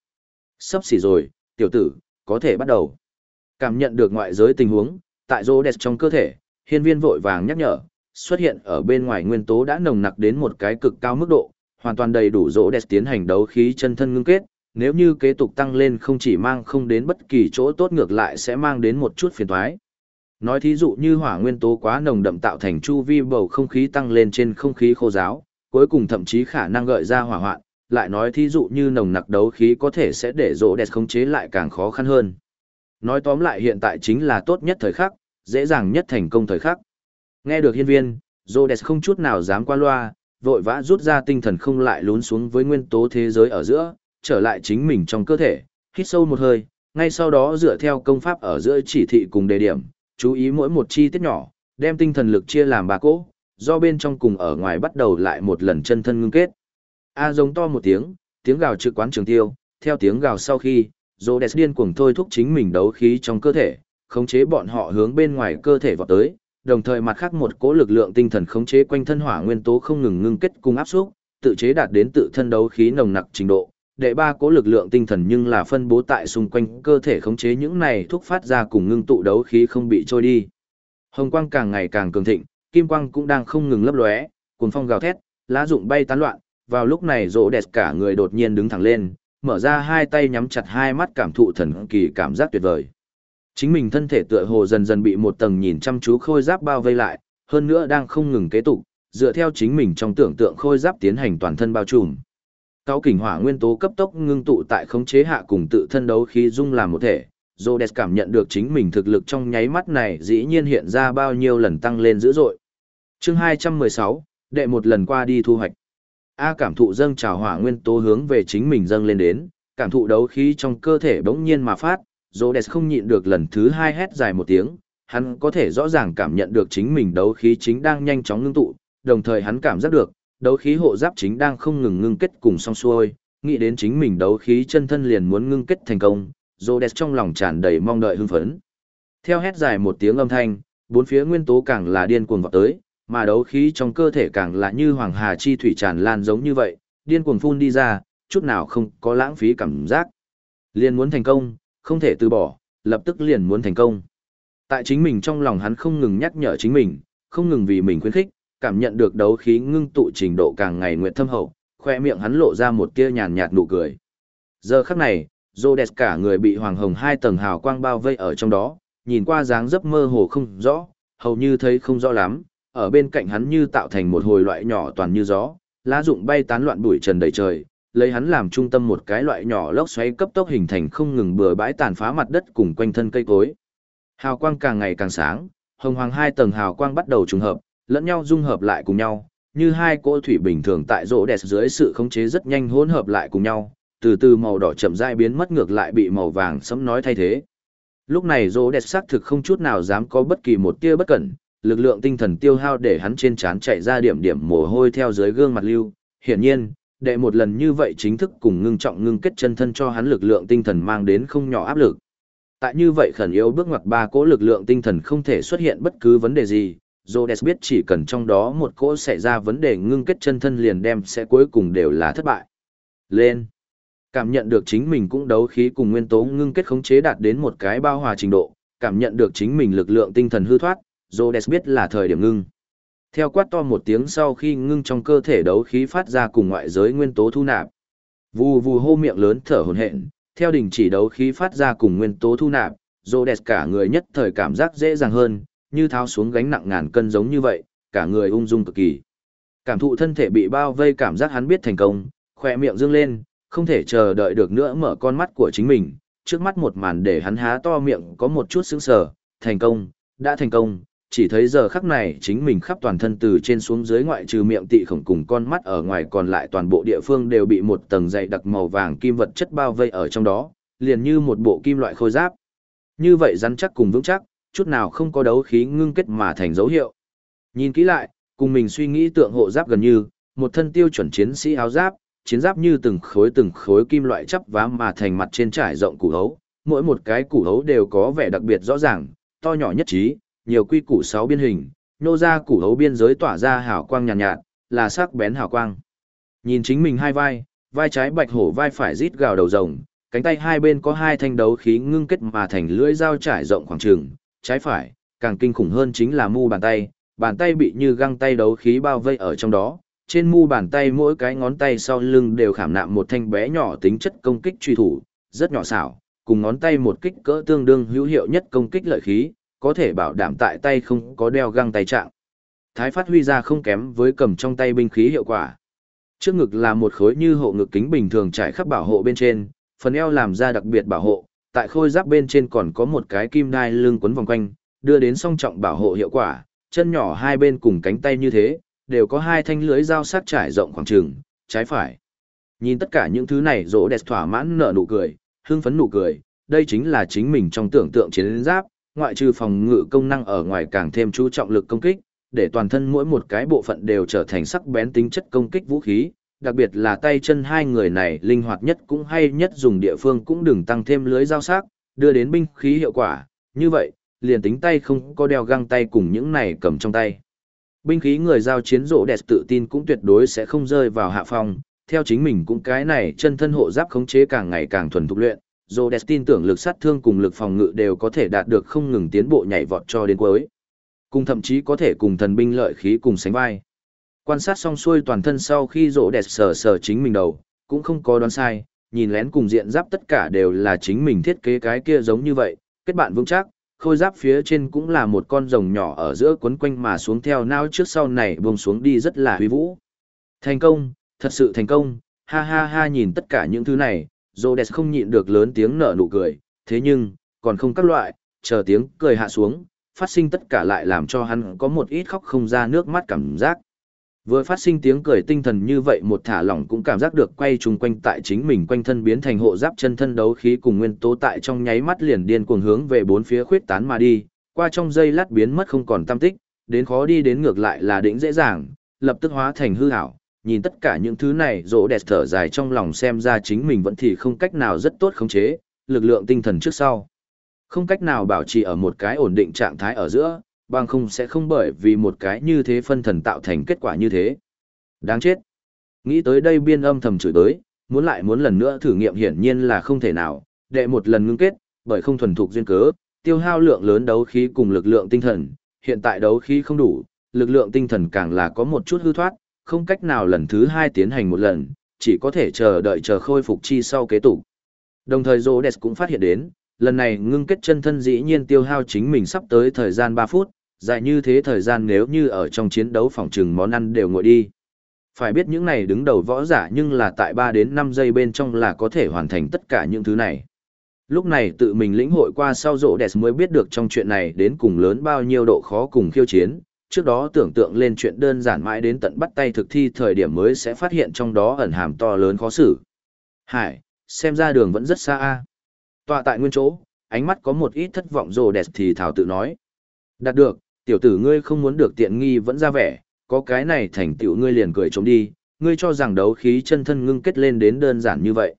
Sắp xỉ rồi, tiểu tử, có thể bắt đầu. Cảm nhận được ngoại giới tình huống, tại rô đẹp trong cơ thể, hiên viên vội vàng nhắc nhở, xuất hiện ở bên ngoài nguyên tố đã nồng nặc đến một cái cực cao mức độ, hoàn toàn đầy đủ rỗ đẹp tiến hành đấu khí chân thân ngưng kết, nếu như kế tục tăng lên không chỉ mang không đến bất kỳ chỗ tốt ngược lại sẽ mang đến một chút phiền toái. Nói thí dụ như hỏa nguyên tố quá nồng đậm tạo thành chu vi bầu không khí tăng lên trên không khí khô giáo, cuối cùng thậm chí khả năng gợi ra hỏa hoạn, lại nói thí dụ như nồng nặc đấu khí có thể sẽ để rỗ đẹp khống chế lại càng khó khăn hơn. Nói tóm lại hiện tại chính là tốt nhất thời khắc, dễ dàng nhất thành công thời khắc. Nghe được hiên viên, rỗ không chút nào dám qua loa, vội vã rút ra tinh thần không lại lún xuống với nguyên tố thế giới ở giữa, trở lại chính mình trong cơ thể, hít sâu một hơi, ngay sau đó dựa theo công pháp ở giữa chỉ thị cùng đề điểm, chú ý mỗi một chi tiết nhỏ, đem tinh thần lực chia làm ba cỗ, do bên trong cùng ở ngoài bắt đầu lại một lần chân thân ngưng kết. A giống to một tiếng, tiếng gào trực quán trường tiêu, theo tiếng gào sau khi, Rhodes điên cuồng thôi thúc chính mình đấu khí trong cơ thể, khống chế bọn họ hướng bên ngoài cơ thể vọt tới, đồng thời mặt khác một cỗ lực lượng tinh thần khống chế quanh thân hỏa nguyên tố không ngừng ngưng kết cùng áp xúc, tự chế đạt đến tự thân đấu khí nồng nặc trình độ. Đệ ba cỗ lực lượng tinh thần nhưng là phân bố tại xung quanh cơ thể khống chế những này thúc phát ra cùng ngưng tụ đấu khí không bị trôi đi. Hồng quang càng ngày càng cường thịnh, kim quang cũng đang không ngừng lấp lóe, cuồng phong gào thét, lá rụng bay tán loạn, vào lúc này rỗ đẹp cả người đột nhiên đứng thẳng lên, mở ra hai tay nhắm chặt hai mắt cảm thụ thần kỳ cảm giác tuyệt vời. Chính mình thân thể tựa hồ dần dần bị một tầng nhìn chăm chú khôi giáp bao vây lại, hơn nữa đang không ngừng kế tục, dựa theo chính mình trong tưởng tượng khôi giáp tiến hành toàn thân bao trùm. Cao kình hỏa nguyên tố cấp tốc ngưng tụ tại khống chế hạ cùng tự thân đấu khí dung làm một thể. Rhodes cảm nhận được chính mình thực lực trong nháy mắt này dĩ nhiên hiện ra bao nhiêu lần tăng lên dữ dội. Chương 216, đệ một lần qua đi thu hoạch. A cảm thụ dâng trào hỏa nguyên tố hướng về chính mình dâng lên đến, cảm thụ đấu khí trong cơ thể bỗng nhiên mà phát, Rhodes không nhịn được lần thứ hai hét dài một tiếng, hắn có thể rõ ràng cảm nhận được chính mình đấu khí chính đang nhanh chóng ngưng tụ, đồng thời hắn cảm giác được, đấu khí hộ giáp chính đang không ngừng ngưng kết cùng song xuôi, nghĩ đến chính mình đấu khí chân thân liền muốn ngưng kết thành công, Rhodes trong lòng tràn đầy mong đợi hưng phấn. Theo hét dài một tiếng âm thanh, bốn phía nguyên tố càng là điên cuồng vọt tới, mà đấu khí trong cơ thể càng là như hoàng hà chi thủy tràn lan giống như vậy, điên cuồng phun đi ra, chút nào không có lãng phí cảm giác. Liền muốn thành công, không thể từ bỏ, lập tức liền muốn thành công. Tại chính mình trong lòng hắn không ngừng nhắc nhở chính mình, không ngừng vì mình khuyến khích, cảm nhận được đấu khí ngưng tụ trình độ càng ngày nguyện thâm hậu, khoe miệng hắn lộ ra một tia nhàn nhạt nụ cười. Giờ khắc này, Rhodes cả người bị hoàng hồng hai tầng hào quang bao vây ở trong đó, nhìn qua dáng dấp mơ hồ không rõ, hầu như thấy không rõ lắm, ở bên cạnh hắn như tạo thành một hồi loại nhỏ toàn như gió, lá rụng bay tán loạn bụi trần đầy trời, lấy hắn làm trung tâm một cái loại nhỏ lốc xoáy cấp tốc hình thành không ngừng bừa bãi tàn phá mặt đất cùng quanh thân cây cối. Hào quang càng ngày càng sáng, hồng hoàng hai tầng hào quang bắt đầu trùng hợp, lẫn nhau dung hợp lại cùng nhau, như hai cỗ thủy bình thường tại rỗ đẹp dưới sự khống chế rất nhanh hỗn hợp lại cùng nhau, từ từ màu đỏ chậm rãi biến mất ngược lại bị màu vàng sẫm nói thay thế. Lúc này rỗ đẹp xác thực không chút nào dám có bất kỳ một tia bất cẩn, lực lượng tinh thần tiêu hao để hắn trên trán chạy ra điểm điểm mồ hôi theo dưới gương mặt lưu. Hiển nhiên, đệ một lần như vậy chính thức cùng ngưng trọng ngưng kết chân thân cho hắn lực lượng tinh thần mang đến không nhỏ áp lực. Tại như vậy khẩn yếu bước ngoặt ba cỗ lực lượng tinh thần không thể xuất hiện bất cứ vấn đề gì, Rhodes biết chỉ cần trong đó một cỗ xảy ra vấn đề ngưng kết chân thân liền đem sẽ cuối cùng đều là thất bại. Lên. Cảm nhận được chính mình cũng đấu khí cùng nguyên tố ngưng kết khống chế đạt đến một cái bao hòa trình độ, cảm nhận được chính mình lực lượng tinh thần hư thoát, Rhodes biết là thời điểm ngưng. Theo quát to một tiếng sau khi ngưng trong cơ thể đấu khí phát ra cùng ngoại giới nguyên tố thu nạp. Vù vù hô miệng lớn thở hổn hển, theo đình chỉ đấu khí phát ra cùng nguyên tố thu nạp, Rhodes cả người nhất thời cảm giác dễ dàng hơn, như tháo xuống gánh nặng ngàn cân giống như vậy, cả người ung dung cực kỳ. Cảm thụ thân thể bị bao vây cảm giác hắn biết thành công, khỏe miệng dương lên, không thể chờ đợi được nữa mở con mắt của chính mình, trước mắt một màn để hắn há to miệng có một chút sững sờ, thành công, đã thành công, chỉ thấy giờ khắc này chính mình khắp toàn thân từ trên xuống dưới ngoại trừ miệng tị khổng cùng con mắt ở ngoài còn lại toàn bộ địa phương đều bị một tầng dày đặc màu vàng kim vật chất bao vây ở trong đó, liền như một bộ kim loại khôi giáp. Như vậy rắn chắc cùng vững chắc, chút nào không có đấu khí ngưng kết mà thành dấu hiệu. Nhìn kỹ lại, cùng mình suy nghĩ tượng hộ giáp gần như, một thân tiêu chuẩn chiến sĩ áo giáp, chiến giáp như từng khối từng khối kim loại chắp vá mà thành mặt trên trải rộng củ hấu, mỗi một cái củ hấu đều có vẻ đặc biệt rõ ràng, to nhỏ nhất trí, nhiều quy củ sáu biên hình, nô ra củ hấu biên giới tỏa ra hào quang nhàn nhạt, nhạt, là sắc bén hào quang. Nhìn chính mình hai vai, vai trái bạch hổ vai phải rít gào đầu rồng, cánh tay hai bên có hai thanh đấu khí ngưng kết mà thành lưỡi dao trải rộng khoảng trường, trái phải, càng kinh khủng hơn chính là mu bàn tay, bàn tay bị như găng tay đấu khí bao vây ở trong đó, trên mu bàn tay mỗi cái ngón tay sau lưng đều khảm nạm một thanh bé nhỏ tính chất công kích truy thủ, rất nhỏ xảo, cùng ngón tay một kích cỡ tương đương hữu hiệu nhất công kích lợi khí, có thể bảo đảm tại tay không có đeo găng tay trạng. Thái phát huy ra không kém với cầm trong tay binh khí hiệu quả. Trước ngực là một khối như hộ ngực kính bình thường trải khắp bảo hộ bên trên, phần eo làm ra đặc biệt bảo hộ, tại khôi giáp bên trên còn có một cái kim đai lưng quấn vòng quanh, đưa đến song trọng bảo hộ hiệu quả, chân nhỏ hai bên cùng cánh tay như thế, đều có hai thanh lưới dao sát trải rộng khoảng trường, trái phải. Nhìn tất cả những thứ này rỗ đẹp thỏa mãn nở nụ cười, hưng phấn nụ cười, đây chính là chính mình trong tưởng tượng chiến giáp, ngoại trừ phòng ngự công năng ở ngoài càng thêm chú trọng lực công kích, để toàn thân mỗi một cái bộ phận đều trở thành sắc bén tính chất công kích vũ khí, đặc biệt là tay chân hai người này linh hoạt nhất cũng hay nhất dùng địa phương cũng đừng tăng thêm lưới giao sắc, đưa đến binh khí hiệu quả, như vậy, liền tính tay không có đeo găng tay cùng những này cầm trong tay. Binh khí người giao chiến rộ đẹp tự tin cũng tuyệt đối sẽ không rơi vào hạ phong, theo chính mình cũng cái này chân thân hộ giáp khống chế càng ngày càng thuần thục luyện, rộ đẹp tin tưởng lực sát thương cùng lực phòng ngự đều có thể đạt được không ngừng tiến bộ nhảy vọt cho đến cuối. Cùng thậm chí có thể cùng thần binh lợi khí cùng sánh vai. Quan sát xong xuôi toàn thân sau khi rộ đẹp sờ sờ chính mình đầu, cũng không có đoán sai, nhìn lén cùng diện giáp tất cả đều là chính mình thiết kế cái kia giống như vậy, kết bạn vững chắc, khôi giáp phía trên cũng là một con rồng nhỏ ở giữa quấn quanh mà xuống theo nao trước sau này buông xuống đi rất là huy vũ. Thành công, thật sự thành công, ha ha ha nhìn tất cả những thứ này, Rhodes không nhịn được lớn tiếng nở nụ cười, thế nhưng, còn không các loại, chờ tiếng cười hạ xuống, phát sinh tất cả lại làm cho hắn có một ít khóc không ra nước mắt cảm giác. Vừa phát sinh tiếng cười tinh thần như vậy một thả lỏng cũng cảm giác được quay chung quanh tại chính mình quanh thân biến thành hộ giáp chân thân đấu khí cùng nguyên tố tại trong nháy mắt liền điên cuồng hướng về bốn phía khuyết tán mà đi, qua trong giây lát biến mất không còn tâm tích, đến khó đi đến ngược lại là đỉnh dễ dàng, lập tức hóa thành hư ảo. Nhìn tất cả những thứ này rỗ đẹp thở dài trong lòng xem ra chính mình vẫn thì không cách nào rất tốt khống chế, lực lượng tinh thần trước sau. Không cách nào bảo trì ở một cái ổn định trạng thái ở giữa, bằng không sẽ không bởi vì một cái như thế phân thần tạo thành kết quả như thế. Đáng chết. Nghĩ tới đây biên âm thầm chửi tới, muốn lại muốn lần nữa thử nghiệm hiển nhiên là không thể nào, đệ một lần ngưng kết, bởi không thuần thục duyên cớ, tiêu hao lượng lớn đấu khí cùng lực lượng tinh thần, hiện tại đấu khí không đủ, lực lượng tinh thần càng là có một chút hư thoát, không cách nào lần thứ hai tiến hành một lần, chỉ có thể chờ đợi chờ khôi phục chi sau kế tục. Đồng thời Rhodes cũng phát hiện đến, lần này ngưng kết chân thân dĩ nhiên tiêu hao chính mình sắp tới thời gian 3 phút, dài như thế thời gian nếu như ở trong chiến đấu phòng trừng món ăn đều nguội đi. Phải biết những này đứng đầu võ giả nhưng là tại 3 đến 5 giây bên trong là có thể hoàn thành tất cả những thứ này. Lúc này tự mình lĩnh hội qua sau rộ đẹp mới biết được trong chuyện này đến cùng lớn bao nhiêu độ khó cùng khiêu chiến, trước đó tưởng tượng lên chuyện đơn giản mãi đến tận bắt tay thực thi thời điểm mới sẽ phát hiện trong đó ẩn hàm to lớn khó xử. Hải, xem ra đường vẫn rất xa a. Tọa tại nguyên chỗ, ánh mắt có một ít thất vọng rồ đẹp thì thảo tự nói. Đạt được, tiểu tử ngươi không muốn được tiện nghi vẫn ra vẻ, có cái này thành tựu ngươi liền cười trống đi, ngươi cho rằng đấu khí chân thân ngưng kết lên đến đơn giản như vậy.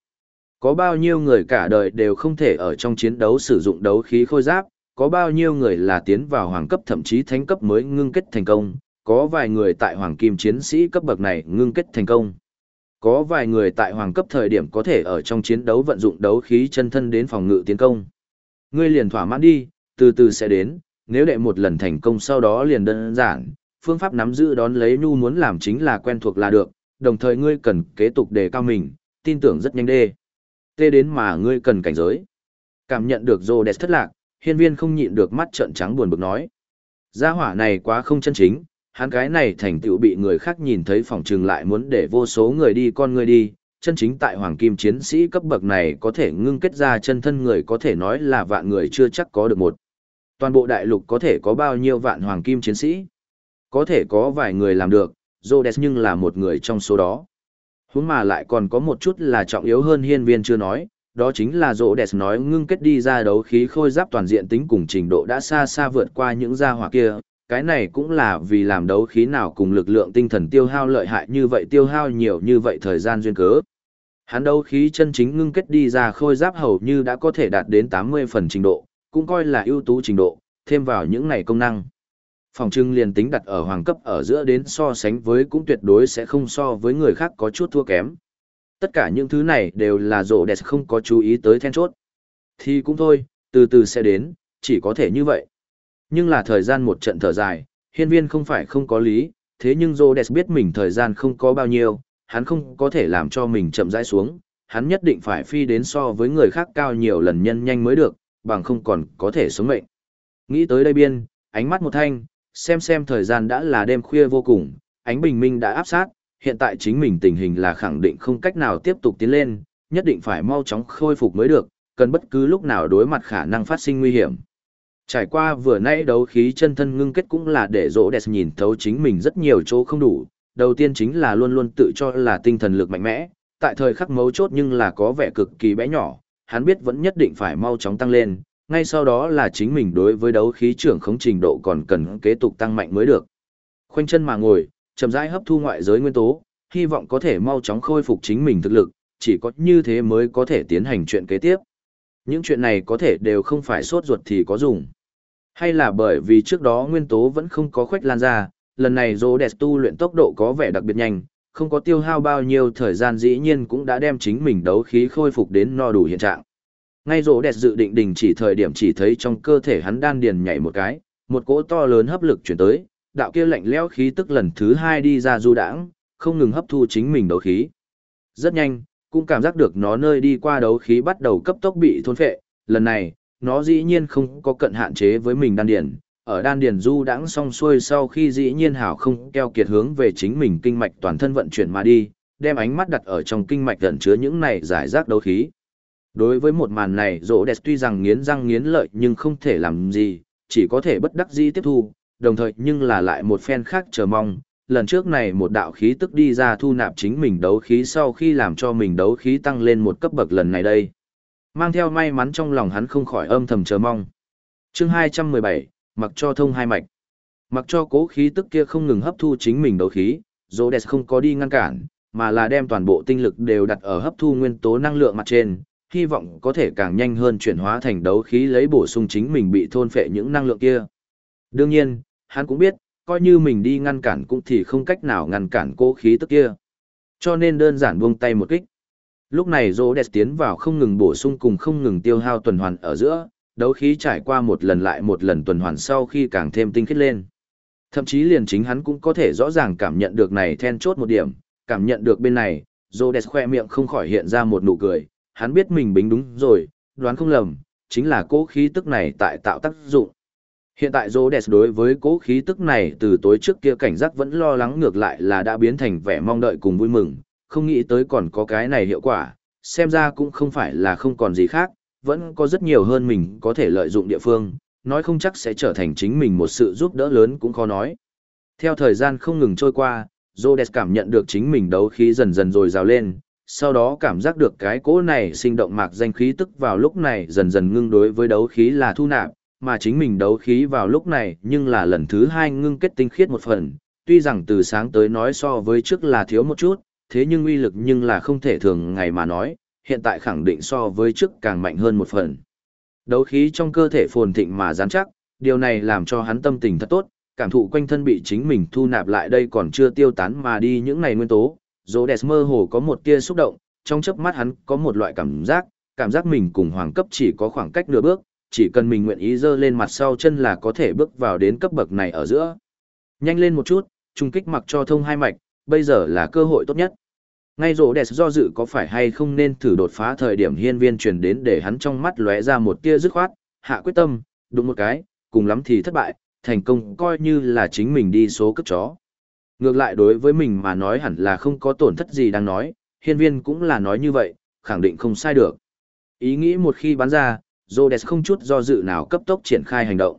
Có bao nhiêu người cả đời đều không thể ở trong chiến đấu sử dụng đấu khí khôi giáp, có bao nhiêu người là tiến vào hoàng cấp thậm chí thánh cấp mới ngưng kết thành công, có vài người tại hoàng kim chiến sĩ cấp bậc này ngưng kết thành công. Có vài người tại hoàng cấp thời điểm có thể ở trong chiến đấu vận dụng đấu khí chân thân đến phòng ngự tiến công. Ngươi liền thỏa mãn đi, từ từ sẽ đến, nếu đệ một lần thành công sau đó liền đơn giản, phương pháp nắm giữ đón lấy nhu muốn làm chính là quen thuộc là được, đồng thời ngươi cần kế tục đề cao mình, tin tưởng rất nhanh đê. Tê đến mà ngươi cần cảnh giới. Cảm nhận được rô đẹp thất lạc, hiên viên không nhịn được mắt trợn trắng buồn bực nói. Gia hỏa này quá không chân chính, hắn cái này thành tựu bị người khác nhìn thấy phòng trừng lại muốn để vô số người đi con người đi, chân chính tại hoàng kim chiến sĩ cấp bậc này có thể ngưng kết ra chân thân người có thể nói là vạn người chưa chắc có được một. Toàn bộ đại lục có thể có bao nhiêu vạn hoàng kim chiến sĩ? Có thể có vài người làm được, Rhodes nhưng là một người trong số đó. Huống mà lại còn có một chút là trọng yếu hơn hiên viên chưa nói, đó chính là rỗ đẹp nói ngưng kết đi ra đấu khí khôi giáp toàn diện tính cùng trình độ đã xa xa vượt qua những gia hỏa kia, cái này cũng là vì làm đấu khí nào cùng lực lượng tinh thần tiêu hao lợi hại như vậy tiêu hao nhiều như vậy thời gian duyên cớ. Hắn đấu khí chân chính ngưng kết đi ra khôi giáp hầu như đã có thể đạt đến 80 phần trình độ, cũng coi là ưu tú trình độ, thêm vào những này công năng. Phòng trưng liền tính đặt ở hoàng cấp ở giữa đến so sánh với cũng tuyệt đối sẽ không so với người khác có chút thua kém. Tất cả những thứ này đều là rổ đẹp không có chú ý tới then chốt. Thì cũng thôi, từ từ sẽ đến, chỉ có thể như vậy. Nhưng là thời gian một trận thở dài, hiên viên không phải không có lý, thế nhưng Rhodes biết mình thời gian không có bao nhiêu, hắn không có thể làm cho mình chậm rãi xuống, hắn nhất định phải phi đến so với người khác cao nhiều lần nhân nhanh mới được, bằng không còn có thể sống mệnh. Nghĩ tới đây biên, ánh mắt một thanh, xem xem thời gian đã là đêm khuya vô cùng, ánh bình minh đã áp sát, hiện tại chính mình tình hình là khẳng định không cách nào tiếp tục tiến lên, nhất định phải mau chóng khôi phục mới được, cần bất cứ lúc nào đối mặt khả năng phát sinh nguy hiểm. Trải qua vừa nãy đấu khí chân thân ngưng kết cũng là để rỗ đẹp nhìn thấu chính mình rất nhiều chỗ không đủ, đầu tiên chính là luôn luôn tự cho là tinh thần lực mạnh mẽ, tại thời khắc mấu chốt nhưng là có vẻ cực kỳ bé nhỏ, hắn biết vẫn nhất định phải mau chóng tăng lên, ngay sau đó là chính mình đối với đấu khí trưởng khống trình độ còn cần kế tục tăng mạnh mới được. Khoanh chân mà ngồi, chậm rãi hấp thu ngoại giới nguyên tố, hy vọng có thể mau chóng khôi phục chính mình thực lực, chỉ có như thế mới có thể tiến hành chuyện kế tiếp. Những chuyện này có thể đều không phải sốt ruột thì có dùng. Hay là bởi vì trước đó nguyên tố vẫn không có khuếch lan ra, lần này Rhodes tu luyện tốc độ có vẻ đặc biệt nhanh, không có tiêu hao bao nhiêu thời gian dĩ nhiên cũng đã đem chính mình đấu khí khôi phục đến no đủ hiện trạng. Ngay Rhodes dự định đình chỉ thời điểm chỉ thấy trong cơ thể hắn đan điền nhảy một cái, một cỗ to lớn hấp lực chuyển tới, đạo kia lạnh lẽo khí tức lần thứ hai đi ra du đãng, không ngừng hấp thu chính mình đấu khí. Rất nhanh, cũng cảm giác được nó nơi đi qua đấu khí bắt đầu cấp tốc bị thôn phệ, lần này, nó dĩ nhiên không có cận hạn chế với mình đan điền, ở đan điền du đãng xong xuôi sau khi dĩ nhiên hảo không keo kiệt hướng về chính mình kinh mạch toàn thân vận chuyển mà đi, đem ánh mắt đặt ở trong kinh mạch gần chứa những này giải rác đấu khí. Đối với một màn này, rỗ đẹp tuy rằng nghiến răng nghiến lợi nhưng không thể làm gì, chỉ có thể bất đắc dĩ tiếp thu, đồng thời nhưng là lại một phen khác chờ mong. Lần trước này một đạo khí tức đi ra thu nạp chính mình đấu khí sau khi làm cho mình đấu khí tăng lên một cấp bậc lần này đây. Mang theo may mắn trong lòng hắn không khỏi âm thầm chờ mong. chương 217, mặc cho thông hai mạch. Mặc cho cố khí tức kia không ngừng hấp thu chính mình đấu khí, Rhodes không có đi ngăn cản, mà là đem toàn bộ tinh lực đều đặt ở hấp thu nguyên tố năng lượng mặt trên, hy vọng có thể càng nhanh hơn chuyển hóa thành đấu khí lấy bổ sung chính mình bị thôn phệ những năng lượng kia. Đương nhiên, hắn cũng biết, coi như mình đi ngăn cản cũng thì không cách nào ngăn cản cố khí tức kia. Cho nên đơn giản buông tay một kích. Lúc này Rhodes tiến vào không ngừng bổ sung cùng không ngừng tiêu hao tuần hoàn ở giữa, đấu khí trải qua một lần lại một lần tuần hoàn sau khi càng thêm tinh khiết lên. Thậm chí liền chính hắn cũng có thể rõ ràng cảm nhận được này then chốt một điểm, cảm nhận được bên này, Rhodes khoe miệng không khỏi hiện ra một nụ cười, hắn biết mình bính đúng rồi, đoán không lầm, chính là cố khí tức này tại tạo tác dụng. Hiện tại Rhodes đối với cố khí tức này từ tối trước kia cảnh giác vẫn lo lắng ngược lại là đã biến thành vẻ mong đợi cùng vui mừng, không nghĩ tới còn có cái này hiệu quả, xem ra cũng không phải là không còn gì khác, vẫn có rất nhiều hơn mình có thể lợi dụng địa phương, nói không chắc sẽ trở thành chính mình một sự giúp đỡ lớn cũng khó nói. Theo thời gian không ngừng trôi qua, Rhodes cảm nhận được chính mình đấu khí dần dần rồi rào lên, sau đó cảm giác được cái cỗ này sinh động mạc danh khí tức vào lúc này dần dần ngưng đối với đấu khí là thu nạp, mà chính mình đấu khí vào lúc này nhưng là lần thứ hai ngưng kết tinh khiết một phần, tuy rằng từ sáng tới nói so với trước là thiếu một chút, thế nhưng uy lực nhưng là không thể thường ngày mà nói, hiện tại khẳng định so với trước càng mạnh hơn một phần. Đấu khí trong cơ thể phồn thịnh mà rắn chắc, điều này làm cho hắn tâm tình thật tốt, cảm thụ quanh thân bị chính mình thu nạp lại đây còn chưa tiêu tán mà đi những này nguyên tố. Rhodes mơ hồ có một tia xúc động, trong chớp mắt hắn có một loại cảm giác, cảm giác mình cùng hoàng cấp chỉ có khoảng cách nửa bước, chỉ cần mình nguyện ý dơ lên mặt sau chân là có thể bước vào đến cấp bậc này ở giữa. Nhanh lên một chút, trung kích mặc cho thông hai mạch, bây giờ là cơ hội tốt nhất. Ngay rổ đẹp do dự có phải hay không nên thử đột phá thời điểm hiên viên truyền đến để hắn trong mắt lóe ra một tia dứt khoát, hạ quyết tâm, đúng một cái, cùng lắm thì thất bại, thành công coi như là chính mình đi số cấp chó. Ngược lại đối với mình mà nói hẳn là không có tổn thất gì đang nói, hiên viên cũng là nói như vậy, khẳng định không sai được. Ý nghĩ một khi bắn ra, Rhodes không chút do dự nào cấp tốc triển khai hành động.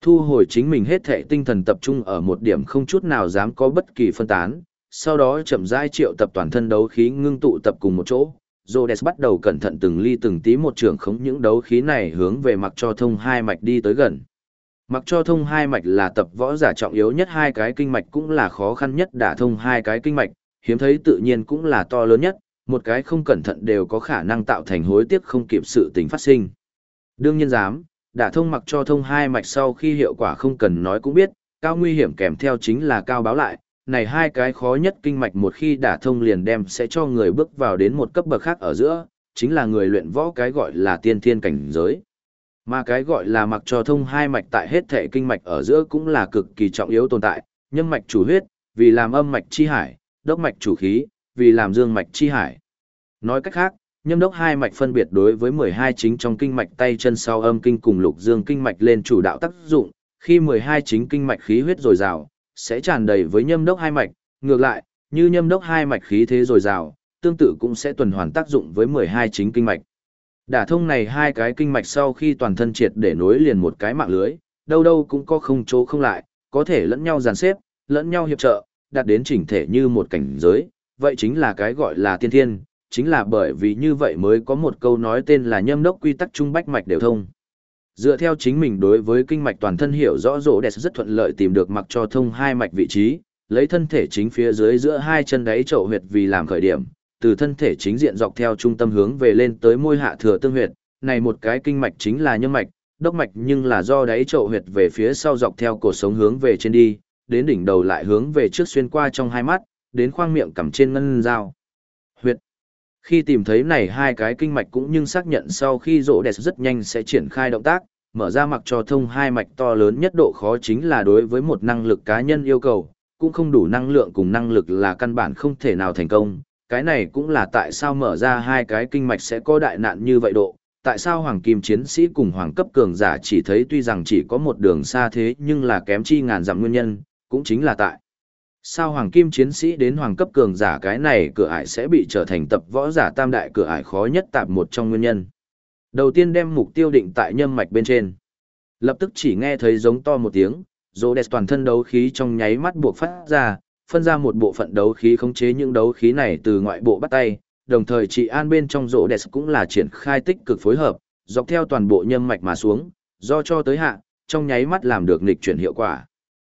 Thu hồi chính mình hết thể tinh thần tập trung ở một điểm không chút nào dám có bất kỳ phân tán, sau đó chậm rãi triệu tập toàn thân đấu khí ngưng tụ tập cùng một chỗ. Rhodes bắt đầu cẩn thận từng ly từng tí một trường khống những đấu khí này hướng về mặc cho thông hai mạch đi tới gần. Mặc cho thông hai mạch là tập võ giả trọng yếu nhất hai cái kinh mạch cũng là khó khăn nhất đả thông hai cái kinh mạch, hiếm thấy tự nhiên cũng là to lớn nhất, một cái không cẩn thận đều có khả năng tạo thành hối tiếc không kịp sự tình phát sinh. Đương nhiên dám, đả thông mặc cho thông hai mạch sau khi hiệu quả không cần nói cũng biết, cao nguy hiểm kèm theo chính là cao báo lại, này hai cái khó nhất kinh mạch một khi đả thông liền đem sẽ cho người bước vào đến một cấp bậc khác ở giữa, chính là người luyện võ cái gọi là tiên thiên cảnh giới. Mà cái gọi là mặc cho thông hai mạch tại hết thể kinh mạch ở giữa cũng là cực kỳ trọng yếu tồn tại, nhân mạch chủ huyết, vì làm âm mạch chi hải, đốc mạch chủ khí, vì làm dương mạch chi hải. Nói cách khác, nhâm đốc hai mạch phân biệt đối với 12 chính trong kinh mạch tay chân sau âm kinh cùng lục dương kinh mạch lên chủ đạo tác dụng, khi 12 chính kinh mạch khí huyết dồi dào, sẽ tràn đầy với nhâm đốc hai mạch, ngược lại, như nhâm đốc hai mạch khí thế dồi dào, tương tự cũng sẽ tuần hoàn tác dụng với 12 chính kinh mạch. Đả thông này hai cái kinh mạch sau khi toàn thân triệt để nối liền một cái mạng lưới, đâu đâu cũng có không chỗ không lại, có thể lẫn nhau dàn xếp, lẫn nhau hiệp trợ, đạt đến chỉnh thể như một cảnh giới, vậy chính là cái gọi là tiên thiên, chính là bởi vì như vậy mới có một câu nói tên là nhâm đốc quy tắc trung bách mạch đều thông. Dựa theo chính mình đối với kinh mạch toàn thân hiểu rõ rỗ đẹp rất thuận lợi tìm được mặc cho thông hai mạch vị trí, lấy thân thể chính phía dưới giữa hai chân đáy chậu huyệt vì làm khởi điểm, từ thân thể chính diện dọc theo trung tâm hướng về lên tới môi hạ thừa tương huyệt, này một cái kinh mạch chính là nhâm mạch, đốc mạch nhưng là do đáy chậu huyệt về phía sau dọc theo cổ sống hướng về trên đi, đến đỉnh đầu lại hướng về trước xuyên qua trong hai mắt, đến khoang miệng cầm trên ngân dao. Khi tìm thấy này hai cái kinh mạch cũng nhưng xác nhận sau khi rỗ đẹp rất nhanh sẽ triển khai động tác, mở ra mặc cho thông hai mạch to lớn nhất độ khó chính là đối với một năng lực cá nhân yêu cầu, cũng không đủ năng lượng cùng năng lực là căn bản không thể nào thành công. Cái này cũng là tại sao mở ra hai cái kinh mạch sẽ có đại nạn như vậy độ, tại sao hoàng kim chiến sĩ cùng hoàng cấp cường giả chỉ thấy tuy rằng chỉ có một đường xa thế nhưng là kém chi ngàn dặm nguyên nhân, cũng chính là tại sao hoàng kim chiến sĩ đến hoàng cấp cường giả cái này cửa ải sẽ bị trở thành tập võ giả tam đại cửa ải khó nhất tạp một trong nguyên nhân. Đầu tiên đem mục tiêu định tại nhâm mạch bên trên. Lập tức chỉ nghe thấy giống to một tiếng, rô đẹp toàn thân đấu khí trong nháy mắt buộc phát ra, phân ra một bộ phận đấu khí khống chế những đấu khí này từ ngoại bộ bắt tay, đồng thời chị an bên trong rô đẹp cũng là triển khai tích cực phối hợp, dọc theo toàn bộ nhâm mạch mà xuống, do cho tới hạ, trong nháy mắt làm được nghịch chuyển hiệu quả.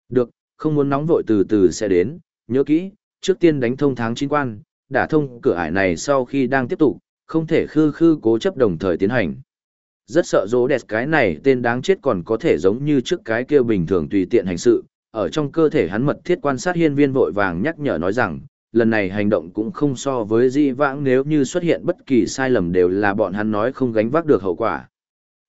Được, không muốn nóng vội từ từ sẽ đến, nhớ kỹ, trước tiên đánh thông tháng chín quan, Đã thông cửa ải này sau khi đang tiếp tục, không thể khư khư cố chấp đồng thời tiến hành. Rất sợ rỗ đẹp cái này tên đáng chết còn có thể giống như trước cái kia bình thường tùy tiện hành sự, ở trong cơ thể hắn mật thiết quan sát hiên viên vội vàng nhắc nhở nói rằng, lần này hành động cũng không so với di vãng nếu như xuất hiện bất kỳ sai lầm đều là bọn hắn nói không gánh vác được hậu quả.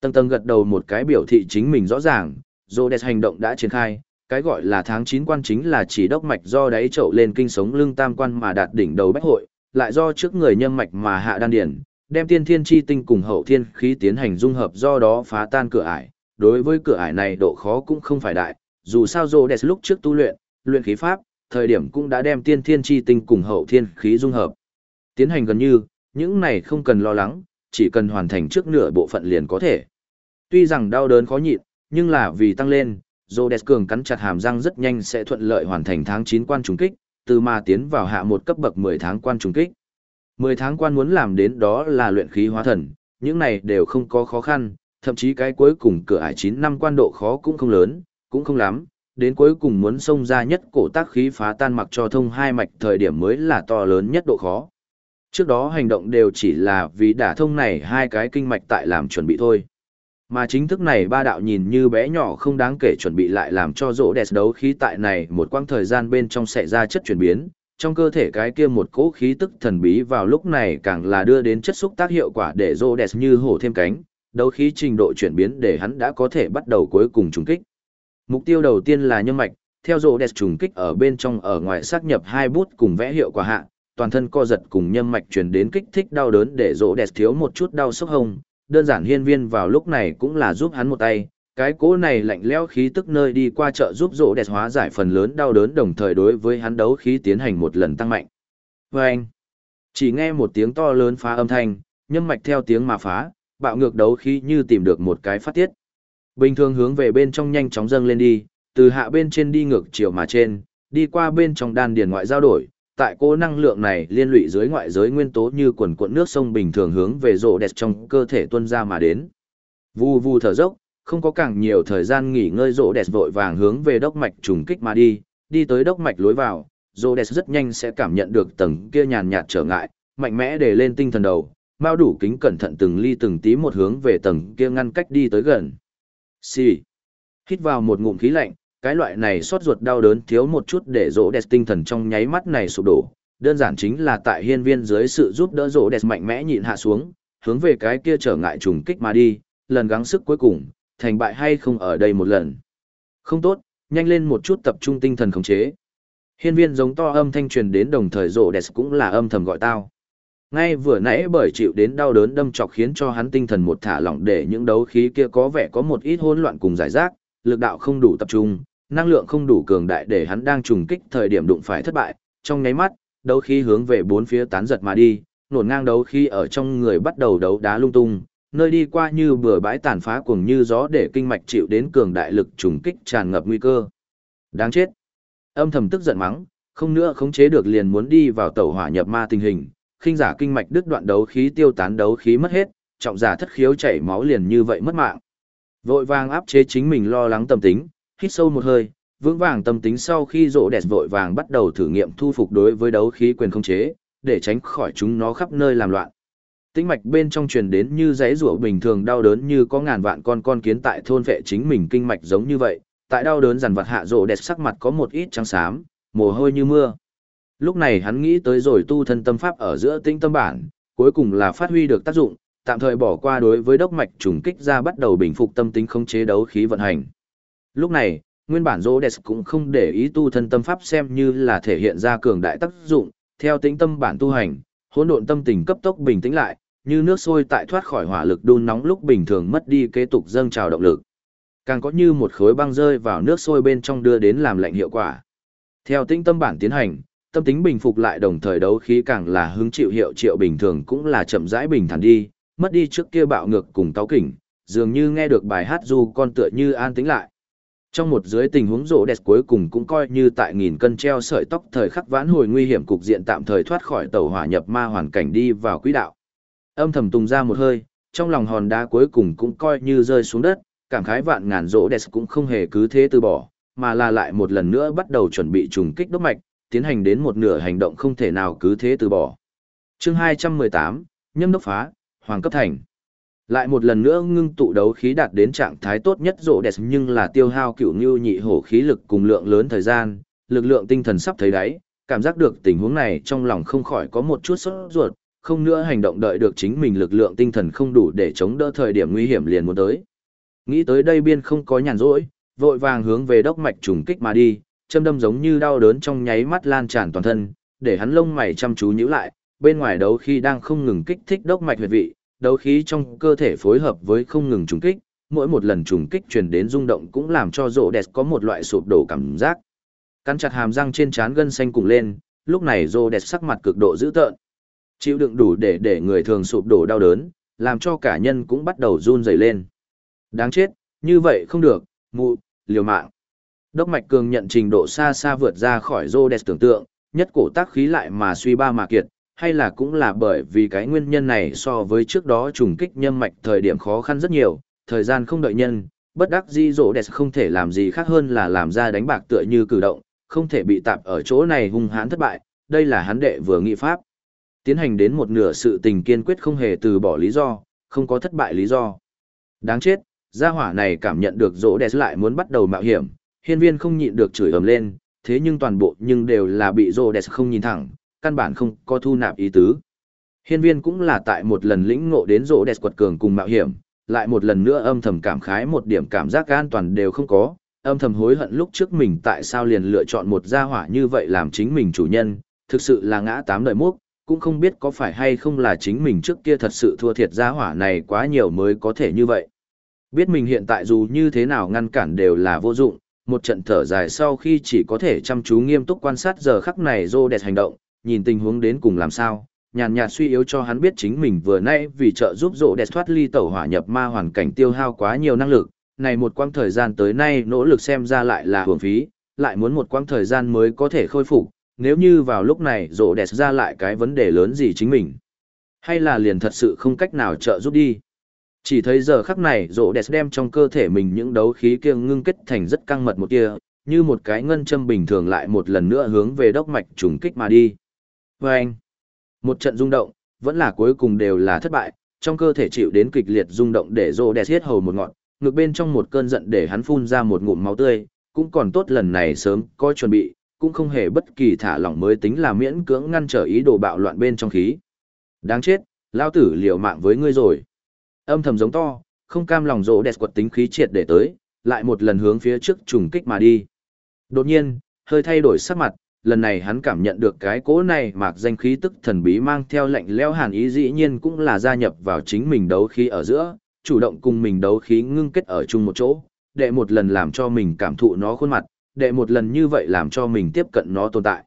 Tầng tầng gật đầu một cái biểu thị chính mình rõ ràng, Rhodes hành động đã triển khai, cái gọi là tháng 9 quan chính là chỉ đốc mạch do đáy chậu lên kinh sống lưng tam quan mà đạt đỉnh đầu bách hội, lại do trước người nhâm mạch mà hạ đan điển, đem tiên thiên chi tinh cùng hậu thiên khí tiến hành dung hợp do đó phá tan cửa ải. Đối với cửa ải này độ khó cũng không phải đại, dù sao Rhodes lúc trước tu luyện, luyện khí pháp, thời điểm cũng đã đem tiên thiên chi tinh cùng hậu thiên khí dung hợp. Tiến hành gần như, những này không cần lo lắng, chỉ cần hoàn thành trước nửa bộ phận liền có thể. Tuy rằng đau đớn khó nhịn, nhưng là vì tăng lên, Rhodes cường cắn chặt hàm răng rất nhanh sẽ thuận lợi hoàn thành tháng 9 quan trùng kích, từ mà tiến vào hạ một cấp bậc 10 tháng quan trùng kích. 10 tháng quan muốn làm đến đó là luyện khí hóa thần, những này đều không có khó khăn, thậm chí cái cuối cùng cửa ải 9 năm quan độ khó cũng không lớn, cũng không lắm, đến cuối cùng muốn xông ra nhất cổ tác khí phá tan mặc cho thông hai mạch thời điểm mới là to lớn nhất độ khó. Trước đó hành động đều chỉ là vì đả thông này hai cái kinh mạch tại làm chuẩn bị thôi. Mà chính thức này ba đạo nhìn như bé nhỏ không đáng kể chuẩn bị lại làm cho rỗ đẹp đấu khí tại này một quãng thời gian bên trong xảy ra chất chuyển biến, trong cơ thể cái kia một cỗ khí tức thần bí vào lúc này càng là đưa đến chất xúc tác hiệu quả để rỗ đẹp như hổ thêm cánh, đấu khí trình độ chuyển biến để hắn đã có thể bắt đầu cuối cùng trùng kích. Mục tiêu đầu tiên là nhâm mạch, theo rỗ đẹp trùng kích ở bên trong ở ngoài xác nhập hai bút cùng vẽ hiệu quả hạ, toàn thân co giật cùng nhâm mạch truyền đến kích thích đau đớn để rỗ đẹp thiếu một chút đau sốc hông, đơn giản hiên viên vào lúc này cũng là giúp hắn một tay, cái cỗ này lạnh lẽo khí tức nơi đi qua chợ giúp rỗ đẹp hóa giải phần lớn đau đớn đồng thời đối với hắn đấu khí tiến hành một lần tăng mạnh. Và anh, chỉ nghe một tiếng to lớn phá âm thanh, nhâm mạch theo tiếng mà phá, bạo ngược đấu khí như tìm được một cái phát tiết. Bình thường hướng về bên trong nhanh chóng dâng lên đi, từ hạ bên trên đi ngược chiều mà trên, đi qua bên trong đan điền ngoại giao đổi, tại cố năng lượng này liên lụy dưới ngoại giới nguyên tố như quần cuộn nước sông bình thường hướng về rộ đẹp trong cơ thể tuân ra mà đến. Vù vù thở dốc, không có càng nhiều thời gian nghỉ ngơi rộ đẹp vội vàng hướng về đốc mạch trùng kích mà đi, đi tới đốc mạch lối vào, rộ đẹp rất nhanh sẽ cảm nhận được tầng kia nhàn nhạt trở ngại, mạnh mẽ để lên tinh thần đầu, bao đủ kính cẩn thận từng ly từng tí một hướng về tầng kia ngăn cách đi tới gần. Xì. Hít vào một ngụm khí lạnh, cái loại này xót ruột đau đớn thiếu một chút để rỗ đẹp tinh thần trong nháy mắt này sụp đổ. Đơn giản chính là tại hiên viên dưới sự giúp đỡ rỗ đẹp mạnh mẽ nhịn hạ xuống, hướng về cái kia trở ngại trùng kích mà đi, lần gắng sức cuối cùng, thành bại hay không ở đây một lần. Không tốt, nhanh lên một chút tập trung tinh thần khống chế. Hiên viên giống to âm thanh truyền đến đồng thời rỗ đẹp cũng là âm thầm gọi tao. Ngay vừa nãy bởi chịu đến đau đớn đâm chọc khiến cho hắn tinh thần một thả lỏng để những đấu khí kia có vẻ có một ít hỗn loạn cùng giải rác, lực đạo không đủ tập trung, năng lượng không đủ cường đại để hắn đang trùng kích thời điểm đụng phải thất bại, trong nháy mắt, đấu khí hướng về bốn phía tán giật mà đi, nổn ngang đấu khí ở trong người bắt đầu đấu đá lung tung, nơi đi qua như bừa bãi tàn phá cuồng như gió để kinh mạch chịu đến cường đại lực trùng kích tràn ngập nguy cơ. Đáng chết. Âm thầm tức giận mắng, không nữa khống chế được liền muốn đi vào tẩu hỏa nhập ma tình hình, khinh giả kinh mạch đứt đoạn đấu khí tiêu tán đấu khí mất hết, trọng giả thất khiếu chảy máu liền như vậy mất mạng. Vội vàng áp chế chính mình lo lắng tâm tính, hít sâu một hơi, vững vàng tâm tính sau khi rộ đẹp vội vàng bắt đầu thử nghiệm thu phục đối với đấu khí quyền không chế, để tránh khỏi chúng nó khắp nơi làm loạn. Tĩnh mạch bên trong truyền đến như giấy rủa bình thường đau đớn như có ngàn vạn con con kiến tại thôn vệ chính mình kinh mạch giống như vậy, tại đau đớn dằn vặt hạ rộ đẹp sắc mặt có một ít trắng xám, mồ hôi như mưa. Lúc này hắn nghĩ tới rồi tu thân tâm pháp ở giữa tinh tâm bản, cuối cùng là phát huy được tác dụng, tạm thời bỏ qua đối với đốc mạch trùng kích ra bắt đầu bình phục tâm tính không chế đấu khí vận hành. Lúc này, nguyên bản Rhodes cũng không để ý tu thân tâm pháp xem như là thể hiện ra cường đại tác dụng, theo tính tâm bản tu hành, hỗn độn tâm tình cấp tốc bình tĩnh lại, như nước sôi tại thoát khỏi hỏa lực đun nóng lúc bình thường mất đi kế tục dâng trào động lực. Càng có như một khối băng rơi vào nước sôi bên trong đưa đến làm lạnh hiệu quả. Theo tĩnh tâm bản tiến hành, tâm tính bình phục lại đồng thời đấu khí càng là hứng chịu hiệu triệu bình thường cũng là chậm rãi bình thản đi, mất đi trước kia bạo ngược cùng táo kỉnh, dường như nghe được bài hát du con tựa như an tĩnh lại. Trong một dưới tình huống rỗ đẹp cuối cùng cũng coi như tại nghìn cân treo sợi tóc thời khắc vãn hồi nguy hiểm cục diện tạm thời thoát khỏi tàu hỏa nhập ma hoàn cảnh đi vào quỹ đạo. Âm thầm tung ra một hơi, trong lòng hòn đá cuối cùng cũng coi như rơi xuống đất, cảm khái vạn ngàn rỗ đẹp cũng không hề cứ thế từ bỏ, mà là lại một lần nữa bắt đầu chuẩn bị trùng kích đốc mạch, tiến hành đến một nửa hành động không thể nào cứ thế từ bỏ. Chương 218, Nhâm đốc phá, Hoàng cấp thành. Lại một lần nữa ngưng tụ đấu khí đạt đến trạng thái tốt nhất rộ đẹp nhưng là tiêu hao cựu như nhị hổ khí lực cùng lượng lớn thời gian, lực lượng tinh thần sắp thấy đáy, cảm giác được tình huống này trong lòng không khỏi có một chút sốt ruột, không nữa hành động đợi được chính mình lực lượng tinh thần không đủ để chống đỡ thời điểm nguy hiểm liền muốn tới. Nghĩ tới đây biên không có nhàn rỗi, vội vàng hướng về đốc mạch trùng kích mà đi, châm đâm giống như đau đớn trong nháy mắt lan tràn toàn thân, để hắn lông mày chăm chú nhíu lại, bên ngoài đấu khi đang không ngừng kích thích đốc mạch huyệt vị, đấu khí trong cơ thể phối hợp với không ngừng trùng kích, mỗi một lần trùng kích truyền đến rung động cũng làm cho rộ đẹp có một loại sụp đổ cảm giác. Cắn chặt hàm răng trên trán gân xanh cùng lên, lúc này rộ đẹp sắc mặt cực độ dữ tợn. Chịu đựng đủ để để người thường sụp đổ đau đớn, làm cho cả nhân cũng bắt đầu run rẩy lên. Đáng chết, như vậy không được, mụ, liều mạng. Đốc mạch cường nhận trình độ xa xa vượt ra khỏi rô đẹp tưởng tượng, nhất cổ tác khí lại mà suy ba mà kiệt, hay là cũng là bởi vì cái nguyên nhân này so với trước đó trùng kích nhâm mạch thời điểm khó khăn rất nhiều, thời gian không đợi nhân, bất đắc di đẹp không thể làm gì khác hơn là làm ra đánh bạc tựa như cử động, không thể bị tạp ở chỗ này hung hãn thất bại, đây là hắn đệ vừa nghị pháp. Tiến hành đến một nửa sự tình kiên quyết không hề từ bỏ lý do, không có thất bại lý do. Đáng chết, gia hỏa này cảm nhận được rỗ đẹp lại muốn bắt đầu mạo hiểm, hiên viên không nhịn được chửi ầm lên, thế nhưng toàn bộ nhưng đều là bị rỗ đẹp không nhìn thẳng, căn bản không có thu nạp ý tứ. Hiên viên cũng là tại một lần lĩnh ngộ đến rỗ đẹp quật cường cùng mạo hiểm, lại một lần nữa âm thầm cảm khái một điểm cảm giác an toàn đều không có, âm thầm hối hận lúc trước mình tại sao liền lựa chọn một gia hỏa như vậy làm chính mình chủ nhân, thực sự là ngã tám đời múc, cũng không biết có phải hay không là chính mình trước kia thật sự thua thiệt gia hỏa này quá nhiều mới có thể như vậy. Biết mình hiện tại dù như thế nào ngăn cản đều là vô dụng, một trận thở dài sau khi chỉ có thể chăm chú nghiêm túc quan sát giờ khắc này rô đẹp hành động, nhìn tình huống đến cùng làm sao, nhàn nhạt suy yếu cho hắn biết chính mình vừa nay vì trợ giúp rộ đẹp thoát ly tẩu hỏa nhập ma hoàn cảnh tiêu hao quá nhiều năng lực, này một quãng thời gian tới nay nỗ lực xem ra lại là hưởng phí, lại muốn một quãng thời gian mới có thể khôi phục, nếu như vào lúc này rộ đẹp ra lại cái vấn đề lớn gì chính mình, hay là liền thật sự không cách nào trợ giúp đi. Chỉ thấy giờ khắc này rộ đẹp đem trong cơ thể mình những đấu khí kia ngưng kết thành rất căng mật một kia, như một cái ngân châm bình thường lại một lần nữa hướng về đốc mạch trùng kích mà đi. Và anh, một trận rung động, vẫn là cuối cùng đều là thất bại, trong cơ thể chịu đến kịch liệt rung động để rô đẹp thiết hầu một ngọn, ngược bên trong một cơn giận để hắn phun ra một ngụm máu tươi, cũng còn tốt lần này sớm có chuẩn bị, cũng không hề bất kỳ thả lỏng mới tính là miễn cưỡng ngăn trở ý đồ bạo loạn bên trong khí. Đáng chết, lao tử liều mạng với ngươi rồi. Âm thầm giống to, không cam lòng rỗ đẹp quật tính khí triệt để tới, lại một lần hướng phía trước trùng kích mà đi. Đột nhiên, hơi thay đổi sắc mặt, lần này hắn cảm nhận được cái cỗ này mạc danh khí tức thần bí mang theo lệnh leo hàn ý dĩ nhiên cũng là gia nhập vào chính mình đấu khí ở giữa, chủ động cùng mình đấu khí ngưng kết ở chung một chỗ, để một lần làm cho mình cảm thụ nó khuôn mặt, để một lần như vậy làm cho mình tiếp cận nó tồn tại.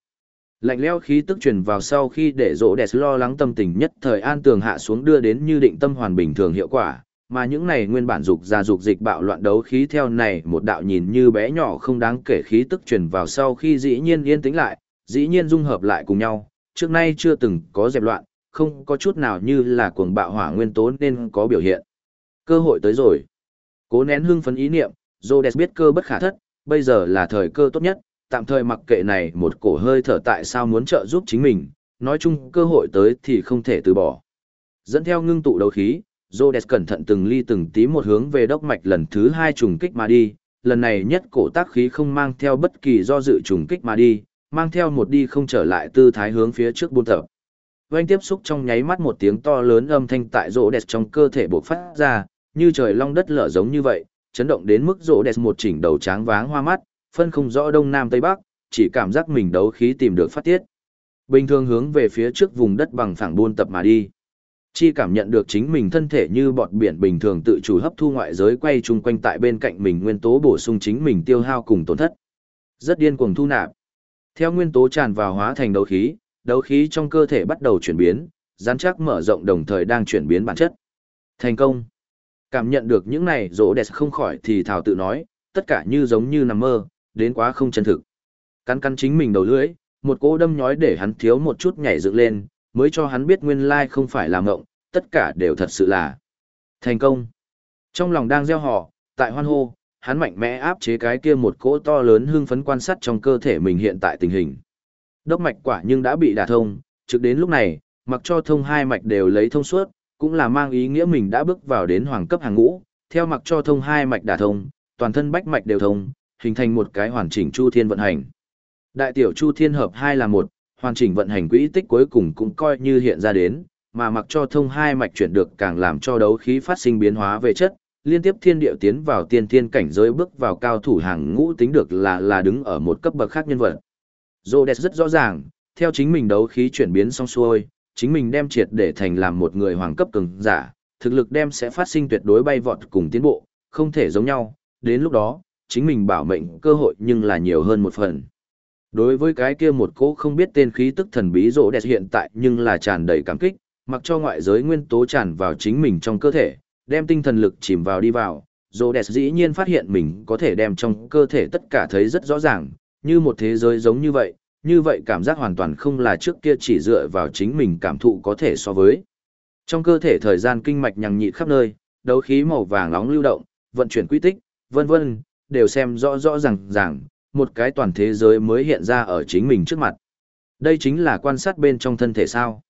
Lạnh leo khí tức truyền vào sau khi để rỗ đẹp lo lắng tâm tình nhất thời an tường hạ xuống đưa đến như định tâm hoàn bình thường hiệu quả, mà những này nguyên bản dục ra dục dịch bạo loạn đấu khí theo này một đạo nhìn như bé nhỏ không đáng kể khí tức truyền vào sau khi dĩ nhiên yên tĩnh lại, dĩ nhiên dung hợp lại cùng nhau, trước nay chưa từng có dẹp loạn, không có chút nào như là cuồng bạo hỏa nguyên tố nên có biểu hiện. Cơ hội tới rồi. Cố nén hưng phấn ý niệm, Rhodes biết cơ bất khả thất, bây giờ là thời cơ tốt nhất, tạm thời mặc kệ này một cổ hơi thở tại sao muốn trợ giúp chính mình, nói chung cơ hội tới thì không thể từ bỏ. Dẫn theo ngưng tụ đấu khí, Rhodes cẩn thận từng ly từng tí một hướng về đốc mạch lần thứ hai trùng kích mà đi, lần này nhất cổ tác khí không mang theo bất kỳ do dự trùng kích mà đi, mang theo một đi không trở lại tư thái hướng phía trước buôn tập. Vành tiếp xúc trong nháy mắt một tiếng to lớn âm thanh tại Rhodes trong cơ thể bộc phát ra, như trời long đất lở giống như vậy, chấn động đến mức Rhodes một chỉnh đầu tráng váng hoa mắt, phân không rõ đông nam tây bắc, chỉ cảm giác mình đấu khí tìm được phát tiết. Bình thường hướng về phía trước vùng đất bằng phẳng buôn tập mà đi. Chi cảm nhận được chính mình thân thể như bọt biển bình thường tự chủ hấp thu ngoại giới quay chung quanh tại bên cạnh mình nguyên tố bổ sung chính mình tiêu hao cùng tổn thất. Rất điên cuồng thu nạp. Theo nguyên tố tràn vào hóa thành đấu khí, đấu khí trong cơ thể bắt đầu chuyển biến, rắn chắc mở rộng đồng thời đang chuyển biến bản chất. Thành công. Cảm nhận được những này rỗ đẹp không khỏi thì thảo tự nói, tất cả như giống như nằm mơ, đến quá không chân thực. Cắn cắn chính mình đầu lưỡi, một cỗ đâm nhói để hắn thiếu một chút nhảy dựng lên, mới cho hắn biết nguyên lai không phải là ngộng, tất cả đều thật sự là thành công. Trong lòng đang gieo họ, tại hoan hô, hắn mạnh mẽ áp chế cái kia một cỗ to lớn hưng phấn quan sát trong cơ thể mình hiện tại tình hình. Đốc mạch quả nhưng đã bị đả thông, trực đến lúc này, mặc cho thông hai mạch đều lấy thông suốt, cũng là mang ý nghĩa mình đã bước vào đến hoàng cấp hàng ngũ, theo mặc cho thông hai mạch đả thông, toàn thân bách mạch đều thông, hình thành một cái hoàn chỉnh chu thiên vận hành. Đại tiểu chu thiên hợp hai là một, hoàn chỉnh vận hành quỹ tích cuối cùng cũng coi như hiện ra đến, mà mặc cho thông hai mạch chuyển được càng làm cho đấu khí phát sinh biến hóa về chất, liên tiếp thiên điệu tiến vào tiên thiên cảnh giới bước vào cao thủ hàng ngũ tính được là là đứng ở một cấp bậc khác nhân vật. Rhodes rất rõ ràng, theo chính mình đấu khí chuyển biến xong xuôi, chính mình đem triệt để thành làm một người hoàng cấp cường giả, thực lực đem sẽ phát sinh tuyệt đối bay vọt cùng tiến bộ, không thể giống nhau, đến lúc đó, chính mình bảo mệnh cơ hội nhưng là nhiều hơn một phần. Đối với cái kia một cỗ không biết tên khí tức thần bí rỗ đẹp hiện tại nhưng là tràn đầy cảm kích, mặc cho ngoại giới nguyên tố tràn vào chính mình trong cơ thể, đem tinh thần lực chìm vào đi vào, rỗ đẹp dĩ nhiên phát hiện mình có thể đem trong cơ thể tất cả thấy rất rõ ràng, như một thế giới giống như vậy, như vậy cảm giác hoàn toàn không là trước kia chỉ dựa vào chính mình cảm thụ có thể so với. Trong cơ thể thời gian kinh mạch nhằng nhịt khắp nơi, đấu khí màu vàng nóng lưu động, vận chuyển quy tích, vân vân, đều xem rõ rõ ràng ràng, một cái toàn thế giới mới hiện ra ở chính mình trước mặt. Đây chính là quan sát bên trong thân thể sao.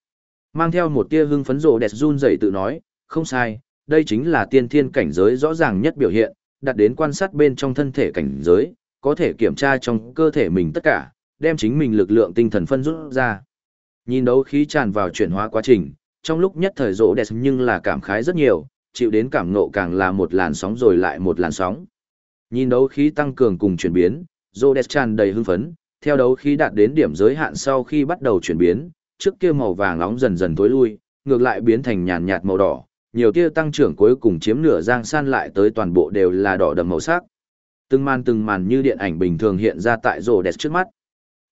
Mang theo một tia hưng phấn rộ đẹp run rẩy tự nói, không sai, đây chính là tiên thiên cảnh giới rõ ràng nhất biểu hiện, đặt đến quan sát bên trong thân thể cảnh giới, có thể kiểm tra trong cơ thể mình tất cả, đem chính mình lực lượng tinh thần phân rút ra. Nhìn đấu khí tràn vào chuyển hóa quá trình, trong lúc nhất thời rộ đẹp nhưng là cảm khái rất nhiều, chịu đến cảm nộ càng là một làn sóng rồi lại một làn sóng. Nhìn đấu khí tăng cường cùng chuyển biến, Rhodes tràn đầy hưng phấn, theo đấu khí đạt đến điểm giới hạn sau khi bắt đầu chuyển biến, trước kia màu vàng nóng dần dần tối lui, ngược lại biến thành nhàn nhạt màu đỏ, nhiều tia tăng trưởng cuối cùng chiếm nửa giang san lại tới toàn bộ đều là đỏ đậm màu sắc. Từng màn từng màn như điện ảnh bình thường hiện ra tại Rhodes trước mắt.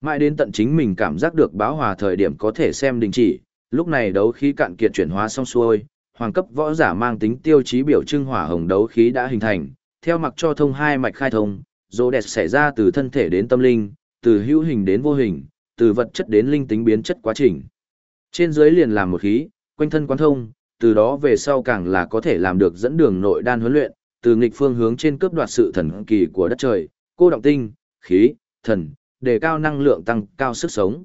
Mãi đến tận chính mình cảm giác được báo hòa thời điểm có thể xem đình chỉ, lúc này đấu khí cạn kiệt chuyển hóa xong xuôi, hoàng cấp võ giả mang tính tiêu chí biểu trưng hỏa hồng đấu khí đã hình thành, theo mặc cho thông hai mạch khai thông, rô đẹp xảy ra từ thân thể đến tâm linh, từ hữu hình đến vô hình, từ vật chất đến linh tính biến chất quá trình. Trên dưới liền làm một khí, quanh thân quán thông, từ đó về sau càng là có thể làm được dẫn đường nội đan huấn luyện, từ nghịch phương hướng trên cướp đoạt sự thần kỳ của đất trời, cô động tinh, khí, thần, để cao năng lượng tăng cao sức sống.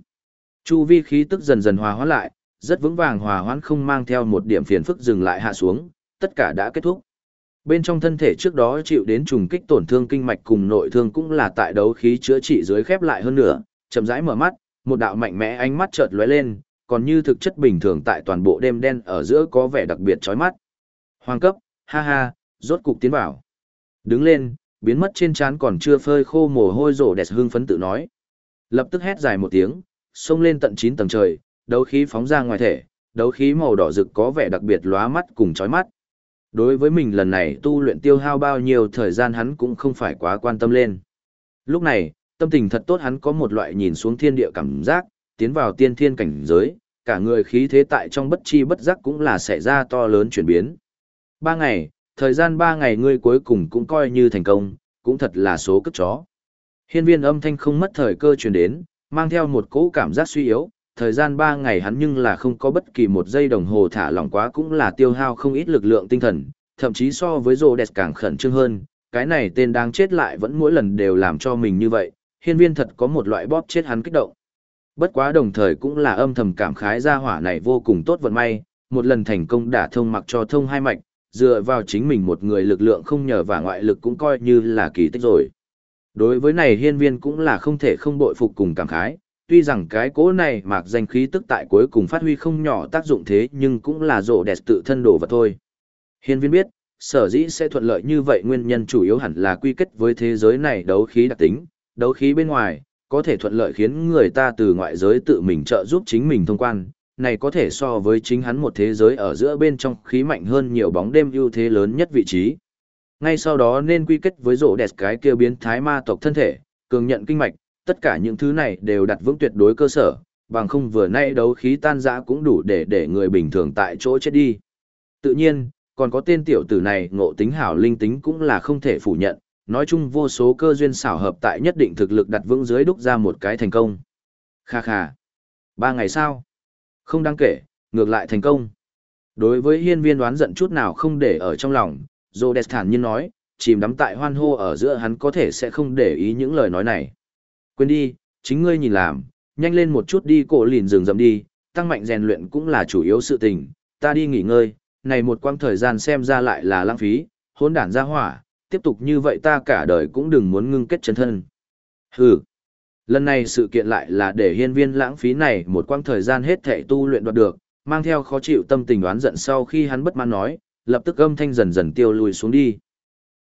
Chu vi khí tức dần dần hòa hóa lại, rất vững vàng hòa hoãn không mang theo một điểm phiền phức dừng lại hạ xuống, tất cả đã kết thúc. Bên trong thân thể trước đó chịu đến trùng kích tổn thương kinh mạch cùng nội thương cũng là tại đấu khí chữa trị dưới khép lại hơn nữa, chậm rãi mở mắt, một đạo mạnh mẽ ánh mắt chợt lóe lên, còn như thực chất bình thường tại toàn bộ đêm đen ở giữa có vẻ đặc biệt chói mắt. Hoàng cấp, ha ha, rốt cục tiến vào. Đứng lên, biến mất trên trán còn chưa phơi khô mồ hôi rổ đẹp hưng phấn tự nói. Lập tức hét dài một tiếng, xông lên tận 9 tầng trời, đấu khí phóng ra ngoài thể, đấu khí màu đỏ rực có vẻ đặc biệt lóa mắt cùng chói mắt. Đối với mình lần này tu luyện tiêu hao bao nhiêu thời gian hắn cũng không phải quá quan tâm lên. Lúc này, tâm tình thật tốt hắn có một loại nhìn xuống thiên địa cảm giác, tiến vào tiên thiên cảnh giới, cả người khí thế tại trong bất chi bất giác cũng là xảy ra to lớn chuyển biến. Ba ngày, thời gian ba ngày ngươi cuối cùng cũng coi như thành công, cũng thật là số cất chó. Hiên viên âm thanh không mất thời cơ truyền đến, mang theo một cỗ cảm giác suy yếu, thời gian ba ngày hắn nhưng là không có bất kỳ một giây đồng hồ thả lỏng quá cũng là tiêu hao không ít lực lượng tinh thần, thậm chí so với rồ đẹp càng khẩn trương hơn, cái này tên đang chết lại vẫn mỗi lần đều làm cho mình như vậy, hiên viên thật có một loại bóp chết hắn kích động. Bất quá đồng thời cũng là âm thầm cảm khái ra hỏa này vô cùng tốt vận may, một lần thành công đả thông mặc cho thông hai mạch, dựa vào chính mình một người lực lượng không nhờ và ngoại lực cũng coi như là kỳ tích rồi. Đối với này hiên viên cũng là không thể không bội phục cùng cảm khái, tuy rằng cái cố này mạc danh khí tức tại cuối cùng phát huy không nhỏ tác dụng thế nhưng cũng là rổ đẹp tự thân đổ vật thôi. Hiên viên biết, sở dĩ sẽ thuận lợi như vậy nguyên nhân chủ yếu hẳn là quy kết với thế giới này đấu khí đặc tính, đấu khí bên ngoài, có thể thuận lợi khiến người ta từ ngoại giới tự mình trợ giúp chính mình thông quan, này có thể so với chính hắn một thế giới ở giữa bên trong khí mạnh hơn nhiều bóng đêm ưu thế lớn nhất vị trí. Ngay sau đó nên quy kết với rổ đẹp cái kia biến thái ma tộc thân thể, cường nhận kinh mạch, tất cả những thứ này đều đặt vững tuyệt đối cơ sở, bằng không vừa nay đấu khí tan rã cũng đủ để để người bình thường tại chỗ chết đi. Tự nhiên, còn có tên tiểu tử này ngộ tính hảo linh tính cũng là không thể phủ nhận, nói chung vô số cơ duyên xảo hợp tại nhất định thực lực đặt vững dưới đúc ra một cái thành công. Kha kha. Ba ngày sau. Không đáng kể, ngược lại thành công. Đối với hiên viên đoán giận chút nào không để ở trong lòng, Rhodes thản nhiên nói, chìm đắm tại hoan hô ở giữa hắn có thể sẽ không để ý những lời nói này. Quên đi, chính ngươi nhìn làm, nhanh lên một chút đi cổ lìn rừng rậm đi, tăng mạnh rèn luyện cũng là chủ yếu sự tình, ta đi nghỉ ngơi, này một quãng thời gian xem ra lại là lãng phí, hỗn đản ra hỏa, tiếp tục như vậy ta cả đời cũng đừng muốn ngưng kết chân thân. Hừ. Lần này sự kiện lại là để hiên viên lãng phí này một quãng thời gian hết thể tu luyện đoạt được, mang theo khó chịu tâm tình đoán giận sau khi hắn bất mãn nói, lập tức âm thanh dần dần tiêu lùi xuống đi.